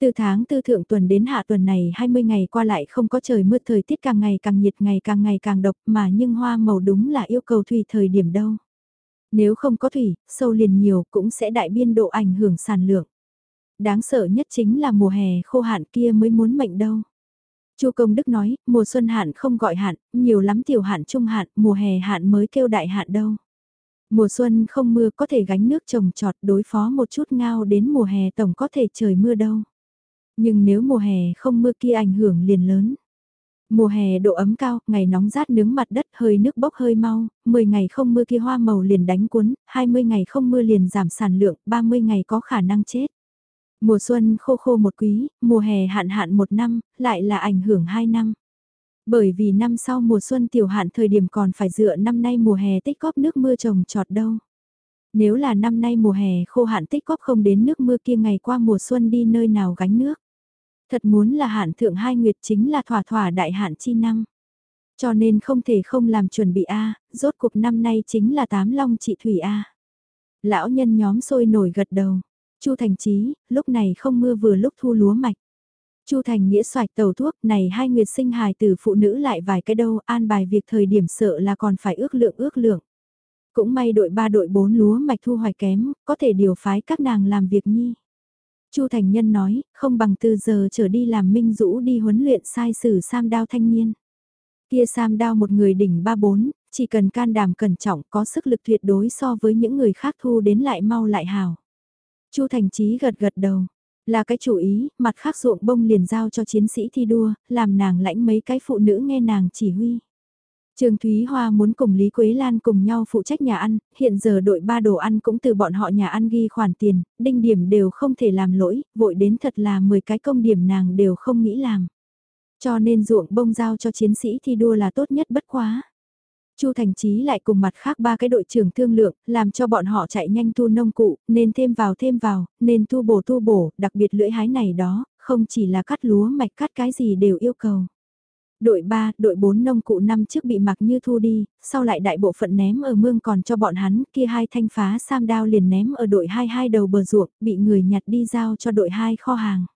Từ tháng tư thượng tuần đến hạ tuần này 20 ngày qua lại không có trời mưa thời tiết càng ngày càng nhiệt ngày càng ngày càng độc mà nhưng hoa màu đúng là yêu cầu thủy thời điểm đâu. Nếu không có thủy, sâu liền nhiều cũng sẽ đại biên độ ảnh hưởng sản lượng. Đáng sợ nhất chính là mùa hè khô hạn kia mới muốn mệnh đâu. Chu Công Đức nói, mùa xuân hạn không gọi hạn, nhiều lắm tiểu hạn trung hạn, mùa hè hạn mới kêu đại hạn đâu. Mùa xuân không mưa có thể gánh nước trồng trọt đối phó một chút ngao đến mùa hè tổng có thể trời mưa đâu. Nhưng nếu mùa hè không mưa kia ảnh hưởng liền lớn. Mùa hè độ ấm cao, ngày nóng rát nướng mặt đất hơi nước bốc hơi mau, 10 ngày không mưa kia hoa màu liền đánh cuốn, 20 ngày không mưa liền giảm sản lượng, 30 ngày có khả năng chết. Mùa xuân khô khô một quý, mùa hè hạn hạn một năm, lại là ảnh hưởng hai năm. Bởi vì năm sau mùa xuân tiểu hạn thời điểm còn phải dựa năm nay mùa hè tích góp nước mưa trồng trọt đâu. Nếu là năm nay mùa hè khô hạn tích góp không đến nước mưa kia ngày qua mùa xuân đi nơi nào gánh nước. Thật muốn là hạn thượng hai nguyệt chính là thỏa thỏa đại hạn chi năm. Cho nên không thể không làm chuẩn bị A, rốt cuộc năm nay chính là tám long trị thủy A. Lão nhân nhóm sôi nổi gật đầu. Chu Thành Chí, lúc này không mưa vừa lúc thu lúa mạch. Chu Thành Nghĩa xoạch tàu thuốc này hai nguyệt sinh hài từ phụ nữ lại vài cái đâu an bài việc thời điểm sợ là còn phải ước lượng ước lượng. Cũng may đội ba đội bốn lúa mạch thu hoạch kém, có thể điều phái các nàng làm việc nhi. Chu Thành Nhân nói, không bằng từ giờ trở đi làm minh rũ đi huấn luyện sai sử sam đao thanh niên. Kia sam đao một người đỉnh ba bốn, chỉ cần can đảm cẩn trọng có sức lực tuyệt đối so với những người khác thu đến lại mau lại hào. Chu Thành Chí gật gật đầu. Là cái chủ ý, mặt khác ruộng bông liền giao cho chiến sĩ thi đua, làm nàng lãnh mấy cái phụ nữ nghe nàng chỉ huy. Trường Thúy Hoa muốn cùng Lý Quế Lan cùng nhau phụ trách nhà ăn, hiện giờ đội ba đồ ăn cũng từ bọn họ nhà ăn ghi khoản tiền, đinh điểm đều không thể làm lỗi, vội đến thật là 10 cái công điểm nàng đều không nghĩ làm. Cho nên ruộng bông giao cho chiến sĩ thi đua là tốt nhất bất quá. Chu Thành Chí lại cùng mặt khác ba cái đội trưởng thương lượng, làm cho bọn họ chạy nhanh thu nông cụ, nên thêm vào thêm vào, nên thu bổ thu bổ, đặc biệt lưỡi hái này đó, không chỉ là cắt lúa mạch cắt cái gì đều yêu cầu. Đội 3, đội 4 nông cụ năm trước bị mặc như thu đi, sau lại đại bộ phận ném ở mương còn cho bọn hắn, kia hai thanh phá sam đao liền ném ở đội 2 hai đầu bờ ruộng, bị người nhặt đi giao cho đội 2 kho hàng.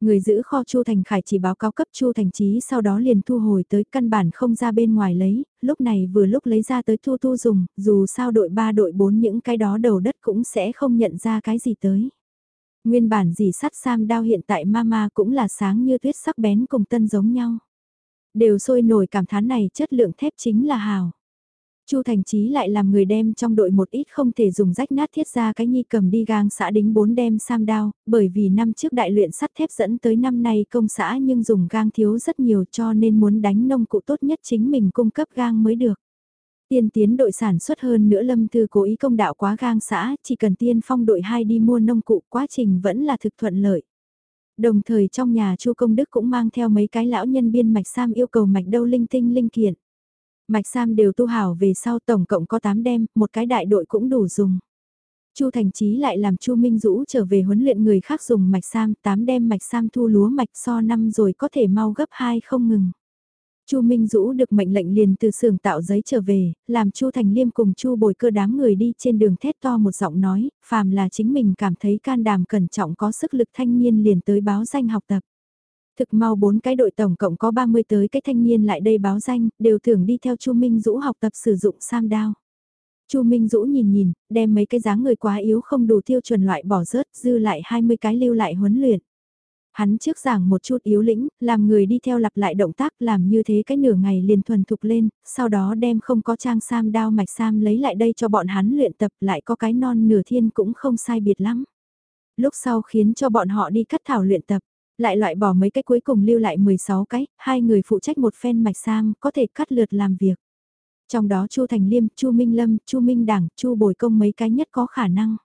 Người giữ kho Chu Thành Khải chỉ báo cáo cấp Chu Thành Chí sau đó liền thu hồi tới căn bản không ra bên ngoài lấy, lúc này vừa lúc lấy ra tới thu thu dùng, dù sao đội 3 đội 4 những cái đó đầu đất cũng sẽ không nhận ra cái gì tới. Nguyên bản gì sắt sam đao hiện tại mama cũng là sáng như tuyết sắc bén cùng tân giống nhau. Đều sôi nổi cảm thán này chất lượng thép chính là hào. Chu Thành Chí lại làm người đem trong đội một ít không thể dùng rách nát thiết ra cái nhi cầm đi gang xã đính bốn đem sam đao, bởi vì năm trước đại luyện sắt thép dẫn tới năm nay công xã nhưng dùng gang thiếu rất nhiều cho nên muốn đánh nông cụ tốt nhất chính mình cung cấp gang mới được. Tiên tiến đội sản xuất hơn nữa lâm thư cố ý công đạo quá gang xã, chỉ cần tiên phong đội 2 đi mua nông cụ quá trình vẫn là thực thuận lợi. Đồng thời trong nhà chu công đức cũng mang theo mấy cái lão nhân biên mạch sam yêu cầu mạch đâu linh tinh linh kiện. Mạch Sam đều tu hảo về sau tổng cộng có 8 đêm, một cái đại đội cũng đủ dùng. Chu Thành Chí lại làm Chu Minh Dũ trở về huấn luyện người khác dùng mạch sam, 8 đêm mạch sam thu lúa mạch so năm rồi có thể mau gấp 2 không ngừng. Chu Minh Dũ được mệnh lệnh liền từ xưởng tạo giấy trở về, làm Chu Thành Liêm cùng Chu Bồi Cơ đám người đi trên đường thét to một giọng nói, phàm là chính mình cảm thấy can đảm cẩn trọng có sức lực thanh niên liền tới báo danh học tập. Thực mau bốn cái đội tổng cộng có 30 tới cái thanh niên lại đây báo danh, đều thường đi theo Chu Minh Dũ học tập sử dụng sam đao. Chu Minh Dũ nhìn nhìn, đem mấy cái dáng người quá yếu không đủ tiêu chuẩn loại bỏ rớt, dư lại 20 cái lưu lại huấn luyện. Hắn trước giảng một chút yếu lĩnh, làm người đi theo lặp lại động tác làm như thế cái nửa ngày liền thuần thục lên, sau đó đem không có trang sam đao mạch sam lấy lại đây cho bọn hắn luyện tập lại có cái non nửa thiên cũng không sai biệt lắm. Lúc sau khiến cho bọn họ đi cắt thảo luyện tập, lại loại bỏ mấy cái cuối cùng lưu lại 16 cái, hai người phụ trách một phen mạch sam có thể cắt lượt làm việc. Trong đó Chu Thành Liêm, Chu Minh Lâm, Chu Minh Đảng, Chu Bồi Công mấy cái nhất có khả năng.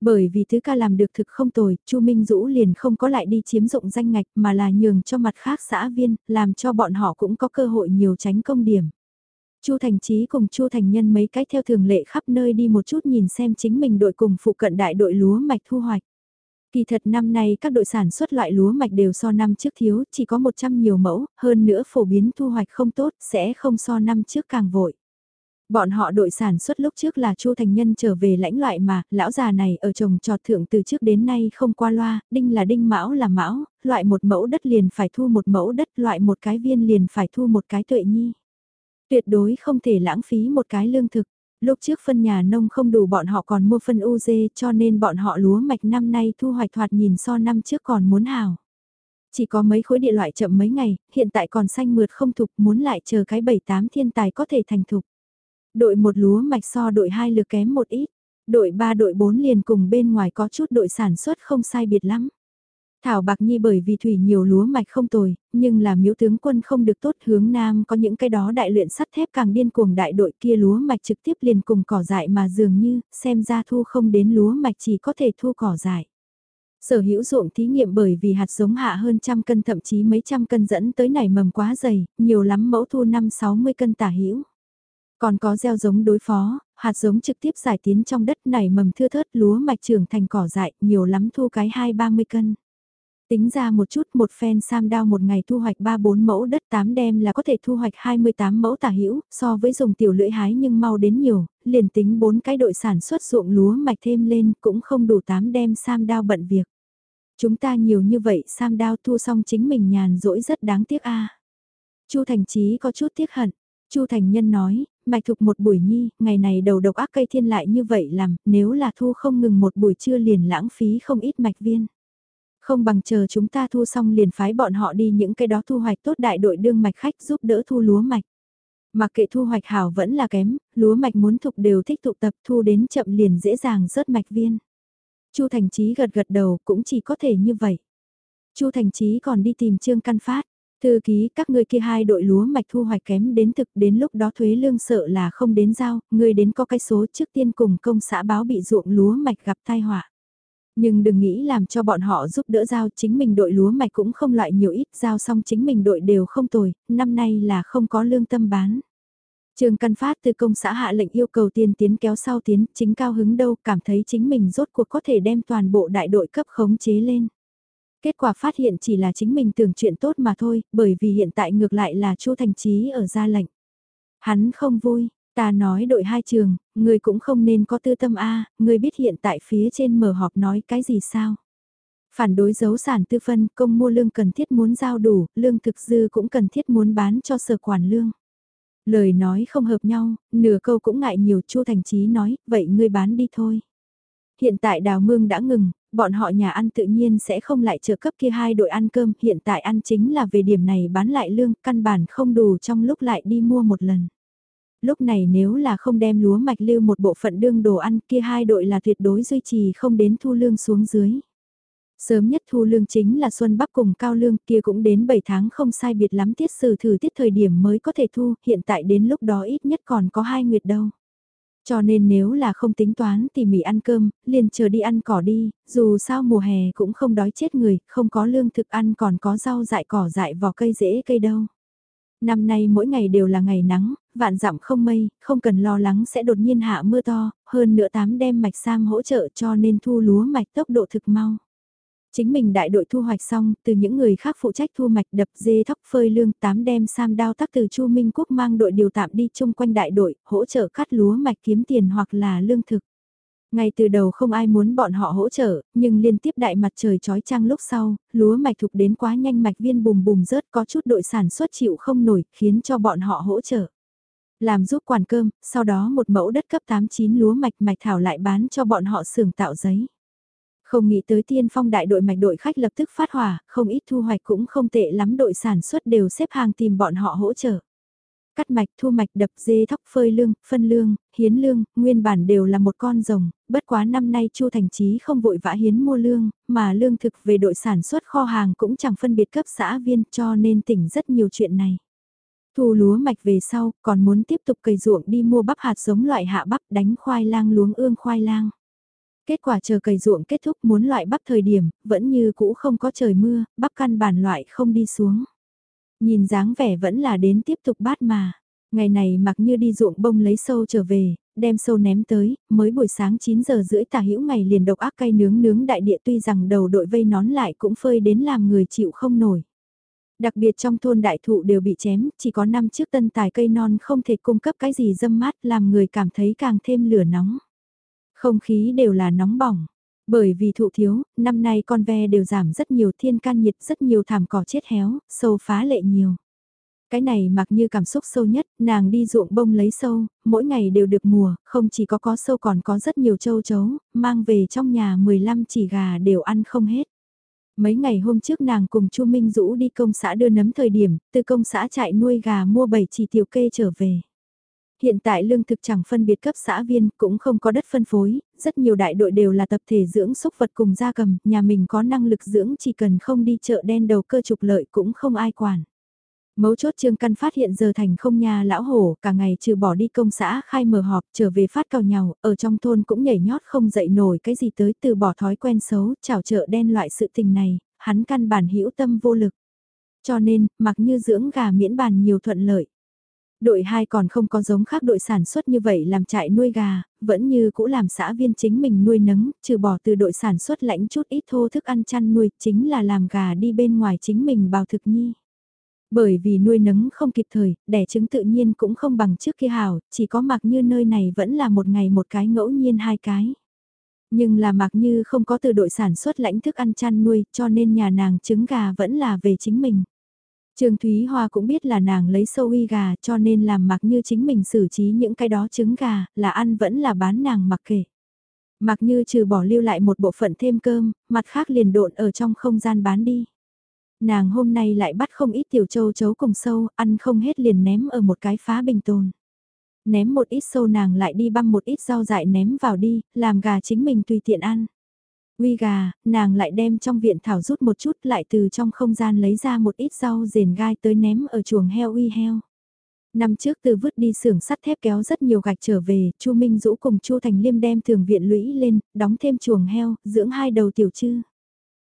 Bởi vì thứ ca làm được thực không tồi, Chu Minh Dũ liền không có lại đi chiếm dụng danh ngạch mà là nhường cho mặt khác xã viên, làm cho bọn họ cũng có cơ hội nhiều tránh công điểm. Chu Thành Chí cùng Chu Thành Nhân mấy cái theo thường lệ khắp nơi đi một chút nhìn xem chính mình đội cùng phụ cận đại đội lúa mạch thu hoạch. Kỳ thật năm nay các đội sản xuất loại lúa mạch đều so năm trước thiếu, chỉ có 100 nhiều mẫu, hơn nữa phổ biến thu hoạch không tốt, sẽ không so năm trước càng vội. Bọn họ đội sản xuất lúc trước là Chu Thành Nhân trở về lãnh loại mà, lão già này ở trồng trọt thượng từ trước đến nay không qua loa, đinh là đinh mão là mão, loại một mẫu đất liền phải thu một mẫu đất, loại một cái viên liền phải thu một cái tuệ nhi. Tuyệt đối không thể lãng phí một cái lương thực. Lúc trước phân nhà nông không đủ bọn họ còn mua phân UZ cho nên bọn họ lúa mạch năm nay thu hoạch thoạt nhìn so năm trước còn muốn hào. Chỉ có mấy khối địa loại chậm mấy ngày, hiện tại còn xanh mượt không thục muốn lại chờ cái 7-8 thiên tài có thể thành thục. Đội một lúa mạch so đội hai lừa kém một ít, đội 3 đội 4 liền cùng bên ngoài có chút đội sản xuất không sai biệt lắm. Thảo Bạc Nhi bởi vì thủy nhiều lúa mạch không tồi, nhưng là miếu tướng quân không được tốt hướng nam có những cái đó đại luyện sắt thép càng điên cuồng đại đội kia lúa mạch trực tiếp liền cùng cỏ dại mà dường như xem ra thu không đến lúa mạch chỉ có thể thu cỏ dại. Sở hữu ruộng thí nghiệm bởi vì hạt giống hạ hơn trăm cân thậm chí mấy trăm cân dẫn tới nảy mầm quá dày, nhiều lắm mẫu thu 5-60 cân tả hữu. Còn có gieo giống đối phó, hạt giống trực tiếp giải tiến trong đất nảy mầm thưa thớt lúa mạch trưởng thành cỏ dại, nhiều lắm thu cái 2-30 cân. Tính ra một chút một phen sam đao một ngày thu hoạch 3-4 mẫu đất 8 đem là có thể thu hoạch 28 mẫu tả hữu so với dùng tiểu lưỡi hái nhưng mau đến nhiều, liền tính 4 cái đội sản xuất ruộng lúa mạch thêm lên cũng không đủ 8 đem sam đao bận việc. Chúng ta nhiều như vậy sam đao thu xong chính mình nhàn rỗi rất đáng tiếc a Chu Thành Chí có chút tiếc hận. Chu Thành Nhân nói, mạch thục một buổi nhi, ngày này đầu độc ác cây thiên lại như vậy làm, nếu là thu không ngừng một buổi trưa liền lãng phí không ít mạch viên. Không bằng chờ chúng ta thu xong liền phái bọn họ đi những cái đó thu hoạch tốt đại đội đương mạch khách giúp đỡ thu lúa mạch. Mặc kệ thu hoạch hảo vẫn là kém, lúa mạch muốn thục đều thích tụ tập thu đến chậm liền dễ dàng rớt mạch viên. Chu Thành Chí gật gật đầu cũng chỉ có thể như vậy. Chu Thành Chí còn đi tìm Trương Căn Phát. Thư ký các ngươi kia hai đội lúa mạch thu hoạch kém đến thực đến lúc đó thuế lương sợ là không đến giao, người đến có cái số trước tiên cùng công xã báo bị ruộng lúa mạch gặp tai họa. Nhưng đừng nghĩ làm cho bọn họ giúp đỡ giao chính mình đội lúa mạch cũng không loại nhiều ít giao xong chính mình đội đều không tồi, năm nay là không có lương tâm bán. Trường Căn Phát từ công xã hạ lệnh yêu cầu tiên tiến kéo sau tiến, chính cao hứng đâu, cảm thấy chính mình rốt cuộc có thể đem toàn bộ đại đội cấp khống chế lên. Kết quả phát hiện chỉ là chính mình tưởng chuyện tốt mà thôi, bởi vì hiện tại ngược lại là Chu Thành Chí ở ra lệnh. Hắn không vui, ta nói đội hai trường, người cũng không nên có tư tâm A, người biết hiện tại phía trên mở họp nói cái gì sao. Phản đối dấu sản tư phân, công mua lương cần thiết muốn giao đủ, lương thực dư cũng cần thiết muốn bán cho sở quản lương. Lời nói không hợp nhau, nửa câu cũng ngại nhiều Chu Thành Chí nói, vậy ngươi bán đi thôi. Hiện tại đào mương đã ngừng, bọn họ nhà ăn tự nhiên sẽ không lại trợ cấp kia hai đội ăn cơm, hiện tại ăn chính là về điểm này bán lại lương, căn bản không đủ trong lúc lại đi mua một lần. Lúc này nếu là không đem lúa mạch lưu một bộ phận đương đồ ăn kia hai đội là tuyệt đối duy trì không đến thu lương xuống dưới. Sớm nhất thu lương chính là Xuân Bắc cùng Cao Lương kia cũng đến 7 tháng không sai biệt lắm tiết sử thử tiết thời điểm mới có thể thu, hiện tại đến lúc đó ít nhất còn có hai nguyệt đâu. Cho nên nếu là không tính toán tỉ mỉ ăn cơm, liền chờ đi ăn cỏ đi, dù sao mùa hè cũng không đói chết người, không có lương thực ăn còn có rau dại cỏ dại vỏ cây dễ cây đâu. Năm nay mỗi ngày đều là ngày nắng, vạn dặm không mây, không cần lo lắng sẽ đột nhiên hạ mưa to, hơn nữa tám đem mạch sam hỗ trợ cho nên thu lúa mạch tốc độ thực mau. Chính mình đại đội thu hoạch xong, từ những người khác phụ trách thu mạch đập dê thóc phơi lương tám đem sam đao tắc từ Chu Minh Quốc mang đội điều tạm đi chung quanh đại đội, hỗ trợ cắt lúa mạch kiếm tiền hoặc là lương thực. Ngay từ đầu không ai muốn bọn họ hỗ trợ, nhưng liên tiếp đại mặt trời trói trăng lúc sau, lúa mạch thục đến quá nhanh mạch viên bùm bùm rớt có chút đội sản xuất chịu không nổi, khiến cho bọn họ hỗ trợ. Làm giúp quản cơm, sau đó một mẫu đất cấp 89 lúa mạch mạch thảo lại bán cho bọn họ xưởng tạo giấy. Không nghĩ tới tiên phong đại đội mạch đội khách lập tức phát hỏa, không ít thu hoạch cũng không tệ lắm đội sản xuất đều xếp hàng tìm bọn họ hỗ trợ. Cắt mạch, thu mạch, đập dê thóc phơi lương, phân lương, hiến lương, nguyên bản đều là một con rồng, bất quá năm nay Chu Thành Chí không vội vã hiến mua lương, mà lương thực về đội sản xuất kho hàng cũng chẳng phân biệt cấp xã viên cho nên tỉnh rất nhiều chuyện này. Thu lúa mạch về sau, còn muốn tiếp tục cày ruộng đi mua bắp hạt giống loại hạ bắp đánh khoai lang luống ương khoai lang. Kết quả chờ cày ruộng kết thúc muốn loại bắp thời điểm, vẫn như cũ không có trời mưa, bắp căn bản loại không đi xuống. Nhìn dáng vẻ vẫn là đến tiếp tục bát mà. Ngày này mặc như đi ruộng bông lấy sâu trở về, đem sâu ném tới, mới buổi sáng 9 giờ rưỡi tả hữu ngày liền độc ác cay nướng nướng đại địa tuy rằng đầu đội vây nón lại cũng phơi đến làm người chịu không nổi. Đặc biệt trong thôn đại thụ đều bị chém, chỉ có năm chiếc tân tài cây non không thể cung cấp cái gì dâm mát làm người cảm thấy càng thêm lửa nóng. Không khí đều là nóng bỏng. Bởi vì thụ thiếu, năm nay con ve đều giảm rất nhiều thiên can nhiệt rất nhiều thảm cỏ chết héo, sâu phá lệ nhiều. Cái này mặc như cảm xúc sâu nhất, nàng đi ruộng bông lấy sâu, mỗi ngày đều được mùa, không chỉ có có sâu còn có rất nhiều châu chấu, mang về trong nhà 15 chỉ gà đều ăn không hết. Mấy ngày hôm trước nàng cùng Chu Minh Dũ đi công xã đưa nấm thời điểm, từ công xã chạy nuôi gà mua 7 chỉ tiểu kê trở về. Hiện tại lương thực chẳng phân biệt cấp xã viên, cũng không có đất phân phối, rất nhiều đại đội đều là tập thể dưỡng súc vật cùng gia cầm, nhà mình có năng lực dưỡng chỉ cần không đi chợ đen đầu cơ trục lợi cũng không ai quản. Mấu chốt Trương Căn phát hiện giờ thành không nhà lão hổ, cả ngày trừ bỏ đi công xã khai mở họp, trở về phát cào nhào ở trong thôn cũng nhảy nhót không dậy nổi cái gì tới từ bỏ thói quen xấu, chào chợ đen loại sự tình này, hắn căn bản hữu tâm vô lực. Cho nên, mặc như dưỡng gà miễn bàn nhiều thuận lợi. Đội 2 còn không có giống khác đội sản xuất như vậy làm trại nuôi gà, vẫn như cũ làm xã viên chính mình nuôi nấng, trừ bỏ từ đội sản xuất lãnh chút ít thô thức ăn chăn nuôi, chính là làm gà đi bên ngoài chính mình bào thực nhi. Bởi vì nuôi nấng không kịp thời, đẻ trứng tự nhiên cũng không bằng trước kia hào, chỉ có mặc như nơi này vẫn là một ngày một cái ngẫu nhiên hai cái. Nhưng là mặc như không có từ đội sản xuất lãnh thức ăn chăn nuôi cho nên nhà nàng trứng gà vẫn là về chính mình. Trương Thúy Hoa cũng biết là nàng lấy sâu uy gà cho nên làm mặc như chính mình xử trí những cái đó trứng gà, là ăn vẫn là bán nàng mặc kệ. Mặc như trừ bỏ lưu lại một bộ phận thêm cơm, mặt khác liền độn ở trong không gian bán đi. Nàng hôm nay lại bắt không ít tiểu châu chấu cùng sâu, ăn không hết liền ném ở một cái phá bình tồn. Ném một ít sâu nàng lại đi băm một ít rau dại ném vào đi, làm gà chính mình tùy tiện ăn. Uy gà, nàng lại đem trong viện thảo rút một chút lại từ trong không gian lấy ra một ít rau rền gai tới ném ở chuồng heo uy heo. Năm trước từ vứt đi xưởng sắt thép kéo rất nhiều gạch trở về, Chu Minh Dũ cùng Chu Thành Liêm đem thường viện lũy lên, đóng thêm chuồng heo, dưỡng hai đầu tiểu trư.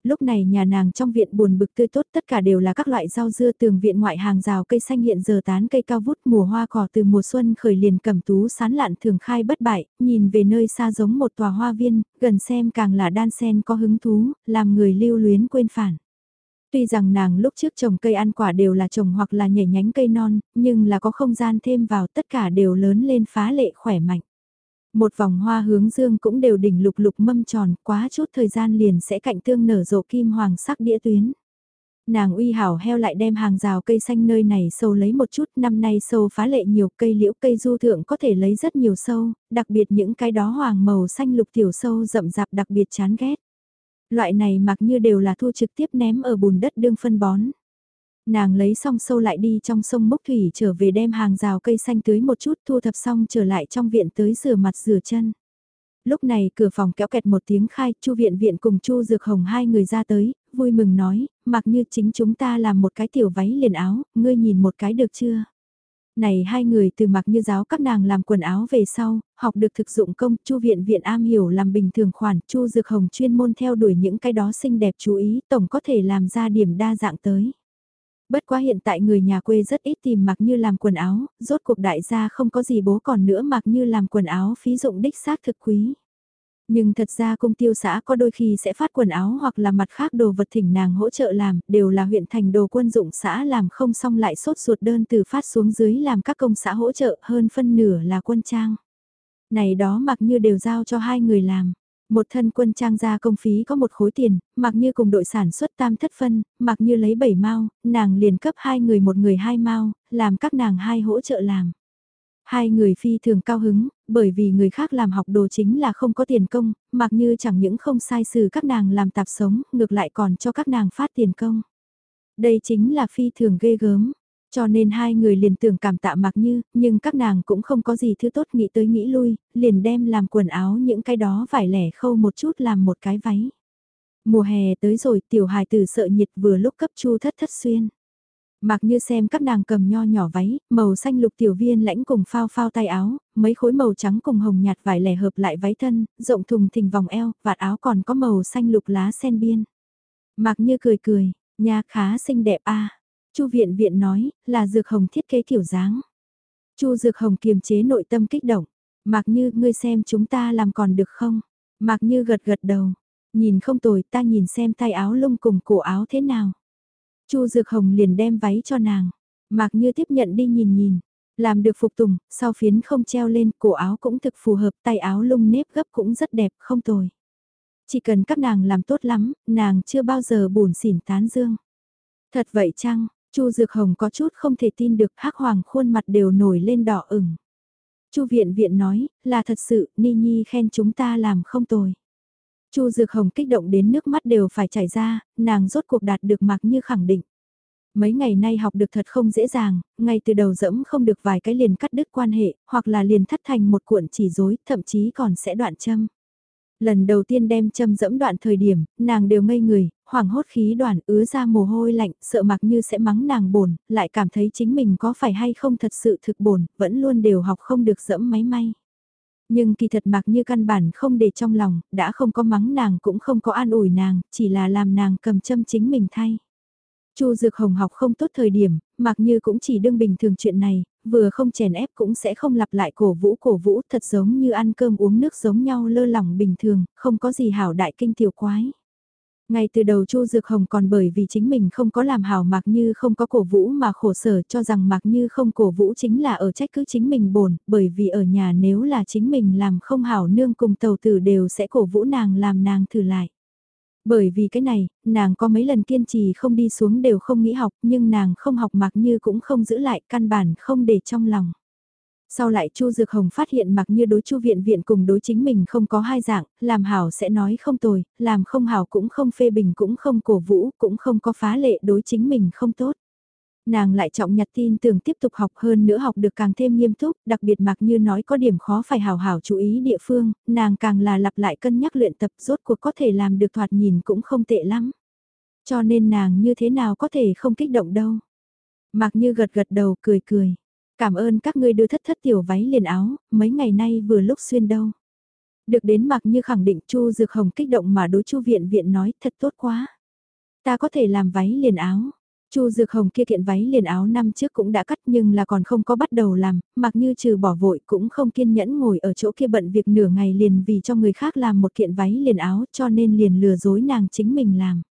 Lúc này nhà nàng trong viện buồn bực tươi tốt tất cả đều là các loại rau dưa tường viện ngoại hàng rào cây xanh hiện giờ tán cây cao vút mùa hoa cỏ từ mùa xuân khởi liền cầm tú sán lạn thường khai bất bại, nhìn về nơi xa giống một tòa hoa viên, gần xem càng là đan sen có hứng thú, làm người lưu luyến quên phản. Tuy rằng nàng lúc trước trồng cây ăn quả đều là trồng hoặc là nhảy nhánh cây non, nhưng là có không gian thêm vào tất cả đều lớn lên phá lệ khỏe mạnh. Một vòng hoa hướng dương cũng đều đỉnh lục lục mâm tròn, quá chút thời gian liền sẽ cạnh tương nở rộ kim hoàng sắc đĩa tuyến. Nàng uy hảo heo lại đem hàng rào cây xanh nơi này sâu lấy một chút, năm nay sâu phá lệ nhiều cây liễu cây du thượng có thể lấy rất nhiều sâu, đặc biệt những cái đó hoàng màu xanh lục tiểu sâu rậm rạp đặc biệt chán ghét. Loại này mặc như đều là thu trực tiếp ném ở bùn đất đương phân bón. Nàng lấy xong sâu lại đi trong sông Mốc Thủy trở về đem hàng rào cây xanh tưới một chút thu thập xong trở lại trong viện tới rửa mặt rửa chân. Lúc này cửa phòng kéo kẹt một tiếng khai, Chu viện viện cùng Chu Dược Hồng hai người ra tới, vui mừng nói, mặc như chính chúng ta làm một cái tiểu váy liền áo, ngươi nhìn một cái được chưa? Này hai người từ mặc như giáo các nàng làm quần áo về sau, học được thực dụng công, Chu viện viện am hiểu làm bình thường khoản, Chu Dược Hồng chuyên môn theo đuổi những cái đó xinh đẹp chú ý, tổng có thể làm ra điểm đa dạng tới. Bất quá hiện tại người nhà quê rất ít tìm mặc như làm quần áo, rốt cuộc đại gia không có gì bố còn nữa mặc như làm quần áo phí dụng đích xác thực quý. Nhưng thật ra cung tiêu xã có đôi khi sẽ phát quần áo hoặc là mặt khác đồ vật thỉnh nàng hỗ trợ làm, đều là huyện thành đồ quân dụng xã làm không xong lại sốt ruột đơn từ phát xuống dưới làm các công xã hỗ trợ hơn phân nửa là quân trang. Này đó mặc như đều giao cho hai người làm. Một thân quân trang gia công phí có một khối tiền, mặc như cùng đội sản xuất tam thất phân, mặc như lấy bảy mao, nàng liền cấp hai người một người hai mao, làm các nàng hai hỗ trợ làm. Hai người phi thường cao hứng, bởi vì người khác làm học đồ chính là không có tiền công, mặc như chẳng những không sai xử các nàng làm tạp sống, ngược lại còn cho các nàng phát tiền công. Đây chính là phi thường ghê gớm. Cho nên hai người liền tưởng cảm tạ mặc như, nhưng các nàng cũng không có gì thứ tốt nghĩ tới nghĩ lui, liền đem làm quần áo những cái đó vải lẻ khâu một chút làm một cái váy. Mùa hè tới rồi tiểu hài tử sợ nhiệt vừa lúc cấp chu thất thất xuyên. Mặc như xem các nàng cầm nho nhỏ váy, màu xanh lục tiểu viên lãnh cùng phao phao tay áo, mấy khối màu trắng cùng hồng nhạt vải lẻ hợp lại váy thân, rộng thùng thình vòng eo, vạt áo còn có màu xanh lục lá sen biên. Mặc như cười cười, nha khá xinh đẹp a Chu viện viện nói, là dược hồng thiết kế kiểu dáng. Chu dược hồng kiềm chế nội tâm kích động. Mặc như, ngươi xem chúng ta làm còn được không? Mặc như gật gật đầu. Nhìn không tồi, ta nhìn xem tay áo lông cùng cổ áo thế nào. Chu dược hồng liền đem váy cho nàng. Mặc như tiếp nhận đi nhìn nhìn. Làm được phục tùng, sau phiến không treo lên, cổ áo cũng thực phù hợp, tay áo lung nếp gấp cũng rất đẹp, không tồi. Chỉ cần các nàng làm tốt lắm, nàng chưa bao giờ buồn xỉn tán dương. Thật vậy chăng, Chu Dược Hồng có chút không thể tin được hắc hoàng khuôn mặt đều nổi lên đỏ ửng. Chu viện viện nói, là thật sự, Ni Nhi khen chúng ta làm không tồi. Chu Dược Hồng kích động đến nước mắt đều phải chảy ra, nàng rốt cuộc đạt được mặc như khẳng định. Mấy ngày nay học được thật không dễ dàng, ngay từ đầu dẫm không được vài cái liền cắt đứt quan hệ, hoặc là liền thắt thành một cuộn chỉ rối, thậm chí còn sẽ đoạn châm. Lần đầu tiên đem châm dẫm đoạn thời điểm, nàng đều ngây người, hoảng hốt khí đoàn ứa ra mồ hôi lạnh, sợ mặc như sẽ mắng nàng bổn, lại cảm thấy chính mình có phải hay không thật sự thực bổn, vẫn luôn đều học không được dẫm máy may. Nhưng kỳ thật mặc như căn bản không để trong lòng, đã không có mắng nàng cũng không có an ủi nàng, chỉ là làm nàng cầm châm chính mình thay. Chu Dược Hồng học không tốt thời điểm, mặc như cũng chỉ đương bình thường chuyện này, vừa không chèn ép cũng sẽ không lặp lại cổ vũ cổ vũ thật giống như ăn cơm uống nước giống nhau lơ lỏng bình thường, không có gì hảo đại kinh tiểu quái. Ngay từ đầu Chu Dược Hồng còn bởi vì chính mình không có làm hảo Mạc Như không có cổ vũ mà khổ sở cho rằng Mạc Như không cổ vũ chính là ở trách cứ chính mình bổn, bởi vì ở nhà nếu là chính mình làm không hảo nương cùng tàu tử đều sẽ cổ vũ nàng làm nàng thử lại. Bởi vì cái này, nàng có mấy lần kiên trì không đi xuống đều không nghĩ học nhưng nàng không học Mạc Như cũng không giữ lại căn bản không để trong lòng. Sau lại Chu Dược Hồng phát hiện mặc như đối Chu Viện Viện cùng đối chính mình không có hai dạng, làm hảo sẽ nói không tồi, làm không hảo cũng không phê bình cũng không cổ vũ, cũng không có phá lệ đối chính mình không tốt. Nàng lại trọng nhặt tin tưởng tiếp tục học hơn nữa học được càng thêm nghiêm túc, đặc biệt mặc như nói có điểm khó phải hào hảo chú ý địa phương, nàng càng là lặp lại cân nhắc luyện tập rốt cuộc có thể làm được thoạt nhìn cũng không tệ lắm. Cho nên nàng như thế nào có thể không kích động đâu. Mặc như gật gật đầu cười cười. Cảm ơn các ngươi đưa thất thất tiểu váy liền áo, mấy ngày nay vừa lúc xuyên đâu. Được đến mặc như khẳng định Chu Dược Hồng kích động mà đối Chu Viện Viện nói thật tốt quá. Ta có thể làm váy liền áo. Chu Dược Hồng kia kiện váy liền áo năm trước cũng đã cắt nhưng là còn không có bắt đầu làm, mặc như trừ bỏ vội cũng không kiên nhẫn ngồi ở chỗ kia bận việc nửa ngày liền vì cho người khác làm một kiện váy liền áo cho nên liền lừa dối nàng chính mình làm.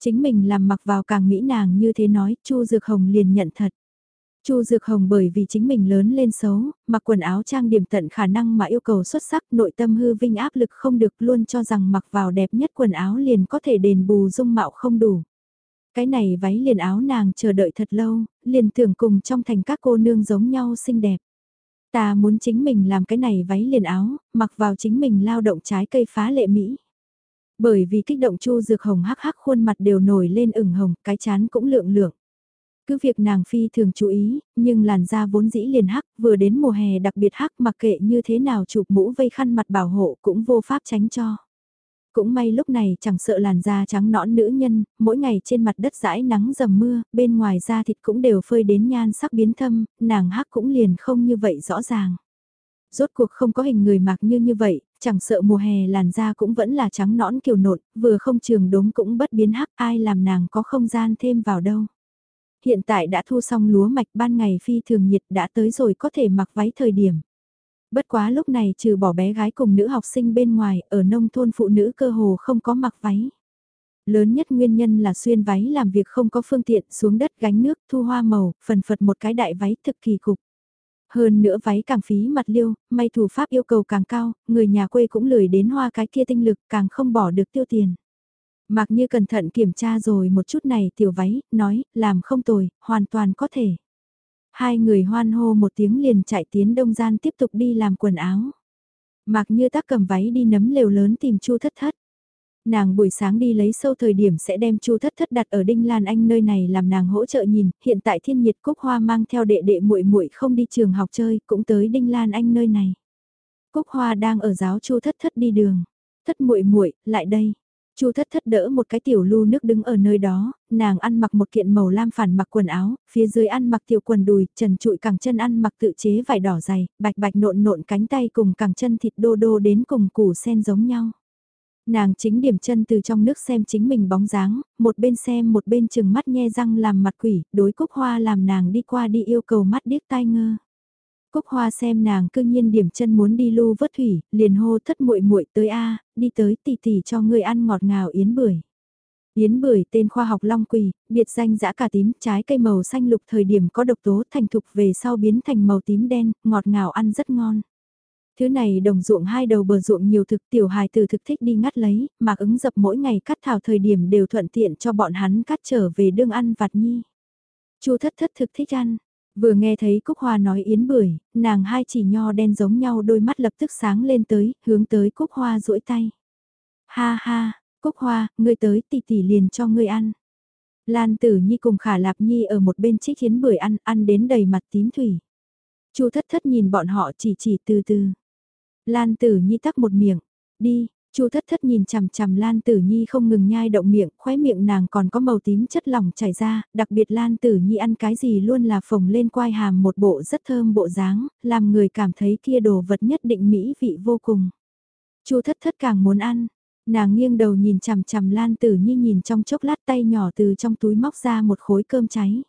Chính mình làm mặc vào càng mỹ nàng như thế nói, Chu Dược Hồng liền nhận thật. Chu Dược Hồng bởi vì chính mình lớn lên xấu, mặc quần áo trang điểm tận khả năng mà yêu cầu xuất sắc, nội tâm hư vinh áp lực không được luôn cho rằng mặc vào đẹp nhất quần áo liền có thể đền bù dung mạo không đủ. Cái này váy liền áo nàng chờ đợi thật lâu, liền tưởng cùng trong thành các cô nương giống nhau xinh đẹp. Ta muốn chính mình làm cái này váy liền áo, mặc vào chính mình lao động trái cây phá lệ Mỹ. Bởi vì kích động Chu Dược Hồng hắc hắc khuôn mặt đều nổi lên ửng hồng, cái chán cũng lượng lượng. Cứ việc nàng phi thường chú ý, nhưng làn da vốn dĩ liền hắc, vừa đến mùa hè đặc biệt hắc mặc kệ như thế nào chụp mũ vây khăn mặt bảo hộ cũng vô pháp tránh cho. Cũng may lúc này chẳng sợ làn da trắng nõn nữ nhân, mỗi ngày trên mặt đất rãi nắng dầm mưa, bên ngoài da thịt cũng đều phơi đến nhan sắc biến thâm, nàng hắc cũng liền không như vậy rõ ràng. Rốt cuộc không có hình người mặc như như vậy, chẳng sợ mùa hè làn da cũng vẫn là trắng nõn kiều nộn, vừa không trường đốm cũng bất biến hắc ai làm nàng có không gian thêm vào đâu. Hiện tại đã thu xong lúa mạch ban ngày phi thường nhiệt đã tới rồi có thể mặc váy thời điểm. Bất quá lúc này trừ bỏ bé gái cùng nữ học sinh bên ngoài, ở nông thôn phụ nữ cơ hồ không có mặc váy. Lớn nhất nguyên nhân là xuyên váy làm việc không có phương tiện xuống đất gánh nước thu hoa màu, phần phật một cái đại váy thực kỳ cục. Hơn nữa váy càng phí mặt liêu, may thủ pháp yêu cầu càng cao, người nhà quê cũng lười đến hoa cái kia tinh lực càng không bỏ được tiêu tiền. Mặc như cẩn thận kiểm tra rồi một chút này tiểu váy, nói, làm không tồi, hoàn toàn có thể. Hai người hoan hô một tiếng liền chạy tiến đông gian tiếp tục đi làm quần áo. Mặc như tác cầm váy đi nấm lều lớn tìm chu thất thất. Nàng buổi sáng đi lấy sâu thời điểm sẽ đem chu thất thất đặt ở Đinh Lan Anh nơi này làm nàng hỗ trợ nhìn, hiện tại thiên nhiệt cúc hoa mang theo đệ đệ muội muội không đi trường học chơi, cũng tới Đinh Lan Anh nơi này. Cúc hoa đang ở giáo chu thất thất đi đường. Thất muội muội lại đây. Chu thất thất đỡ một cái tiểu lu nước đứng ở nơi đó, nàng ăn mặc một kiện màu lam phản mặc quần áo, phía dưới ăn mặc tiểu quần đùi, trần trụi cẳng chân ăn mặc tự chế vải đỏ dày, bạch bạch nộn nộn cánh tay cùng cẳng chân thịt đô đô đến cùng củ sen giống nhau. Nàng chính điểm chân từ trong nước xem chính mình bóng dáng, một bên xem một bên chừng mắt nhe răng làm mặt quỷ, đối cúc hoa làm nàng đi qua đi yêu cầu mắt điếc tai ngơ. Cúc hoa xem nàng cương nhiên điểm chân muốn đi lưu vớt thủy, liền hô thất muội muội tới a đi tới tỷ tỷ cho ngươi ăn ngọt ngào yến bưởi. Yến bưởi tên khoa học long quỳ, biệt danh dã cà tím, trái cây màu xanh lục thời điểm có độc tố thành thục về sau biến thành màu tím đen, ngọt ngào ăn rất ngon. Thứ này đồng ruộng hai đầu bờ ruộng nhiều thực tiểu hài từ thực thích đi ngắt lấy, mạc ứng dập mỗi ngày cắt thảo thời điểm đều thuận tiện cho bọn hắn cắt trở về đương ăn vặt nhi. Chu thất thất thực thích ăn, vừa nghe thấy Cúc Hoa nói yến bưởi, nàng hai chỉ nho đen giống nhau đôi mắt lập tức sáng lên tới, hướng tới Cúc Hoa duỗi tay. Ha ha, Cúc Hoa, ngươi tới tỷ tỷ liền cho ngươi ăn. Lan Tử Nhi cùng Khả Lạp Nhi ở một bên trích yến bưởi ăn, ăn đến đầy mặt tím thủy. Chu thất thất nhìn bọn họ chỉ chỉ từ từ. Lan Tử Nhi tắc một miệng, đi, Chu thất thất nhìn chằm chằm Lan Tử Nhi không ngừng nhai động miệng, khóe miệng nàng còn có màu tím chất lỏng chảy ra, đặc biệt Lan Tử Nhi ăn cái gì luôn là phồng lên quai hàm một bộ rất thơm bộ dáng, làm người cảm thấy kia đồ vật nhất định mỹ vị vô cùng. Chu thất thất càng muốn ăn, nàng nghiêng đầu nhìn chằm chằm Lan Tử Nhi nhìn trong chốc lát tay nhỏ từ trong túi móc ra một khối cơm cháy.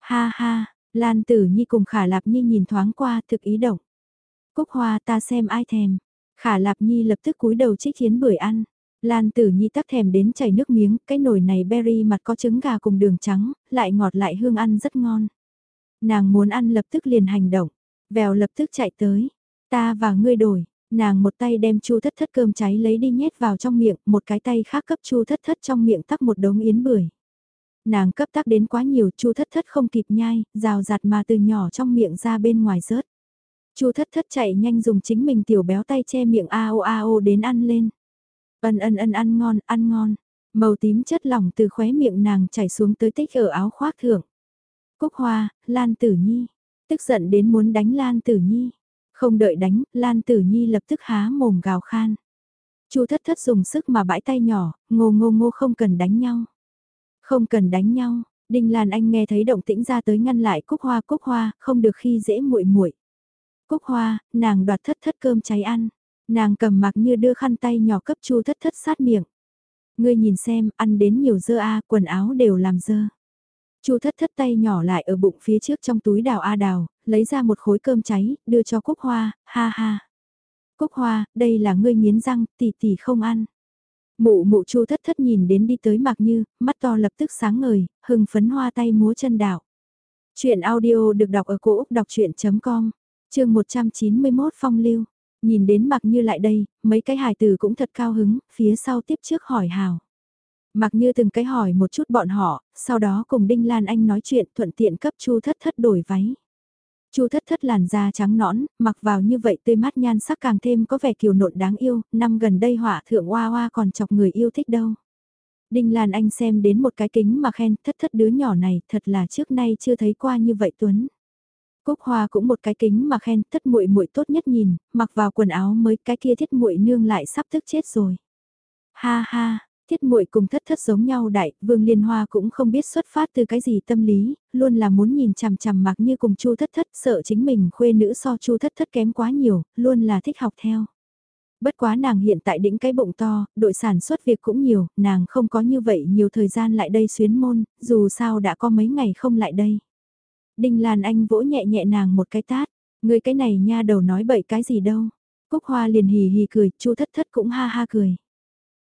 Ha ha, Lan Tử Nhi cùng Khả Lạp Nhi nhìn thoáng qua thực ý động. Cúc hoa ta xem ai thèm. Khả Lạp Nhi lập tức cúi đầu trích khiến bưởi ăn. Lan Tử Nhi tắc thèm đến chảy nước miếng, cái nồi này berry mặt có trứng gà cùng đường trắng, lại ngọt lại hương ăn rất ngon. Nàng muốn ăn lập tức liền hành động, vèo lập tức chạy tới. Ta và ngươi đổi, nàng một tay đem chu thất thất cơm cháy lấy đi nhét vào trong miệng, một cái tay khác cấp chu thất thất trong miệng tắc một đống yến bưởi. Nàng cấp tắc đến quá nhiều chu thất thất không kịp nhai, rào rạt mà từ nhỏ trong miệng ra bên ngoài rớt. Chu thất thất chạy nhanh dùng chính mình tiểu béo tay che miệng ao ao đến ăn lên. Ân ân ân ăn ngon, ăn ngon. Màu tím chất lỏng từ khóe miệng nàng chảy xuống tới tích ở áo khoác thượng. Cúc hoa, Lan Tử Nhi. Tức giận đến muốn đánh Lan Tử Nhi. Không đợi đánh, Lan Tử Nhi lập tức há mồm gào khan. Chu thất thất dùng sức mà bãi tay nhỏ, ngô ngô ngô không cần đánh nhau. Không cần đánh nhau, Đinh Lan Anh nghe thấy động tĩnh ra tới ngăn lại Cúc Hoa Cúc Hoa, không được khi dễ muội muội. Cúc Hoa, nàng đoạt thất thất cơm cháy ăn. Nàng cầm mặc như đưa khăn tay nhỏ cấp chu thất thất sát miệng. Ngươi nhìn xem, ăn đến nhiều dơ a, quần áo đều làm dơ. Chu thất thất tay nhỏ lại ở bụng phía trước trong túi đào a đào, lấy ra một khối cơm cháy, đưa cho Cúc Hoa, ha ha. Cúc Hoa, đây là ngươi nghiến răng, tỷ tỷ không ăn. Mụ mụ chu thất thất nhìn đến đi tới mặc như, mắt to lập tức sáng ngời, hừng phấn hoa tay múa chân đảo. Chuyện audio được đọc ở cổ Úc đọc chuyện.com chương 191 phong lưu, nhìn đến mặc như lại đây, mấy cái hài tử cũng thật cao hứng, phía sau tiếp trước hỏi hào. Mặc như từng cái hỏi một chút bọn họ, sau đó cùng Đinh Lan Anh nói chuyện thuận tiện cấp Chu thất thất đổi váy. Chu thất thất làn da trắng nõn, mặc vào như vậy tươi mát nhan sắc càng thêm có vẻ kiều nộn đáng yêu, năm gần đây họa thượng hoa hoa còn chọc người yêu thích đâu. Đinh Lan Anh xem đến một cái kính mà khen thất thất đứa nhỏ này thật là trước nay chưa thấy qua như vậy Tuấn. Cúc Hoa cũng một cái kính mà khen, thất muội muội tốt nhất nhìn, mặc vào quần áo mới cái kia thiết muội nương lại sắp tức chết rồi. Ha ha, thiết muội cùng thất thất giống nhau đại, Vương Liên Hoa cũng không biết xuất phát từ cái gì tâm lý, luôn là muốn nhìn chằm chằm mặc như cùng Chu thất thất, sợ chính mình khuê nữ so Chu thất thất kém quá nhiều, luôn là thích học theo. Bất quá nàng hiện tại đỉnh cái bụng to, đội sản xuất việc cũng nhiều, nàng không có như vậy nhiều thời gian lại đây xuyến môn, dù sao đã có mấy ngày không lại đây. Đinh Lan Anh vỗ nhẹ nhẹ nàng một cái tát. Người cái này nha đầu nói bậy cái gì đâu. Cúc Hoa liền hì hì cười, Chu Thất Thất cũng ha ha cười.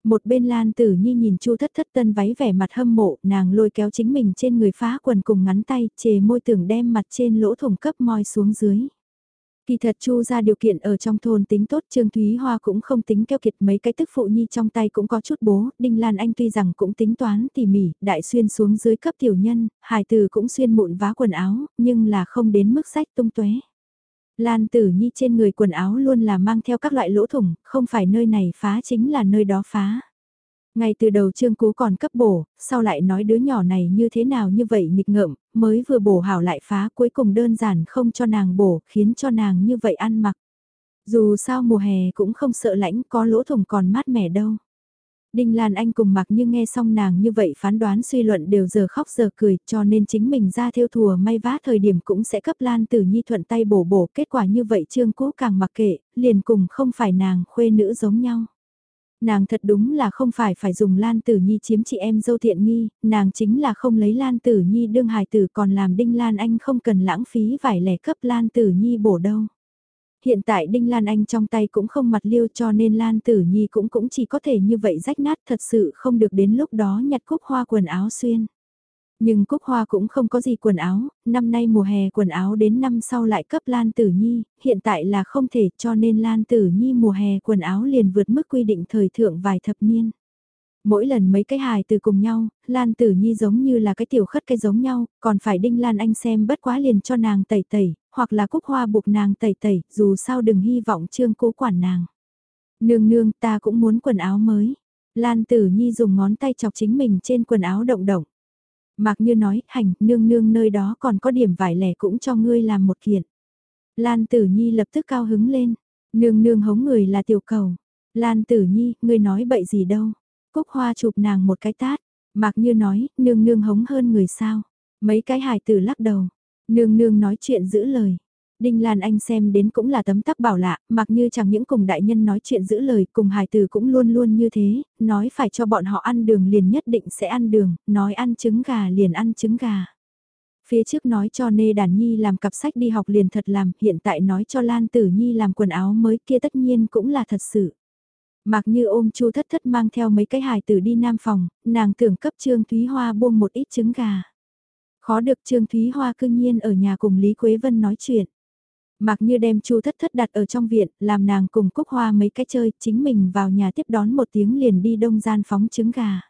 Một bên Lan Tử Nhi nhìn Chu Thất Thất tân váy vẻ mặt hâm mộ, nàng lôi kéo chính mình trên người phá quần cùng ngắn tay, chề môi tưởng đem mặt trên lỗ thủng cấp moi xuống dưới. Kỳ thật Chu ra điều kiện ở trong thôn tính tốt Trương Thúy Hoa cũng không tính keo kiệt mấy cái tức phụ nhi trong tay cũng có chút bố, Đinh Lan Anh tuy rằng cũng tính toán tỉ mỉ, đại xuyên xuống dưới cấp tiểu nhân, hài tử cũng xuyên mụn vá quần áo, nhưng là không đến mức sách tung tuế. Lan Tử Nhi trên người quần áo luôn là mang theo các loại lỗ thủng, không phải nơi này phá chính là nơi đó phá. Ngay từ đầu Trương Cú còn cấp bổ, sau lại nói đứa nhỏ này như thế nào như vậy nghịch ngợm, mới vừa bổ hảo lại phá cuối cùng đơn giản không cho nàng bổ, khiến cho nàng như vậy ăn mặc. Dù sao mùa hè cũng không sợ lãnh có lỗ thủng còn mát mẻ đâu. Đinh Lan Anh cùng mặc như nghe xong nàng như vậy phán đoán suy luận đều giờ khóc giờ cười cho nên chính mình ra theo thùa may vá thời điểm cũng sẽ cấp Lan Tử Nhi thuận tay bổ bổ kết quả như vậy Trương Cú càng mặc kệ, liền cùng không phải nàng khuê nữ giống nhau. Nàng thật đúng là không phải phải dùng Lan Tử Nhi chiếm chị em dâu thiện nghi, nàng chính là không lấy Lan Tử Nhi đương hài tử còn làm Đinh Lan Anh không cần lãng phí vải lẻ cấp Lan Tử Nhi bổ đâu. Hiện tại Đinh Lan Anh trong tay cũng không mặt liêu cho nên Lan Tử Nhi cũng cũng chỉ có thể như vậy rách nát thật sự không được đến lúc đó nhặt cúc hoa quần áo xuyên. Nhưng Cúc Hoa cũng không có gì quần áo, năm nay mùa hè quần áo đến năm sau lại cấp Lan Tử Nhi, hiện tại là không thể cho nên Lan Tử Nhi mùa hè quần áo liền vượt mức quy định thời thượng vài thập niên. Mỗi lần mấy cái hài từ cùng nhau, Lan Tử Nhi giống như là cái tiểu khất cái giống nhau, còn phải đinh Lan Anh xem bất quá liền cho nàng tẩy tẩy, hoặc là Cúc Hoa buộc nàng tẩy tẩy, dù sao đừng hy vọng trương cố quản nàng. Nương nương ta cũng muốn quần áo mới. Lan Tử Nhi dùng ngón tay chọc chính mình trên quần áo động động. Mạc Như nói, hành, nương nương nơi đó còn có điểm vải lẻ cũng cho ngươi làm một kiện. Lan Tử Nhi lập tức cao hứng lên, nương nương hống người là tiểu cầu. Lan Tử Nhi, ngươi nói bậy gì đâu. Cúc Hoa chụp nàng một cái tát, Mạc Như nói, nương nương hống hơn người sao. Mấy cái hài tử lắc đầu, nương nương nói chuyện giữ lời. Đinh Lan Anh xem đến cũng là tấm tắc bảo lạ, mặc như chẳng những cùng đại nhân nói chuyện giữ lời, cùng hài tử cũng luôn luôn như thế, nói phải cho bọn họ ăn đường liền nhất định sẽ ăn đường, nói ăn trứng gà liền ăn trứng gà. Phía trước nói cho Nê Đàn Nhi làm cặp sách đi học liền thật làm, hiện tại nói cho Lan Tử Nhi làm quần áo mới kia tất nhiên cũng là thật sự. Mặc như ôm chu thất thất mang theo mấy cái hài tử đi nam phòng, nàng tưởng cấp Trương Thúy Hoa buông một ít trứng gà. Khó được Trương Thúy Hoa cương nhiên ở nhà cùng Lý Quế Vân nói chuyện. Mặc như đem chu thất thất đặt ở trong viện, làm nàng cùng cúc hoa mấy cái chơi, chính mình vào nhà tiếp đón một tiếng liền đi đông gian phóng trứng gà.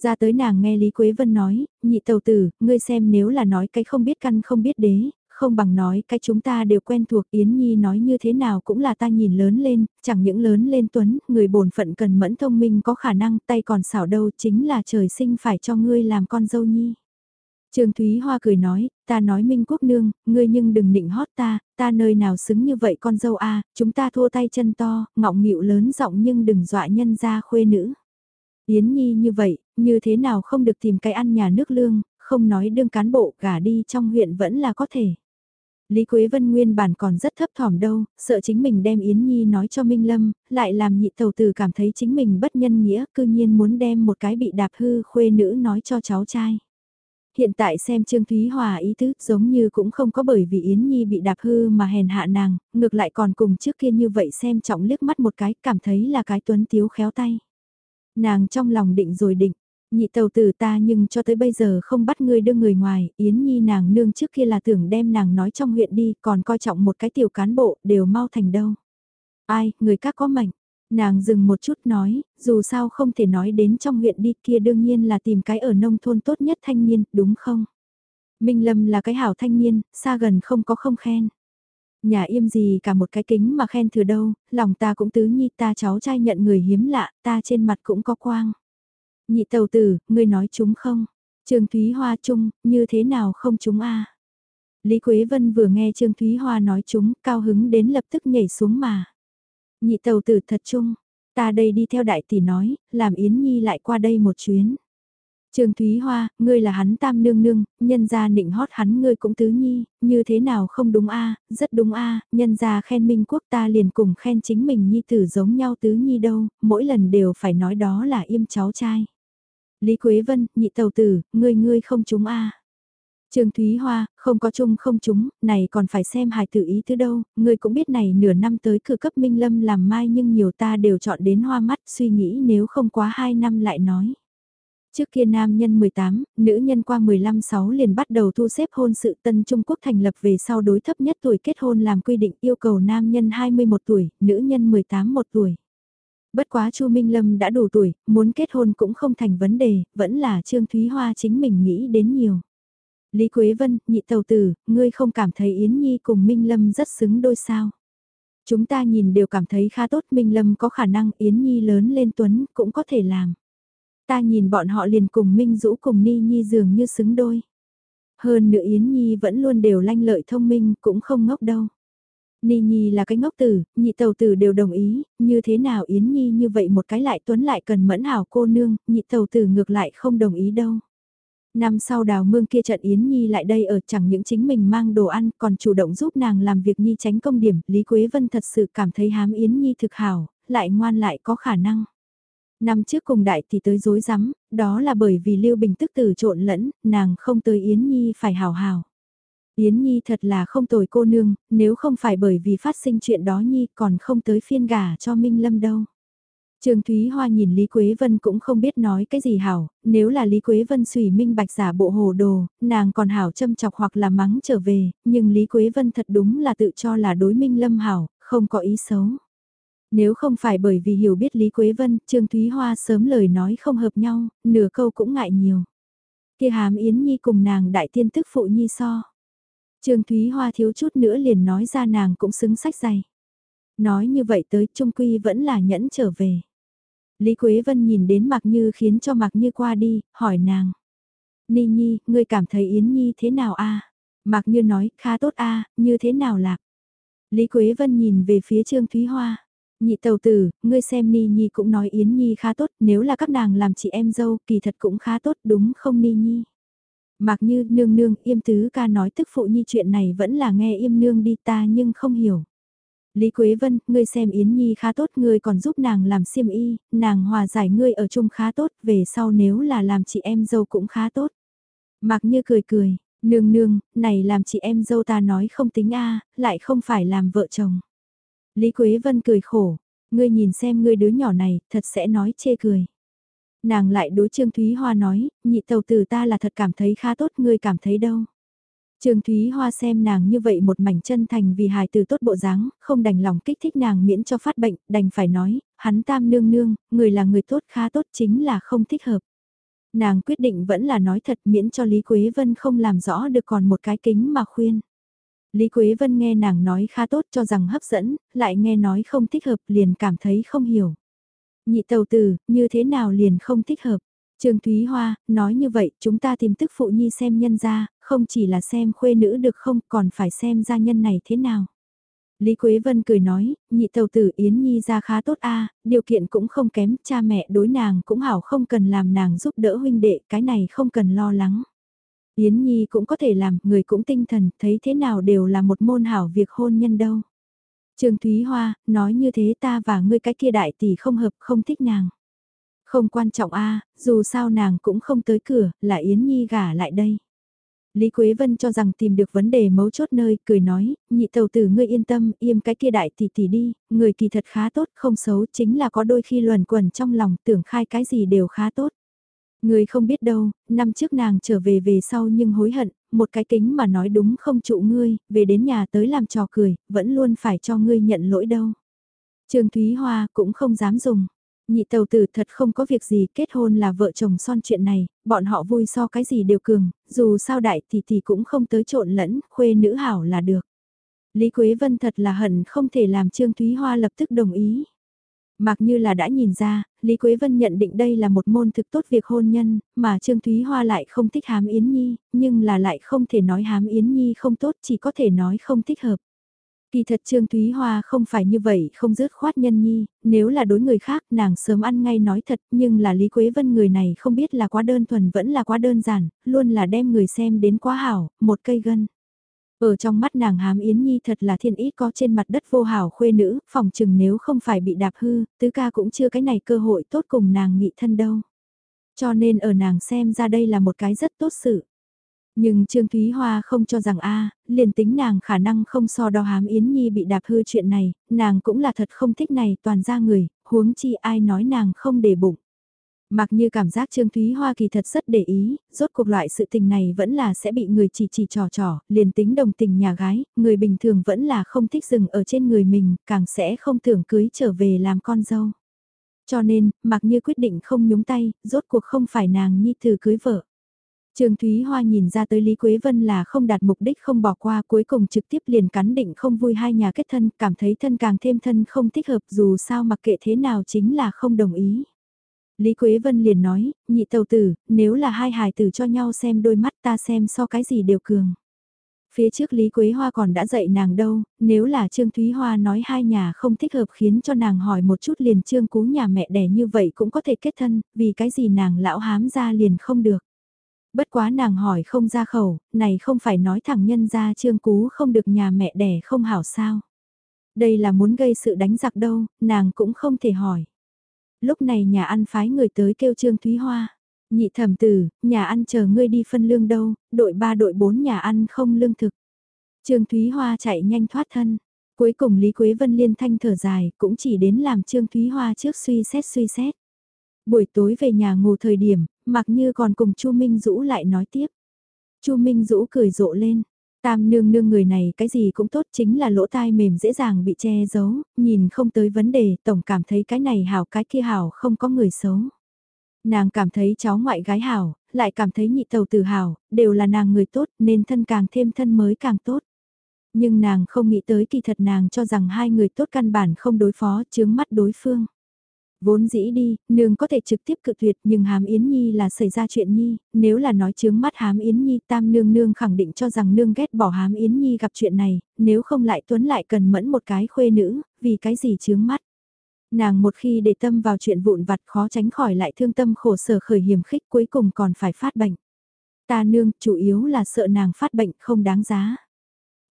Ra tới nàng nghe Lý Quế Vân nói, nhị tàu tử, ngươi xem nếu là nói cái không biết căn không biết đế, không bằng nói cái chúng ta đều quen thuộc Yến Nhi nói như thế nào cũng là ta nhìn lớn lên, chẳng những lớn lên tuấn, người bổn phận cần mẫn thông minh có khả năng tay còn xảo đâu chính là trời sinh phải cho ngươi làm con dâu Nhi. Trương Thúy Hoa cười nói, ta nói Minh Quốc Nương, ngươi nhưng đừng nịnh hót ta, ta nơi nào xứng như vậy con dâu a chúng ta thua tay chân to, ngọng nghịu lớn giọng nhưng đừng dọa nhân ra khuê nữ. Yến Nhi như vậy, như thế nào không được tìm cái ăn nhà nước lương, không nói đương cán bộ gả đi trong huyện vẫn là có thể. Lý Quế Vân nguyên bản còn rất thấp thỏm đâu, sợ chính mình đem Yến Nhi nói cho Minh Lâm, lại làm nhị tàu tử cảm thấy chính mình bất nhân nghĩa, cư nhiên muốn đem một cái bị đạp hư khuê nữ nói cho cháu trai. Hiện tại xem Trương Thúy Hòa ý tứ giống như cũng không có bởi vì Yến Nhi bị đạp hư mà hèn hạ nàng, ngược lại còn cùng trước kia như vậy xem trọng liếc mắt một cái cảm thấy là cái tuấn tiếu khéo tay. Nàng trong lòng định rồi định, nhị tàu tử ta nhưng cho tới bây giờ không bắt ngươi đưa người ngoài, Yến Nhi nàng nương trước kia là tưởng đem nàng nói trong huyện đi, còn coi trọng một cái tiểu cán bộ, đều mau thành đâu. Ai, người các có mảnh Nàng dừng một chút nói, dù sao không thể nói đến trong huyện đi kia đương nhiên là tìm cái ở nông thôn tốt nhất thanh niên, đúng không? Minh Lâm là cái hảo thanh niên, xa gần không có không khen. Nhà im gì cả một cái kính mà khen thừa đâu, lòng ta cũng tứ nhi ta cháu trai nhận người hiếm lạ, ta trên mặt cũng có quang. Nhị tàu tử, ngươi nói chúng không? Trương Thúy Hoa chung, như thế nào không chúng a? Lý Quế Vân vừa nghe Trương Thúy Hoa nói chúng, cao hứng đến lập tức nhảy xuống mà. Nhị tàu tử thật chung, ta đây đi theo đại tỷ nói, làm Yến Nhi lại qua đây một chuyến. trường Thúy Hoa, ngươi là hắn tam nương nương, nhân gia nịnh hót hắn ngươi cũng tứ nhi, như thế nào không đúng a rất đúng a nhân gia khen minh quốc ta liền cùng khen chính mình nhi tử giống nhau tứ nhi đâu, mỗi lần đều phải nói đó là im cháu trai. Lý Quế Vân, nhị tàu tử, ngươi ngươi không chúng a Trương Thúy Hoa, không có chung không chúng, này còn phải xem hài tử ý thứ đâu, ngươi cũng biết này nửa năm tới cửa cấp Minh Lâm làm mai nhưng nhiều ta đều chọn đến hoa mắt suy nghĩ nếu không quá 2 năm lại nói. Trước kia nam nhân 18, nữ nhân qua 15-6 liền bắt đầu thu xếp hôn sự tân Trung Quốc thành lập về sau đối thấp nhất tuổi kết hôn làm quy định yêu cầu nam nhân 21 tuổi, nữ nhân 18 một tuổi. Bất quá Chu Minh Lâm đã đủ tuổi, muốn kết hôn cũng không thành vấn đề, vẫn là Trương Thúy Hoa chính mình nghĩ đến nhiều. Lý Quế Vân, nhị tàu tử, ngươi không cảm thấy Yến Nhi cùng Minh Lâm rất xứng đôi sao. Chúng ta nhìn đều cảm thấy khá tốt Minh Lâm có khả năng Yến Nhi lớn lên Tuấn cũng có thể làm. Ta nhìn bọn họ liền cùng Minh Dũ cùng Ni Nhi dường như xứng đôi. Hơn nữa Yến Nhi vẫn luôn đều lanh lợi thông minh cũng không ngốc đâu. Ni Nhi là cái ngốc tử, nhị tàu tử đều đồng ý, như thế nào Yến Nhi như vậy một cái lại tuấn lại cần mẫn hảo cô nương, nhị tàu tử ngược lại không đồng ý đâu. Năm sau đào mương kia trận Yến Nhi lại đây ở chẳng những chính mình mang đồ ăn còn chủ động giúp nàng làm việc Nhi tránh công điểm, Lý Quế Vân thật sự cảm thấy hám Yến Nhi thực hảo, lại ngoan lại có khả năng. Năm trước cùng đại thì tới dối rắm đó là bởi vì Lưu Bình tức tử trộn lẫn, nàng không tới Yến Nhi phải hào hào. Yến Nhi thật là không tồi cô nương, nếu không phải bởi vì phát sinh chuyện đó Nhi còn không tới phiên gà cho Minh Lâm đâu. Trương Thúy Hoa nhìn Lý Quế Vân cũng không biết nói cái gì hảo, nếu là Lý Quế Vân sủy minh bạch giả bộ hồ đồ, nàng còn hảo châm chọc hoặc là mắng trở về, nhưng Lý Quế Vân thật đúng là tự cho là đối minh lâm hảo, không có ý xấu. Nếu không phải bởi vì hiểu biết Lý Quế Vân, Trương Thúy Hoa sớm lời nói không hợp nhau, nửa câu cũng ngại nhiều. Kia hàm Yến Nhi cùng nàng đại tiên tức phụ Nhi so. Trương Thúy Hoa thiếu chút nữa liền nói ra nàng cũng xứng sách dày. Nói như vậy tới Trung Quy vẫn là nhẫn trở về. Lý Quế Vân nhìn đến Mạc Như khiến cho Mạc Như qua đi, hỏi nàng. Ni Nhi, ngươi cảm thấy Yến Nhi thế nào a? Mạc Như nói, khá tốt a, như thế nào lạc? Lý Quế Vân nhìn về phía Trương Thúy Hoa. Nhị tàu tử, ngươi xem Ni Nhi cũng nói Yến Nhi khá tốt, nếu là các nàng làm chị em dâu, kỳ thật cũng khá tốt đúng không Ni Nhi? Mạc Như, nương nương, im tứ ca nói tức phụ Nhi chuyện này vẫn là nghe im nương đi ta nhưng không hiểu. Lý Quế Vân, ngươi xem Yến Nhi khá tốt, ngươi còn giúp nàng làm xiêm y, nàng hòa giải ngươi ở chung khá tốt, về sau nếu là làm chị em dâu cũng khá tốt. Mạc Như cười cười, nương nương, này làm chị em dâu ta nói không tính a, lại không phải làm vợ chồng. Lý Quế Vân cười khổ, ngươi nhìn xem ngươi đứa nhỏ này, thật sẽ nói chê cười. Nàng lại đối Trương Thúy Hoa nói, nhị tàu tử ta là thật cảm thấy khá tốt, ngươi cảm thấy đâu. Trương Thúy Hoa xem nàng như vậy một mảnh chân thành vì hài từ tốt bộ dáng, không đành lòng kích thích nàng miễn cho phát bệnh, đành phải nói, hắn tam nương nương, người là người tốt khá tốt chính là không thích hợp. Nàng quyết định vẫn là nói thật miễn cho Lý Quế Vân không làm rõ được còn một cái kính mà khuyên. Lý Quế Vân nghe nàng nói khá tốt cho rằng hấp dẫn, lại nghe nói không thích hợp liền cảm thấy không hiểu. Nhị tàu tử, như thế nào liền không thích hợp. Trương Thúy Hoa, nói như vậy, chúng ta tìm tức phụ nhi xem nhân ra, không chỉ là xem khuê nữ được không, còn phải xem gia nhân này thế nào. Lý Quế Vân cười nói, nhị tàu tử Yến Nhi ra khá tốt a điều kiện cũng không kém, cha mẹ đối nàng cũng hảo không cần làm nàng giúp đỡ huynh đệ, cái này không cần lo lắng. Yến Nhi cũng có thể làm, người cũng tinh thần, thấy thế nào đều là một môn hảo việc hôn nhân đâu. Trương Thúy Hoa, nói như thế ta và ngươi cái kia đại tỷ không hợp, không thích nàng. Không quan trọng a dù sao nàng cũng không tới cửa, là Yến Nhi gả lại đây. Lý Quế Vân cho rằng tìm được vấn đề mấu chốt nơi, cười nói, nhị tàu tử ngươi yên tâm, im cái kia đại tỷ tỷ đi, người kỳ thật khá tốt, không xấu, chính là có đôi khi luẩn quẩn trong lòng tưởng khai cái gì đều khá tốt. Người không biết đâu, năm trước nàng trở về về sau nhưng hối hận, một cái kính mà nói đúng không trụ ngươi, về đến nhà tới làm trò cười, vẫn luôn phải cho ngươi nhận lỗi đâu. Trương Thúy Hoa cũng không dám dùng. Nhị tàu tử thật không có việc gì kết hôn là vợ chồng son chuyện này, bọn họ vui so cái gì đều cường, dù sao đại thì thì cũng không tới trộn lẫn, khuê nữ hảo là được. Lý Quế Vân thật là hận không thể làm Trương Thúy Hoa lập tức đồng ý. Mặc như là đã nhìn ra, Lý Quế Vân nhận định đây là một môn thực tốt việc hôn nhân, mà Trương Thúy Hoa lại không thích hám Yến Nhi, nhưng là lại không thể nói hám Yến Nhi không tốt chỉ có thể nói không thích hợp. Kỳ thật Trương Thúy Hoa không phải như vậy, không dứt khoát nhân nhi, nếu là đối người khác nàng sớm ăn ngay nói thật, nhưng là Lý Quế Vân người này không biết là quá đơn thuần vẫn là quá đơn giản, luôn là đem người xem đến quá hảo, một cây gân. Ở trong mắt nàng hám Yến Nhi thật là thiên ít có trên mặt đất vô hảo khuê nữ, phòng chừng nếu không phải bị đạp hư, tứ ca cũng chưa cái này cơ hội tốt cùng nàng nghị thân đâu. Cho nên ở nàng xem ra đây là một cái rất tốt sự. Nhưng Trương Thúy Hoa không cho rằng a liền tính nàng khả năng không so đo hám Yến Nhi bị đạp hư chuyện này, nàng cũng là thật không thích này toàn ra người, huống chi ai nói nàng không để bụng. Mặc như cảm giác Trương Thúy Hoa kỳ thật rất để ý, rốt cuộc loại sự tình này vẫn là sẽ bị người chỉ chỉ trò trò, liền tính đồng tình nhà gái, người bình thường vẫn là không thích dừng ở trên người mình, càng sẽ không tưởng cưới trở về làm con dâu. Cho nên, mặc như quyết định không nhúng tay, rốt cuộc không phải nàng nhi từ cưới vợ. Trương Thúy Hoa nhìn ra tới Lý Quế Vân là không đạt mục đích không bỏ qua cuối cùng trực tiếp liền cắn định không vui hai nhà kết thân, cảm thấy thân càng thêm thân không thích hợp dù sao mặc kệ thế nào chính là không đồng ý. Lý Quế Vân liền nói, nhị tàu tử, nếu là hai hài tử cho nhau xem đôi mắt ta xem so cái gì đều cường. Phía trước Lý Quế Hoa còn đã dạy nàng đâu, nếu là Trương Thúy Hoa nói hai nhà không thích hợp khiến cho nàng hỏi một chút liền Trương Cú nhà mẹ đẻ như vậy cũng có thể kết thân, vì cái gì nàng lão hám ra liền không được. Bất quá nàng hỏi không ra khẩu, này không phải nói thẳng nhân ra Trương Cú không được nhà mẹ đẻ không hảo sao. Đây là muốn gây sự đánh giặc đâu, nàng cũng không thể hỏi. Lúc này nhà ăn phái người tới kêu Trương Thúy Hoa. Nhị thẩm tử, nhà ăn chờ ngươi đi phân lương đâu, đội 3 đội 4 nhà ăn không lương thực. Trương Thúy Hoa chạy nhanh thoát thân. Cuối cùng Lý Quế Vân liên thanh thở dài, cũng chỉ đến làm Trương Thúy Hoa trước suy xét suy xét. Buổi tối về nhà ngủ thời điểm, mặc như còn cùng Chu Minh Dũ lại nói tiếp. Chu Minh Dũ cười rộ lên, Tam nương nương người này cái gì cũng tốt chính là lỗ tai mềm dễ dàng bị che giấu, nhìn không tới vấn đề, tổng cảm thấy cái này hảo cái kia hảo không có người xấu. Nàng cảm thấy cháu ngoại gái hảo, lại cảm thấy nhị tàu tử hảo, đều là nàng người tốt nên thân càng thêm thân mới càng tốt. Nhưng nàng không nghĩ tới kỳ thật nàng cho rằng hai người tốt căn bản không đối phó chướng mắt đối phương. Vốn dĩ đi, nương có thể trực tiếp cự tuyệt nhưng hám Yến Nhi là xảy ra chuyện Nhi, nếu là nói chướng mắt hám Yến Nhi tam nương nương khẳng định cho rằng nương ghét bỏ hám Yến Nhi gặp chuyện này, nếu không lại tuấn lại cần mẫn một cái khuê nữ, vì cái gì chướng mắt. Nàng một khi để tâm vào chuyện vụn vặt khó tránh khỏi lại thương tâm khổ sở khởi hiểm khích cuối cùng còn phải phát bệnh. Ta nương chủ yếu là sợ nàng phát bệnh không đáng giá.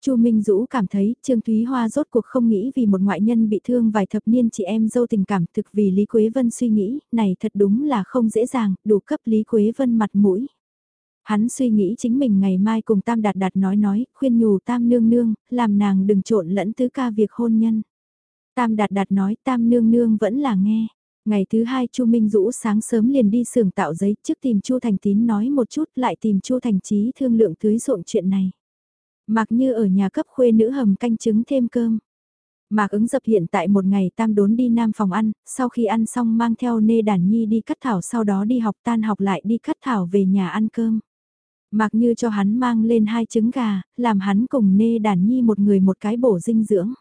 Chu Minh Dũ cảm thấy Trương Thúy Hoa rốt cuộc không nghĩ vì một ngoại nhân bị thương vài thập niên chị em dâu tình cảm thực vì Lý Quế Vân suy nghĩ, này thật đúng là không dễ dàng, đủ cấp Lý Quế Vân mặt mũi. Hắn suy nghĩ chính mình ngày mai cùng Tam Đạt Đạt nói nói, khuyên nhủ Tam Nương Nương, làm nàng đừng trộn lẫn tứ ca việc hôn nhân. Tam Đạt Đạt nói Tam Nương Nương vẫn là nghe. Ngày thứ hai Chu Minh Dũ sáng sớm liền đi xưởng tạo giấy trước tìm Chu Thành Tín nói một chút lại tìm Chu Thành Chí thương lượng tưới ruộng chuyện này. Mạc như ở nhà cấp khuê nữ hầm canh trứng thêm cơm. Mạc ứng dập hiện tại một ngày tam đốn đi nam phòng ăn, sau khi ăn xong mang theo nê đàn nhi đi cắt thảo sau đó đi học tan học lại đi cắt thảo về nhà ăn cơm. Mạc như cho hắn mang lên hai trứng gà, làm hắn cùng nê đàn nhi một người một cái bổ dinh dưỡng.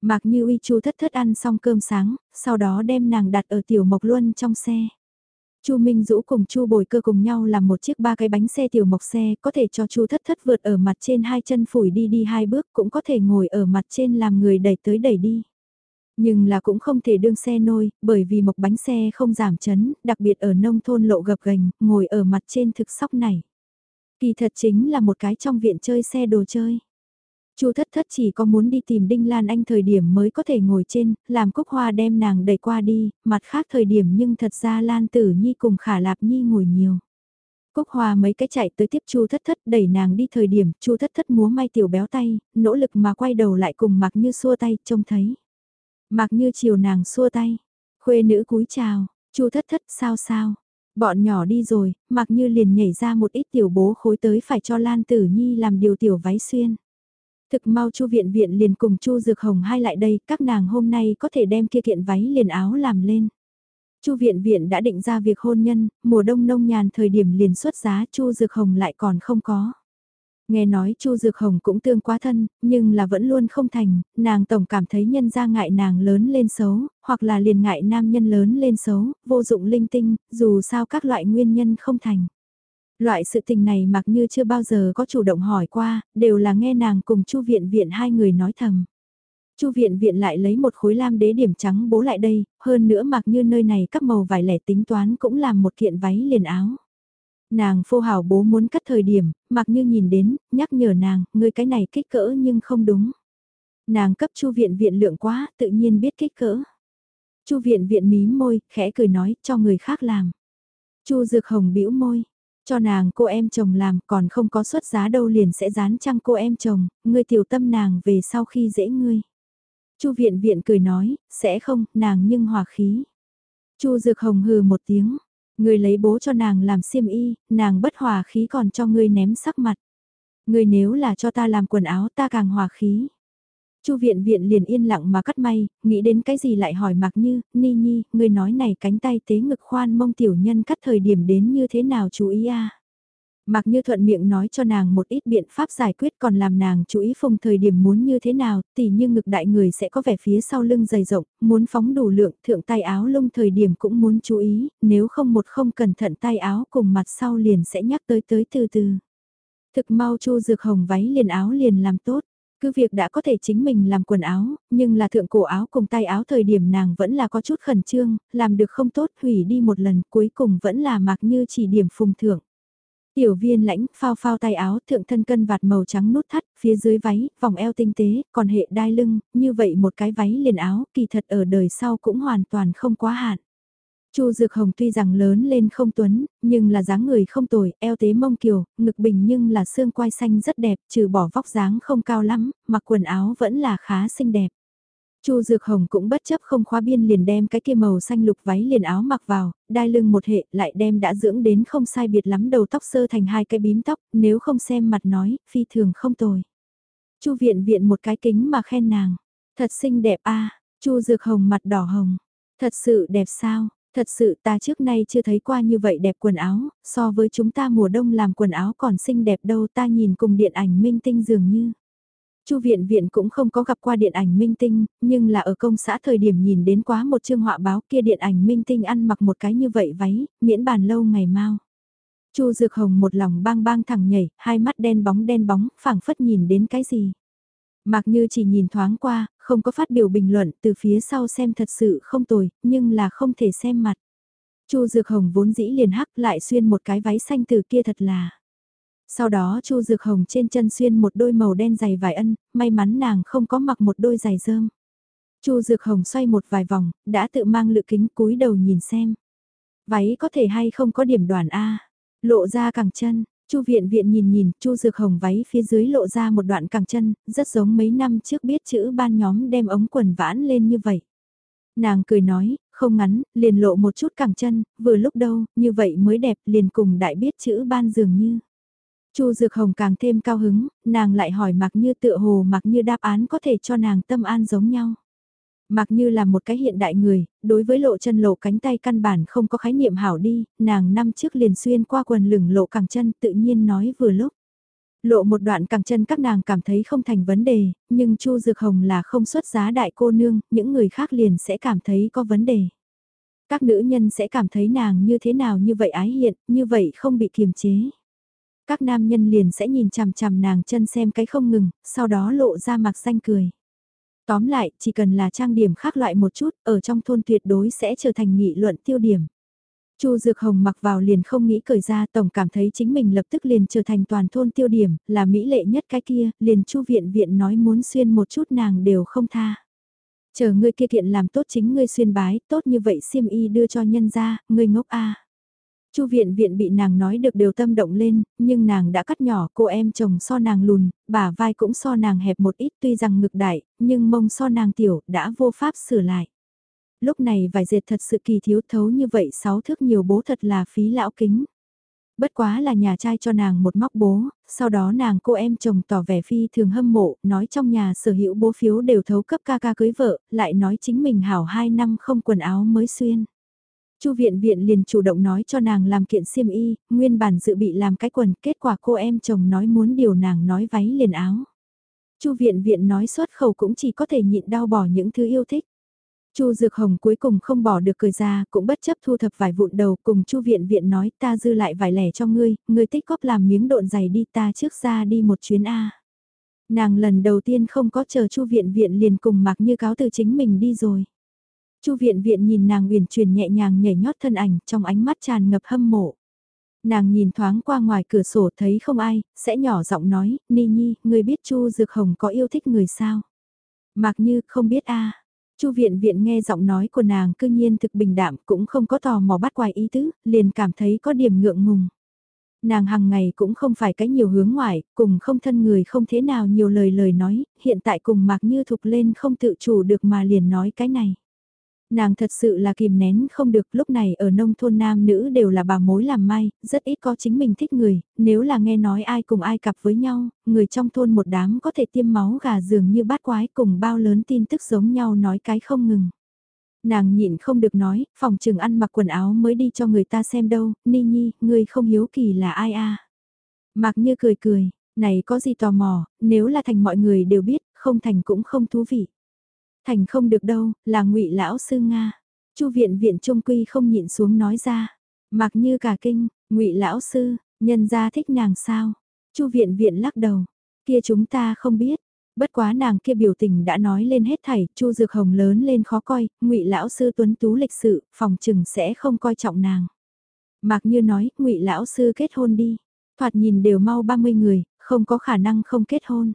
Mạc như uy chu thất thất ăn xong cơm sáng, sau đó đem nàng đặt ở tiểu mộc luân trong xe. Chu Minh Dũ cùng Chu Bồi Cơ cùng nhau làm một chiếc ba cái bánh xe tiểu mộc xe, có thể cho Chu Thất Thất vượt ở mặt trên hai chân phủi đi đi hai bước, cũng có thể ngồi ở mặt trên làm người đẩy tới đẩy đi. Nhưng là cũng không thể đương xe nôi, bởi vì mộc bánh xe không giảm chấn, đặc biệt ở nông thôn lộ gập gành, ngồi ở mặt trên thực sóc này. Kỳ thật chính là một cái trong viện chơi xe đồ chơi. Chu thất thất chỉ có muốn đi tìm Đinh Lan Anh thời điểm mới có thể ngồi trên, làm cúc hoa đem nàng đẩy qua đi, mặt khác thời điểm nhưng thật ra Lan Tử Nhi cùng Khả Lạp Nhi ngồi nhiều. Cúc Hoa mấy cái chạy tới tiếp Chu Thất Thất đẩy nàng đi thời điểm Chu Thất Thất múa may tiểu béo tay, nỗ lực mà quay đầu lại cùng Mạc Như xua tay, trông thấy. Mạc Như chiều nàng xua tay, khuê nữ cúi chào, Chu Thất Thất sao sao. Bọn nhỏ đi rồi, Mạc Như liền nhảy ra một ít tiểu bố khối tới phải cho Lan Tử Nhi làm điều tiểu váy xuyên. Thực mau Chu Viện Viện liền cùng Chu Dược Hồng hai lại đây, các nàng hôm nay có thể đem kia kiện váy liền áo làm lên. Chu Viện Viện đã định ra việc hôn nhân, mùa đông nông nhàn thời điểm liền xuất giá Chu Dược Hồng lại còn không có. Nghe nói Chu Dược Hồng cũng tương quá thân, nhưng là vẫn luôn không thành, nàng tổng cảm thấy nhân ra ngại nàng lớn lên xấu, hoặc là liền ngại nam nhân lớn lên xấu, vô dụng linh tinh, dù sao các loại nguyên nhân không thành. Loại sự tình này mặc như chưa bao giờ có chủ động hỏi qua, đều là nghe nàng cùng Chu Viện Viện hai người nói thầm. Chu Viện Viện lại lấy một khối lam đế điểm trắng bố lại đây, hơn nữa mặc như nơi này các màu vải lẻ tính toán cũng làm một kiện váy liền áo. Nàng phô hào bố muốn cắt thời điểm, mặc như nhìn đến, nhắc nhở nàng, người cái này kích cỡ nhưng không đúng. Nàng cấp Chu Viện Viện lượng quá, tự nhiên biết kích cỡ. Chu Viện Viện mí môi, khẽ cười nói, cho người khác làm. Chu Dược Hồng bĩu môi, cho nàng cô em chồng làm còn không có xuất giá đâu liền sẽ dán trăng cô em chồng, ngươi tiểu tâm nàng về sau khi dễ ngươi. Chu viện viện cười nói, sẽ không, nàng nhưng hòa khí. Chu Dược Hồng hừ một tiếng, ngươi lấy bố cho nàng làm xiêm y, nàng bất hòa khí còn cho ngươi ném sắc mặt. Ngươi nếu là cho ta làm quần áo ta càng hòa khí. Chu viện viện liền yên lặng mà cắt may, nghĩ đến cái gì lại hỏi Mạc Như, Ni Nhi, người nói này cánh tay tế ngực khoan mông tiểu nhân cắt thời điểm đến như thế nào chú ý a Mạc Như thuận miệng nói cho nàng một ít biện pháp giải quyết còn làm nàng chú ý phòng thời điểm muốn như thế nào, tỉ như ngực đại người sẽ có vẻ phía sau lưng dày rộng, muốn phóng đủ lượng, thượng tay áo lông thời điểm cũng muốn chú ý, nếu không một không cẩn thận tay áo cùng mặt sau liền sẽ nhắc tới tới từ từ. Thực mau chu dược hồng váy liền áo liền làm tốt. Cứ việc đã có thể chính mình làm quần áo, nhưng là thượng cổ áo cùng tay áo thời điểm nàng vẫn là có chút khẩn trương, làm được không tốt hủy đi một lần cuối cùng vẫn là mặc như chỉ điểm phùng thượng. Tiểu viên lãnh, phao phao tay áo, thượng thân cân vạt màu trắng nút thắt, phía dưới váy, vòng eo tinh tế, còn hệ đai lưng, như vậy một cái váy liền áo, kỳ thật ở đời sau cũng hoàn toàn không quá hạn. Chu Dược Hồng tuy rằng lớn lên không tuấn, nhưng là dáng người không tồi, eo tế mông kiều, ngực bình nhưng là xương quai xanh rất đẹp, trừ bỏ vóc dáng không cao lắm, mặc quần áo vẫn là khá xinh đẹp. Chu Dược Hồng cũng bất chấp không khóa biên liền đem cái kia màu xanh lục váy liền áo mặc vào, đai lưng một hệ lại đem đã dưỡng đến không sai biệt lắm đầu tóc sơ thành hai cái bím tóc, nếu không xem mặt nói, phi thường không tồi. Chu viện viện một cái kính mà khen nàng, thật xinh đẹp a. Chu Dược Hồng mặt đỏ hồng, thật sự đẹp sao? Thật sự ta trước nay chưa thấy qua như vậy đẹp quần áo, so với chúng ta mùa đông làm quần áo còn xinh đẹp đâu ta nhìn cùng điện ảnh minh tinh dường như. Chu viện viện cũng không có gặp qua điện ảnh minh tinh, nhưng là ở công xã thời điểm nhìn đến quá một chương họa báo kia điện ảnh minh tinh ăn mặc một cái như vậy váy, miễn bàn lâu ngày mau. Chu Dược Hồng một lòng bang bang thẳng nhảy, hai mắt đen bóng đen bóng, phảng phất nhìn đến cái gì. Mạc Như chỉ nhìn thoáng qua, không có phát biểu bình luận, từ phía sau xem thật sự không tồi, nhưng là không thể xem mặt. Chu Dược Hồng vốn dĩ liền hắc lại xuyên một cái váy xanh từ kia thật là. Sau đó Chu Dược Hồng trên chân xuyên một đôi màu đen dày vải ân, may mắn nàng không có mặc một đôi giày rơm. Chu Dược Hồng xoay một vài vòng, đã tự mang lự kính cúi đầu nhìn xem. Váy có thể hay không có điểm đoàn A, lộ ra cẳng chân, Chu viện viện nhìn nhìn, Chu Dược Hồng váy phía dưới lộ ra một đoạn cẳng chân, rất giống mấy năm trước biết chữ ban nhóm đem ống quần vãn lên như vậy. Nàng cười nói, không ngắn, liền lộ một chút cẳng chân, vừa lúc đâu, như vậy mới đẹp, liền cùng đại biết chữ ban dường như. Chu Dược Hồng càng thêm cao hứng, nàng lại hỏi mặc như tựa hồ mặc như đáp án có thể cho nàng tâm an giống nhau. Mặc như là một cái hiện đại người, đối với lộ chân lộ cánh tay căn bản không có khái niệm hảo đi, nàng năm trước liền xuyên qua quần lửng lộ cẳng chân tự nhiên nói vừa lúc. Lộ một đoạn cẳng chân các nàng cảm thấy không thành vấn đề, nhưng Chu Dược Hồng là không xuất giá đại cô nương, những người khác liền sẽ cảm thấy có vấn đề. Các nữ nhân sẽ cảm thấy nàng như thế nào như vậy ái hiện, như vậy không bị kiềm chế. Các nam nhân liền sẽ nhìn chằm chằm nàng chân xem cái không ngừng, sau đó lộ ra mặt xanh cười. Tóm lại, chỉ cần là trang điểm khác loại một chút, ở trong thôn tuyệt đối sẽ trở thành nghị luận tiêu điểm. Chu Dược Hồng mặc vào liền không nghĩ cởi ra, tổng cảm thấy chính mình lập tức liền trở thành toàn thôn tiêu điểm, là mỹ lệ nhất cái kia, liền Chu viện viện nói muốn xuyên một chút nàng đều không tha. Chờ ngươi kia kiện làm tốt chính ngươi xuyên bái, tốt như vậy xiêm y đưa cho nhân gia ngươi ngốc a. Chu viện viện bị nàng nói được đều tâm động lên, nhưng nàng đã cắt nhỏ cô em chồng so nàng lùn, bả vai cũng so nàng hẹp một ít tuy rằng ngực đại, nhưng mông so nàng tiểu, đã vô pháp sửa lại. Lúc này vài dệt thật sự kỳ thiếu thấu như vậy sáu thước nhiều bố thật là phí lão kính. Bất quá là nhà trai cho nàng một móc bố, sau đó nàng cô em chồng tỏ vẻ phi thường hâm mộ, nói trong nhà sở hữu bố phiếu đều thấu cấp ca ca cưới vợ, lại nói chính mình hảo hai năm không quần áo mới xuyên. Chu viện viện liền chủ động nói cho nàng làm kiện xiêm y, nguyên bản dự bị làm cái quần, kết quả cô em chồng nói muốn điều nàng nói váy liền áo. Chu viện viện nói xuất khẩu cũng chỉ có thể nhịn đau bỏ những thứ yêu thích. Chu Dược Hồng cuối cùng không bỏ được cười ra, cũng bất chấp thu thập vài vụn đầu, cùng Chu Viện Viện nói, ta dư lại vài lẻ cho ngươi, ngươi tích góp làm miếng độn giày đi, ta trước ra đi một chuyến a. Nàng lần đầu tiên không có chờ Chu Viện Viện liền cùng mặc như cáo từ chính mình đi rồi. Chu viện viện nhìn nàng uyển chuyển nhẹ nhàng nhảy nhót thân ảnh trong ánh mắt tràn ngập hâm mộ. Nàng nhìn thoáng qua ngoài cửa sổ thấy không ai, sẽ nhỏ giọng nói, Ni Nhi, người biết Chu Dược Hồng có yêu thích người sao? Mặc như không biết a Chu viện viện nghe giọng nói của nàng cư nhiên thực bình đạm cũng không có tò mò bắt quài ý tứ, liền cảm thấy có điểm ngượng ngùng. Nàng hàng ngày cũng không phải cái nhiều hướng ngoại, cùng không thân người không thế nào nhiều lời lời nói, hiện tại cùng Mạc Như Thục lên không tự chủ được mà liền nói cái này. Nàng thật sự là kìm nén không được lúc này ở nông thôn nam nữ đều là bà mối làm may, rất ít có chính mình thích người, nếu là nghe nói ai cùng ai cặp với nhau, người trong thôn một đám có thể tiêm máu gà dường như bát quái cùng bao lớn tin tức giống nhau nói cái không ngừng. Nàng nhịn không được nói, phòng trường ăn mặc quần áo mới đi cho người ta xem đâu, Ni Nhi, ngươi không hiếu kỳ là ai a Mạc Như cười cười, này có gì tò mò, nếu là thành mọi người đều biết, không thành cũng không thú vị. Thành không được đâu, là ngụy lão sư Nga. Chu viện viện trung quy không nhịn xuống nói ra. Mặc như cả kinh, ngụy lão sư, nhân gia thích nàng sao? Chu viện viện lắc đầu, kia chúng ta không biết. Bất quá nàng kia biểu tình đã nói lên hết thảy, Chu Dược Hồng lớn lên khó coi, Ngụy lão sư tuấn tú lịch sự, phòng trừng sẽ không coi trọng nàng. Mạc Như nói, Ngụy lão sư kết hôn đi. Thoạt nhìn đều mau 30 người, không có khả năng không kết hôn.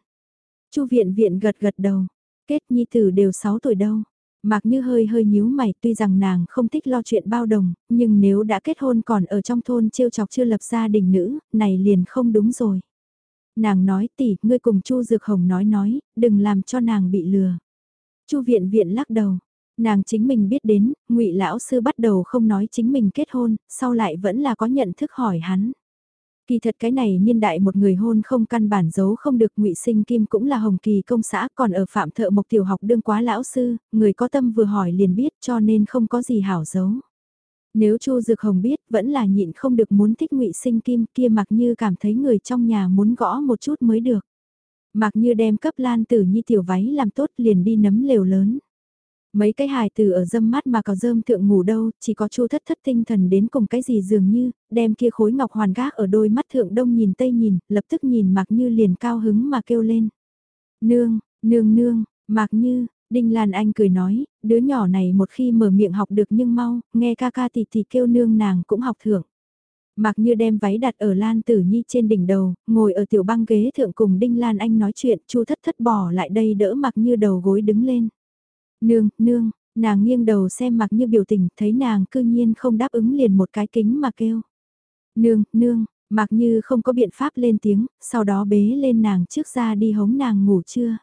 Chu viện viện gật gật đầu, Kết nhi tử đều 6 tuổi đâu. Mạc Như hơi hơi nhíu mày tuy rằng nàng không thích lo chuyện bao đồng, nhưng nếu đã kết hôn còn ở trong thôn trêu chọc chưa lập gia đình nữ, này liền không đúng rồi. Nàng nói tỷ, ngươi cùng Chu Dược Hồng nói nói, đừng làm cho nàng bị lừa. Chu viện viện lắc đầu, nàng chính mình biết đến, ngụy lão sư bắt đầu không nói chính mình kết hôn, sau lại vẫn là có nhận thức hỏi hắn. Kỳ thật cái này niên đại một người hôn không căn bản giấu không được ngụy sinh kim cũng là hồng kỳ công xã còn ở phạm thợ mộc tiểu học đương quá lão sư, người có tâm vừa hỏi liền biết cho nên không có gì hảo giấu. Nếu Chu Dược Hồng biết vẫn là nhịn không được muốn thích ngụy sinh kim kia mặc như cảm thấy người trong nhà muốn gõ một chút mới được. Mặc như đem cấp lan tử nhi tiểu váy làm tốt liền đi nấm lều lớn. Mấy cái hài từ ở dâm mắt mà có dơm thượng ngủ đâu, chỉ có chu thất thất tinh thần đến cùng cái gì dường như, đem kia khối ngọc hoàn gác ở đôi mắt thượng đông nhìn tây nhìn, lập tức nhìn mặc như liền cao hứng mà kêu lên. Nương, nương nương, mặc như, Đinh Lan Anh cười nói, đứa nhỏ này một khi mở miệng học được nhưng mau, nghe ca ca thì thì kêu nương nàng cũng học thưởng. mặc Như đem váy đặt ở Lan Tử Nhi trên đỉnh đầu, ngồi ở tiểu băng ghế thượng cùng Đinh Lan Anh nói chuyện, Chu Thất Thất bỏ lại đây đỡ mặc Như đầu gối đứng lên. Nương, nương, nàng nghiêng đầu xem mặc như biểu tình, thấy nàng cư nhiên không đáp ứng liền một cái kính mà kêu. Nương, nương, mặc như không có biện pháp lên tiếng, sau đó bế lên nàng trước ra đi hống nàng ngủ trưa.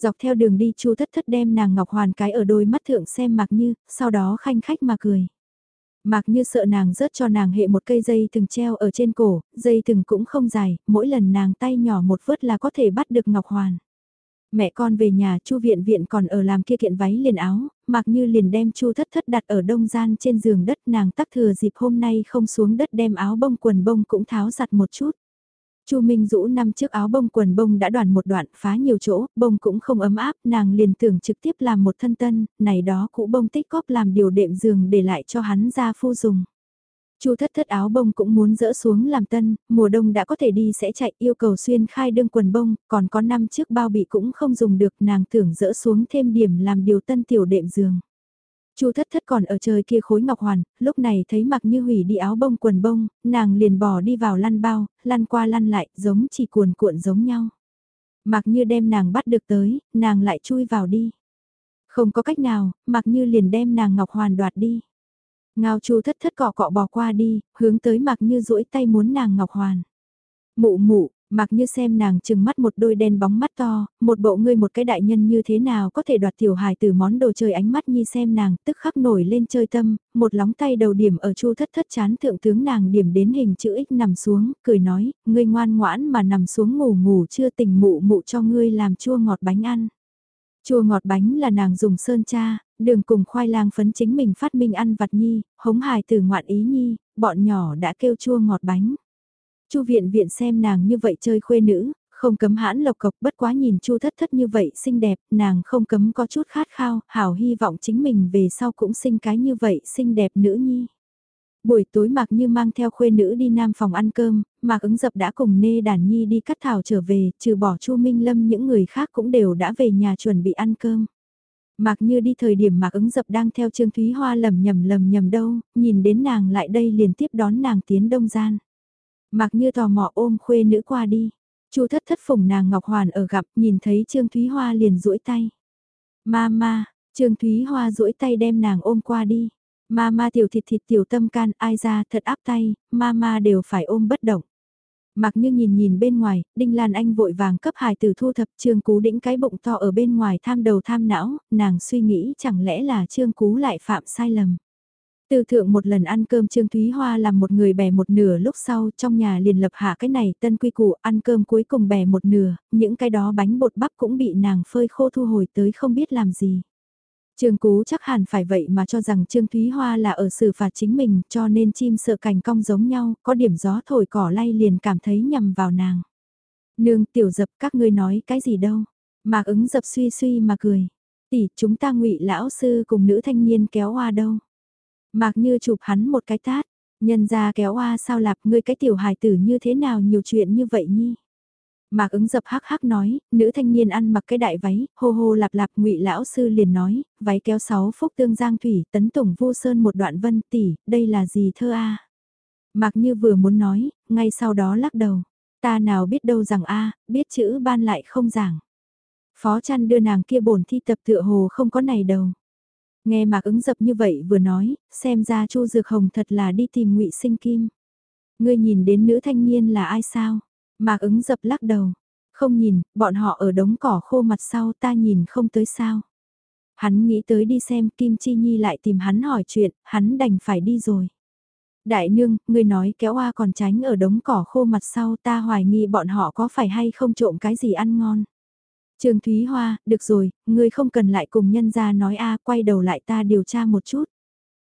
Dọc theo đường đi chu thất thất đem nàng ngọc hoàn cái ở đôi mắt thượng xem mặc như, sau đó khanh khách mà cười. Mặc như sợ nàng rớt cho nàng hệ một cây dây từng treo ở trên cổ, dây từng cũng không dài, mỗi lần nàng tay nhỏ một vớt là có thể bắt được ngọc hoàn. Mẹ con về nhà Chu viện viện còn ở làm kia kiện váy liền áo, mặc như liền đem Chu thất thất đặt ở đông gian trên giường đất nàng tắc thừa dịp hôm nay không xuống đất đem áo bông quần bông cũng tháo giặt một chút. Chu Minh Dũ năm trước áo bông quần bông đã đoàn một đoạn phá nhiều chỗ, bông cũng không ấm áp, nàng liền tưởng trực tiếp làm một thân tân, này đó cũ bông tích góp làm điều đệm giường để lại cho hắn ra phu dùng. Chu thất thất áo bông cũng muốn dỡ xuống làm tân, mùa đông đã có thể đi sẽ chạy yêu cầu xuyên khai đương quần bông, còn có năm trước bao bị cũng không dùng được nàng tưởng dỡ xuống thêm điểm làm điều tân tiểu đệm giường. Chu thất thất còn ở trời kia khối ngọc hoàn, lúc này thấy mặc như hủy đi áo bông quần bông, nàng liền bỏ đi vào lăn bao, lăn qua lăn lại, giống chỉ cuồn cuộn giống nhau. Mặc như đem nàng bắt được tới, nàng lại chui vào đi. Không có cách nào, mặc như liền đem nàng ngọc hoàn đoạt đi. Ngao chu thất thất cọ cọ bò qua đi, hướng tới mặc như duỗi tay muốn nàng ngọc hoàn. Mụ mụ, mặc như xem nàng chừng mắt một đôi đen bóng mắt to, một bộ ngươi một cái đại nhân như thế nào có thể đoạt tiểu hài từ món đồ chơi ánh mắt nhi xem nàng tức khắc nổi lên chơi tâm, một lóng tay đầu điểm ở chu thất thất chán thượng tướng nàng điểm đến hình chữ X nằm xuống, cười nói, ngươi ngoan ngoãn mà nằm xuống ngủ ngủ chưa tỉnh mụ mụ cho ngươi làm chua ngọt bánh ăn. Chua ngọt bánh là nàng dùng sơn cha, đường cùng khoai lang phấn chính mình phát minh ăn vặt nhi, hống hài từ ngoạn ý nhi, bọn nhỏ đã kêu chua ngọt bánh. Chu viện viện xem nàng như vậy chơi khuê nữ, không cấm hãn lộc cộc bất quá nhìn chu thất thất như vậy xinh đẹp, nàng không cấm có chút khát khao, hảo hy vọng chính mình về sau cũng sinh cái như vậy xinh đẹp nữ nhi. Buổi tối Mạc Như mang theo khuê nữ đi nam phòng ăn cơm, Mạc ứng dập đã cùng Nê Đàn Nhi đi cắt thảo trở về, trừ bỏ Chu Minh Lâm những người khác cũng đều đã về nhà chuẩn bị ăn cơm. Mạc Như đi thời điểm Mạc ứng dập đang theo Trương Thúy Hoa lầm nhầm lầm nhầm đâu, nhìn đến nàng lại đây liền tiếp đón nàng tiến đông gian. Mạc Như tò mò ôm khuê nữ qua đi. Chu thất thất phủng nàng Ngọc Hoàn ở gặp, nhìn thấy Trương Thúy Hoa liền duỗi tay. Mama, Trương Thúy Hoa duỗi tay đem nàng ôm qua đi ma ma tiểu thịt thịt tiểu tâm can ai ra thật áp tay, ma ma đều phải ôm bất động. Mặc như nhìn nhìn bên ngoài, Đinh Lan Anh vội vàng cấp hài tử thu thập Trương Cú đĩnh cái bụng to ở bên ngoài tham đầu tham não, nàng suy nghĩ chẳng lẽ là Trương Cú lại phạm sai lầm. Từ thượng một lần ăn cơm Trương Thúy Hoa làm một người bè một nửa lúc sau trong nhà liền lập hạ cái này tân quy củ ăn cơm cuối cùng bè một nửa, những cái đó bánh bột bắp cũng bị nàng phơi khô thu hồi tới không biết làm gì. Trương Cú chắc hẳn phải vậy mà cho rằng Trương Thúy Hoa là ở xử phạt chính mình cho nên chim sợ cành cong giống nhau, có điểm gió thổi cỏ lay liền cảm thấy nhầm vào nàng. Nương tiểu dập các ngươi nói cái gì đâu, mạc ứng dập suy suy mà cười. Tỷ chúng ta ngụy lão sư cùng nữ thanh niên kéo hoa đâu. Mạc như chụp hắn một cái tát, nhân ra kéo hoa sao lạp ngươi cái tiểu hài tử như thế nào nhiều chuyện như vậy nhi. Mạc ứng dập hắc hắc nói, nữ thanh niên ăn mặc cái đại váy, hô hô lạp lạp ngụy lão sư liền nói, váy kéo sáu phúc tương giang thủy, tấn tổng vô sơn một đoạn vân tỷ, đây là gì thơ a? Mạc như vừa muốn nói, ngay sau đó lắc đầu, ta nào biết đâu rằng a, biết chữ ban lại không giảng. Phó chăn đưa nàng kia bổn thi tập tựa hồ không có này đâu. Nghe Mạc ứng dập như vậy vừa nói, xem ra Chu Dược Hồng thật là đi tìm ngụy Sinh Kim. Ngươi nhìn đến nữ thanh niên là ai sao? Mạc ứng dập lắc đầu. Không nhìn, bọn họ ở đống cỏ khô mặt sau ta nhìn không tới sao. Hắn nghĩ tới đi xem Kim Chi Nhi lại tìm hắn hỏi chuyện, hắn đành phải đi rồi. Đại nương, ngươi nói kéo hoa còn tránh ở đống cỏ khô mặt sau ta hoài nghi bọn họ có phải hay không trộm cái gì ăn ngon. Trương Thúy Hoa, được rồi, ngươi không cần lại cùng nhân ra nói a quay đầu lại ta điều tra một chút.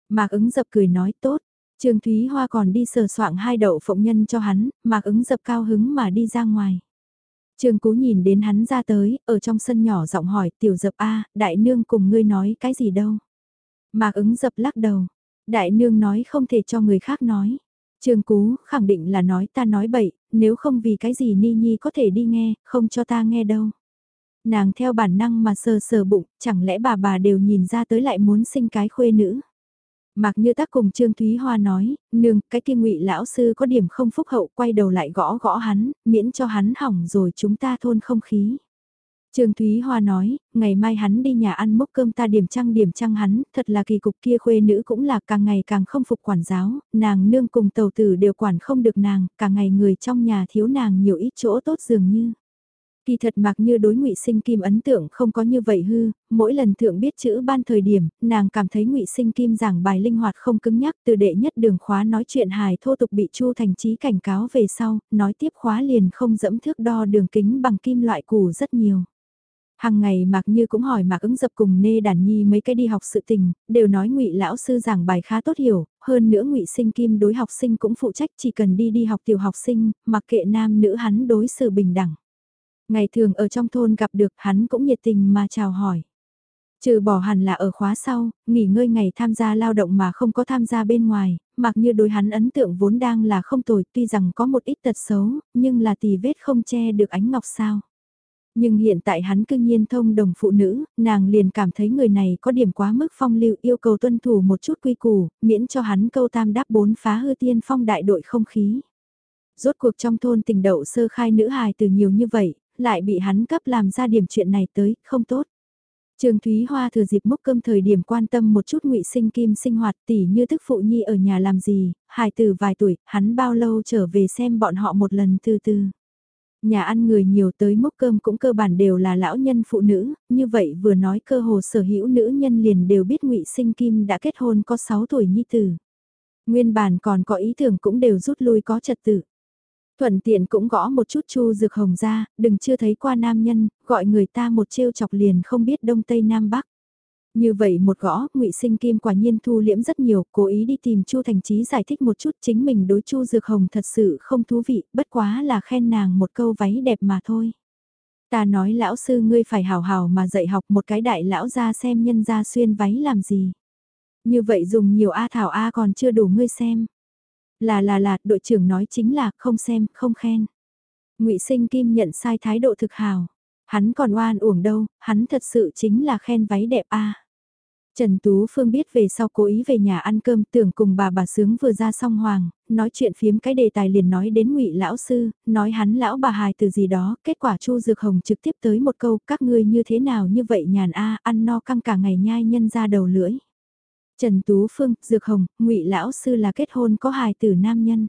Mạc ứng dập cười nói tốt, Trương Thúy Hoa còn đi sờ soạng hai đậu phộng nhân cho hắn, Mạc ứng dập cao hứng mà đi ra ngoài. Trương Cú nhìn đến hắn ra tới, ở trong sân nhỏ giọng hỏi tiểu dập a đại nương cùng ngươi nói cái gì đâu. Mạc ứng dập lắc đầu, đại nương nói không thể cho người khác nói. Trương Cú khẳng định là nói ta nói bậy, nếu không vì cái gì Ni Nhi có thể đi nghe, không cho ta nghe đâu. Nàng theo bản năng mà sờ sờ bụng, chẳng lẽ bà bà đều nhìn ra tới lại muốn sinh cái khuê nữ. Mặc như tác cùng Trương Thúy Hoa nói, nương, cái kia ngụy lão sư có điểm không phúc hậu quay đầu lại gõ gõ hắn, miễn cho hắn hỏng rồi chúng ta thôn không khí. Trương Thúy Hoa nói, ngày mai hắn đi nhà ăn mốc cơm ta điểm trăng điểm trăng hắn, thật là kỳ cục kia khuê nữ cũng là càng ngày càng không phục quản giáo, nàng nương cùng tàu tử đều quản không được nàng, cả ngày người trong nhà thiếu nàng nhiều ít chỗ tốt dường như. Kỳ thật mặc như đối ngụy sinh kim ấn tượng không có như vậy hư, mỗi lần thượng biết chữ ban thời điểm, nàng cảm thấy ngụy sinh kim giảng bài linh hoạt không cứng nhắc từ đệ nhất đường khóa nói chuyện hài thô tục bị chu thành trí cảnh cáo về sau, nói tiếp khóa liền không dẫm thước đo đường kính bằng kim loại củ rất nhiều. Hàng ngày Mạc Như cũng hỏi Mạc ứng dập cùng Nê Đàn Nhi mấy cái đi học sự tình, đều nói ngụy lão sư giảng bài khá tốt hiểu, hơn nữa ngụy sinh kim đối học sinh cũng phụ trách chỉ cần đi đi học tiểu học sinh, mặc kệ nam nữ hắn đối xử bình đẳng. Ngày thường ở trong thôn gặp được hắn cũng nhiệt tình mà chào hỏi. Trừ bỏ hẳn là ở khóa sau, nghỉ ngơi ngày tham gia lao động mà không có tham gia bên ngoài, mặc như đối hắn ấn tượng vốn đang là không tồi tuy rằng có một ít tật xấu, nhưng là tì vết không che được ánh ngọc sao. Nhưng hiện tại hắn cương nhiên thông đồng phụ nữ, nàng liền cảm thấy người này có điểm quá mức phong lưu yêu cầu tuân thủ một chút quy củ, miễn cho hắn câu tam đáp bốn phá hư tiên phong đại đội không khí. Rốt cuộc trong thôn tình đậu sơ khai nữ hài từ nhiều như vậy, lại bị hắn cấp làm ra điểm chuyện này tới, không tốt. Trường Thúy Hoa thừa dịp mốc cơm thời điểm quan tâm một chút ngụy sinh kim sinh hoạt tỉ như thức phụ nhi ở nhà làm gì, hài từ vài tuổi, hắn bao lâu trở về xem bọn họ một lần từ từ. Nhà ăn người nhiều tới mốc cơm cũng cơ bản đều là lão nhân phụ nữ, như vậy vừa nói cơ hồ sở hữu nữ nhân liền đều biết ngụy sinh kim đã kết hôn có 6 tuổi nhi tử. Nguyên bản còn có ý tưởng cũng đều rút lui có trật tự. Thuận tiện cũng gõ một chút Chu Dược Hồng ra, đừng chưa thấy qua nam nhân, gọi người ta một trêu chọc liền không biết đông tây nam bắc. Như vậy một gõ, ngụy Sinh Kim quả nhiên thu liễm rất nhiều, cố ý đi tìm Chu Thành Chí giải thích một chút chính mình đối Chu Dược Hồng thật sự không thú vị, bất quá là khen nàng một câu váy đẹp mà thôi. Ta nói lão sư ngươi phải hào hào mà dạy học một cái đại lão ra xem nhân ra xuyên váy làm gì. Như vậy dùng nhiều A Thảo A còn chưa đủ ngươi xem. Là là là, đội trưởng nói chính là không xem, không khen. ngụy Sinh Kim nhận sai thái độ thực hào. Hắn còn oan uổng đâu, hắn thật sự chính là khen váy đẹp a. Trần Tú Phương biết về sau cố ý về nhà ăn cơm tưởng cùng bà bà sướng vừa ra xong hoàng, nói chuyện phiếm cái đề tài liền nói đến ngụy lão sư, nói hắn lão bà hài từ gì đó, kết quả Chu Dược Hồng trực tiếp tới một câu các ngươi như thế nào như vậy nhàn a ăn no căng cả ngày nhai nhân ra đầu lưỡi. Trần Tú Phương, Dược Hồng, Ngụy lão sư là kết hôn có hài tử nam nhân.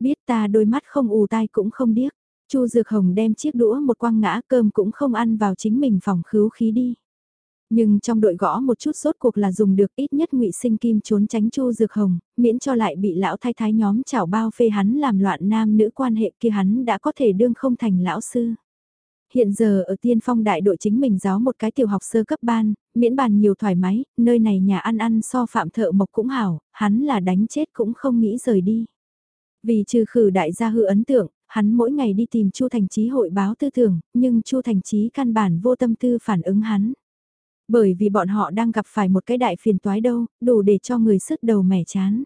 Biết ta đôi mắt không ù tai cũng không điếc. Chu Dược Hồng đem chiếc đũa một quăng ngã cơm cũng không ăn vào chính mình phòng khứu khí đi. Nhưng trong đội gõ một chút sốt cuộc là dùng được ít nhất ngụy sinh kim trốn tránh Chu Dược Hồng, miễn cho lại bị lão thái thái nhóm chảo bao phê hắn làm loạn nam nữ quan hệ kia hắn đã có thể đương không thành lão sư. Hiện giờ ở tiên phong đại đội chính mình giáo một cái tiểu học sơ cấp ban, miễn bàn nhiều thoải mái, nơi này nhà ăn ăn so phạm thợ mộc cũng hảo, hắn là đánh chết cũng không nghĩ rời đi. Vì trừ khử đại gia hư ấn tượng, hắn mỗi ngày đi tìm Chu Thành Chí hội báo tư tưởng, nhưng Chu Thành Chí căn bản vô tâm tư phản ứng hắn. Bởi vì bọn họ đang gặp phải một cái đại phiền toái đâu, đủ để cho người sức đầu mẻ chán.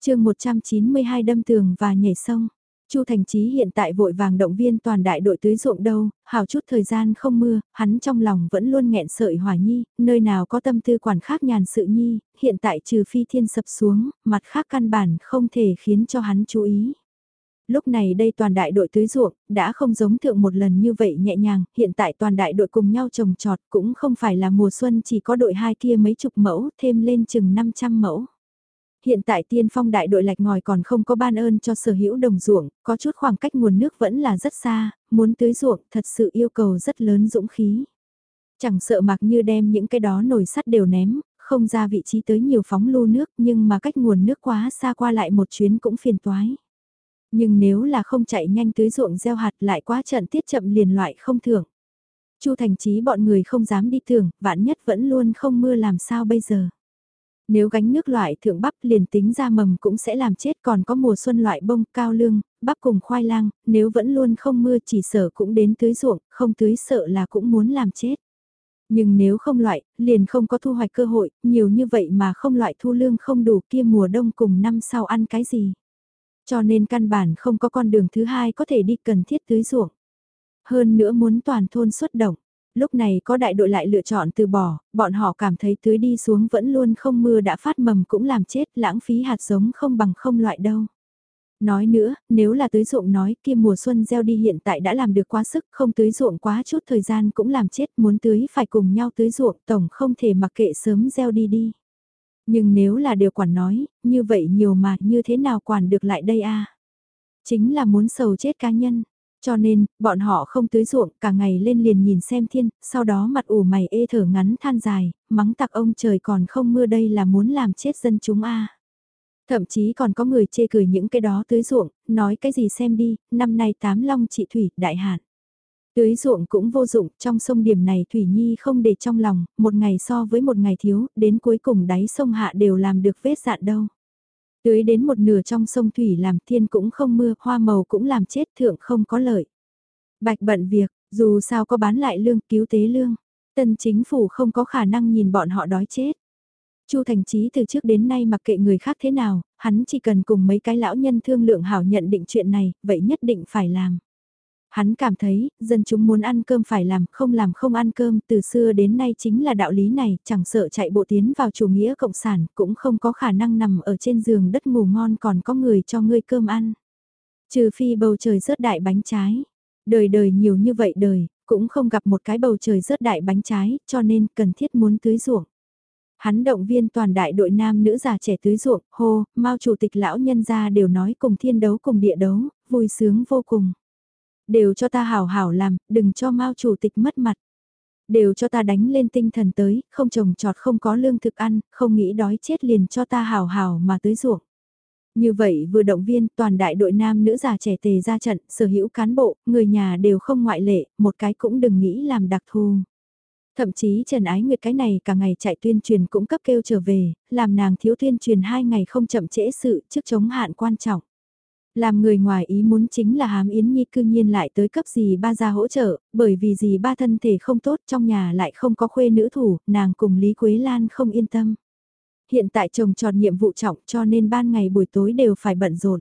chương 192 đâm tường và nhảy sông. Chu Thành Chí hiện tại vội vàng động viên toàn đại đội tưới ruộng đâu, hào chút thời gian không mưa, hắn trong lòng vẫn luôn nghẹn sợi hỏa nhi, nơi nào có tâm tư quản khác nhàn sự nhi, hiện tại trừ phi thiên sập xuống, mặt khác căn bản không thể khiến cho hắn chú ý. Lúc này đây toàn đại đội tưới ruộng, đã không giống thượng một lần như vậy nhẹ nhàng, hiện tại toàn đại đội cùng nhau trồng trọt cũng không phải là mùa xuân chỉ có đội hai kia mấy chục mẫu, thêm lên chừng 500 mẫu hiện tại tiên phong đại đội lạch ngòi còn không có ban ơn cho sở hữu đồng ruộng, có chút khoảng cách nguồn nước vẫn là rất xa, muốn tưới ruộng thật sự yêu cầu rất lớn dũng khí. Chẳng sợ mặc như đem những cái đó nồi sắt đều ném, không ra vị trí tới nhiều phóng lưu nước nhưng mà cách nguồn nước quá xa qua lại một chuyến cũng phiền toái. Nhưng nếu là không chạy nhanh tưới ruộng gieo hạt lại quá trận tiết chậm liền loại không thưởng. Chu thành trí bọn người không dám đi tưởng, vạn nhất vẫn luôn không mưa làm sao bây giờ. Nếu gánh nước loại thượng bắp liền tính ra mầm cũng sẽ làm chết còn có mùa xuân loại bông, cao lương, bắp cùng khoai lang, nếu vẫn luôn không mưa chỉ sợ cũng đến tưới ruộng, không tưới sợ là cũng muốn làm chết. Nhưng nếu không loại, liền không có thu hoạch cơ hội, nhiều như vậy mà không loại thu lương không đủ kia mùa đông cùng năm sau ăn cái gì. Cho nên căn bản không có con đường thứ hai có thể đi cần thiết tưới ruộng. Hơn nữa muốn toàn thôn xuất động. Lúc này có đại đội lại lựa chọn từ bỏ, bọn họ cảm thấy tưới đi xuống vẫn luôn không mưa đã phát mầm cũng làm chết lãng phí hạt giống không bằng không loại đâu. Nói nữa, nếu là tưới ruộng nói kia mùa xuân gieo đi hiện tại đã làm được quá sức không tưới ruộng quá chút thời gian cũng làm chết muốn tưới phải cùng nhau tưới ruộng tổng không thể mặc kệ sớm gieo đi đi. Nhưng nếu là điều quản nói, như vậy nhiều mà như thế nào quản được lại đây a Chính là muốn sầu chết cá nhân. Cho nên, bọn họ không tưới ruộng, cả ngày lên liền nhìn xem thiên, sau đó mặt ủ mày ê thở ngắn than dài, mắng tặc ông trời còn không mưa đây là muốn làm chết dân chúng a Thậm chí còn có người chê cười những cái đó tưới ruộng, nói cái gì xem đi, năm nay tám long trị thủy, đại hạn. Tưới ruộng cũng vô dụng, trong sông điểm này Thủy Nhi không để trong lòng, một ngày so với một ngày thiếu, đến cuối cùng đáy sông hạ đều làm được vết dạn đâu. Tưới đến một nửa trong sông Thủy làm thiên cũng không mưa, hoa màu cũng làm chết thượng không có lợi. Bạch bận việc, dù sao có bán lại lương cứu tế lương, tân chính phủ không có khả năng nhìn bọn họ đói chết. Chu Thành Chí từ trước đến nay mặc kệ người khác thế nào, hắn chỉ cần cùng mấy cái lão nhân thương lượng hảo nhận định chuyện này, vậy nhất định phải làm. Hắn cảm thấy, dân chúng muốn ăn cơm phải làm, không làm không ăn cơm, từ xưa đến nay chính là đạo lý này, chẳng sợ chạy bộ tiến vào chủ nghĩa cộng sản, cũng không có khả năng nằm ở trên giường đất ngủ ngon còn có người cho ngươi cơm ăn. Trừ phi bầu trời rớt đại bánh trái. Đời đời nhiều như vậy đời, cũng không gặp một cái bầu trời rớt đại bánh trái, cho nên cần thiết muốn tưới ruộng. Hắn động viên toàn đại đội nam nữ già trẻ tưới ruộng, hô, mau chủ tịch lão nhân gia đều nói cùng thiên đấu cùng địa đấu, vui sướng vô cùng. Đều cho ta hảo hảo làm, đừng cho Mao chủ tịch mất mặt. Đều cho ta đánh lên tinh thần tới, không trồng trọt không có lương thực ăn, không nghĩ đói chết liền cho ta hảo hảo mà tới ruộng. Như vậy vừa động viên toàn đại đội nam nữ già trẻ tề ra trận, sở hữu cán bộ, người nhà đều không ngoại lệ, một cái cũng đừng nghĩ làm đặc thù. Thậm chí Trần Ái Nguyệt cái này cả ngày chạy tuyên truyền cũng cấp kêu trở về, làm nàng thiếu tuyên truyền hai ngày không chậm trễ sự trước chống hạn quan trọng. Làm người ngoài ý muốn chính là hám Yến Nhi cư nhiên lại tới cấp gì ba ra hỗ trợ, bởi vì gì ba thân thể không tốt trong nhà lại không có khuê nữ thủ, nàng cùng Lý Quế Lan không yên tâm. Hiện tại chồng tròn nhiệm vụ trọng cho nên ban ngày buổi tối đều phải bận rộn.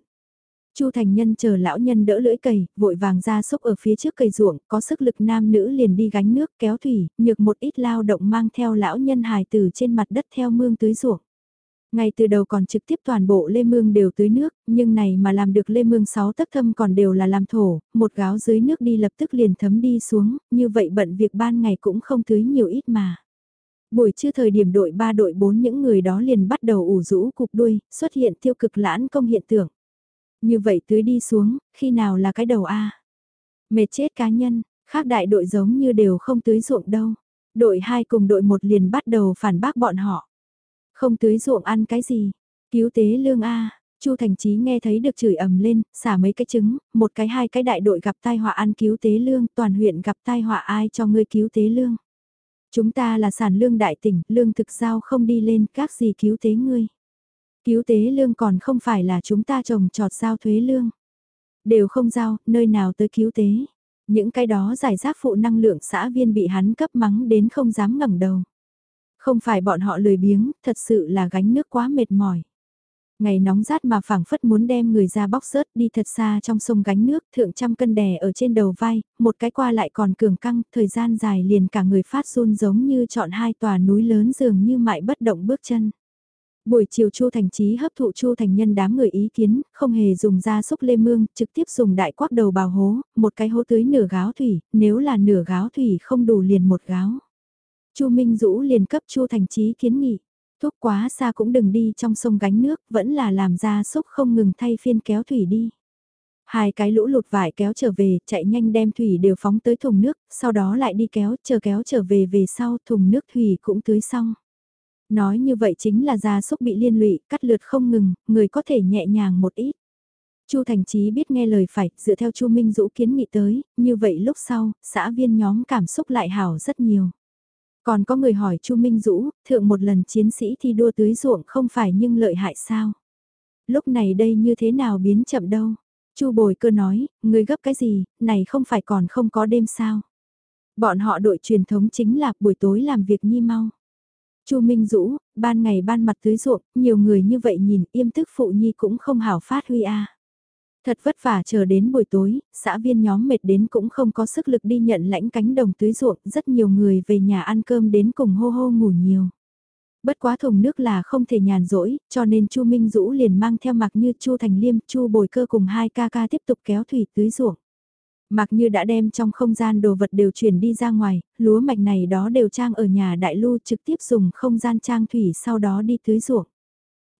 Chu Thành Nhân chờ lão nhân đỡ lưỡi cầy, vội vàng ra xúc ở phía trước cây ruộng, có sức lực nam nữ liền đi gánh nước kéo thủy, nhược một ít lao động mang theo lão nhân hài từ trên mặt đất theo mương tưới ruộng. Ngay từ đầu còn trực tiếp toàn bộ lê mương đều tưới nước, nhưng này mà làm được lê mương 6 tấc thâm còn đều là làm thổ, một gáo dưới nước đi lập tức liền thấm đi xuống, như vậy bận việc ban ngày cũng không tưới nhiều ít mà. Buổi trưa thời điểm đội 3 đội 4 những người đó liền bắt đầu ủ rũ cục đuôi, xuất hiện tiêu cực lãn công hiện tượng. Như vậy tưới đi xuống, khi nào là cái đầu A? Mệt chết cá nhân, khác đại đội giống như đều không tưới ruộng đâu. Đội 2 cùng đội 1 liền bắt đầu phản bác bọn họ. Không tưới ruộng ăn cái gì? Cứu tế lương A. Chu Thành Chí nghe thấy được chửi ầm lên, xả mấy cái trứng, một cái hai cái đại đội gặp tai họa ăn cứu tế lương, toàn huyện gặp tai họa ai cho ngươi cứu tế lương. Chúng ta là sản lương đại tỉnh, lương thực giao không đi lên, các gì cứu tế ngươi. Cứu tế lương còn không phải là chúng ta trồng trọt giao thuế lương. Đều không giao, nơi nào tới cứu tế. Những cái đó giải rác phụ năng lượng xã viên bị hắn cấp mắng đến không dám ngẩng đầu. Không phải bọn họ lười biếng, thật sự là gánh nước quá mệt mỏi. Ngày nóng rát mà phảng phất muốn đem người ra bóc rớt đi thật xa trong sông gánh nước thượng trăm cân đè ở trên đầu vai, một cái qua lại còn cường căng, thời gian dài liền cả người phát run giống như chọn hai tòa núi lớn dường như mại bất động bước chân. Buổi chiều Chu Thành Chí hấp thụ Chu Thành Nhân đám người ý kiến, không hề dùng ra xúc lê mương, trực tiếp dùng đại quắc đầu bào hố, một cái hố tưới nửa gáo thủy, nếu là nửa gáo thủy không đủ liền một gáo. Chu Minh Dũ liền cấp Chu Thành Chí kiến nghị, thuốc quá xa cũng đừng đi trong sông gánh nước, vẫn là làm ra xúc không ngừng thay phiên kéo thủy đi. Hai cái lũ lụt vải kéo trở về, chạy nhanh đem thủy đều phóng tới thùng nước, sau đó lại đi kéo, chờ kéo trở về về sau thùng nước thủy cũng tưới xong. Nói như vậy chính là gia súc bị liên lụy, cắt lượt không ngừng, người có thể nhẹ nhàng một ít. Chu Thành Chí biết nghe lời phải, dựa theo Chu Minh Dũ kiến nghị tới, như vậy lúc sau, xã viên nhóm cảm xúc lại hảo rất nhiều. Còn có người hỏi Chu Minh Dũ, thượng một lần chiến sĩ thi đua tưới ruộng không phải nhưng lợi hại sao? Lúc này đây như thế nào biến chậm đâu? Chu Bồi Cơ nói, người gấp cái gì, này không phải còn không có đêm sao? Bọn họ đội truyền thống chính là buổi tối làm việc nhi mau. Chu Minh Dũ, ban ngày ban mặt tưới ruộng, nhiều người như vậy nhìn yêm tức phụ nhi cũng không hảo phát huy a. Thật vất vả chờ đến buổi tối, xã viên nhóm mệt đến cũng không có sức lực đi nhận lãnh cánh đồng tưới ruộng, rất nhiều người về nhà ăn cơm đến cùng hô hô ngủ nhiều. Bất quá thùng nước là không thể nhàn rỗi, cho nên Chu Minh Dũ liền mang theo mặc như Chu Thành Liêm, Chu Bồi Cơ cùng hai ca ca tiếp tục kéo thủy tưới ruộng. Mặc như đã đem trong không gian đồ vật đều chuyển đi ra ngoài, lúa mạch này đó đều trang ở nhà đại lưu trực tiếp dùng không gian trang thủy sau đó đi tưới ruộng.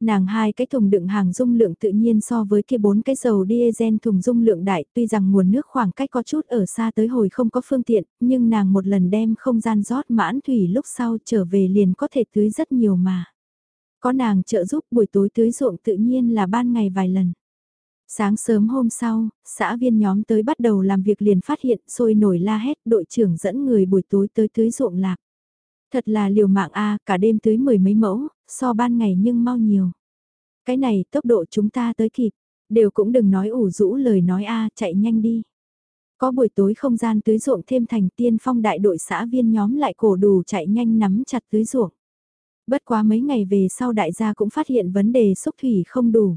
Nàng hai cái thùng đựng hàng dung lượng tự nhiên so với kia bốn cái dầu diesel thùng dung lượng đại tuy rằng nguồn nước khoảng cách có chút ở xa tới hồi không có phương tiện, nhưng nàng một lần đem không gian rót mãn thủy lúc sau trở về liền có thể tưới rất nhiều mà. Có nàng trợ giúp buổi tối tưới ruộng tự nhiên là ban ngày vài lần. Sáng sớm hôm sau, xã viên nhóm tới bắt đầu làm việc liền phát hiện sôi nổi la hét đội trưởng dẫn người buổi tối tới tưới ruộng lạc. Thật là liều mạng a cả đêm tưới mười mấy mẫu, so ban ngày nhưng mau nhiều. Cái này tốc độ chúng ta tới kịp, đều cũng đừng nói ủ rũ lời nói a chạy nhanh đi. Có buổi tối không gian tưới ruộng thêm thành tiên phong đại đội xã viên nhóm lại cổ đủ chạy nhanh nắm chặt tưới ruộng. Bất quá mấy ngày về sau đại gia cũng phát hiện vấn đề xúc thủy không đủ.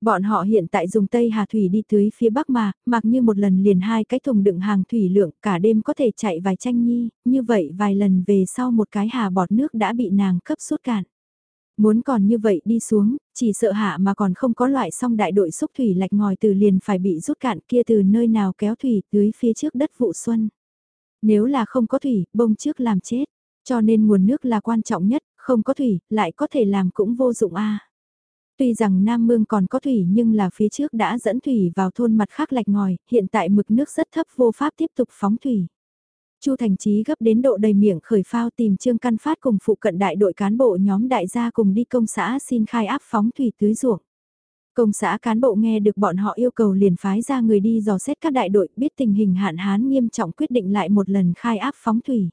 Bọn họ hiện tại dùng Tây Hà Thủy đi tưới phía Bắc mà, mặc như một lần liền hai cái thùng đựng hàng thủy lượng cả đêm có thể chạy vài tranh nhi, như vậy vài lần về sau một cái hà bọt nước đã bị nàng cấp suốt cạn. Muốn còn như vậy đi xuống, chỉ sợ hạ mà còn không có loại song đại đội xúc thủy lạch ngòi từ liền phải bị rút cạn kia từ nơi nào kéo thủy tưới phía trước đất vụ xuân. Nếu là không có thủy, bông trước làm chết, cho nên nguồn nước là quan trọng nhất, không có thủy, lại có thể làm cũng vô dụng a. Tuy rằng Nam Mương còn có thủy nhưng là phía trước đã dẫn thủy vào thôn mặt khác lạch ngòi, hiện tại mực nước rất thấp vô pháp tiếp tục phóng thủy. Chu Thành Chí gấp đến độ đầy miệng khởi phao tìm Trương Căn Phát cùng phụ cận đại đội cán bộ nhóm đại gia cùng đi công xã xin khai áp phóng thủy tưới ruộng. Công xã cán bộ nghe được bọn họ yêu cầu liền phái ra người đi dò xét các đại đội biết tình hình hạn hán nghiêm trọng quyết định lại một lần khai áp phóng thủy.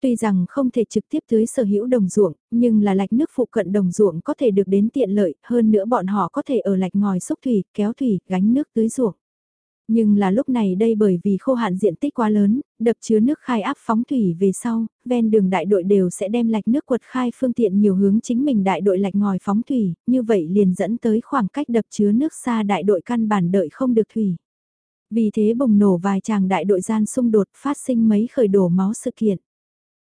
Tuy rằng không thể trực tiếp tưới sở hữu đồng ruộng, nhưng là lạch nước phụ cận đồng ruộng có thể được đến tiện lợi, hơn nữa bọn họ có thể ở lạch ngòi xúc thủy, kéo thủy, gánh nước tưới ruộng. Nhưng là lúc này đây bởi vì khô hạn diện tích quá lớn, đập chứa nước khai áp phóng thủy về sau, ven đường đại đội đều sẽ đem lạch nước quật khai phương tiện nhiều hướng chính mình đại đội lạch ngòi phóng thủy, như vậy liền dẫn tới khoảng cách đập chứa nước xa đại đội căn bản đợi không được thủy. Vì thế bùng nổ vài chàng đại đội gian xung đột phát sinh mấy khởi đổ máu sự kiện.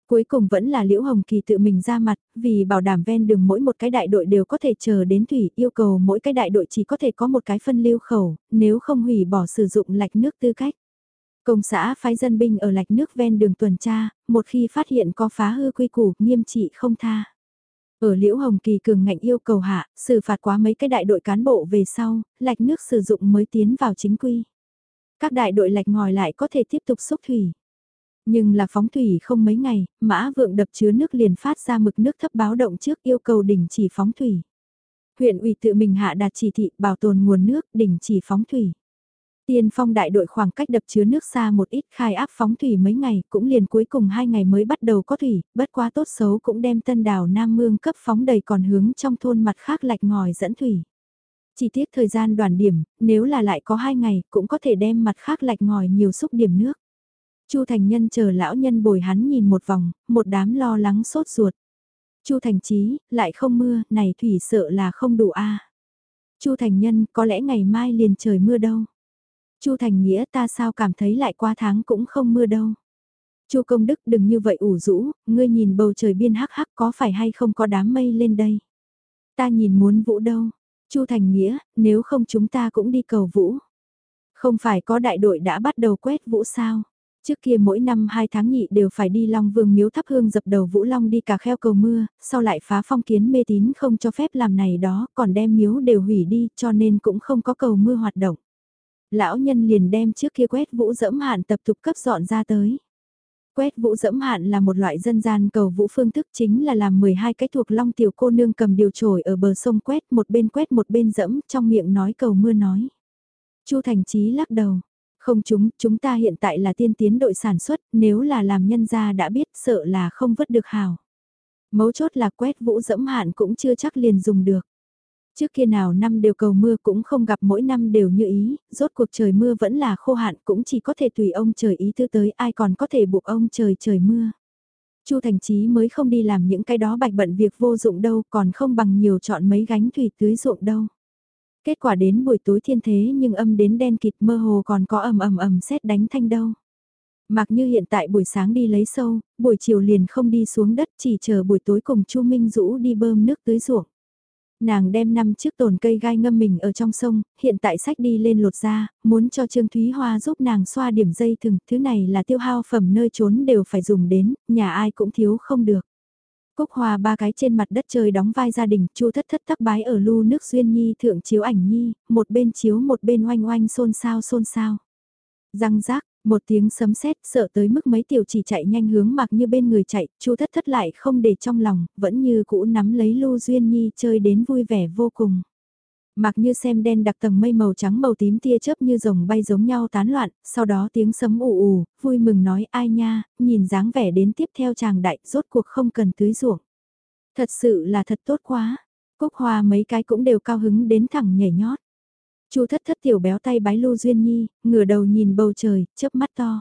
Cuối cùng vẫn là Liễu Hồng Kỳ tự mình ra mặt, vì bảo đảm ven đường mỗi một cái đại đội đều có thể chờ đến thủy, yêu cầu mỗi cái đại đội chỉ có thể có một cái phân lưu khẩu, nếu không hủy bỏ sử dụng lạch nước tư cách. Công xã phái dân binh ở lạch nước ven đường tuần tra, một khi phát hiện có phá hư quy củ, nghiêm trị không tha. Ở Liễu Hồng Kỳ cường ngạnh yêu cầu hạ, xử phạt quá mấy cái đại đội cán bộ về sau, lạch nước sử dụng mới tiến vào chính quy. Các đại đội lạch ngòi lại có thể tiếp tục xúc thủy. Nhưng là phóng thủy không mấy ngày, mã vượng đập chứa nước liền phát ra mực nước thấp báo động trước yêu cầu đình chỉ phóng thủy. Huyện ủy tự mình hạ đạt chỉ thị bảo tồn nguồn nước đình chỉ phóng thủy. Tiên phong đại đội khoảng cách đập chứa nước xa một ít khai áp phóng thủy mấy ngày cũng liền cuối cùng hai ngày mới bắt đầu có thủy, bất quá tốt xấu cũng đem tân đảo Nam Mương cấp phóng đầy còn hướng trong thôn mặt khác lạch ngòi dẫn thủy. Chỉ tiết thời gian đoàn điểm, nếu là lại có hai ngày cũng có thể đem mặt khác lạch ngòi nhiều xúc điểm nước. Chu Thành Nhân chờ lão nhân bồi hắn nhìn một vòng, một đám lo lắng sốt ruột. Chu Thành Chí, lại không mưa, này thủy sợ là không đủ a. Chu Thành Nhân, có lẽ ngày mai liền trời mưa đâu. Chu Thành Nghĩa ta sao cảm thấy lại qua tháng cũng không mưa đâu. Chu Công Đức đừng như vậy ủ rũ, ngươi nhìn bầu trời biên hắc hắc có phải hay không có đám mây lên đây. Ta nhìn muốn vũ đâu. Chu Thành Nghĩa, nếu không chúng ta cũng đi cầu vũ. Không phải có đại đội đã bắt đầu quét vũ sao? Trước kia mỗi năm 2 tháng nhị đều phải đi Long Vương miếu thắp hương dập đầu Vũ Long đi cả kheo cầu mưa, sau lại phá phong kiến mê tín không cho phép làm này đó, còn đem miếu đều hủy đi cho nên cũng không có cầu mưa hoạt động. Lão nhân liền đem trước kia quét vũ dẫm hạn tập tục cấp dọn ra tới. Quét vũ dẫm hạn là một loại dân gian cầu vũ phương thức chính là làm 12 cái thuộc long tiểu cô nương cầm điều trổi ở bờ sông quét một bên quét một bên dẫm trong miệng nói cầu mưa nói. Chu Thành Chí lắc đầu, không chúng, chúng ta hiện tại là tiên tiến đội sản xuất, nếu là làm nhân gia đã biết sợ là không vứt được hào. Mấu chốt là quét vũ dẫm hạn cũng chưa chắc liền dùng được. Trước kia nào năm đều cầu mưa cũng không gặp mỗi năm đều như ý, rốt cuộc trời mưa vẫn là khô hạn cũng chỉ có thể tùy ông trời ý tư tới ai còn có thể buộc ông trời trời mưa. Chu Thành Chí mới không đi làm những cái đó bạch bận việc vô dụng đâu còn không bằng nhiều chọn mấy gánh thủy tưới ruộng đâu. Kết quả đến buổi tối thiên thế nhưng âm đến đen kịt mơ hồ còn có ầm ầm ầm xét đánh thanh đâu. Mặc như hiện tại buổi sáng đi lấy sâu, buổi chiều liền không đi xuống đất chỉ chờ buổi tối cùng Chu Minh Dũ đi bơm nước tưới ruộng. Nàng đem năm chiếc tồn cây gai ngâm mình ở trong sông, hiện tại sách đi lên lột ra, muốn cho Trương Thúy Hoa giúp nàng xoa điểm dây thừng, thứ này là tiêu hao phẩm nơi trốn đều phải dùng đến, nhà ai cũng thiếu không được. Cúc Hoa ba cái trên mặt đất trời đóng vai gia đình, chu thất thất tắc bái ở lu nước duyên nhi thượng chiếu ảnh nhi, một bên chiếu một bên oanh oanh xôn xao xôn xao. Răng rác, một tiếng sấm sét sợ tới mức mấy tiểu chỉ chạy nhanh hướng mặc như bên người chạy, chu thất thất lại không để trong lòng, vẫn như cũ nắm lấy lu Duyên Nhi chơi đến vui vẻ vô cùng. Mặc như xem đen đặc tầng mây màu trắng màu tím tia chớp như rồng bay giống nhau tán loạn, sau đó tiếng sấm ù ù, vui mừng nói ai nha, nhìn dáng vẻ đến tiếp theo chàng đại, rốt cuộc không cần tưới ruộng. Thật sự là thật tốt quá, cúc hoa mấy cái cũng đều cao hứng đến thẳng nhảy nhót. Chu thất thất tiểu béo tay bái Lưu Duyên Nhi, ngửa đầu nhìn bầu trời, chớp mắt to.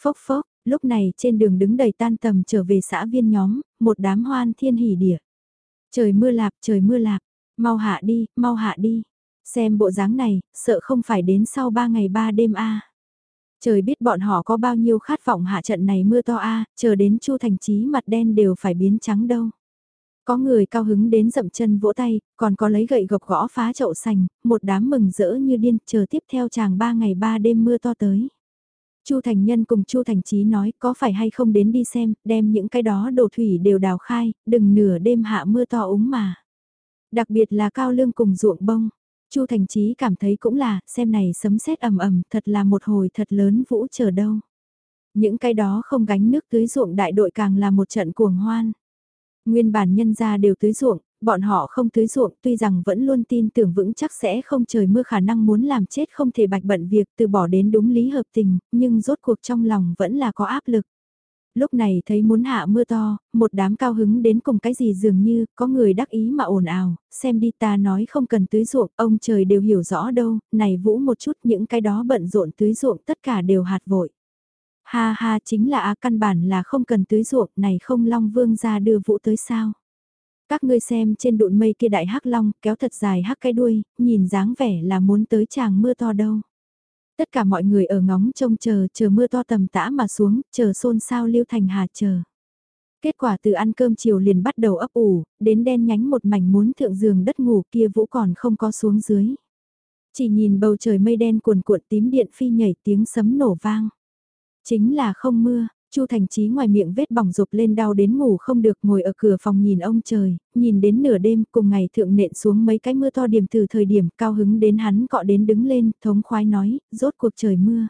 Phốc phốc, lúc này trên đường đứng đầy tan tầm trở về xã viên nhóm, một đám hoan thiên hỉ địa. Trời mưa lạp, trời mưa lạp, mau hạ đi, mau hạ đi. Xem bộ dáng này, sợ không phải đến sau ba ngày ba đêm a. Trời biết bọn họ có bao nhiêu khát vọng hạ trận này mưa to a, chờ đến Chu Thành Chí mặt đen đều phải biến trắng đâu. Có người cao hứng đến dậm chân vỗ tay, còn có lấy gậy gộc gõ phá chậu sành, một đám mừng rỡ như điên, chờ tiếp theo chàng ba ngày ba đêm mưa to tới. Chu Thành Nhân cùng Chu Thành Chí nói có phải hay không đến đi xem, đem những cái đó đổ thủy đều đào khai, đừng nửa đêm hạ mưa to úng mà. Đặc biệt là cao lương cùng ruộng bông. Chu Thành Chí cảm thấy cũng là, xem này sấm sét ầm ầm, thật là một hồi thật lớn vũ chờ đâu. Những cái đó không gánh nước tưới ruộng đại đội càng là một trận cuồng hoan. Nguyên bản nhân gia đều tưới ruộng, bọn họ không tưới ruộng tuy rằng vẫn luôn tin tưởng vững chắc sẽ không trời mưa khả năng muốn làm chết không thể bạch bận việc từ bỏ đến đúng lý hợp tình, nhưng rốt cuộc trong lòng vẫn là có áp lực. Lúc này thấy muốn hạ mưa to, một đám cao hứng đến cùng cái gì dường như có người đắc ý mà ồn ào, xem đi ta nói không cần tưới ruộng, ông trời đều hiểu rõ đâu, này vũ một chút những cái đó bận rộn tưới ruộng tất cả đều hạt vội. Ha ha chính là á căn bản là không cần tưới ruộng này không long vương ra đưa vũ tới sao. Các ngươi xem trên đụn mây kia đại hắc long kéo thật dài hắc cái đuôi, nhìn dáng vẻ là muốn tới chàng mưa to đâu. Tất cả mọi người ở ngóng trông chờ, chờ mưa to tầm tã mà xuống, chờ xôn xao lưu thành hà chờ. Kết quả từ ăn cơm chiều liền bắt đầu ấp ủ, đến đen nhánh một mảnh muốn thượng giường đất ngủ kia vũ còn không có xuống dưới. Chỉ nhìn bầu trời mây đen cuồn cuộn tím điện phi nhảy tiếng sấm nổ vang. Chính là không mưa, Chu Thành Chí ngoài miệng vết bỏng rụp lên đau đến ngủ không được ngồi ở cửa phòng nhìn ông trời, nhìn đến nửa đêm cùng ngày thượng nện xuống mấy cái mưa to điểm từ thời điểm cao hứng đến hắn cọ đến đứng lên, thống khoái nói, rốt cuộc trời mưa.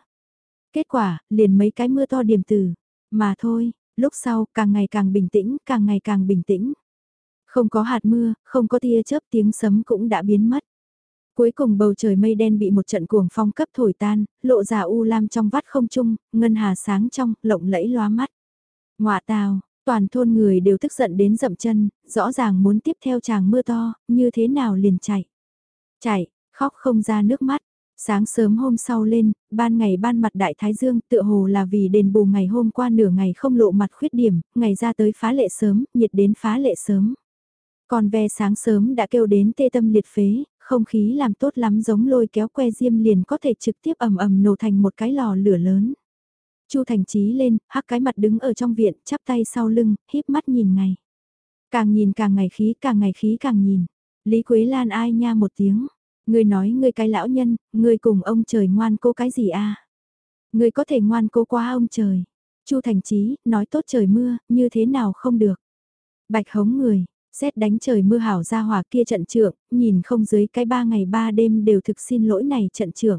Kết quả, liền mấy cái mưa to điểm từ, mà thôi, lúc sau càng ngày càng bình tĩnh, càng ngày càng bình tĩnh. Không có hạt mưa, không có tia chớp tiếng sấm cũng đã biến mất. Cuối cùng bầu trời mây đen bị một trận cuồng phong cấp thổi tan, lộ ra u lam trong vắt không trung, ngân hà sáng trong, lộng lẫy loa mắt. Ngoạ tào, toàn thôn người đều tức giận đến dậm chân, rõ ràng muốn tiếp theo chàng mưa to, như thế nào liền chạy. Chạy, khóc không ra nước mắt. Sáng sớm hôm sau lên, ban ngày ban mặt đại thái dương tựa hồ là vì đền bù ngày hôm qua nửa ngày không lộ mặt khuyết điểm, ngày ra tới phá lệ sớm, nhiệt đến phá lệ sớm. Còn ve sáng sớm đã kêu đến tê tâm liệt phế, không khí làm tốt lắm giống lôi kéo que diêm liền có thể trực tiếp ầm ầm nổ thành một cái lò lửa lớn. Chu Thành Chí lên, hắc cái mặt đứng ở trong viện, chắp tay sau lưng, híp mắt nhìn ngày. Càng nhìn càng ngày khí, càng ngày khí càng nhìn. Lý Quế Lan ai nha một tiếng. Ngươi nói ngươi cái lão nhân, ngươi cùng ông trời ngoan cô cái gì a? À? Ngươi có thể ngoan cô quá ông trời. Chu Thành Chí, nói tốt trời mưa, như thế nào không được. Bạch hống người, Xét đánh trời mưa hảo ra hòa kia trận trưởng, nhìn không dưới cái ba ngày ba đêm đều thực xin lỗi này trận trưởng.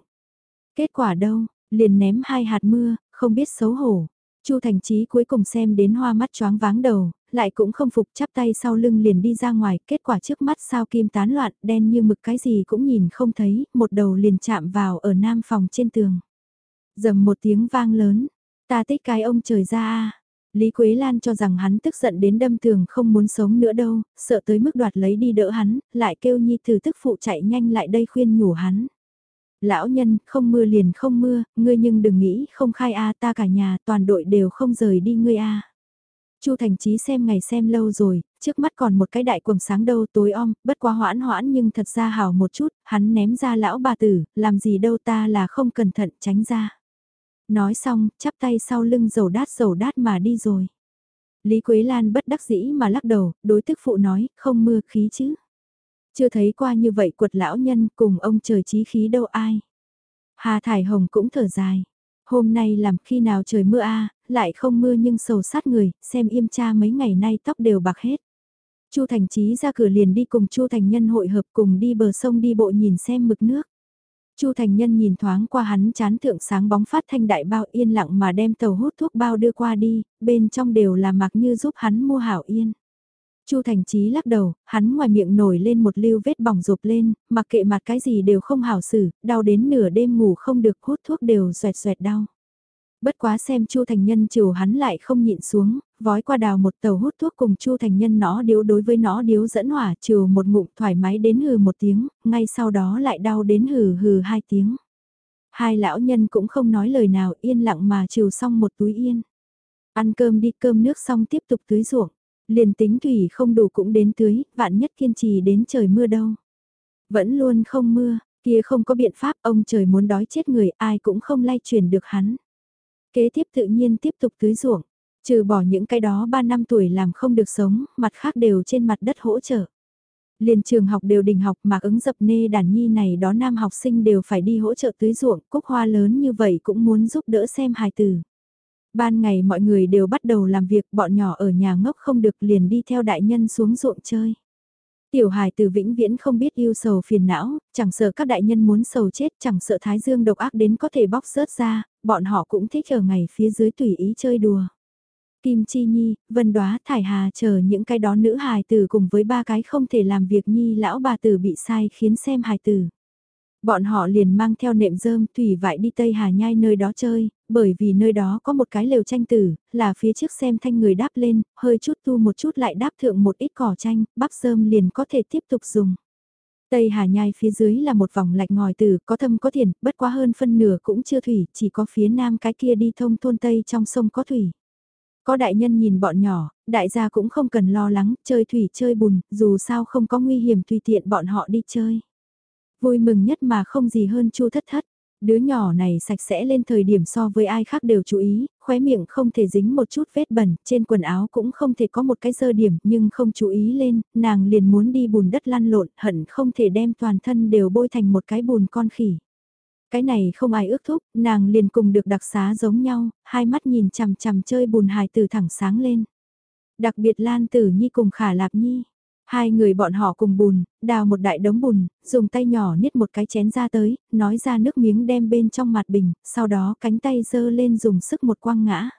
Kết quả đâu, liền ném hai hạt mưa, không biết xấu hổ. Chu Thành Chí cuối cùng xem đến hoa mắt choáng váng đầu, lại cũng không phục chắp tay sau lưng liền đi ra ngoài, kết quả trước mắt sao kim tán loạn, đen như mực cái gì cũng nhìn không thấy, một đầu liền chạm vào ở nam phòng trên tường. Dầm một tiếng vang lớn, ta tích cái ông trời ra a Lý Quế Lan cho rằng hắn tức giận đến đâm thường không muốn sống nữa đâu, sợ tới mức đoạt lấy đi đỡ hắn, lại kêu Nhi Tử tức phụ chạy nhanh lại đây khuyên nhủ hắn. Lão nhân, không mưa liền không mưa, ngươi nhưng đừng nghĩ không khai a ta cả nhà toàn đội đều không rời đi ngươi a. Chu Thành Chí xem ngày xem lâu rồi, trước mắt còn một cái đại quầng sáng đâu tối om, bất quá hoãn hoãn nhưng thật ra hảo một chút, hắn ném ra lão bà tử, làm gì đâu ta là không cẩn thận tránh ra. Nói xong, chắp tay sau lưng dầu đát dầu đát mà đi rồi. Lý Quế Lan bất đắc dĩ mà lắc đầu, đối tức phụ nói, không mưa khí chứ. Chưa thấy qua như vậy quật lão nhân cùng ông trời chí khí đâu ai. Hà Thải Hồng cũng thở dài. Hôm nay làm khi nào trời mưa a lại không mưa nhưng sầu sát người, xem im cha mấy ngày nay tóc đều bạc hết. Chu Thành Chí ra cửa liền đi cùng Chu Thành Nhân hội hợp cùng đi bờ sông đi bộ nhìn xem mực nước. Chu Thành Nhân nhìn thoáng qua hắn chán thượng sáng bóng phát thanh đại bao yên lặng mà đem tàu hút thuốc bao đưa qua đi, bên trong đều là mặc như giúp hắn mua hảo yên. Chu Thành Chí lắc đầu, hắn ngoài miệng nổi lên một lưu vết bỏng rộp lên, mặc kệ mặt cái gì đều không hảo xử, đau đến nửa đêm ngủ không được hút thuốc đều xoẹt xoẹt đau. Bất quá xem Chu Thành Nhân chiều hắn lại không nhịn xuống, vói qua đào một tàu hút thuốc cùng Chu Thành Nhân nó điếu đối với nó điếu dẫn hỏa chiều một ngụm thoải mái đến hừ một tiếng, ngay sau đó lại đau đến hừ hừ hai tiếng. Hai lão nhân cũng không nói lời nào yên lặng mà chiều xong một túi yên. Ăn cơm đi cơm nước xong tiếp tục tưới ruộng. Liền tính thủy không đủ cũng đến tưới, vạn nhất kiên trì đến trời mưa đâu. Vẫn luôn không mưa, kia không có biện pháp ông trời muốn đói chết người ai cũng không lay chuyển được hắn. Kế tiếp tự nhiên tiếp tục tưới ruộng, trừ bỏ những cái đó 3 năm tuổi làm không được sống, mặt khác đều trên mặt đất hỗ trợ. Liền trường học đều đình học mà ứng dập nê đàn nhi này đó nam học sinh đều phải đi hỗ trợ tưới ruộng, cúc hoa lớn như vậy cũng muốn giúp đỡ xem hài tử. Ban ngày mọi người đều bắt đầu làm việc, bọn nhỏ ở nhà ngốc không được liền đi theo đại nhân xuống ruộng chơi. Tiểu hài từ vĩnh viễn không biết yêu sầu phiền não, chẳng sợ các đại nhân muốn sầu chết, chẳng sợ thái dương độc ác đến có thể bóc rớt ra, bọn họ cũng thích ở ngày phía dưới tùy ý chơi đùa. Kim Chi Nhi, Vân Đoá, Thải Hà chờ những cái đó nữ hài tử cùng với ba cái không thể làm việc Nhi lão bà tử bị sai khiến xem hài tử. Bọn họ liền mang theo nệm rơm thủy vại đi Tây Hà Nhai nơi đó chơi, bởi vì nơi đó có một cái lều tranh tử, là phía trước xem thanh người đáp lên, hơi chút tu một chút lại đáp thượng một ít cỏ tranh, bắp sơm liền có thể tiếp tục dùng. Tây Hà Nhai phía dưới là một vòng lạch ngòi tử, có thâm có thiền, bất quá hơn phân nửa cũng chưa thủy, chỉ có phía nam cái kia đi thông thôn Tây trong sông có thủy. Có đại nhân nhìn bọn nhỏ, đại gia cũng không cần lo lắng, chơi thủy chơi bùn, dù sao không có nguy hiểm tùy tiện bọn họ đi chơi. Vui mừng nhất mà không gì hơn chu thất thất. Đứa nhỏ này sạch sẽ lên thời điểm so với ai khác đều chú ý, khóe miệng không thể dính một chút vết bẩn, trên quần áo cũng không thể có một cái dơ điểm nhưng không chú ý lên, nàng liền muốn đi bùn đất lăn lộn, hận không thể đem toàn thân đều bôi thành một cái bùn con khỉ. Cái này không ai ước thúc, nàng liền cùng được đặc xá giống nhau, hai mắt nhìn chằm chằm chơi bùn hài từ thẳng sáng lên. Đặc biệt Lan Tử Nhi cùng Khả Lạp Nhi. Hai người bọn họ cùng bùn, đào một đại đống bùn, dùng tay nhỏ niết một cái chén ra tới, nói ra nước miếng đem bên trong mặt bình, sau đó cánh tay dơ lên dùng sức một quăng ngã.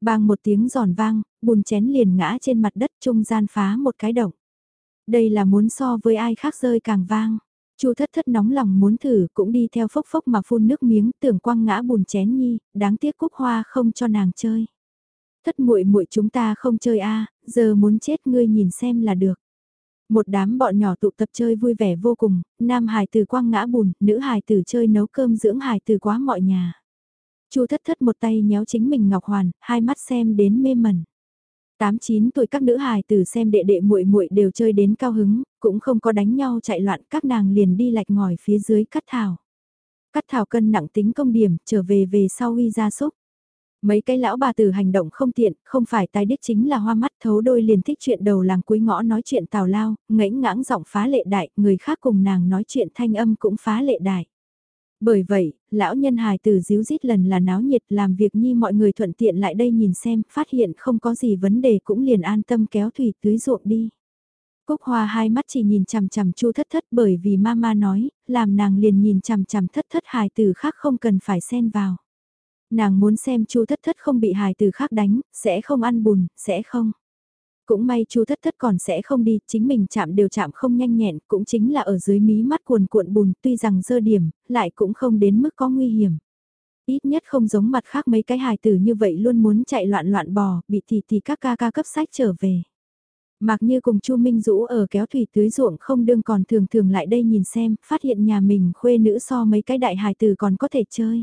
Bang một tiếng giòn vang, bùn chén liền ngã trên mặt đất trung gian phá một cái động. Đây là muốn so với ai khác rơi càng vang. Chu thất thất nóng lòng muốn thử cũng đi theo phốc phốc mà phun nước miếng tưởng quăng ngã bùn chén nhi, đáng tiếc cúc hoa không cho nàng chơi. Thất muội muội chúng ta không chơi a giờ muốn chết ngươi nhìn xem là được. Một đám bọn nhỏ tụ tập chơi vui vẻ vô cùng, nam hài tử quăng ngã bùn, nữ hài tử chơi nấu cơm dưỡng hài tử quá mọi nhà. Chu thất thất một tay nhéo chính mình ngọc hoàn, hai mắt xem đến mê mẩn. Tám chín tuổi các nữ hài tử xem đệ đệ muội muội đều chơi đến cao hứng, cũng không có đánh nhau chạy loạn, các nàng liền đi lạch ngòi phía dưới cắt thảo. Cắt thảo cân nặng tính công điểm, trở về về sau uy ra súc. Mấy cái lão bà tử hành động không tiện, không phải tai đích chính là hoa mắt thấu đôi liền thích chuyện đầu làng cuối ngõ nói chuyện tào lao, ngãnh ngãng giọng phá lệ đại, người khác cùng nàng nói chuyện thanh âm cũng phá lệ đại. Bởi vậy, lão nhân hài tử díu dít lần là náo nhiệt làm việc nhi mọi người thuận tiện lại đây nhìn xem, phát hiện không có gì vấn đề cũng liền an tâm kéo thủy tưới ruộng đi. Cúc Hoa hai mắt chỉ nhìn chằm chằm Chu Thất Thất bởi vì mama nói, làm nàng liền nhìn chằm chằm Thất Thất hài tử khác không cần phải xen vào. Nàng muốn xem Chu Thất Thất không bị hài từ khác đánh, sẽ không ăn bùn, sẽ không. Cũng may Chu Thất Thất còn sẽ không đi, chính mình chạm đều chạm không nhanh nhẹn, cũng chính là ở dưới mí mắt cuồn cuộn bùn, tuy rằng dơ điểm, lại cũng không đến mức có nguy hiểm. Ít nhất không giống mặt khác mấy cái hài tử như vậy luôn muốn chạy loạn loạn bò, bị thì thì các ca ca cấp sách trở về. Mặc như cùng Chu Minh Dũ ở kéo thủy tưới ruộng không đương còn thường thường lại đây nhìn xem, phát hiện nhà mình khuê nữ so mấy cái đại hài tử còn có thể chơi.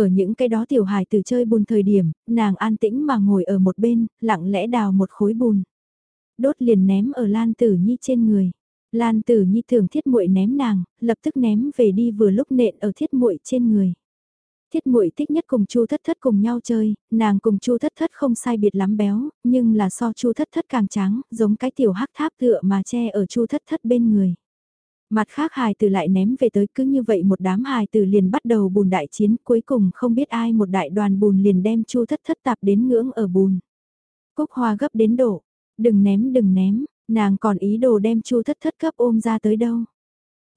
Ở những cái đó tiểu hài từ chơi bùn thời điểm, nàng an tĩnh mà ngồi ở một bên, lặng lẽ đào một khối bùn. Đốt liền ném ở Lan Tử Nhi trên người. Lan Tử Nhi thường thiết muội ném nàng, lập tức ném về đi vừa lúc nện ở thiết muội trên người. Thiết muội thích nhất cùng Chu Thất Thất cùng nhau chơi, nàng cùng Chu Thất Thất không sai biệt lắm béo, nhưng là so Chu Thất Thất càng trắng, giống cái tiểu hắc tháp tựa mà che ở Chu Thất Thất bên người. Mặt khác hài tử lại ném về tới cứ như vậy một đám hài tử liền bắt đầu bùn đại chiến cuối cùng không biết ai một đại đoàn bùn liền đem chu thất thất tạp đến ngưỡng ở bùn. Cúc hoa gấp đến đổ, đừng ném đừng ném, nàng còn ý đồ đem chu thất thất cấp ôm ra tới đâu.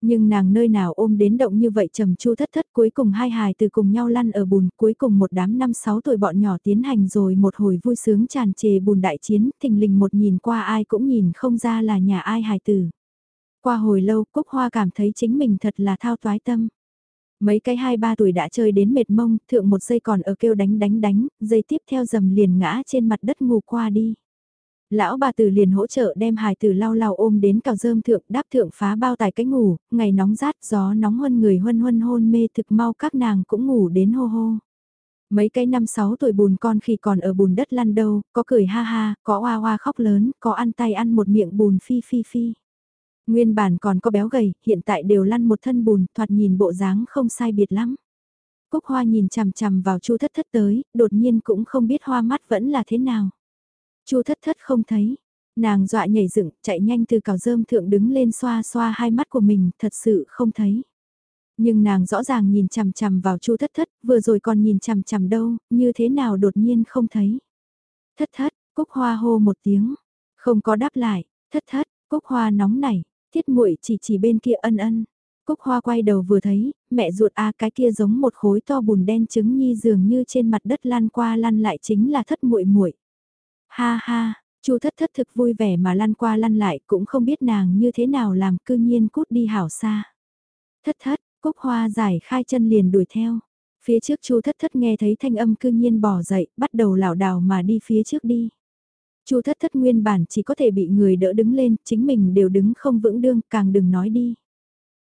Nhưng nàng nơi nào ôm đến động như vậy trầm chu thất thất cuối cùng hai hài từ cùng nhau lăn ở bùn cuối cùng một đám năm sáu tuổi bọn nhỏ tiến hành rồi một hồi vui sướng tràn trề bùn đại chiến thình lình một nhìn qua ai cũng nhìn không ra là nhà ai hài tử. Qua hồi lâu Cúc Hoa cảm thấy chính mình thật là thao toái tâm. Mấy cái hai ba tuổi đã chơi đến mệt mông, thượng một giây còn ở kêu đánh đánh đánh, giây tiếp theo dầm liền ngã trên mặt đất ngủ qua đi. Lão bà tử liền hỗ trợ đem hài tử lau lau ôm đến cào dơm thượng đáp thượng phá bao tài cái ngủ, ngày nóng rát gió nóng hơn người huân huân hôn mê thực mau các nàng cũng ngủ đến hô hô. Mấy cái năm sáu tuổi bùn con khi còn ở bùn đất lăn đâu, có cười ha ha, có oa oa khóc lớn, có ăn tay ăn một miệng bùn phi phi phi. Nguyên bản còn có béo gầy, hiện tại đều lăn một thân bùn, thoạt nhìn bộ dáng không sai biệt lắm. Cúc Hoa nhìn chằm chằm vào Chu Thất Thất tới, đột nhiên cũng không biết hoa mắt vẫn là thế nào. Chu Thất Thất không thấy, nàng dọa nhảy dựng, chạy nhanh từ cào rơm thượng đứng lên xoa xoa hai mắt của mình, thật sự không thấy. Nhưng nàng rõ ràng nhìn chằm chằm vào Chu Thất Thất, vừa rồi còn nhìn chằm chằm đâu, như thế nào đột nhiên không thấy. Thất Thất, Cúc Hoa hô một tiếng, không có đáp lại, Thất Thất, Cúc Hoa nóng nảy, Thiết muội chỉ chỉ bên kia ân ân. Cúc hoa quay đầu vừa thấy, mẹ ruột a cái kia giống một khối to bùn đen trứng nhi dường như trên mặt đất lan qua lăn lại chính là thất muội muội. Ha ha, chu thất thất thực vui vẻ mà lăn qua lăn lại cũng không biết nàng như thế nào làm cư nhiên cút đi hảo xa. Thất thất, cúc hoa giải khai chân liền đuổi theo. Phía trước chu thất thất nghe thấy thanh âm cư nhiên bỏ dậy, bắt đầu lảo đảo mà đi phía trước đi. Chu thất thất nguyên bản chỉ có thể bị người đỡ đứng lên, chính mình đều đứng không vững đương, càng đừng nói đi.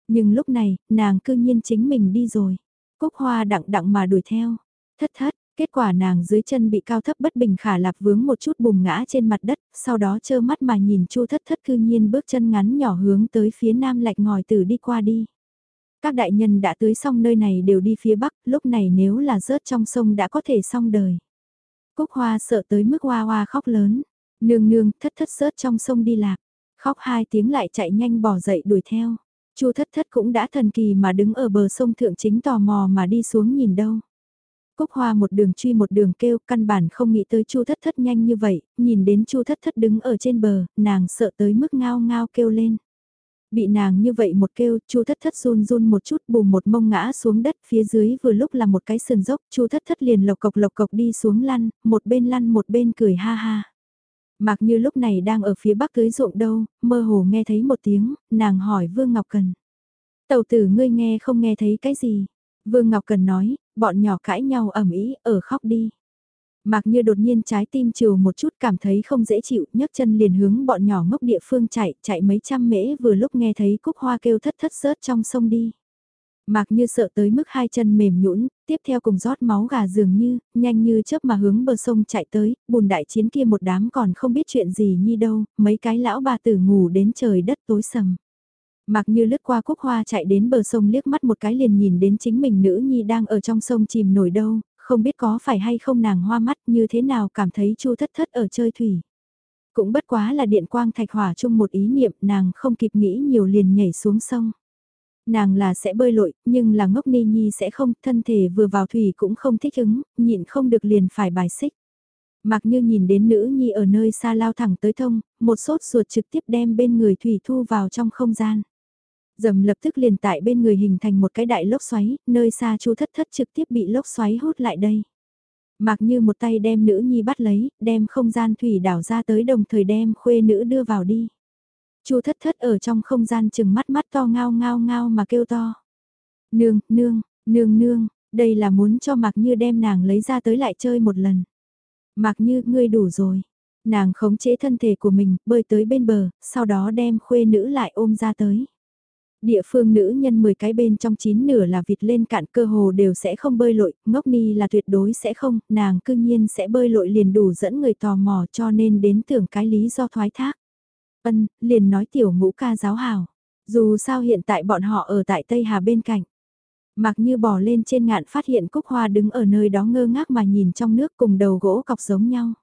Nhưng lúc này, nàng cư nhiên chính mình đi rồi. Cúc hoa đặng đặng mà đuổi theo. Thất thất, kết quả nàng dưới chân bị cao thấp bất bình khả lạp vướng một chút bùng ngã trên mặt đất, sau đó chơ mắt mà nhìn chu thất thất cư nhiên bước chân ngắn nhỏ hướng tới phía nam lạch ngòi tử đi qua đi. Các đại nhân đã tưới xong nơi này đều đi phía bắc, lúc này nếu là rớt trong sông đã có thể xong đời. Cúc hoa sợ tới mức hoa hoa khóc lớn. Nương nương, thất thất rớt trong sông đi lạc. Khóc hai tiếng lại chạy nhanh bỏ dậy đuổi theo. Chu thất thất cũng đã thần kỳ mà đứng ở bờ sông thượng chính tò mò mà đi xuống nhìn đâu. Cúc Hoa một đường truy một đường kêu, căn bản không nghĩ tới Chu Thất Thất nhanh như vậy, nhìn đến Chu Thất Thất đứng ở trên bờ, nàng sợ tới mức ngao ngao kêu lên. Bị nàng như vậy một kêu, Chu Thất Thất run run một chút bù một mông ngã xuống đất, phía dưới vừa lúc là một cái sườn dốc, Chu Thất Thất liền lộc cộc lộc cộc đi xuống lăn, một bên lăn một bên cười ha ha. Mặc như lúc này đang ở phía bắc tưới ruộng đâu, mơ hồ nghe thấy một tiếng, nàng hỏi Vương Ngọc Cần. Tàu tử ngươi nghe không nghe thấy cái gì? Vương Ngọc Cần nói, bọn nhỏ cãi nhau ẩm ý, ở khóc đi. Mặc như đột nhiên trái tim chiều một chút cảm thấy không dễ chịu, nhấc chân liền hướng bọn nhỏ ngốc địa phương chạy, chạy mấy trăm mễ vừa lúc nghe thấy cúc hoa kêu thất thất rớt trong sông đi. Mạc như sợ tới mức hai chân mềm nhũn, tiếp theo cùng rót máu gà dường như, nhanh như chớp mà hướng bờ sông chạy tới, bùn đại chiến kia một đám còn không biết chuyện gì nhi đâu, mấy cái lão bà tử ngủ đến trời đất tối sầm. Mạc như lướt qua quốc hoa chạy đến bờ sông liếc mắt một cái liền nhìn đến chính mình nữ nhi đang ở trong sông chìm nổi đâu, không biết có phải hay không nàng hoa mắt như thế nào cảm thấy chu thất thất ở chơi thủy. Cũng bất quá là điện quang thạch hỏa chung một ý niệm nàng không kịp nghĩ nhiều liền nhảy xuống sông. Nàng là sẽ bơi lội, nhưng là ngốc ni nhi sẽ không, thân thể vừa vào thủy cũng không thích ứng, nhịn không được liền phải bài xích. Mặc như nhìn đến nữ nhi ở nơi xa lao thẳng tới thông, một sốt ruột trực tiếp đem bên người thủy thu vào trong không gian. Dầm lập tức liền tại bên người hình thành một cái đại lốc xoáy, nơi xa chu thất thất trực tiếp bị lốc xoáy hút lại đây. Mặc như một tay đem nữ nhi bắt lấy, đem không gian thủy đảo ra tới đồng thời đem khuê nữ đưa vào đi. Chu thất thất ở trong không gian chừng mắt mắt to ngao ngao ngao mà kêu to. Nương, nương, nương nương, đây là muốn cho Mạc Như đem nàng lấy ra tới lại chơi một lần. Mạc Như, ngươi đủ rồi. Nàng khống chế thân thể của mình, bơi tới bên bờ, sau đó đem khuê nữ lại ôm ra tới. Địa phương nữ nhân 10 cái bên trong 9 nửa là vịt lên cạn cơ hồ đều sẽ không bơi lội, ngốc ni là tuyệt đối sẽ không, nàng cương nhiên sẽ bơi lội liền đủ dẫn người tò mò cho nên đến tưởng cái lý do thoái thác. Ân, liền nói tiểu ngũ ca giáo hào. Dù sao hiện tại bọn họ ở tại Tây Hà bên cạnh. Mặc như bò lên trên ngạn phát hiện Cúc Hoa đứng ở nơi đó ngơ ngác mà nhìn trong nước cùng đầu gỗ cọc giống nhau.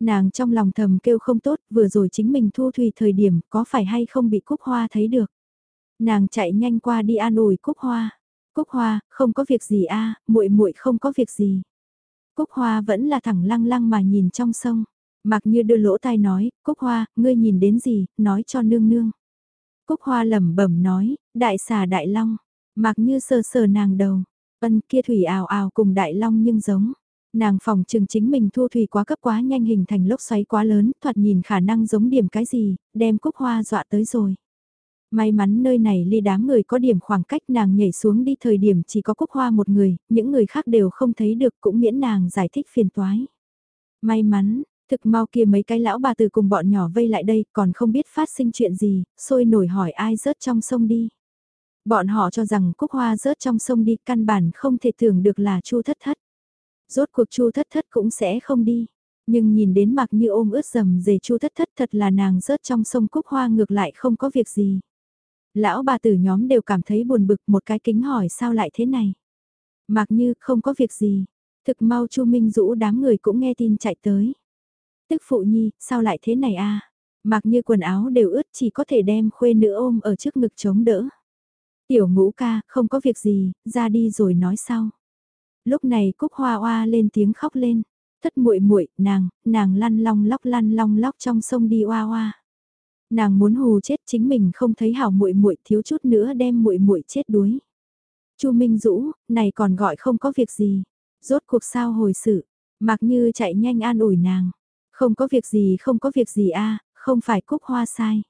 Nàng trong lòng thầm kêu không tốt, vừa rồi chính mình thu thủy thời điểm có phải hay không bị Cúc Hoa thấy được. Nàng chạy nhanh qua đi an ủi Cúc Hoa. Cúc Hoa, không có việc gì a, muội muội không có việc gì. Cúc Hoa vẫn là thẳng lăng lăng mà nhìn trong sông. Mặc như đưa lỗ tai nói, Cúc Hoa, ngươi nhìn đến gì, nói cho nương nương. Cúc Hoa lẩm bẩm nói, đại xà đại long. Mặc như sờ sờ nàng đầu, ân kia thủy ào ào cùng đại long nhưng giống. Nàng phòng trường chính mình thu thủy quá cấp quá nhanh hình thành lốc xoáy quá lớn, thoạt nhìn khả năng giống điểm cái gì, đem Cúc Hoa dọa tới rồi. May mắn nơi này ly đám người có điểm khoảng cách nàng nhảy xuống đi thời điểm chỉ có Cúc Hoa một người, những người khác đều không thấy được cũng miễn nàng giải thích phiền toái. May mắn, Thực mau kia mấy cái lão bà từ cùng bọn nhỏ vây lại đây còn không biết phát sinh chuyện gì, sôi nổi hỏi ai rớt trong sông đi. Bọn họ cho rằng cúc hoa rớt trong sông đi căn bản không thể tưởng được là chu thất thất. Rốt cuộc chu thất thất cũng sẽ không đi. Nhưng nhìn đến mặc như ôm ướt dầm dề chu thất thất thật là nàng rớt trong sông cúc hoa ngược lại không có việc gì. Lão bà tử nhóm đều cảm thấy buồn bực một cái kính hỏi sao lại thế này. Mặc như không có việc gì. Thực mau chu Minh Dũ đám người cũng nghe tin chạy tới. Tức phụ nhi, sao lại thế này a? Mặc như quần áo đều ướt chỉ có thể đem khuê nữ ôm ở trước ngực chống đỡ. Tiểu ngũ ca, không có việc gì, ra đi rồi nói sau. Lúc này Cúc Hoa Hoa lên tiếng khóc lên. Thất muội muội, nàng, nàng lăn long lóc lăn long lóc trong sông đi oa oa. Nàng muốn hù chết chính mình không thấy hảo muội muội thiếu chút nữa đem muội muội chết đuối. Chu Minh Dũ, này còn gọi không có việc gì. Rốt cuộc sao hồi sự, mặc như chạy nhanh an ủi nàng. Không có việc gì không có việc gì a không phải cúc hoa sai.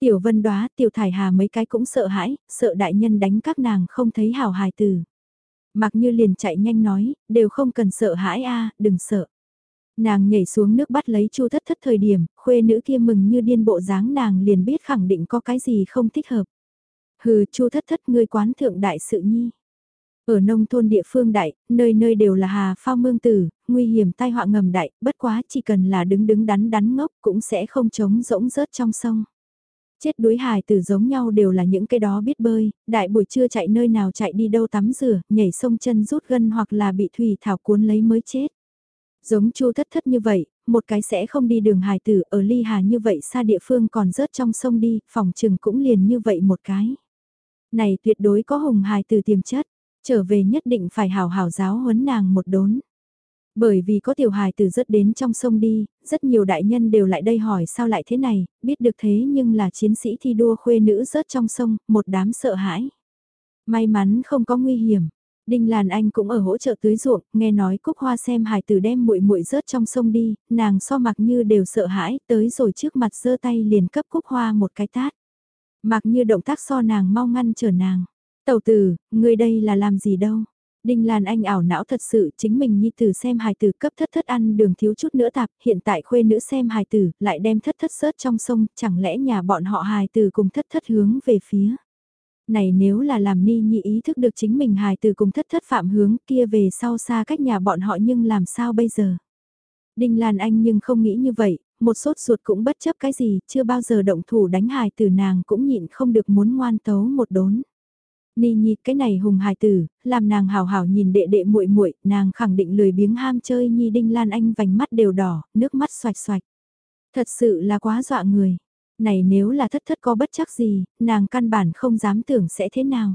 Tiểu vân đoá, tiểu thải hà mấy cái cũng sợ hãi, sợ đại nhân đánh các nàng không thấy hào hài tử. Mặc như liền chạy nhanh nói, đều không cần sợ hãi a đừng sợ. Nàng nhảy xuống nước bắt lấy chu thất thất thời điểm, khuê nữ kia mừng như điên bộ dáng nàng liền biết khẳng định có cái gì không thích hợp. Hừ chu thất thất ngươi quán thượng đại sự nhi. Ở nông thôn địa phương đại, nơi nơi đều là hà phao mương tử, nguy hiểm tai họa ngầm đại, bất quá chỉ cần là đứng đứng đắn đắn ngốc cũng sẽ không chống rỗng rớt trong sông. Chết đuối hài tử giống nhau đều là những cái đó biết bơi, đại buổi trưa chạy nơi nào chạy đi đâu tắm rửa, nhảy sông chân rút gân hoặc là bị thủy thảo cuốn lấy mới chết. Giống chu thất thất như vậy, một cái sẽ không đi đường hài tử ở ly hà như vậy xa địa phương còn rớt trong sông đi, phòng trừng cũng liền như vậy một cái. Này tuyệt đối có hùng hài tử tiềm chất, trở về nhất định phải hào hào giáo huấn nàng một đốn. Bởi vì có tiểu hài tử rất đến trong sông đi, rất nhiều đại nhân đều lại đây hỏi sao lại thế này, biết được thế nhưng là chiến sĩ thi đua khuê nữ rớt trong sông, một đám sợ hãi. May mắn không có nguy hiểm. Đinh Làn Anh cũng ở hỗ trợ tưới ruộng, nghe nói Cúc Hoa xem hài tử đem muội muội rớt trong sông đi, nàng so mặc như đều sợ hãi, tới rồi trước mặt giơ tay liền cấp Cúc Hoa một cái tát. Mặc như động tác so nàng mau ngăn trở nàng. Tàu tử, người đây là làm gì đâu? Đinh Lan Anh ảo não thật sự chính mình nhi tử xem hài tử cấp thất thất ăn đường thiếu chút nữa tạp, hiện tại khuê nữ xem hài tử, lại đem thất thất sớt trong sông, chẳng lẽ nhà bọn họ hài tử cùng thất thất hướng về phía. Này nếu là làm ni nhị ý thức được chính mình hài tử cùng thất thất phạm hướng kia về sau xa cách nhà bọn họ nhưng làm sao bây giờ. Đinh Lan Anh nhưng không nghĩ như vậy, một sốt ruột cũng bất chấp cái gì, chưa bao giờ động thủ đánh hài tử nàng cũng nhịn không được muốn ngoan tấu một đốn. Ni Nhi, cái này hùng hài tử, làm nàng hào hào nhìn đệ đệ muội muội, nàng khẳng định lười biếng ham chơi Nhi Đinh Lan Anh vành mắt đều đỏ, nước mắt xoạch xoạch. Thật sự là quá dọa người. Này nếu là thất thất có bất chắc gì, nàng căn bản không dám tưởng sẽ thế nào.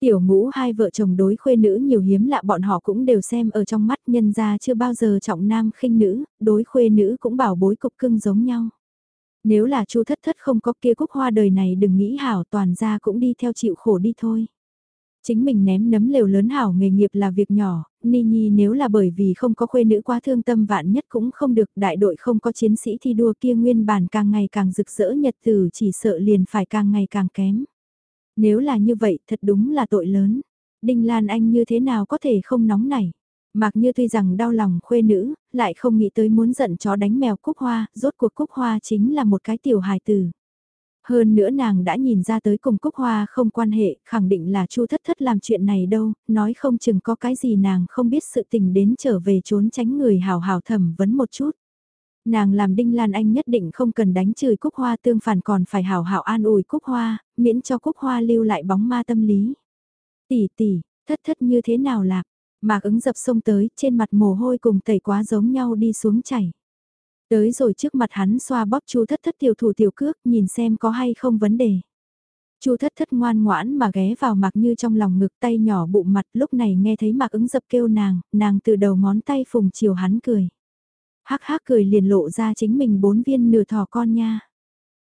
Tiểu ngũ hai vợ chồng đối khuê nữ nhiều hiếm lạ bọn họ cũng đều xem ở trong mắt nhân ra chưa bao giờ trọng nam khinh nữ, đối khuê nữ cũng bảo bối cục cưng giống nhau. Nếu là chu thất thất không có kia cúc hoa đời này đừng nghĩ hảo toàn ra cũng đi theo chịu khổ đi thôi. Chính mình ném nấm lều lớn hảo nghề nghiệp là việc nhỏ, Ni Nhi nếu là bởi vì không có khuê nữ quá thương tâm vạn nhất cũng không được đại đội không có chiến sĩ thi đua kia nguyên bản càng ngày càng rực rỡ nhật tử chỉ sợ liền phải càng ngày càng kém. Nếu là như vậy thật đúng là tội lớn. Đinh Lan Anh như thế nào có thể không nóng nảy. Mạc Như tuy rằng đau lòng khuê nữ, lại không nghĩ tới muốn giận chó đánh mèo Cúc Hoa, rốt cuộc Cúc Hoa chính là một cái tiểu hài tử. Hơn nữa nàng đã nhìn ra tới cùng Cúc Hoa không quan hệ, khẳng định là Chu Thất Thất làm chuyện này đâu, nói không chừng có cái gì nàng không biết sự tình đến trở về trốn tránh người hào hào thẩm vấn một chút. Nàng làm Đinh Lan Anh nhất định không cần đánh chửi Cúc Hoa tương phản còn phải hào hào an ủi Cúc Hoa, miễn cho Cúc Hoa lưu lại bóng ma tâm lý. Tỷ tỷ, thất thất như thế nào lạc? Mạc ứng dập sông tới, trên mặt mồ hôi cùng tẩy quá giống nhau đi xuống chảy. Tới rồi trước mặt hắn xoa bóp chu thất thất tiểu thủ tiểu cước, nhìn xem có hay không vấn đề. chu thất thất ngoan ngoãn mà ghé vào mạc như trong lòng ngực tay nhỏ bụng mặt lúc này nghe thấy mạc ứng dập kêu nàng, nàng từ đầu ngón tay phùng chiều hắn cười. Hắc hắc cười liền lộ ra chính mình bốn viên nửa thỏ con nha.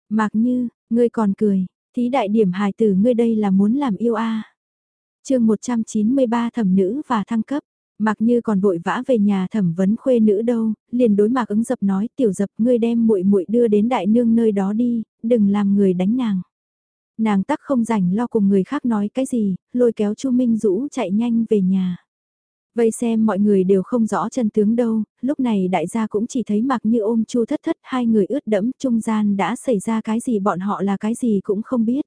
Mạc như, ngươi còn cười, thí đại điểm hài tử ngươi đây là muốn làm yêu a chương 193 thẩm nữ và thăng cấp. Mặc như còn vội vã về nhà thẩm vấn khuê nữ đâu, liền đối mạc ứng dập nói tiểu dập ngươi đem muội muội đưa đến đại nương nơi đó đi, đừng làm người đánh nàng. Nàng tắc không rảnh lo cùng người khác nói cái gì, lôi kéo chu Minh Dũ chạy nhanh về nhà. vậy xem mọi người đều không rõ chân tướng đâu, lúc này đại gia cũng chỉ thấy mặc như ôm chu thất thất hai người ướt đẫm trung gian đã xảy ra cái gì bọn họ là cái gì cũng không biết.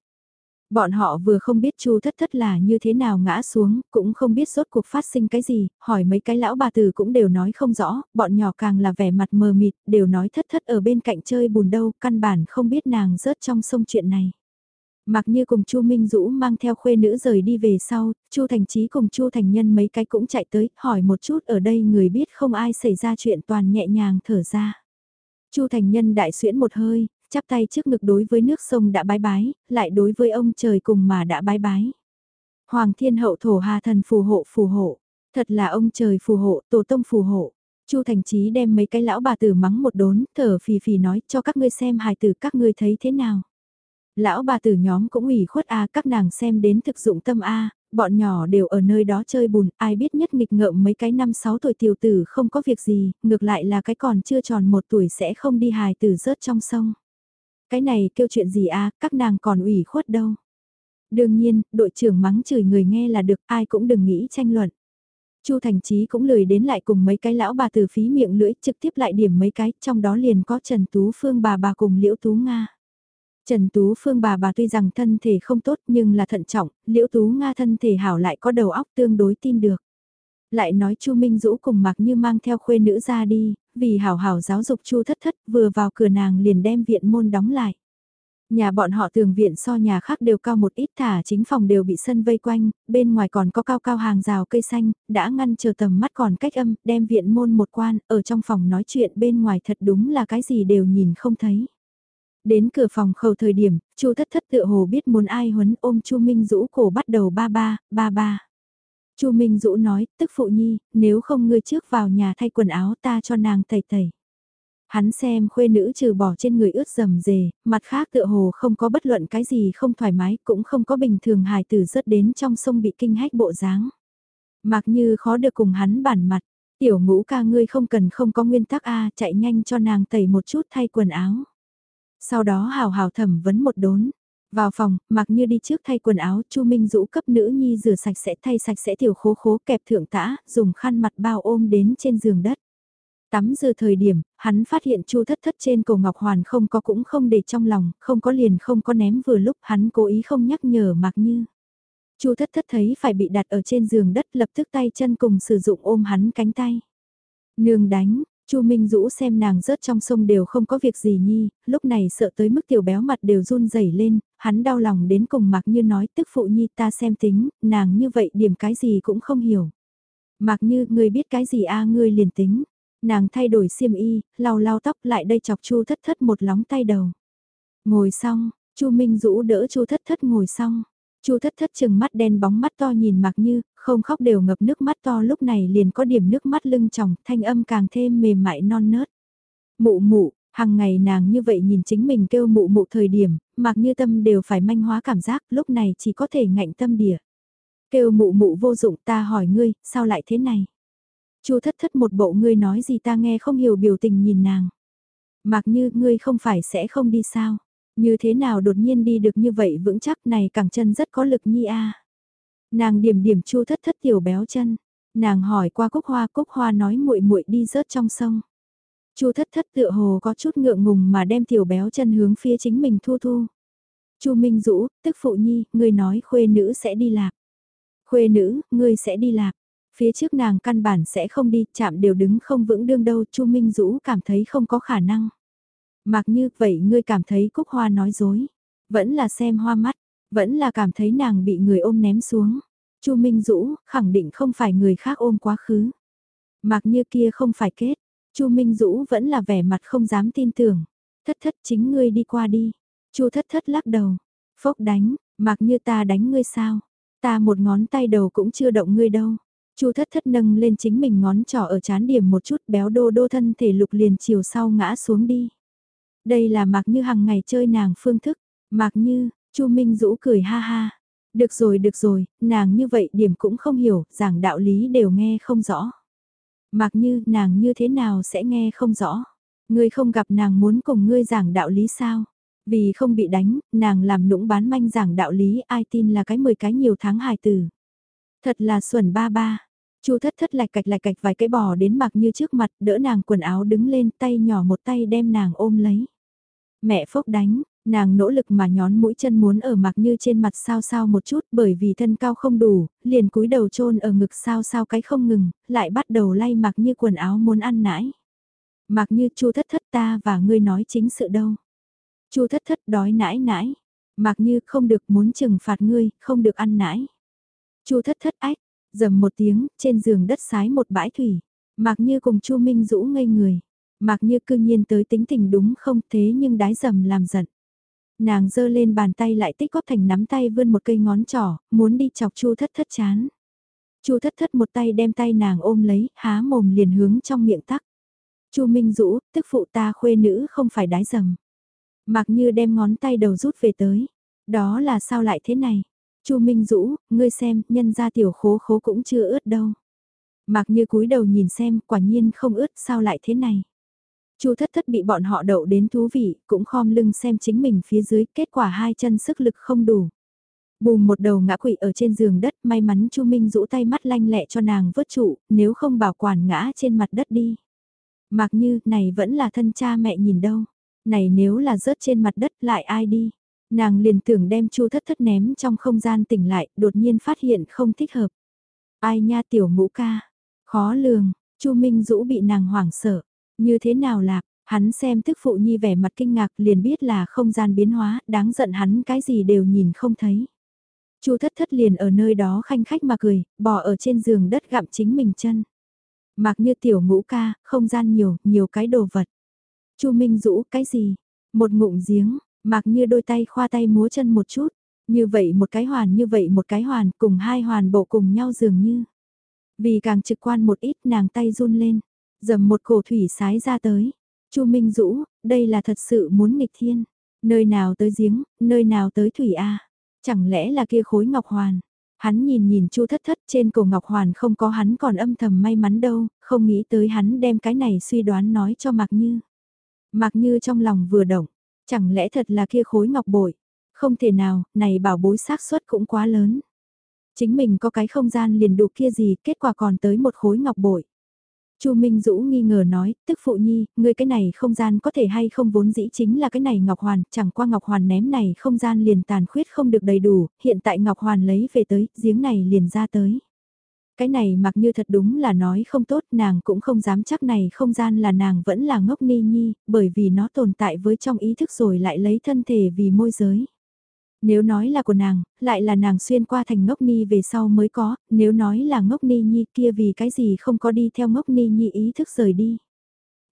Bọn họ vừa không biết Chu thất thất là như thế nào ngã xuống, cũng không biết rốt cuộc phát sinh cái gì, hỏi mấy cái lão bà tử cũng đều nói không rõ, bọn nhỏ càng là vẻ mặt mờ mịt, đều nói thất thất ở bên cạnh chơi bùn đâu, căn bản không biết nàng rớt trong sông chuyện này. Mặc như cùng Chu Minh Dũ mang theo khuê nữ rời đi về sau, Chu Thành Chí cùng Chu Thành Nhân mấy cái cũng chạy tới, hỏi một chút ở đây người biết không ai xảy ra chuyện toàn nhẹ nhàng thở ra. Chu Thành Nhân đại xuyễn một hơi, chắp tay trước ngực đối với nước sông đã bái bái, lại đối với ông trời cùng mà đã bái bái. Hoàng thiên hậu thổ hà thần phù hộ phù hộ, thật là ông trời phù hộ, tổ tông phù hộ. Chu Thành Chí đem mấy cái lão bà tử mắng một đốn, thở phì phì nói cho các ngươi xem hài tử các ngươi thấy thế nào. Lão bà tử nhóm cũng ủy khuất a các nàng xem đến thực dụng tâm a bọn nhỏ đều ở nơi đó chơi bùn, ai biết nhất nghịch ngợm mấy cái năm sáu tuổi tiểu tử không có việc gì, ngược lại là cái còn chưa tròn một tuổi sẽ không đi hài tử rớt trong sông. Cái này kêu chuyện gì à, các nàng còn ủy khuất đâu. Đương nhiên, đội trưởng mắng chửi người nghe là được, ai cũng đừng nghĩ tranh luận. Chu Thành Chí cũng lười đến lại cùng mấy cái lão bà từ phí miệng lưỡi trực tiếp lại điểm mấy cái, trong đó liền có Trần Tú Phương bà bà cùng Liễu Tú Nga. Trần Tú Phương bà bà tuy rằng thân thể không tốt nhưng là thận trọng, Liễu Tú Nga thân thể hảo lại có đầu óc tương đối tin được. Lại nói Chu Minh Dũ cùng mặc như mang theo khuê nữ ra đi, vì hảo hảo giáo dục Chu thất thất vừa vào cửa nàng liền đem viện môn đóng lại. Nhà bọn họ tường viện so nhà khác đều cao một ít thả chính phòng đều bị sân vây quanh, bên ngoài còn có cao cao hàng rào cây xanh, đã ngăn chờ tầm mắt còn cách âm, đem viện môn một quan, ở trong phòng nói chuyện bên ngoài thật đúng là cái gì đều nhìn không thấy. Đến cửa phòng khẩu thời điểm, Chu Thất Thất tựa hồ biết muốn ai huấn ôm Chu Minh rũ cổ bắt đầu ba ba, ba ba. Chu Minh Dũ nói, tức phụ nhi, nếu không ngươi trước vào nhà thay quần áo ta cho nàng tẩy tẩy. Hắn xem khuê nữ trừ bỏ trên người ướt rầm rề, mặt khác tựa hồ không có bất luận cái gì không thoải mái, cũng không có bình thường hài tử rớt đến trong sông bị kinh hách bộ dáng. Mặc như khó được cùng hắn bản mặt, tiểu ngũ ca ngươi không cần không có nguyên tắc A chạy nhanh cho nàng tẩy một chút thay quần áo. Sau đó hào hào thẩm vấn một đốn. Vào phòng, mặc như đi trước thay quần áo, Chu Minh Dũ cấp nữ nhi rửa sạch sẽ thay sạch sẽ tiểu khố khố kẹp thượng tã, dùng khăn mặt bao ôm đến trên giường đất. Tắm giờ thời điểm, hắn phát hiện Chu Thất Thất trên cổ Ngọc Hoàn không có cũng không để trong lòng, không có liền không có ném vừa lúc hắn cố ý không nhắc nhở Mạc Như. Chu Thất Thất thấy phải bị đặt ở trên giường đất lập tức tay chân cùng sử dụng ôm hắn cánh tay. Nương đánh, Chu Minh Dũ xem nàng rớt trong sông đều không có việc gì nhi, lúc này sợ tới mức tiểu béo mặt đều run rẩy lên, hắn đau lòng đến cùng Mạc Như nói tức phụ nhi ta xem tính, nàng như vậy điểm cái gì cũng không hiểu. Mạc Như, ngươi biết cái gì a ngươi liền tính. Nàng thay đổi xiêm y, lau lau tóc lại đây chọc Chu Thất Thất một lóng tay đầu. Ngồi xong, Chu Minh Dũ đỡ Chu Thất Thất ngồi xong. Chu Thất Thất chừng mắt đen bóng mắt to nhìn Mạc Như, không khóc đều ngập nước mắt to lúc này liền có điểm nước mắt lưng tròng, thanh âm càng thêm mềm mại non nớt. Mụ mụ, hàng ngày nàng như vậy nhìn chính mình kêu mụ mụ thời điểm, Mạc Như tâm đều phải manh hóa cảm giác, lúc này chỉ có thể ngạnh tâm địa. Kêu mụ mụ vô dụng ta hỏi ngươi, sao lại thế này? Chu thất thất một bộ ngươi nói gì ta nghe không hiểu biểu tình nhìn nàng. Mặc như ngươi không phải sẽ không đi sao? Như thế nào đột nhiên đi được như vậy vững chắc này cẳng chân rất có lực nhi a. Nàng điểm điểm chu thất thất tiểu béo chân. Nàng hỏi qua cúc hoa cúc hoa nói muội muội đi rớt trong sông. Chu thất thất tựa hồ có chút ngượng ngùng mà đem tiểu béo chân hướng phía chính mình thu thu. Chu Minh Dũ, tức phụ nhi, ngươi nói khuê nữ sẽ đi lạc. Khuê nữ, ngươi sẽ đi lạc. Phía trước nàng căn bản sẽ không đi, chạm đều đứng không vững đương đâu, Chu Minh Dũ cảm thấy không có khả năng. Mặc như vậy ngươi cảm thấy Cúc Hoa nói dối, vẫn là xem hoa mắt, vẫn là cảm thấy nàng bị người ôm ném xuống. Chu Minh Dũ khẳng định không phải người khác ôm quá khứ. Mặc như kia không phải kết, Chu Minh Dũ vẫn là vẻ mặt không dám tin tưởng. Thất thất chính ngươi đi qua đi. Chu thất thất lắc đầu. Phốc đánh, mặc như ta đánh ngươi sao? Ta một ngón tay đầu cũng chưa động ngươi đâu. Chu thất thất nâng lên chính mình ngón trỏ ở chán điểm một chút béo đô đô thân thể lục liền chiều sau ngã xuống đi. Đây là Mạc Như hàng ngày chơi nàng phương thức. Mạc Như, Chu Minh Dũ cười ha ha. Được rồi được rồi, nàng như vậy điểm cũng không hiểu, giảng đạo lý đều nghe không rõ. Mạc Như, nàng như thế nào sẽ nghe không rõ. Ngươi không gặp nàng muốn cùng ngươi giảng đạo lý sao? Vì không bị đánh, nàng làm nũng bán manh giảng đạo lý ai tin là cái mười cái nhiều tháng hài tử. Thật là xuẩn ba ba. Chu thất thất lạch cạch lạch cạch vài cái bò đến mặc như trước mặt, đỡ nàng quần áo đứng lên tay nhỏ một tay đem nàng ôm lấy. Mẹ phốc đánh, nàng nỗ lực mà nhón mũi chân muốn ở mặc như trên mặt sao sao một chút bởi vì thân cao không đủ, liền cúi đầu chôn ở ngực sao sao cái không ngừng, lại bắt đầu lay mặc như quần áo muốn ăn nãi. Mặc như chu thất thất ta và ngươi nói chính sự đâu. chu thất thất đói nãi nãi. Mặc như không được muốn trừng phạt ngươi, không được ăn nãi. chu thất thất ách, dầm một tiếng, trên giường đất sái một bãi thủy. mặc Như cùng Chu Minh Dũ ngây người. Mạc Như cư nhiên tới tính tình đúng không thế nhưng đái dầm làm giận. Nàng giơ lên bàn tay lại tích góp thành nắm tay vươn một cây ngón trỏ, muốn đi chọc Chu thất thất chán. Chu thất thất một tay đem tay nàng ôm lấy, há mồm liền hướng trong miệng tắc. Chu Minh Dũ, tức phụ ta khuê nữ không phải đái dầm. Mạc Như đem ngón tay đầu rút về tới. Đó là sao lại thế này? Chu Minh Dũ, ngươi xem, nhân ra tiểu khố khố cũng chưa ướt đâu. Mạc như cúi đầu nhìn xem, quả nhiên không ướt, sao lại thế này? Chu thất thất bị bọn họ đậu đến thú vị, cũng khom lưng xem chính mình phía dưới, kết quả hai chân sức lực không đủ. Bùm một đầu ngã quỵ ở trên giường đất, may mắn Chu Minh rũ tay mắt lanh lẹ cho nàng vớt trụ, nếu không bảo quản ngã trên mặt đất đi. mặc như, này vẫn là thân cha mẹ nhìn đâu. Này nếu là rớt trên mặt đất lại ai đi. Nàng liền tưởng đem chu thất thất ném trong không gian tỉnh lại, đột nhiên phát hiện không thích hợp. Ai nha tiểu ngũ ca, khó lường, chu Minh rũ bị nàng hoảng sợ, như thế nào lạc, Hắn xem tức phụ nhi vẻ mặt kinh ngạc liền biết là không gian biến hóa, đáng giận hắn cái gì đều nhìn không thấy. Chu thất thất liền ở nơi đó khanh khách mà cười, bò ở trên giường đất gặm chính mình chân. Mặc như tiểu ngũ ca, không gian nhiều, nhiều cái đồ vật. Chu Minh rũ cái gì? Một ngụm giếng, mặc như đôi tay khoa tay múa chân một chút. Như vậy một cái hoàn như vậy một cái hoàn, cùng hai hoàn bộ cùng nhau dường như. Vì càng trực quan một ít nàng tay run lên, dầm một cổ thủy sái ra tới. Chu Minh Dũ, đây là thật sự muốn nghịch thiên. Nơi nào tới giếng, nơi nào tới thủy A. Chẳng lẽ là kia khối ngọc hoàn. Hắn nhìn nhìn chu thất thất trên cổ ngọc hoàn không có hắn còn âm thầm may mắn đâu, không nghĩ tới hắn đem cái này suy đoán nói cho Mạc Như. Mạc Như trong lòng vừa động, chẳng lẽ thật là kia khối ngọc bội. Không thể nào, này bảo bối xác suất cũng quá lớn. Chính mình có cái không gian liền đủ kia gì, kết quả còn tới một khối ngọc bội. Chu Minh Dũ nghi ngờ nói, tức phụ nhi, ngươi cái này không gian có thể hay không vốn dĩ chính là cái này Ngọc Hoàn, chẳng qua Ngọc Hoàn ném này không gian liền tàn khuyết không được đầy đủ, hiện tại Ngọc Hoàn lấy về tới, giếng này liền ra tới. Cái này mặc như thật đúng là nói không tốt, nàng cũng không dám chắc này không gian là nàng vẫn là ngốc ni nhi, bởi vì nó tồn tại với trong ý thức rồi lại lấy thân thể vì môi giới. Nếu nói là của nàng, lại là nàng xuyên qua thành ngốc ni về sau mới có, nếu nói là ngốc ni nhi kia vì cái gì không có đi theo ngốc ni nhi ý thức rời đi.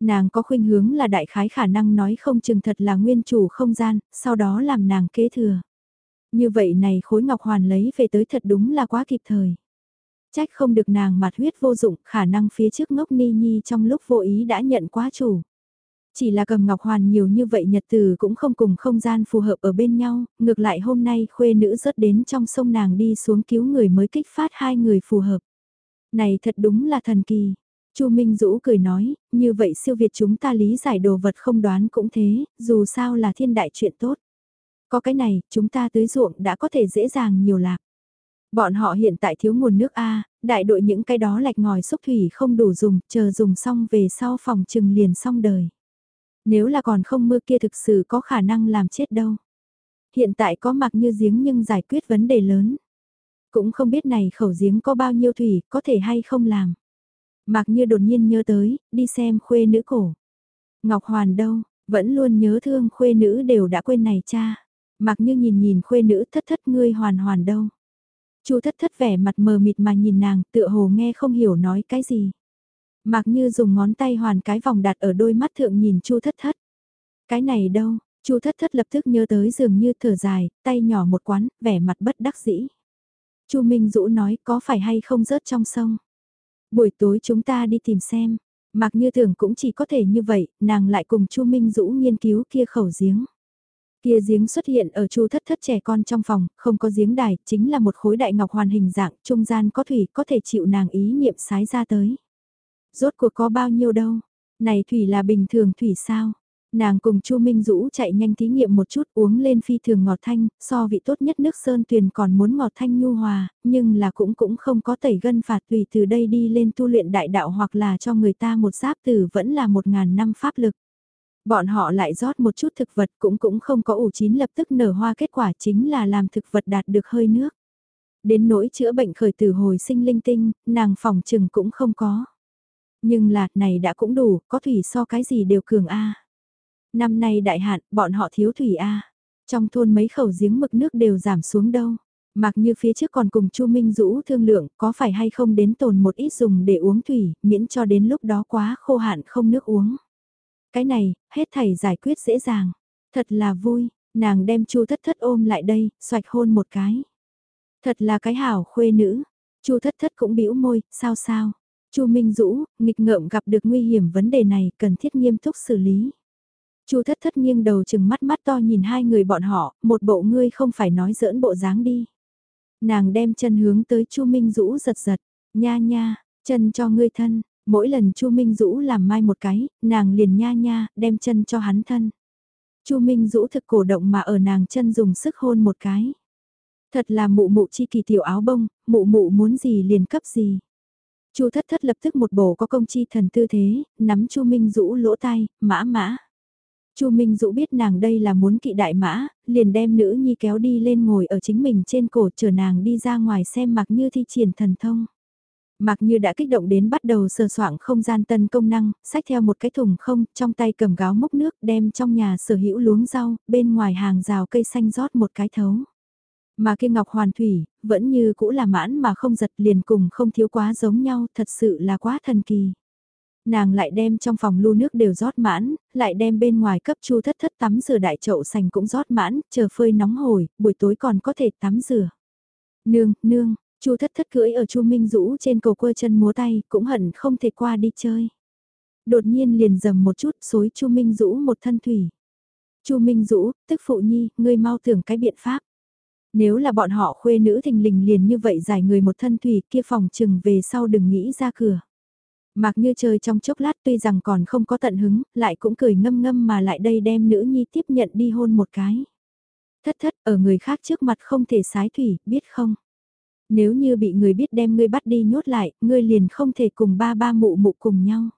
Nàng có khuynh hướng là đại khái khả năng nói không chừng thật là nguyên chủ không gian, sau đó làm nàng kế thừa. Như vậy này khối ngọc hoàn lấy về tới thật đúng là quá kịp thời. Trách không được nàng mặt huyết vô dụng, khả năng phía trước ngốc ni nhi trong lúc vô ý đã nhận quá chủ. Chỉ là cầm ngọc hoàn nhiều như vậy nhật từ cũng không cùng không gian phù hợp ở bên nhau, ngược lại hôm nay khuê nữ rớt đến trong sông nàng đi xuống cứu người mới kích phát hai người phù hợp. Này thật đúng là thần kỳ. Chu Minh Dũ cười nói, như vậy siêu việt chúng ta lý giải đồ vật không đoán cũng thế, dù sao là thiên đại chuyện tốt. Có cái này, chúng ta tới ruộng đã có thể dễ dàng nhiều lạc. Bọn họ hiện tại thiếu nguồn nước A, đại đội những cái đó lạch ngòi xúc thủy không đủ dùng, chờ dùng xong về sau phòng trừng liền xong đời. Nếu là còn không mưa kia thực sự có khả năng làm chết đâu. Hiện tại có mặc như giếng nhưng giải quyết vấn đề lớn. Cũng không biết này khẩu giếng có bao nhiêu thủy, có thể hay không làm. Mặc như đột nhiên nhớ tới, đi xem khuê nữ cổ. Ngọc Hoàn đâu, vẫn luôn nhớ thương khuê nữ đều đã quên này cha. Mặc như nhìn nhìn khuê nữ thất thất ngươi hoàn hoàn đâu. Chu thất thất vẻ mặt mờ mịt mà nhìn nàng tựa hồ nghe không hiểu nói cái gì. Mạc Như dùng ngón tay hoàn cái vòng đặt ở đôi mắt thượng nhìn Chu Thất Thất. Cái này đâu, Chu Thất Thất lập tức nhớ tới dường như thở dài, tay nhỏ một quán, vẻ mặt bất đắc dĩ. Chu Minh Dũ nói có phải hay không rớt trong sông. Buổi tối chúng ta đi tìm xem. Mạc Như Thường cũng chỉ có thể như vậy, nàng lại cùng Chu Minh Dũ nghiên cứu kia khẩu giếng. Kia giếng xuất hiện ở Chu Thất Thất trẻ con trong phòng, không có giếng đài, chính là một khối đại ngọc hoàn hình dạng, trung gian có thủy, có thể chịu nàng ý niệm sái ra tới. Rốt cuộc có bao nhiêu đâu? Này thủy là bình thường thủy sao? Nàng cùng Chu Minh Dũ chạy nhanh thí nghiệm một chút uống lên phi thường ngọt thanh, so vị tốt nhất nước sơn tuyền còn muốn ngọt thanh nhu hòa, nhưng là cũng cũng không có tẩy gân phạt tùy từ đây đi lên tu luyện đại đạo hoặc là cho người ta một giáp tử vẫn là một ngàn năm pháp lực. Bọn họ lại rót một chút thực vật cũng cũng không có ủ chín lập tức nở hoa kết quả chính là làm thực vật đạt được hơi nước. Đến nỗi chữa bệnh khởi tử hồi sinh linh tinh, nàng phòng trừng cũng không có. Nhưng là, này đã cũng đủ, có thủy so cái gì đều cường A. Năm nay đại hạn, bọn họ thiếu thủy A. Trong thôn mấy khẩu giếng mực nước đều giảm xuống đâu. Mặc như phía trước còn cùng Chu Minh Dũ thương lượng có phải hay không đến tồn một ít dùng để uống thủy, miễn cho đến lúc đó quá khô hạn không nước uống. Cái này, hết thầy giải quyết dễ dàng. Thật là vui, nàng đem Chu thất thất ôm lại đây, xoạch hôn một cái. Thật là cái hảo khuê nữ. Chu thất thất cũng bĩu môi, sao sao. Chu Minh Dũ, nghịch ngợm gặp được nguy hiểm vấn đề này, cần thiết nghiêm túc xử lý. Chu Thất Thất nghiêng đầu chừng mắt mắt to nhìn hai người bọn họ, một bộ ngươi không phải nói giỡn bộ dáng đi. Nàng đem chân hướng tới Chu Minh Dũ giật giật, nha nha, chân cho ngươi thân, mỗi lần Chu Minh Dũ làm mai một cái, nàng liền nha nha, đem chân cho hắn thân. Chu Minh Dũ thực cổ động mà ở nàng chân dùng sức hôn một cái. Thật là mụ mụ chi kỳ tiểu áo bông, mụ mụ muốn gì liền cấp gì. Chu thất thất lập tức một bổ có công chi thần tư thế, nắm Chu Minh Dũ lỗ tai, mã mã. Chu Minh Dũ biết nàng đây là muốn kỵ đại mã, liền đem nữ nhi kéo đi lên ngồi ở chính mình trên cổ chờ nàng đi ra ngoài xem mặc như thi triển thần thông. Mặc như đã kích động đến bắt đầu sờ soạng không gian tân công năng, xách theo một cái thùng không, trong tay cầm gáo múc nước đem trong nhà sở hữu luống rau, bên ngoài hàng rào cây xanh rót một cái thấu. Mà kia ngọc hoàn thủy, vẫn như cũ là mãn mà không giật liền cùng không thiếu quá giống nhau, thật sự là quá thần kỳ. Nàng lại đem trong phòng lưu nước đều rót mãn, lại đem bên ngoài cấp chu thất thất tắm rửa đại chậu sành cũng rót mãn, chờ phơi nóng hồi buổi tối còn có thể tắm rửa. Nương, nương, chu thất thất cưỡi ở chu Minh Dũ trên cầu quơ chân múa tay, cũng hận không thể qua đi chơi. Đột nhiên liền dầm một chút xối chu Minh Dũ một thân thủy. chu Minh Dũ, tức phụ nhi, ngươi mau tưởng cái biện pháp. Nếu là bọn họ khuê nữ thình lình liền như vậy giải người một thân thủy kia phòng chừng về sau đừng nghĩ ra cửa. Mặc như chơi trong chốc lát tuy rằng còn không có tận hứng, lại cũng cười ngâm ngâm mà lại đây đem nữ nhi tiếp nhận đi hôn một cái. Thất thất ở người khác trước mặt không thể sái thủy, biết không? Nếu như bị người biết đem ngươi bắt đi nhốt lại, ngươi liền không thể cùng ba ba mụ mụ cùng nhau.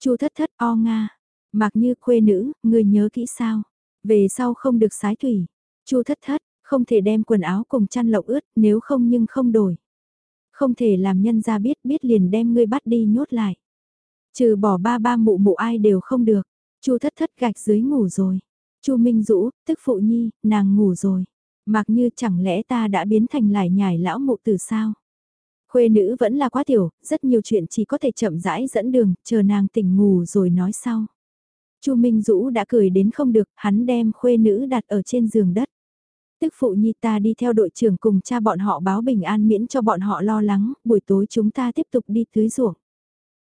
Chu thất thất o nga, mặc như khuê nữ, ngươi nhớ kỹ sao? Về sau không được sái thủy. Chu thất thất, không thể đem quần áo cùng chăn lộng ướt, nếu không nhưng không đổi. Không thể làm nhân ra biết biết liền đem ngươi bắt đi nhốt lại. Trừ bỏ ba ba mụ mụ ai đều không được. Chu thất thất gạch dưới ngủ rồi. Chu Minh Dũ, tức phụ nhi, nàng ngủ rồi. Mặc như chẳng lẽ ta đã biến thành lại nhải lão mụ từ sao? Khuê nữ vẫn là quá tiểu, rất nhiều chuyện chỉ có thể chậm rãi dẫn đường, chờ nàng tỉnh ngủ rồi nói sau. Chu Minh Dũ đã cười đến không được, hắn đem khuê nữ đặt ở trên giường đất. Tức phụ nhi ta đi theo đội trưởng cùng cha bọn họ báo bình an miễn cho bọn họ lo lắng, buổi tối chúng ta tiếp tục đi tưới ruộng.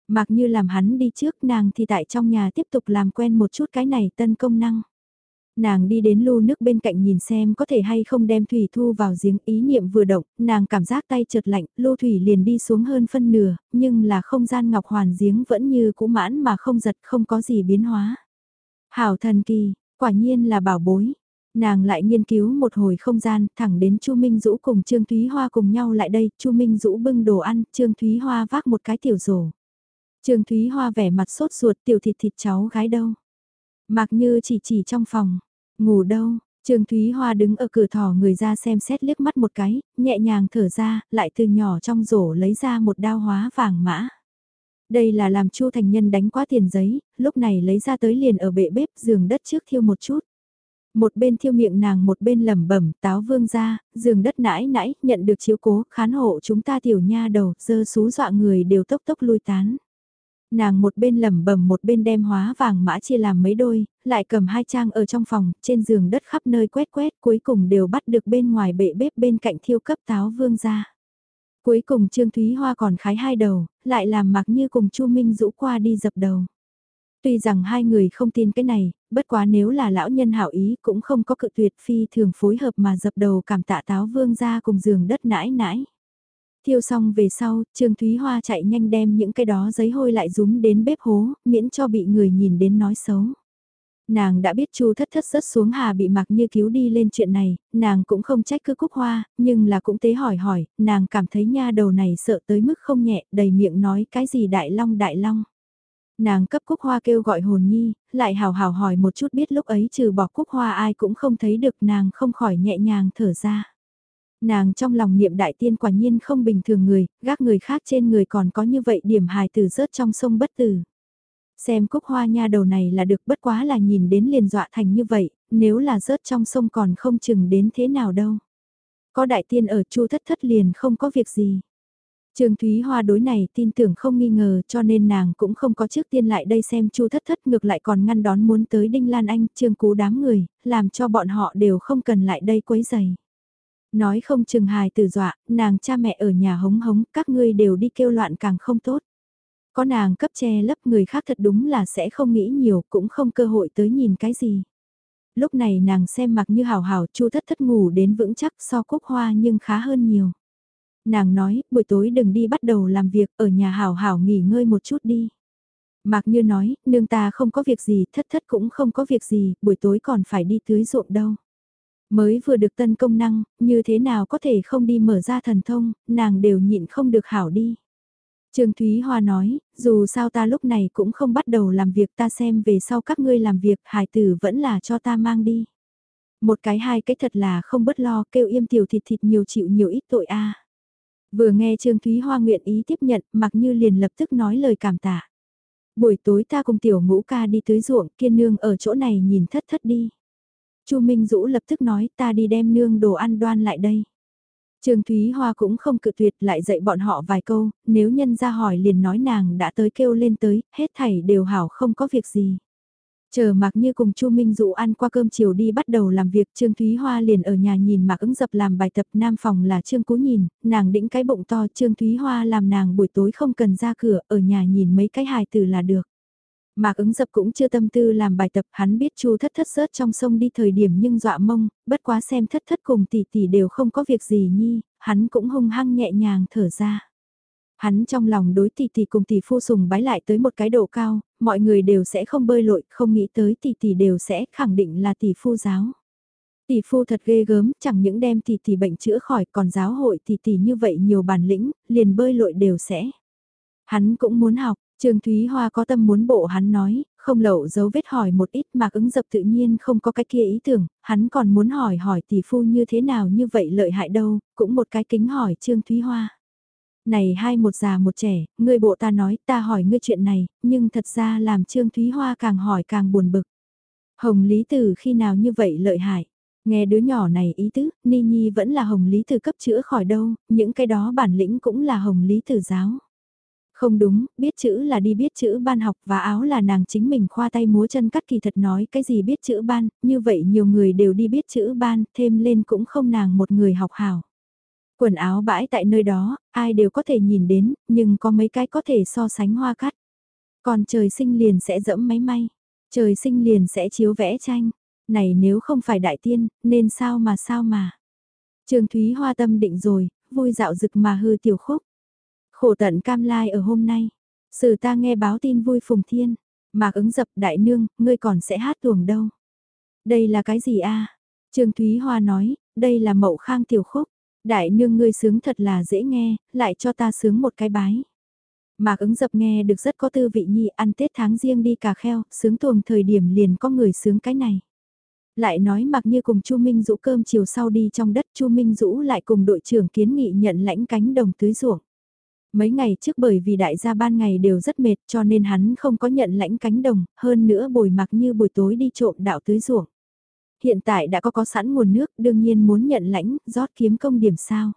Mặc như làm hắn đi trước nàng thì tại trong nhà tiếp tục làm quen một chút cái này tân công năng. Nàng đi đến lu nước bên cạnh nhìn xem có thể hay không đem thủy thu vào giếng ý niệm vừa động, nàng cảm giác tay trượt lạnh, lu thủy liền đi xuống hơn phân nửa, nhưng là không gian ngọc hoàn giếng vẫn như cũ mãn mà không giật không có gì biến hóa. Hảo thần kỳ, quả nhiên là bảo bối, Nàng lại nghiên cứu một hồi không gian, thẳng đến Chu Minh Dũ cùng Trương Thúy Hoa cùng nhau lại đây, Chu Minh Dũ bưng đồ ăn, Trương Thúy Hoa vác một cái tiểu rổ. Trương Thúy Hoa vẻ mặt sốt ruột tiểu thịt thịt cháu gái đâu. Mặc như chỉ chỉ trong phòng, ngủ đâu, Trương Thúy Hoa đứng ở cửa thỏ người ra xem xét liếc mắt một cái, nhẹ nhàng thở ra, lại từ nhỏ trong rổ lấy ra một đao hóa vàng mã. Đây là làm Chu Thành Nhân đánh quá tiền giấy, lúc này lấy ra tới liền ở bệ bếp giường đất trước thiêu một chút. Một bên thiêu miệng nàng một bên lẩm bẩm táo vương ra, giường đất nãi nãi, nhận được chiếu cố, khán hộ chúng ta tiểu nha đầu, dơ xú dọa người đều tốc tốc lui tán. Nàng một bên lẩm bẩm một bên đem hóa vàng mã chia làm mấy đôi, lại cầm hai trang ở trong phòng, trên giường đất khắp nơi quét quét, cuối cùng đều bắt được bên ngoài bệ bếp bên cạnh thiêu cấp táo vương ra. Cuối cùng Trương Thúy Hoa còn khái hai đầu, lại làm mặc như cùng Chu Minh rũ qua đi dập đầu. Tuy rằng hai người không tin cái này, bất quá nếu là lão nhân hảo ý cũng không có cự tuyệt phi thường phối hợp mà dập đầu cảm tạ táo vương ra cùng giường đất nãi nãi. Thiêu xong về sau, Trương Thúy Hoa chạy nhanh đem những cái đó giấy hôi lại rúm đến bếp hố, miễn cho bị người nhìn đến nói xấu. Nàng đã biết Chu thất thất rớt xuống hà bị mặc như cứu đi lên chuyện này, nàng cũng không trách cứ cúc hoa, nhưng là cũng tế hỏi hỏi, nàng cảm thấy nha đầu này sợ tới mức không nhẹ, đầy miệng nói cái gì đại long đại long. Nàng cấp Cúc Hoa kêu gọi hồn nhi, lại hào hào hỏi một chút biết lúc ấy trừ bỏ Cúc Hoa ai cũng không thấy được nàng không khỏi nhẹ nhàng thở ra. Nàng trong lòng niệm đại tiên quả nhiên không bình thường người, gác người khác trên người còn có như vậy điểm hài tử rớt trong sông bất tử. Xem Cúc Hoa nha đầu này là được bất quá là nhìn đến liền dọa thành như vậy, nếu là rớt trong sông còn không chừng đến thế nào đâu. Có đại tiên ở chu thất thất liền không có việc gì. Trương Thúy Hoa đối này tin tưởng không nghi ngờ cho nên nàng cũng không có trước tiên lại đây xem chu thất thất ngược lại còn ngăn đón muốn tới Đinh Lan Anh, Trương Cú đám người, làm cho bọn họ đều không cần lại đây quấy giày. Nói không chừng hài tử dọa, nàng cha mẹ ở nhà hống hống, các ngươi đều đi kêu loạn càng không tốt. Có nàng cấp che lấp người khác thật đúng là sẽ không nghĩ nhiều, cũng không cơ hội tới nhìn cái gì. Lúc này nàng xem mặc như hào hào chu thất thất ngủ đến vững chắc so cúc hoa nhưng khá hơn nhiều nàng nói, buổi tối đừng đi bắt đầu làm việc, ở nhà hảo hảo nghỉ ngơi một chút đi. Mạc Như nói, nương ta không có việc gì, thất thất cũng không có việc gì, buổi tối còn phải đi tưới ruộng đâu. Mới vừa được tân công năng, như thế nào có thể không đi mở ra thần thông, nàng đều nhịn không được hảo đi. Trương Thúy Hoa nói, dù sao ta lúc này cũng không bắt đầu làm việc ta xem về sau các ngươi làm việc, hải tử vẫn là cho ta mang đi. Một cái hai cái thật là không bất lo, kêu im tiểu thịt thịt nhiều chịu nhiều ít tội a Vừa nghe Trương Thúy Hoa nguyện ý tiếp nhận, mặc như liền lập tức nói lời cảm tạ. Buổi tối ta cùng tiểu ngũ ca đi tới ruộng, kiên nương ở chỗ này nhìn thất thất đi. Chu Minh Dũ lập tức nói ta đi đem nương đồ ăn đoan lại đây. Trương Thúy Hoa cũng không cự tuyệt lại dạy bọn họ vài câu, nếu nhân ra hỏi liền nói nàng đã tới kêu lên tới, hết thảy đều hảo không có việc gì. Chờ Mạc Như cùng Chu Minh Dụ ăn qua cơm chiều đi bắt đầu làm việc Trương Thúy Hoa liền ở nhà nhìn Mạc ứng dập làm bài tập nam phòng là Trương Cú nhìn, nàng đĩnh cái bụng to Trương Thúy Hoa làm nàng buổi tối không cần ra cửa ở nhà nhìn mấy cái hài từ là được. Mạc ứng dập cũng chưa tâm tư làm bài tập hắn biết Chu thất thất rớt trong sông đi thời điểm nhưng dọa mông, bất quá xem thất thất cùng tỷ tỷ đều không có việc gì nhi, hắn cũng hung hăng nhẹ nhàng thở ra. Hắn trong lòng đối tỷ tỷ cùng tỷ phu sùng bái lại tới một cái độ cao, mọi người đều sẽ không bơi lội, không nghĩ tới tỷ tỷ đều sẽ khẳng định là tỷ phu giáo. Tỷ phu thật ghê gớm, chẳng những đem tỷ tỷ bệnh chữa khỏi còn giáo hội tỷ tỷ như vậy nhiều bản lĩnh, liền bơi lội đều sẽ. Hắn cũng muốn học, Trương Thúy Hoa có tâm muốn bộ hắn nói, không lậu dấu vết hỏi một ít mà ứng dập tự nhiên không có cái kia ý tưởng, hắn còn muốn hỏi hỏi tỷ phu như thế nào như vậy lợi hại đâu, cũng một cái kính hỏi Trương Thúy Hoa này hai một già một trẻ, ngươi bộ ta nói ta hỏi ngươi chuyện này, nhưng thật ra làm Trương Thúy Hoa càng hỏi càng buồn bực. Hồng Lý Tử khi nào như vậy lợi hại? Nghe đứa nhỏ này ý tứ, Ni Nhi vẫn là Hồng Lý Tử cấp chữa khỏi đâu, những cái đó bản lĩnh cũng là Hồng Lý Tử giáo. Không đúng, biết chữ là đi biết chữ ban học và áo là nàng chính mình khoa tay múa chân cắt kỳ thật nói cái gì biết chữ ban, như vậy nhiều người đều đi biết chữ ban, thêm lên cũng không nàng một người học hảo. Quần áo bãi tại nơi đó, ai đều có thể nhìn đến, nhưng có mấy cái có thể so sánh hoa cắt. Còn trời sinh liền sẽ dẫm máy may, trời sinh liền sẽ chiếu vẽ tranh. Này nếu không phải đại tiên, nên sao mà sao mà. Trường Thúy Hoa tâm định rồi, vui dạo rực mà hư tiểu khúc. Khổ tận cam lai ở hôm nay. Sử ta nghe báo tin vui phùng thiên. Mạc ứng dập đại nương, ngươi còn sẽ hát tuồng đâu. Đây là cái gì a Trương Thúy Hoa nói, đây là mậu khang tiểu khúc. Đại nương ngươi sướng thật là dễ nghe, lại cho ta sướng một cái bái. Mạc ứng dập nghe được rất có tư vị nhi ăn Tết tháng riêng đi cà kheo, sướng tuồng thời điểm liền có người sướng cái này. Lại nói mặc như cùng Chu Minh Dũ cơm chiều sau đi trong đất Chu Minh Dũ lại cùng đội trưởng kiến nghị nhận lãnh cánh đồng tưới ruộng. Mấy ngày trước bởi vì đại gia ban ngày đều rất mệt cho nên hắn không có nhận lãnh cánh đồng, hơn nữa bồi mặc như buổi tối đi trộm đạo tưới ruộng hiện tại đã có có sẵn nguồn nước, đương nhiên muốn nhận lãnh, rót kiếm công điểm sao.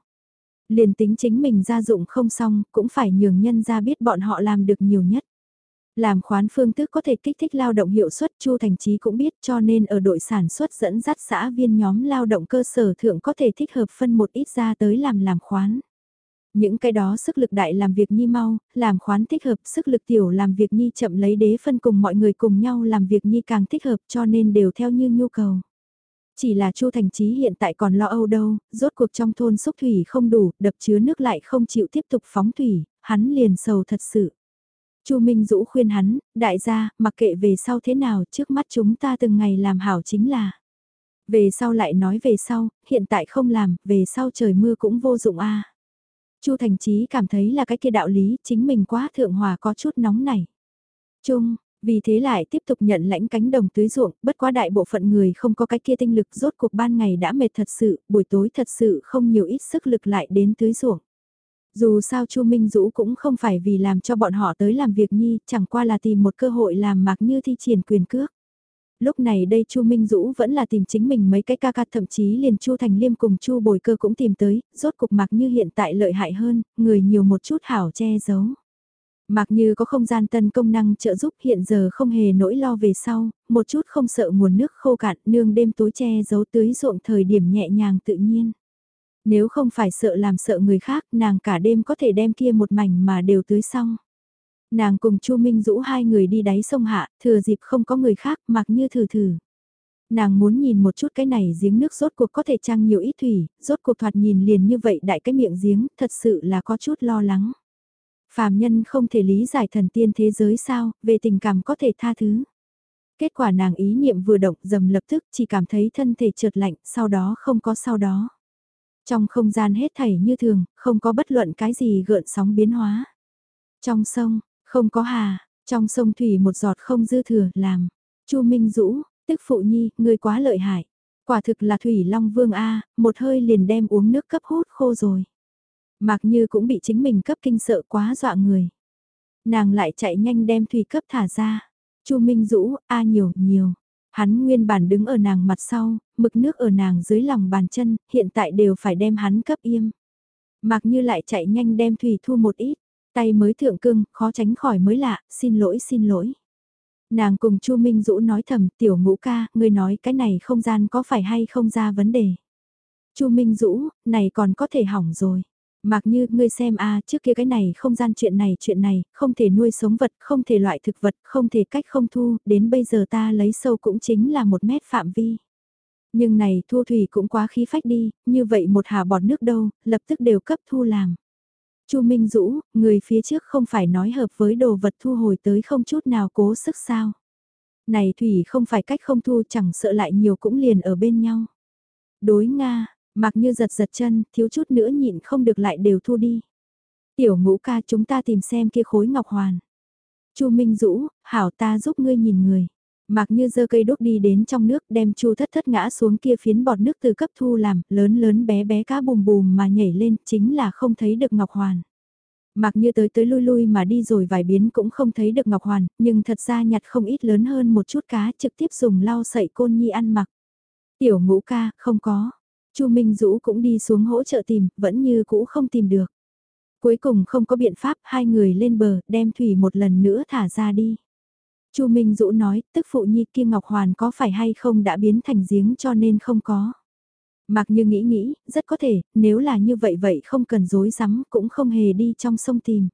Liền tính chính mình ra dụng không xong, cũng phải nhường nhân ra biết bọn họ làm được nhiều nhất. Làm khoán phương thức có thể kích thích lao động hiệu suất Chu Thành Chí cũng biết cho nên ở đội sản xuất dẫn dắt xã viên nhóm lao động cơ sở thượng có thể thích hợp phân một ít ra tới làm làm khoán. Những cái đó sức lực đại làm việc nhi mau, làm khoán thích hợp, sức lực tiểu làm việc nhi chậm lấy đế phân cùng mọi người cùng nhau làm việc nhi càng thích hợp cho nên đều theo như nhu cầu. Chỉ là Chu Thành Chí hiện tại còn lo âu đâu, rốt cuộc trong thôn xúc thủy không đủ, đập chứa nước lại không chịu tiếp tục phóng thủy, hắn liền sầu thật sự. Chu Minh Dũ khuyên hắn, đại gia, mặc kệ về sau thế nào, trước mắt chúng ta từng ngày làm hảo chính là. Về sau lại nói về sau, hiện tại không làm, về sau trời mưa cũng vô dụng a. Chu Thành Chí cảm thấy là cái kia đạo lý, chính mình quá thượng hòa có chút nóng này. chung vì thế lại tiếp tục nhận lãnh cánh đồng tưới ruộng, bất quá đại bộ phận người không có cái kia tinh lực rốt cuộc ban ngày đã mệt thật sự, buổi tối thật sự không nhiều ít sức lực lại đến tưới ruộng. Dù sao Chu Minh Dũ cũng không phải vì làm cho bọn họ tới làm việc nhi, chẳng qua là tìm một cơ hội làm mạc như thi triển quyền cước. Lúc này đây Chu Minh Dũ vẫn là tìm chính mình mấy cái ca ca thậm chí liền Chu Thành Liêm cùng Chu Bồi Cơ cũng tìm tới, rốt cục mạc như hiện tại lợi hại hơn, người nhiều một chút hảo che giấu. Mặc như có không gian tân công năng trợ giúp hiện giờ không hề nỗi lo về sau, một chút không sợ nguồn nước khô cạn nương đêm tối che giấu tưới ruộng thời điểm nhẹ nhàng tự nhiên. Nếu không phải sợ làm sợ người khác nàng cả đêm có thể đem kia một mảnh mà đều tưới xong. Nàng cùng Chu Minh Dũ hai người đi đáy sông hạ, thừa dịp không có người khác mặc như thử thử. Nàng muốn nhìn một chút cái này giếng nước rốt cuộc có thể trang nhiều ít thủy, rốt cuộc thoạt nhìn liền như vậy đại cái miệng giếng, thật sự là có chút lo lắng. Phàm nhân không thể lý giải thần tiên thế giới sao, về tình cảm có thể tha thứ. Kết quả nàng ý niệm vừa động dầm lập tức chỉ cảm thấy thân thể trượt lạnh, sau đó không có sau đó. Trong không gian hết thảy như thường, không có bất luận cái gì gợn sóng biến hóa. Trong sông, không có hà, trong sông thủy một giọt không dư thừa, làm. Chu Minh Dũ, tức phụ nhi, người quá lợi hại. Quả thực là thủy long vương A, một hơi liền đem uống nước cấp hút khô rồi. Mạc Như cũng bị chính mình cấp kinh sợ quá dọa người. Nàng lại chạy nhanh đem thủy cấp thả ra. Chu Minh Dũ, a nhiều, nhiều. Hắn nguyên bản đứng ở nàng mặt sau, mực nước ở nàng dưới lòng bàn chân, hiện tại đều phải đem hắn cấp im. Mạc Như lại chạy nhanh đem thủy thu một ít, tay mới thượng cưng, khó tránh khỏi mới lạ, xin lỗi xin lỗi. Nàng cùng Chu Minh Dũ nói thầm, tiểu ngũ ca, ngươi nói cái này không gian có phải hay không ra vấn đề. Chu Minh Dũ, này còn có thể hỏng rồi. Mặc như, ngươi xem a trước kia cái này không gian chuyện này chuyện này, không thể nuôi sống vật, không thể loại thực vật, không thể cách không thu, đến bây giờ ta lấy sâu cũng chính là một mét phạm vi. Nhưng này thu thủy cũng quá khí phách đi, như vậy một hà bọt nước đâu, lập tức đều cấp thu làm. Chu Minh Dũ, người phía trước không phải nói hợp với đồ vật thu hồi tới không chút nào cố sức sao. Này thủy không phải cách không thu chẳng sợ lại nhiều cũng liền ở bên nhau. Đối Nga, mặc như giật giật chân, thiếu chút nữa nhịn không được lại đều thu đi. Tiểu ngũ ca chúng ta tìm xem kia khối ngọc hoàn. Chu Minh Dũ, hảo ta giúp ngươi nhìn người. mặc như dơ cây đốt đi đến trong nước đem chu thất thất ngã xuống kia phiến bọt nước từ cấp thu làm, lớn lớn bé bé cá bùm bùm mà nhảy lên, chính là không thấy được Ngọc Hoàn. mặc như tới tới lui lui mà đi rồi vài biến cũng không thấy được Ngọc Hoàn, nhưng thật ra nhặt không ít lớn hơn một chút cá trực tiếp dùng lau sậy côn nhi ăn mặc. Tiểu ngũ ca, không có chu Minh Dũ cũng đi xuống hỗ trợ tìm, vẫn như cũ không tìm được. Cuối cùng không có biện pháp, hai người lên bờ, đem thủy một lần nữa thả ra đi. Chu Minh Dũ nói, tức phụ nhi kia Ngọc Hoàn có phải hay không đã biến thành giếng cho nên không có. Mặc như nghĩ nghĩ, rất có thể, nếu là như vậy vậy không cần dối rắm cũng không hề đi trong sông tìm.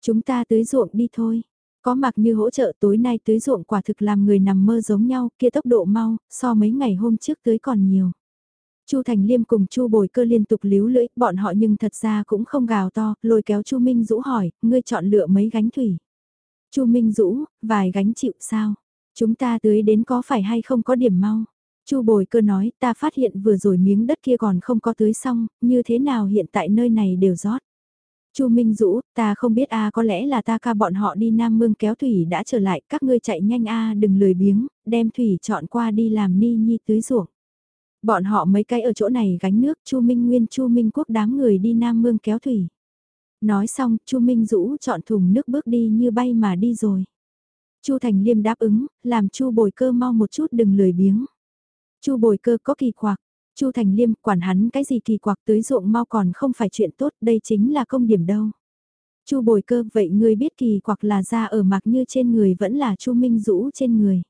Chúng ta tới ruộng đi thôi. Có mặc như hỗ trợ tối nay tới ruộng quả thực làm người nằm mơ giống nhau, kia tốc độ mau, so mấy ngày hôm trước tới còn nhiều. Chu Thành Liêm cùng Chu Bồi Cơ liên tục líu lưỡi, bọn họ nhưng thật ra cũng không gào to, lôi kéo Chu Minh Dũ hỏi, ngươi chọn lựa mấy gánh thủy. Chu Minh Dũ, vài gánh chịu sao? Chúng ta tưới đến có phải hay không có điểm mau? Chu Bồi Cơ nói, ta phát hiện vừa rồi miếng đất kia còn không có tưới xong, như thế nào hiện tại nơi này đều rót. Chu Minh Dũ, ta không biết a có lẽ là ta ca bọn họ đi Nam Mương kéo thủy đã trở lại, các ngươi chạy nhanh a đừng lười biếng, đem thủy chọn qua đi làm ni nhi tưới ruộng. Bọn họ mấy cái ở chỗ này gánh nước, Chu Minh Nguyên, Chu Minh Quốc đám người đi Nam Mương kéo thủy. Nói xong, Chu Minh Dũ chọn thùng nước bước đi như bay mà đi rồi. Chu Thành Liêm đáp ứng, làm Chu Bồi Cơ mau một chút đừng lười biếng. Chu Bồi Cơ có kỳ quặc, Chu Thành Liêm quản hắn cái gì kỳ quặc tới ruộng mau còn không phải chuyện tốt, đây chính là công điểm đâu. Chu Bồi Cơ, vậy ngươi biết kỳ quặc là ra ở mặc như trên người vẫn là Chu Minh Dũ trên người.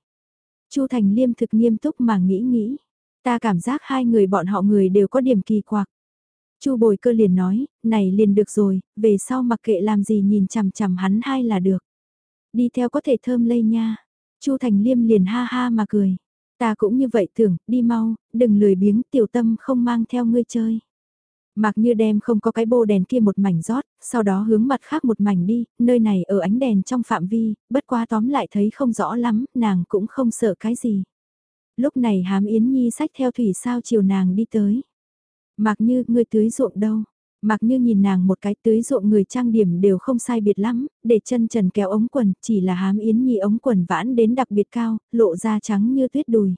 Chu Thành Liêm thực nghiêm túc mà nghĩ nghĩ, ta cảm giác hai người bọn họ người đều có điểm kỳ quặc. Chu bồi cơ liền nói, này liền được rồi, về sau mặc kệ làm gì nhìn chằm chằm hắn hai là được. Đi theo có thể thơm lây nha. Chu Thành Liêm liền ha ha mà cười. Ta cũng như vậy tưởng, đi mau, đừng lười biếng tiểu tâm không mang theo ngươi chơi. Mặc như đem không có cái bô đèn kia một mảnh rót, sau đó hướng mặt khác một mảnh đi, nơi này ở ánh đèn trong phạm vi, bất quá tóm lại thấy không rõ lắm, nàng cũng không sợ cái gì. Lúc này hám Yến Nhi sách theo thủy sao chiều nàng đi tới. Mạc Như, người tưới ruộng đâu? Mạc Như nhìn nàng một cái tưới ruộng người trang điểm đều không sai biệt lắm, để chân trần kéo ống quần, chỉ là hám yến nhi ống quần vãn đến đặc biệt cao, lộ ra trắng như tuyết đùi.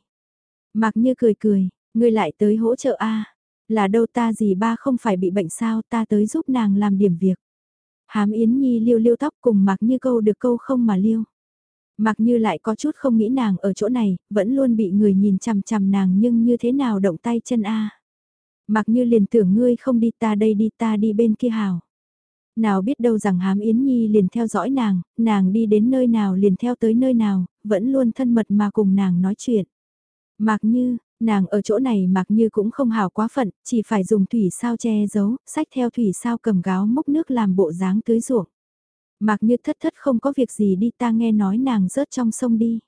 Mạc Như cười cười, người lại tới hỗ trợ a Là đâu ta gì ba không phải bị bệnh sao ta tới giúp nàng làm điểm việc. Hám Yến Nhi liêu liêu tóc cùng Mạc Như câu được câu không mà liêu mặc Như lại có chút không nghĩ nàng ở chỗ này, vẫn luôn bị người nhìn chằm chằm nàng nhưng như thế nào động tay chân a Mặc như liền tưởng ngươi không đi ta đây đi ta đi bên kia hào. Nào biết đâu rằng hám Yến Nhi liền theo dõi nàng, nàng đi đến nơi nào liền theo tới nơi nào, vẫn luôn thân mật mà cùng nàng nói chuyện. Mặc như, nàng ở chỗ này mặc như cũng không hào quá phận, chỉ phải dùng thủy sao che giấu, sách theo thủy sao cầm gáo múc nước làm bộ dáng tưới ruộng. Mặc như thất thất không có việc gì đi ta nghe nói nàng rớt trong sông đi.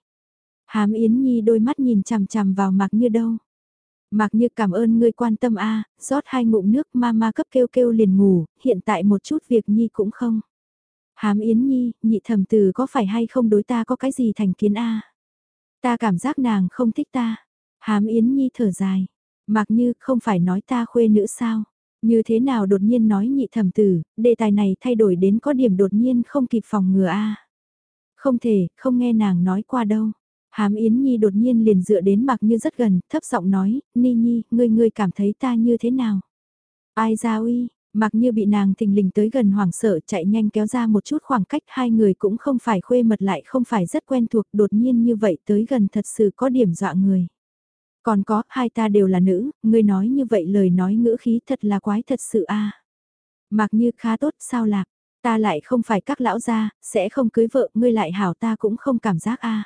Hám Yến Nhi đôi mắt nhìn chằm chằm vào mặc như đâu. Mạc như cảm ơn ngươi quan tâm a rót hai ngụm nước ma ma cấp kêu kêu liền ngủ, hiện tại một chút việc nhi cũng không. Hám Yến Nhi, nhị thầm từ có phải hay không đối ta có cái gì thành kiến a Ta cảm giác nàng không thích ta. Hám Yến Nhi thở dài. Mạc như không phải nói ta khuê nữ sao. Như thế nào đột nhiên nói nhị thẩm tử, đề tài này thay đổi đến có điểm đột nhiên không kịp phòng ngừa a Không thể, không nghe nàng nói qua đâu. Hám Yến Nhi đột nhiên liền dựa đến mặc Như rất gần, thấp giọng nói, Ni Nhi, ngươi ngươi cảm thấy ta như thế nào? Ai ra uy, Mặc như bị nàng thình lình tới gần hoảng sợ chạy nhanh kéo ra một chút khoảng cách hai người cũng không phải khuê mật lại không phải rất quen thuộc đột nhiên như vậy tới gần thật sự có điểm dọa người. Còn có, hai ta đều là nữ, ngươi nói như vậy lời nói ngữ khí thật là quái thật sự a. Mặc như khá tốt sao lạc, ta lại không phải các lão gia, sẽ không cưới vợ, ngươi lại hảo ta cũng không cảm giác a.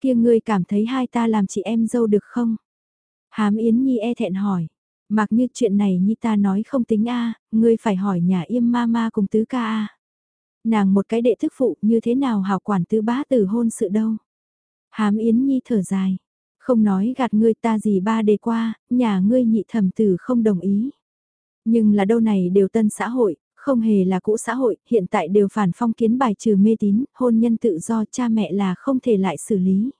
Kia ngươi cảm thấy hai ta làm chị em dâu được không? Hám Yến Nhi e thẹn hỏi. Mặc như chuyện này Nhi ta nói không tính a, ngươi phải hỏi nhà im ma ma cùng tứ ca a. Nàng một cái đệ thức phụ như thế nào hảo quản tứ bá tử hôn sự đâu. Hám Yến Nhi thở dài. Không nói gạt ngươi ta gì ba đề qua, nhà ngươi nhị thẩm tử không đồng ý. Nhưng là đâu này đều tân xã hội, không hề là cũ xã hội, hiện tại đều phản phong kiến bài trừ mê tín, hôn nhân tự do cha mẹ là không thể lại xử lý.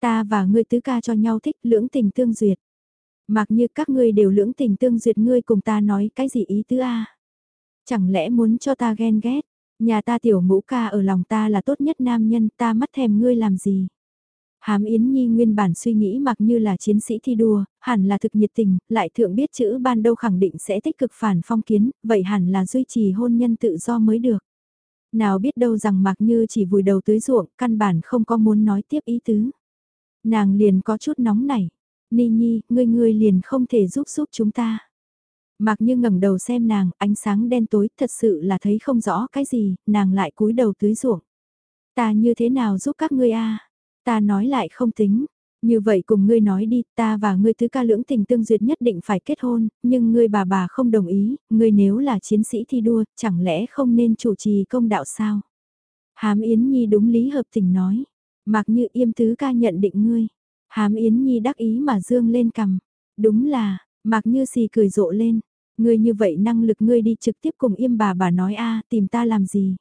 Ta và ngươi tứ ca cho nhau thích lưỡng tình tương duyệt. Mặc như các ngươi đều lưỡng tình tương duyệt ngươi cùng ta nói cái gì ý tứ a Chẳng lẽ muốn cho ta ghen ghét, nhà ta tiểu ngũ ca ở lòng ta là tốt nhất nam nhân ta mắt thèm ngươi làm gì. Hám Yến Nhi nguyên bản suy nghĩ mặc như là chiến sĩ thi đua, hẳn là thực nhiệt tình, lại thượng biết chữ ban đâu khẳng định sẽ tích cực phản phong kiến, vậy hẳn là duy trì hôn nhân tự do mới được. Nào biết đâu rằng mặc như chỉ vùi đầu tưới ruộng, căn bản không có muốn nói tiếp ý tứ. Nàng liền có chút nóng nảy. Ni Nhi, ngươi ngươi liền không thể giúp giúp chúng ta. Mặc như ngẩng đầu xem nàng, ánh sáng đen tối, thật sự là thấy không rõ cái gì, nàng lại cúi đầu tưới ruộng. Ta như thế nào giúp các ngươi a? Ta nói lại không tính. Như vậy cùng ngươi nói đi, ta và ngươi thứ ca lưỡng tình tương duyệt nhất định phải kết hôn, nhưng ngươi bà bà không đồng ý, ngươi nếu là chiến sĩ thi đua, chẳng lẽ không nên chủ trì công đạo sao? Hám Yến Nhi đúng lý hợp tình nói, mặc như yêm tứ ca nhận định ngươi. Hám Yến Nhi đắc ý mà dương lên cầm. Đúng là, mặc như xì cười rộ lên. Ngươi như vậy năng lực ngươi đi trực tiếp cùng yêm bà bà nói a tìm ta làm gì.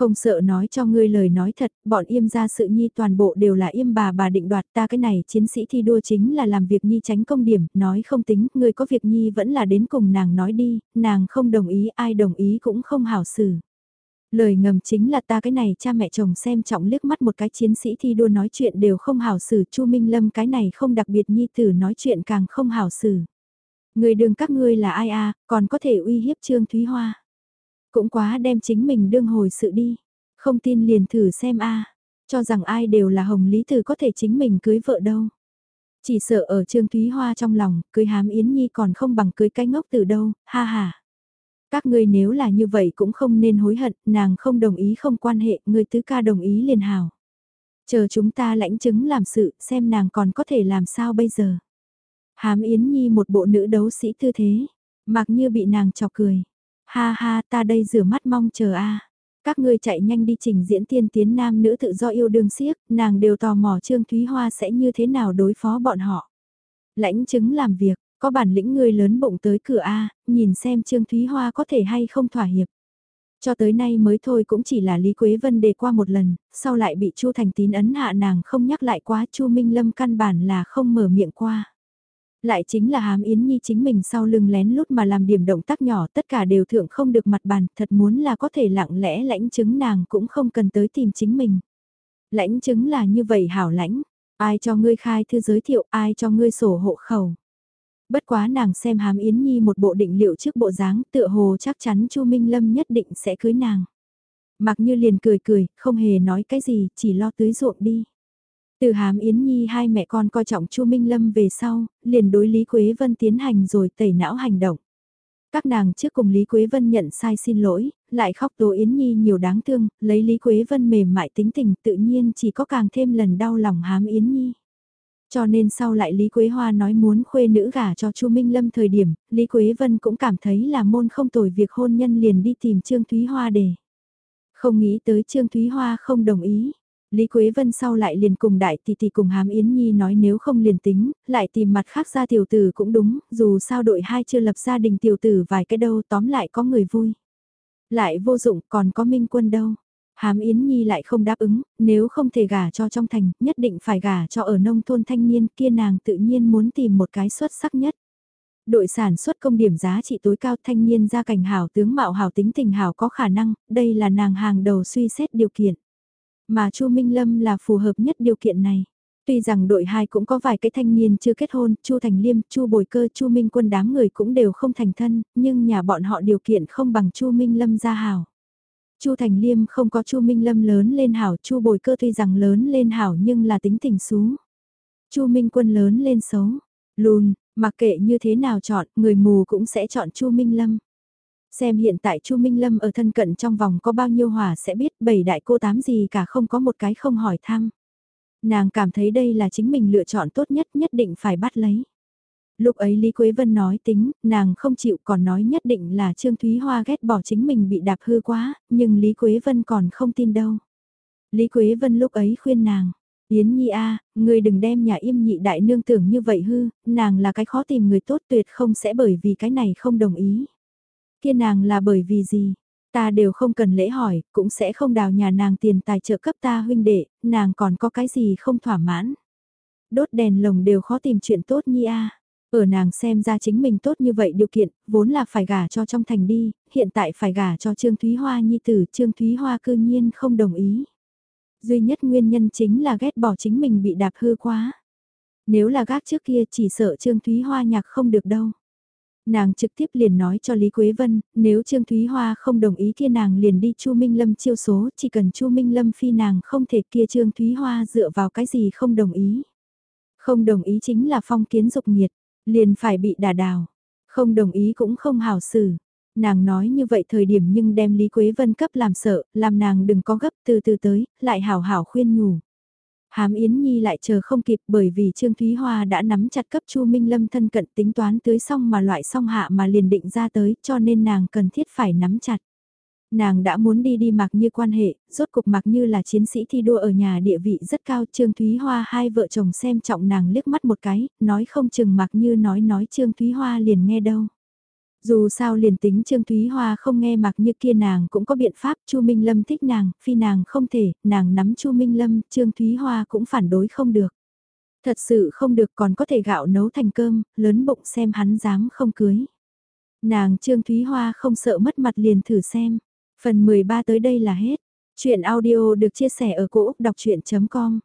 Không sợ nói cho ngươi lời nói thật, bọn im ra sự nhi toàn bộ đều là im bà bà định đoạt ta cái này chiến sĩ thi đua chính là làm việc nhi tránh công điểm, nói không tính, ngươi có việc nhi vẫn là đến cùng nàng nói đi, nàng không đồng ý, ai đồng ý cũng không hảo xử. Lời ngầm chính là ta cái này cha mẹ chồng xem trọng liếc mắt một cái chiến sĩ thi đua nói chuyện đều không hảo xử, Chu Minh Lâm cái này không đặc biệt nhi tử nói chuyện càng không hảo xử. Người đường các ngươi là ai a, còn có thể uy hiếp Trương Thúy Hoa. Cũng quá đem chính mình đương hồi sự đi. Không tin liền thử xem a Cho rằng ai đều là hồng lý tử có thể chính mình cưới vợ đâu. Chỉ sợ ở Trương Thúy Hoa trong lòng, cưới hám Yến Nhi còn không bằng cưới cái ngốc từ đâu, ha ha. Các ngươi nếu là như vậy cũng không nên hối hận, nàng không đồng ý không quan hệ, người tứ ca đồng ý liền hào. Chờ chúng ta lãnh chứng làm sự, xem nàng còn có thể làm sao bây giờ. Hám Yến Nhi một bộ nữ đấu sĩ tư thế, mặc như bị nàng chọc cười. Ha ha ta đây rửa mắt mong chờ a Các ngươi chạy nhanh đi trình diễn tiên tiến nam nữ tự do yêu đương siếc, nàng đều tò mò Trương Thúy Hoa sẽ như thế nào đối phó bọn họ. Lãnh chứng làm việc, có bản lĩnh người lớn bụng tới cửa A, nhìn xem Trương Thúy Hoa có thể hay không thỏa hiệp. Cho tới nay mới thôi cũng chỉ là Lý Quế Vân đề qua một lần, sau lại bị Chu Thành Tín ấn hạ nàng không nhắc lại quá Chu Minh Lâm căn bản là không mở miệng qua. Lại chính là hám Yến Nhi chính mình sau lưng lén lút mà làm điểm động tác nhỏ tất cả đều thượng không được mặt bàn, thật muốn là có thể lặng lẽ lãnh chứng nàng cũng không cần tới tìm chính mình. Lãnh chứng là như vậy hảo lãnh, ai cho ngươi khai thư giới thiệu, ai cho ngươi sổ hộ khẩu. Bất quá nàng xem hám Yến Nhi một bộ định liệu trước bộ dáng tựa hồ chắc chắn Chu Minh Lâm nhất định sẽ cưới nàng. Mặc như liền cười cười, không hề nói cái gì, chỉ lo tưới ruộng đi. Từ hám Yến Nhi hai mẹ con coi trọng Chu Minh Lâm về sau, liền đối Lý Quế Vân tiến hành rồi tẩy não hành động. Các nàng trước cùng Lý Quế Vân nhận sai xin lỗi, lại khóc tố Yến Nhi nhiều đáng thương, lấy Lý Quế Vân mềm mại tính tình tự nhiên chỉ có càng thêm lần đau lòng hám Yến Nhi. Cho nên sau lại Lý Quế Hoa nói muốn khuê nữ gả cho Chu Minh Lâm thời điểm, Lý Quế Vân cũng cảm thấy là môn không tồi việc hôn nhân liền đi tìm Trương Thúy Hoa để. Không nghĩ tới Trương Thúy Hoa không đồng ý. Lý Quế Vân sau lại liền cùng đại tỷ tỷ cùng Hám Yến Nhi nói nếu không liền tính, lại tìm mặt khác ra tiểu tử cũng đúng, dù sao đội hai chưa lập gia đình tiểu tử vài cái đâu tóm lại có người vui. Lại vô dụng còn có minh quân đâu. Hám Yến Nhi lại không đáp ứng, nếu không thể gả cho trong thành, nhất định phải gả cho ở nông thôn thanh niên kia nàng tự nhiên muốn tìm một cái xuất sắc nhất. Đội sản xuất công điểm giá trị tối cao thanh niên gia cảnh hảo tướng mạo hảo tính tình hảo có khả năng, đây là nàng hàng đầu suy xét điều kiện. Mà Chu Minh Lâm là phù hợp nhất điều kiện này. Tuy rằng đội 2 cũng có vài cái thanh niên chưa kết hôn, Chu Thành Liêm, Chu Bồi Cơ, Chu Minh Quân đám người cũng đều không thành thân, nhưng nhà bọn họ điều kiện không bằng Chu Minh Lâm gia hảo. Chu Thành Liêm không có Chu Minh Lâm lớn lên hảo, Chu Bồi Cơ tuy rằng lớn lên hảo nhưng là tính tình xú. Chu Minh Quân lớn lên xấu, lùn, mặc kệ như thế nào chọn, người mù cũng sẽ chọn Chu Minh Lâm. Xem hiện tại Chu Minh Lâm ở thân cận trong vòng có bao nhiêu hỏa sẽ biết bảy đại cô tám gì cả không có một cái không hỏi thăm. Nàng cảm thấy đây là chính mình lựa chọn tốt nhất nhất định phải bắt lấy. Lúc ấy Lý Quế Vân nói tính, nàng không chịu còn nói nhất định là Trương Thúy Hoa ghét bỏ chính mình bị đạp hư quá, nhưng Lý Quế Vân còn không tin đâu. Lý Quế Vân lúc ấy khuyên nàng, Yến Nhi A, người đừng đem nhà im nhị đại nương tưởng như vậy hư, nàng là cái khó tìm người tốt tuyệt không sẽ bởi vì cái này không đồng ý. Kia nàng là bởi vì gì? Ta đều không cần lễ hỏi, cũng sẽ không đào nhà nàng tiền tài trợ cấp ta huynh đệ, nàng còn có cái gì không thỏa mãn. Đốt đèn lồng đều khó tìm chuyện tốt nhi a. Ở nàng xem ra chính mình tốt như vậy điều kiện, vốn là phải gả cho trong thành đi, hiện tại phải gả cho Trương Thúy Hoa nhi tử, Trương Thúy Hoa cư nhiên không đồng ý. Duy nhất nguyên nhân chính là ghét bỏ chính mình bị đạp hư quá. Nếu là gác trước kia chỉ sợ Trương Thúy Hoa nhạc không được đâu. Nàng trực tiếp liền nói cho Lý Quế Vân, nếu Trương Thúy Hoa không đồng ý kia nàng liền đi Chu Minh Lâm chiêu số, chỉ cần Chu Minh Lâm phi nàng không thể kia Trương Thúy Hoa dựa vào cái gì không đồng ý. Không đồng ý chính là phong kiến dục nhiệt, liền phải bị đà đào. Không đồng ý cũng không hào xử. Nàng nói như vậy thời điểm nhưng đem Lý Quế Vân cấp làm sợ, làm nàng đừng có gấp từ từ tới, lại hào hảo khuyên nhủ. Hám Yến Nhi lại chờ không kịp bởi vì Trương Thúy Hoa đã nắm chặt cấp Chu Minh Lâm thân cận tính toán tưới xong mà loại xong hạ mà liền định ra tới cho nên nàng cần thiết phải nắm chặt. Nàng đã muốn đi đi mặc như quan hệ, rốt cục mặc như là chiến sĩ thi đua ở nhà địa vị rất cao Trương Thúy Hoa hai vợ chồng xem trọng nàng liếc mắt một cái, nói không chừng mặc như nói nói Trương Thúy Hoa liền nghe đâu. Dù sao liền tính Trương Thúy Hoa không nghe mặc như kia nàng cũng có biện pháp Chu Minh Lâm thích nàng, phi nàng không thể, nàng nắm Chu Minh Lâm, Trương Thúy Hoa cũng phản đối không được. Thật sự không được còn có thể gạo nấu thành cơm, lớn bụng xem hắn dám không cưới. Nàng Trương Thúy Hoa không sợ mất mặt liền thử xem. Phần 13 tới đây là hết. Chuyện audio được chia sẻ ở cỗ đọc chuyện.com